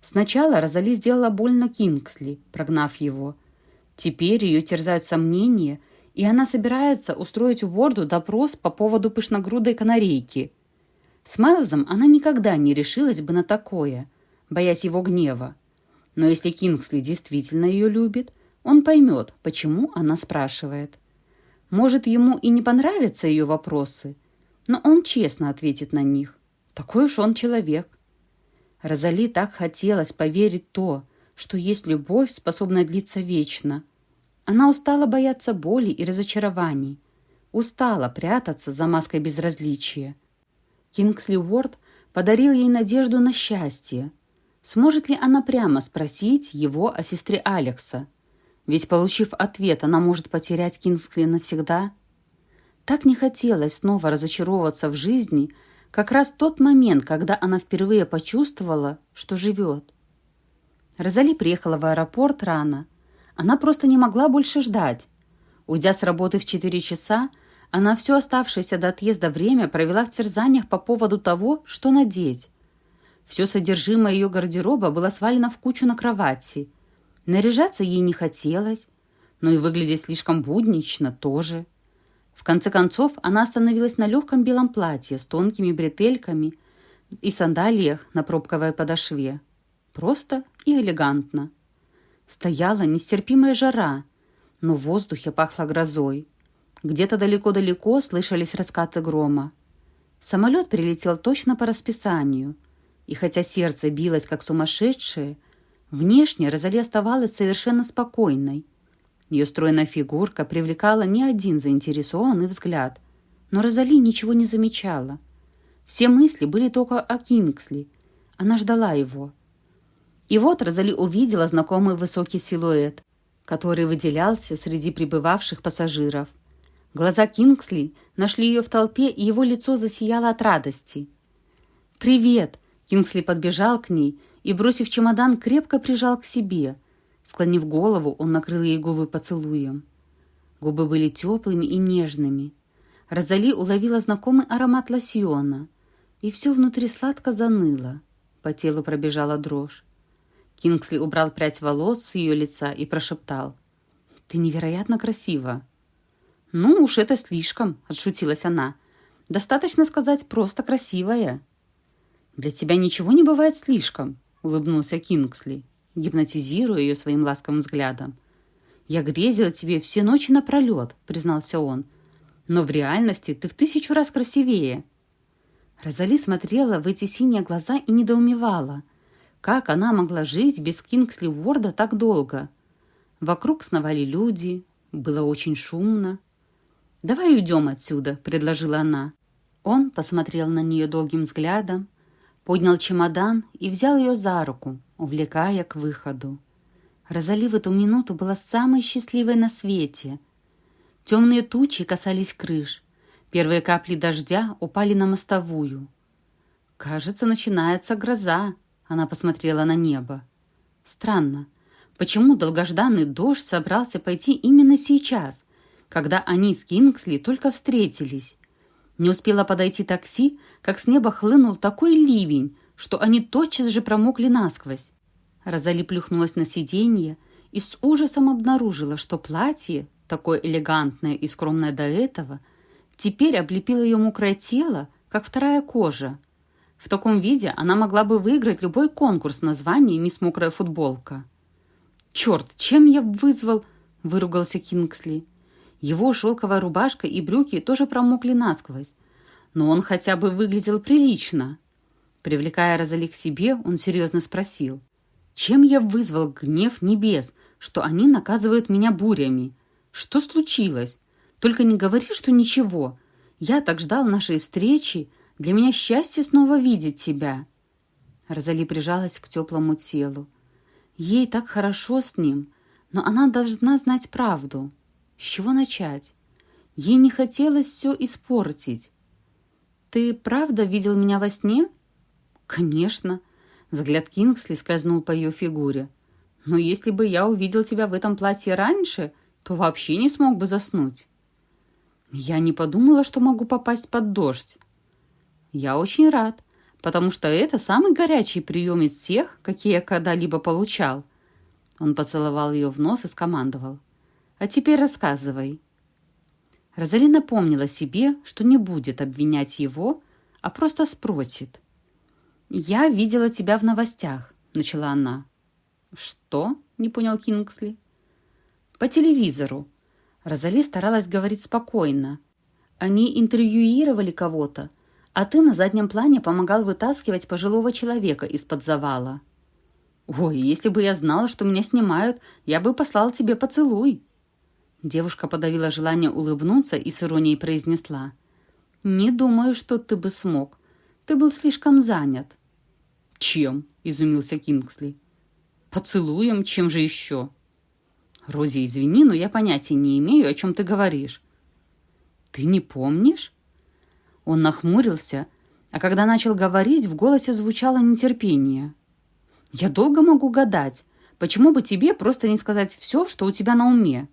Сначала Розали сделала больно Кингсли, прогнав его. Теперь ее терзают сомнения, и она собирается устроить Уорду допрос по поводу пышногрудой канарейки. С Майлзом она никогда не решилась бы на такое, боясь его гнева. Но если Кингсли действительно ее любит, он поймет, почему она спрашивает. Может, ему и не понравятся ее вопросы, но он честно ответит на них. Такой уж он человек. Розали так хотелось поверить то, что есть любовь, способная длиться вечно. Она устала бояться боли и разочарований, устала прятаться за маской безразличия. Кингсли Уорд подарил ей надежду на счастье. Сможет ли она прямо спросить его о сестре Алекса? Ведь, получив ответ, она может потерять Кингсли навсегда. Так не хотелось снова разочаровываться в жизни, как раз тот момент, когда она впервые почувствовала, что живет. Розали приехала в аэропорт рано. Она просто не могла больше ждать. Уйдя с работы в четыре часа, она все оставшееся до отъезда время провела в терзаниях по поводу того, что надеть. Все содержимое ее гардероба было свалено в кучу на кровати – Наряжаться ей не хотелось, но и выглядеть слишком буднично тоже. В конце концов, она остановилась на легком белом платье с тонкими бретельками и сандалиях на пробковой подошве. Просто и элегантно. Стояла нестерпимая жара, но в воздухе пахло грозой. Где-то далеко-далеко слышались раскаты грома. Самолет прилетел точно по расписанию, и хотя сердце билось как сумасшедшее, Внешне Розали оставалась совершенно спокойной. Ее стройная фигурка привлекала не один заинтересованный взгляд, но Розали ничего не замечала. Все мысли были только о Кингсли. Она ждала его. И вот Розали увидела знакомый высокий силуэт, который выделялся среди прибывавших пассажиров. Глаза Кингсли нашли ее в толпе, и его лицо засияло от радости. «Привет!» Кингсли подбежал к ней и, бросив чемодан, крепко прижал к себе. Склонив голову, он накрыл ей губы поцелуем. Губы были теплыми и нежными. Розали уловила знакомый аромат лосьона, и все внутри сладко заныло. По телу пробежала дрожь. Кингсли убрал прядь волос с ее лица и прошептал. «Ты невероятно красива». «Ну уж это слишком», — отшутилась она. «Достаточно сказать просто красивая». «Для тебя ничего не бывает слишком», — улыбнулся Кингсли, гипнотизируя ее своим ласковым взглядом. «Я грезил тебе все ночи напролет», — признался он. «Но в реальности ты в тысячу раз красивее». Розали смотрела в эти синие глаза и недоумевала. Как она могла жить без Кингсли Уорда так долго? Вокруг сновали люди, было очень шумно. «Давай уйдем отсюда», — предложила она. Он посмотрел на нее долгим взглядом, поднял чемодан и взял ее за руку, увлекая к выходу. Розали в эту минуту была самой счастливой на свете. Темные тучи касались крыш. Первые капли дождя упали на мостовую. «Кажется, начинается гроза», — она посмотрела на небо. «Странно, почему долгожданный дождь собрался пойти именно сейчас, когда они с Кингсли только встретились?» Не успело подойти такси, как с неба хлынул такой ливень, что они тотчас же промокли насквозь. Розали плюхнулась на сиденье и с ужасом обнаружила, что платье, такое элегантное и скромное до этого, теперь облепило ее мокрое тело, как вторая кожа. В таком виде она могла бы выиграть любой конкурс на звание «Мисс Мокрая футболка». «Черт, чем я вызвал?» – выругался Кингсли. Его шелковая рубашка и брюки тоже промокли насквозь, но он хотя бы выглядел прилично. Привлекая Розали к себе, он серьезно спросил, «Чем я вызвал гнев небес, что они наказывают меня бурями? Что случилось? Только не говори, что ничего. Я так ждал нашей встречи. Для меня счастье снова видеть тебя». Розали прижалась к теплому телу. Ей так хорошо с ним, но она должна знать правду. С чего начать? Ей не хотелось все испортить. «Ты правда видел меня во сне?» «Конечно». Взгляд Кингсли скользнул по ее фигуре. «Но если бы я увидел тебя в этом платье раньше, то вообще не смог бы заснуть». «Я не подумала, что могу попасть под дождь». «Я очень рад. потому что это самый горячий прием из всех, какие я когда-либо получал». Он поцеловал ее в нос и скомандовал. «А теперь рассказывай». Розалина помнила себе, что не будет обвинять его, а просто спросит. «Я видела тебя в новостях», — начала она. «Что?» — не понял Кингсли. «По телевизору». Розали старалась говорить спокойно. «Они интервьюировали кого-то, а ты на заднем плане помогал вытаскивать пожилого человека из-под завала». «Ой, если бы я знала, что меня снимают, я бы послал тебе поцелуй». Девушка подавила желание улыбнуться и с иронией произнесла. «Не думаю, что ты бы смог. Ты был слишком занят». «Чем?» — изумился Кингсли. «Поцелуем? Чем же еще?» «Рози, извини, но я понятия не имею, о чем ты говоришь». «Ты не помнишь?» Он нахмурился, а когда начал говорить, в голосе звучало нетерпение. «Я долго могу гадать. Почему бы тебе просто не сказать все, что у тебя на уме?»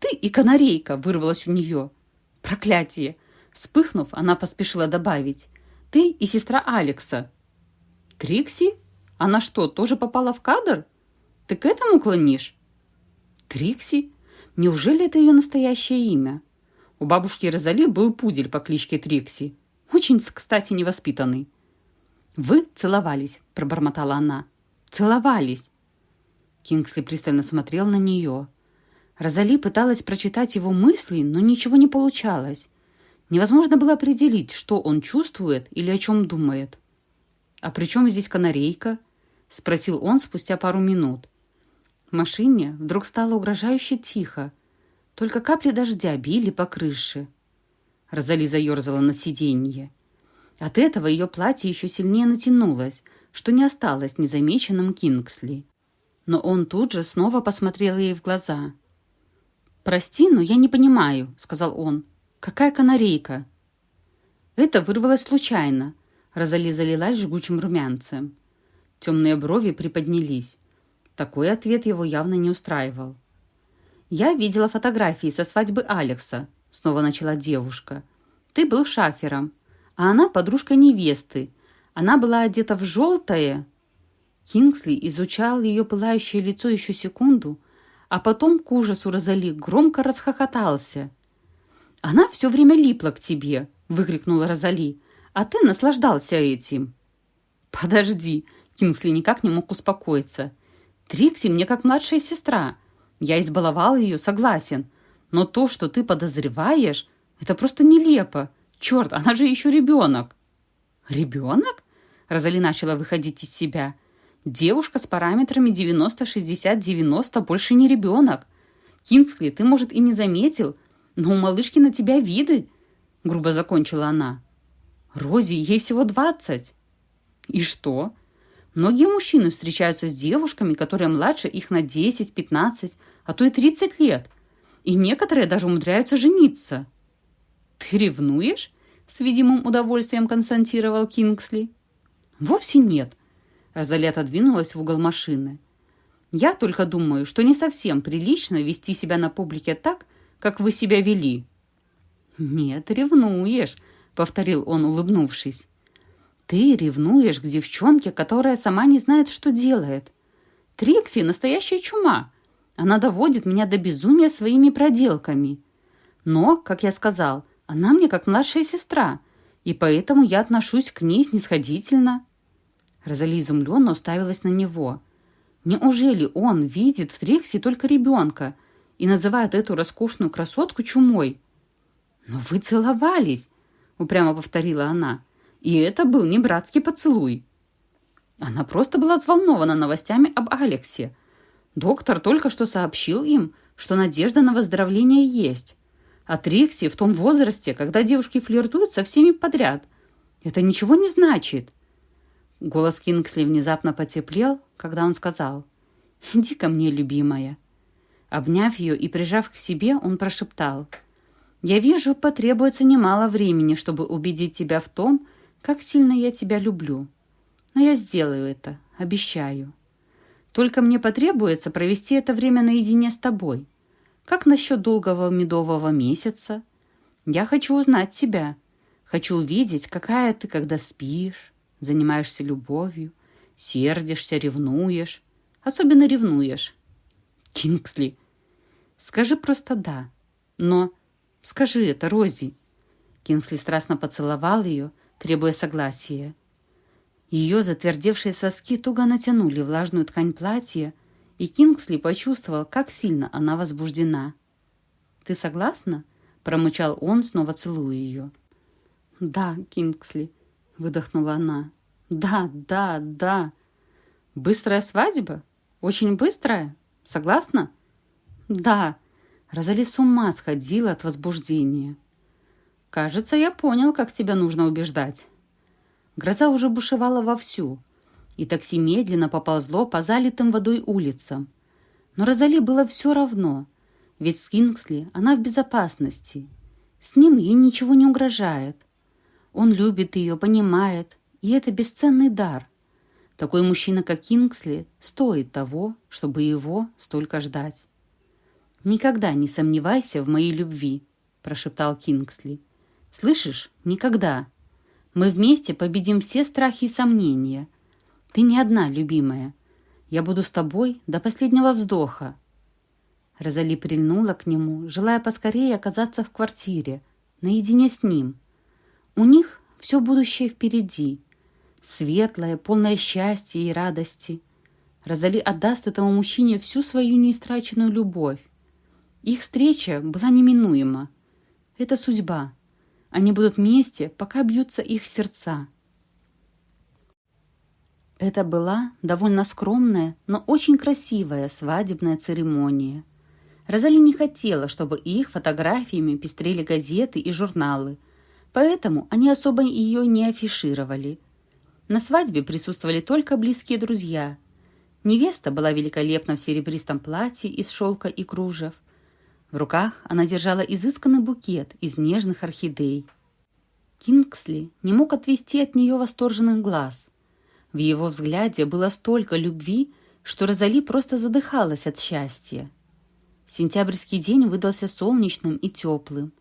«Ты и канарейка!» — вырвалась у нее. «Проклятие!» Вспыхнув, она поспешила добавить. «Ты и сестра Алекса». «Трикси? Она что, тоже попала в кадр? Ты к этому клонишь?» «Трикси? Неужели это ее настоящее имя?» У бабушки Розали был пудель по кличке Трикси. Очень, кстати, невоспитанный. «Вы целовались», — пробормотала она. «Целовались». Кингсли пристально смотрел на нее. Розали пыталась прочитать его мысли, но ничего не получалось. Невозможно было определить, что он чувствует или о чем думает. «А при чем здесь канарейка?» — спросил он спустя пару минут. Машине вдруг стало угрожающе тихо. Только капли дождя били по крыше. Розали заерзала на сиденье. От этого ее платье еще сильнее натянулось, что не осталось незамеченным Кингсли. Но он тут же снова посмотрел ей в глаза — «Прости, но я не понимаю», — сказал он. «Какая канарейка?» Это вырвалось случайно. Розали залилась жгучим румянцем. Темные брови приподнялись. Такой ответ его явно не устраивал. «Я видела фотографии со свадьбы Алекса», — снова начала девушка. «Ты был шафером, а она подружка невесты. Она была одета в желтое». Кингсли изучал ее пылающее лицо еще секунду, а потом к ужасу Розали громко расхохотался. «Она все время липла к тебе!» — выкрикнула Розали. «А ты наслаждался этим!» «Подожди!» — Кингсли никак не мог успокоиться. «Трикси мне как младшая сестра. Я избаловал ее, согласен. Но то, что ты подозреваешь, это просто нелепо. Черт, она же еще ребенок!» «Ребенок?» — Розали начала выходить из себя. Девушка с параметрами 90-60-90 больше не ребенок. Кингсли, ты, может, и не заметил, но у малышки на тебя виды, грубо закончила она. Рози, ей всего двадцать. И что? Многие мужчины встречаются с девушками, которые младше их на 10, 15, а то и 30 лет. И некоторые даже умудряются жениться. Ты ревнуешь? С видимым удовольствием констатировал Кингсли. Вовсе нет. Розали отодвинулась в угол машины. «Я только думаю, что не совсем прилично вести себя на публике так, как вы себя вели». «Нет, ревнуешь», — повторил он, улыбнувшись. «Ты ревнуешь к девчонке, которая сама не знает, что делает. Трикси — настоящая чума. Она доводит меня до безумия своими проделками. Но, как я сказал, она мне как младшая сестра, и поэтому я отношусь к ней снисходительно». Розали изумленно уставилась на него. Неужели он видит в Трикси только ребенка и называет эту роскошную красотку чумой? «Но вы целовались!» — упрямо повторила она. «И это был не братский поцелуй». Она просто была взволнована новостями об Алексе. Доктор только что сообщил им, что надежда на выздоровление есть. А Трикси в том возрасте, когда девушки флиртуют со всеми подряд. Это ничего не значит. Голос Кингсли внезапно потеплел, когда он сказал «Иди ко мне, любимая». Обняв ее и прижав к себе, он прошептал «Я вижу, потребуется немало времени, чтобы убедить тебя в том, как сильно я тебя люблю. Но я сделаю это, обещаю. Только мне потребуется провести это время наедине с тобой. Как насчет долгого медового месяца? Я хочу узнать тебя. Хочу увидеть, какая ты, когда спишь, занимаешься любовью, сердишься, ревнуешь. Особенно ревнуешь. Кингсли, скажи просто «да». Но скажи это, Рози. Кингсли страстно поцеловал ее, требуя согласия. Ее затвердевшие соски туго натянули влажную ткань платья, и Кингсли почувствовал, как сильно она возбуждена. «Ты согласна?» — промычал он, снова целуя ее. «Да, Кингсли», — выдохнула она. «Да, да, да». «Быстрая свадьба? Очень быстрая? Согласна?» «Да». Розали с ума сходила от возбуждения. «Кажется, я понял, как тебя нужно убеждать». Гроза уже бушевала вовсю, и такси медленно поползло по залитым водой улицам. Но Розали было все равно, ведь с Кингсли она в безопасности. С ним ей ничего не угрожает. Он любит ее, понимает, и это бесценный дар. Такой мужчина, как Кингсли, стоит того, чтобы его столько ждать. «Никогда не сомневайся в моей любви», – прошептал Кингсли. «Слышишь? Никогда. Мы вместе победим все страхи и сомнения. Ты не одна, любимая. Я буду с тобой до последнего вздоха». Розали прильнула к нему, желая поскорее оказаться в квартире, наедине с ним. У них все будущее впереди. Светлое, полное счастья и радости. Розали отдаст этому мужчине всю свою неистраченную любовь. Их встреча была неминуема. Это судьба. Они будут вместе, пока бьются их сердца. Это была довольно скромная, но очень красивая свадебная церемония. Розали не хотела, чтобы их фотографиями пестрели газеты и журналы, поэтому они особо ее не афишировали. На свадьбе присутствовали только близкие друзья. Невеста была великолепна в серебристом платье из шелка и кружев. В руках она держала изысканный букет из нежных орхидей. Кингсли не мог отвести от нее восторженных глаз. В его взгляде было столько любви, что Розали просто задыхалась от счастья. Сентябрьский день выдался солнечным и теплым.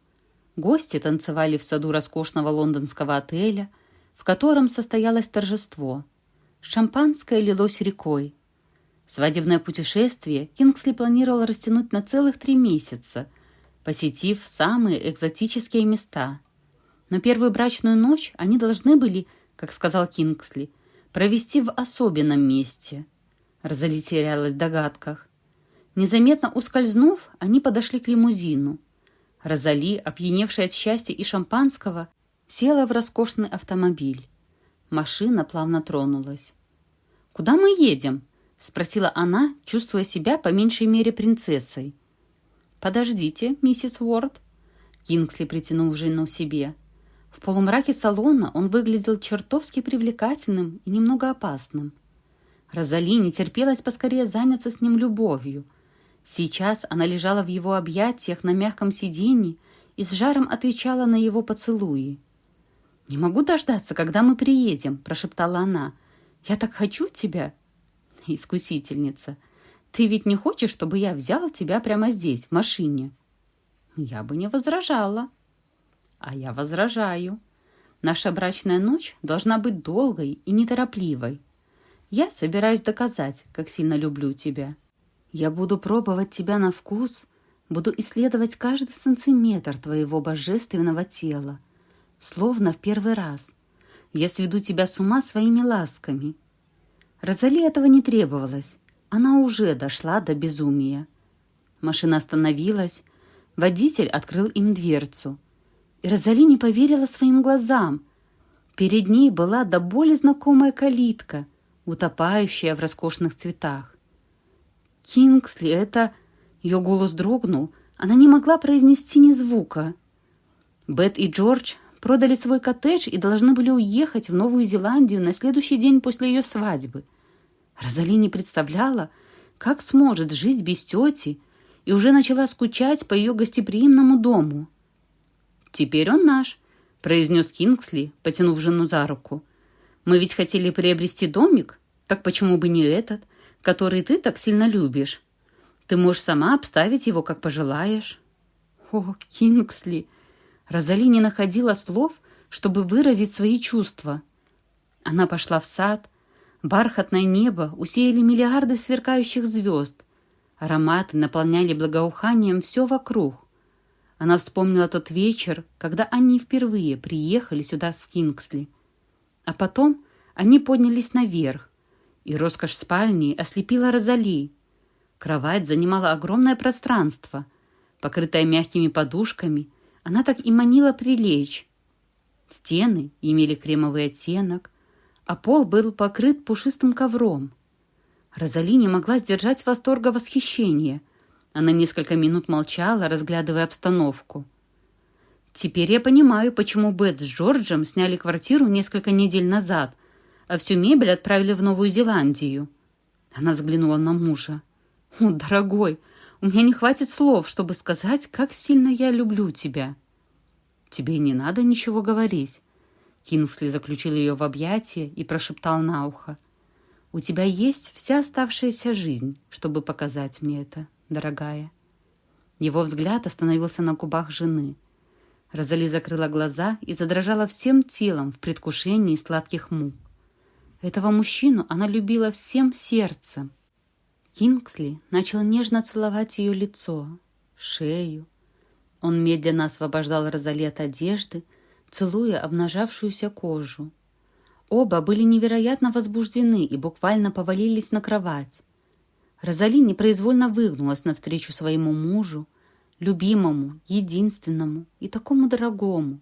Гости танцевали в саду роскошного лондонского отеля, в котором состоялось торжество. Шампанское лилось рекой. Свадебное путешествие Кингсли планировал растянуть на целых три месяца, посетив самые экзотические места. Но первую брачную ночь они должны были, как сказал Кингсли, провести в особенном месте. Розали терялась в догадках. Незаметно ускользнув, они подошли к лимузину. Розали, опьяневшая от счастья и шампанского, села в роскошный автомобиль. Машина плавно тронулась. «Куда мы едем?» — спросила она, чувствуя себя по меньшей мере принцессой. «Подождите, миссис Уорд». Кингсли притянул жену себе. В полумраке салона он выглядел чертовски привлекательным и немного опасным. Розали не терпелось поскорее заняться с ним любовью. Сейчас она лежала в его объятиях на мягком сиденье и с жаром отвечала на его поцелуи. «Не могу дождаться, когда мы приедем», – прошептала она. «Я так хочу тебя!» Искусительница. Ты ведь не хочешь, чтобы я взял тебя прямо здесь, в машине?» Я бы не возражала. А я возражаю. Наша брачная ночь должна быть долгой и неторопливой. Я собираюсь доказать, как сильно люблю тебя. Я буду пробовать тебя на вкус, буду исследовать каждый сантиметр твоего божественного тела, словно в первый раз. Я сведу тебя с ума своими ласками, Розали этого не требовалось. Она уже дошла до безумия. Машина остановилась. Водитель открыл им дверцу. И Розали не поверила своим глазам. Перед ней была до боли знакомая калитка, утопающая в роскошных цветах. «Кингсли, это...» Ее голос дрогнул. Она не могла произнести ни звука. Бет и Джордж продали свой коттедж и должны были уехать в Новую Зеландию на следующий день после ее свадьбы. Розали не представляла, как сможет жить без тети, и уже начала скучать по ее гостеприимному дому. «Теперь он наш», — произнес Кингсли, потянув жену за руку. «Мы ведь хотели приобрести домик, так почему бы не этот, который ты так сильно любишь? Ты можешь сама обставить его, как пожелаешь». «О, Кингсли!» Розали не находила слов, чтобы выразить свои чувства. Она пошла в сад. Бархатное небо усеяли миллиарды сверкающих звезд. Ароматы наполняли благоуханием все вокруг. Она вспомнила тот вечер, когда они впервые приехали сюда с Кингсли. А потом они поднялись наверх, и роскошь спальни ослепила Розали. Кровать занимала огромное пространство. Покрытая мягкими подушками, она так и манила прилечь. Стены имели кремовый оттенок, а пол был покрыт пушистым ковром. Розали не могла сдержать восторга восхищения. Она несколько минут молчала, разглядывая обстановку. «Теперь я понимаю, почему Бет с Джорджем сняли квартиру несколько недель назад, а всю мебель отправили в Новую Зеландию». Она взглянула на мужа. «О, дорогой, у меня не хватит слов, чтобы сказать, как сильно я люблю тебя». «Тебе не надо ничего говорить». Кингсли заключил ее в объятия и прошептал на ухо. «У тебя есть вся оставшаяся жизнь, чтобы показать мне это, дорогая». Его взгляд остановился на губах жены. Розали закрыла глаза и задрожала всем телом в предвкушении сладких мук. Этого мужчину она любила всем сердцем. Кингсли начал нежно целовать ее лицо, шею. Он медленно освобождал Розали от одежды, целуя обнажавшуюся кожу. Оба были невероятно возбуждены и буквально повалились на кровать. Розали непроизвольно выгнулась навстречу своему мужу, любимому, единственному и такому дорогому.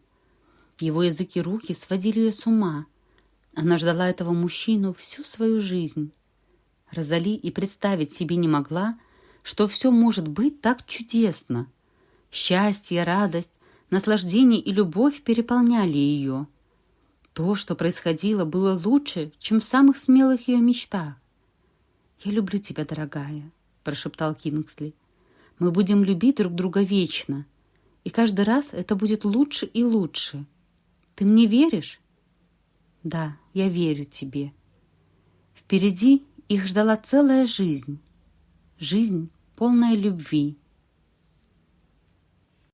Его язык и руки сводили ее с ума. Она ждала этого мужчину всю свою жизнь. Розали и представить себе не могла, что все может быть так чудесно. Счастье, радость, наслаждение и любовь переполняли ее. То, что происходило, было лучше, чем в самых смелых ее мечтах. «Я люблю тебя, дорогая», — прошептал Кингсли. «Мы будем любить друг друга вечно, и каждый раз это будет лучше и лучше. Ты мне веришь?» «Да, я верю тебе». Впереди их ждала целая жизнь. Жизнь, полная любви,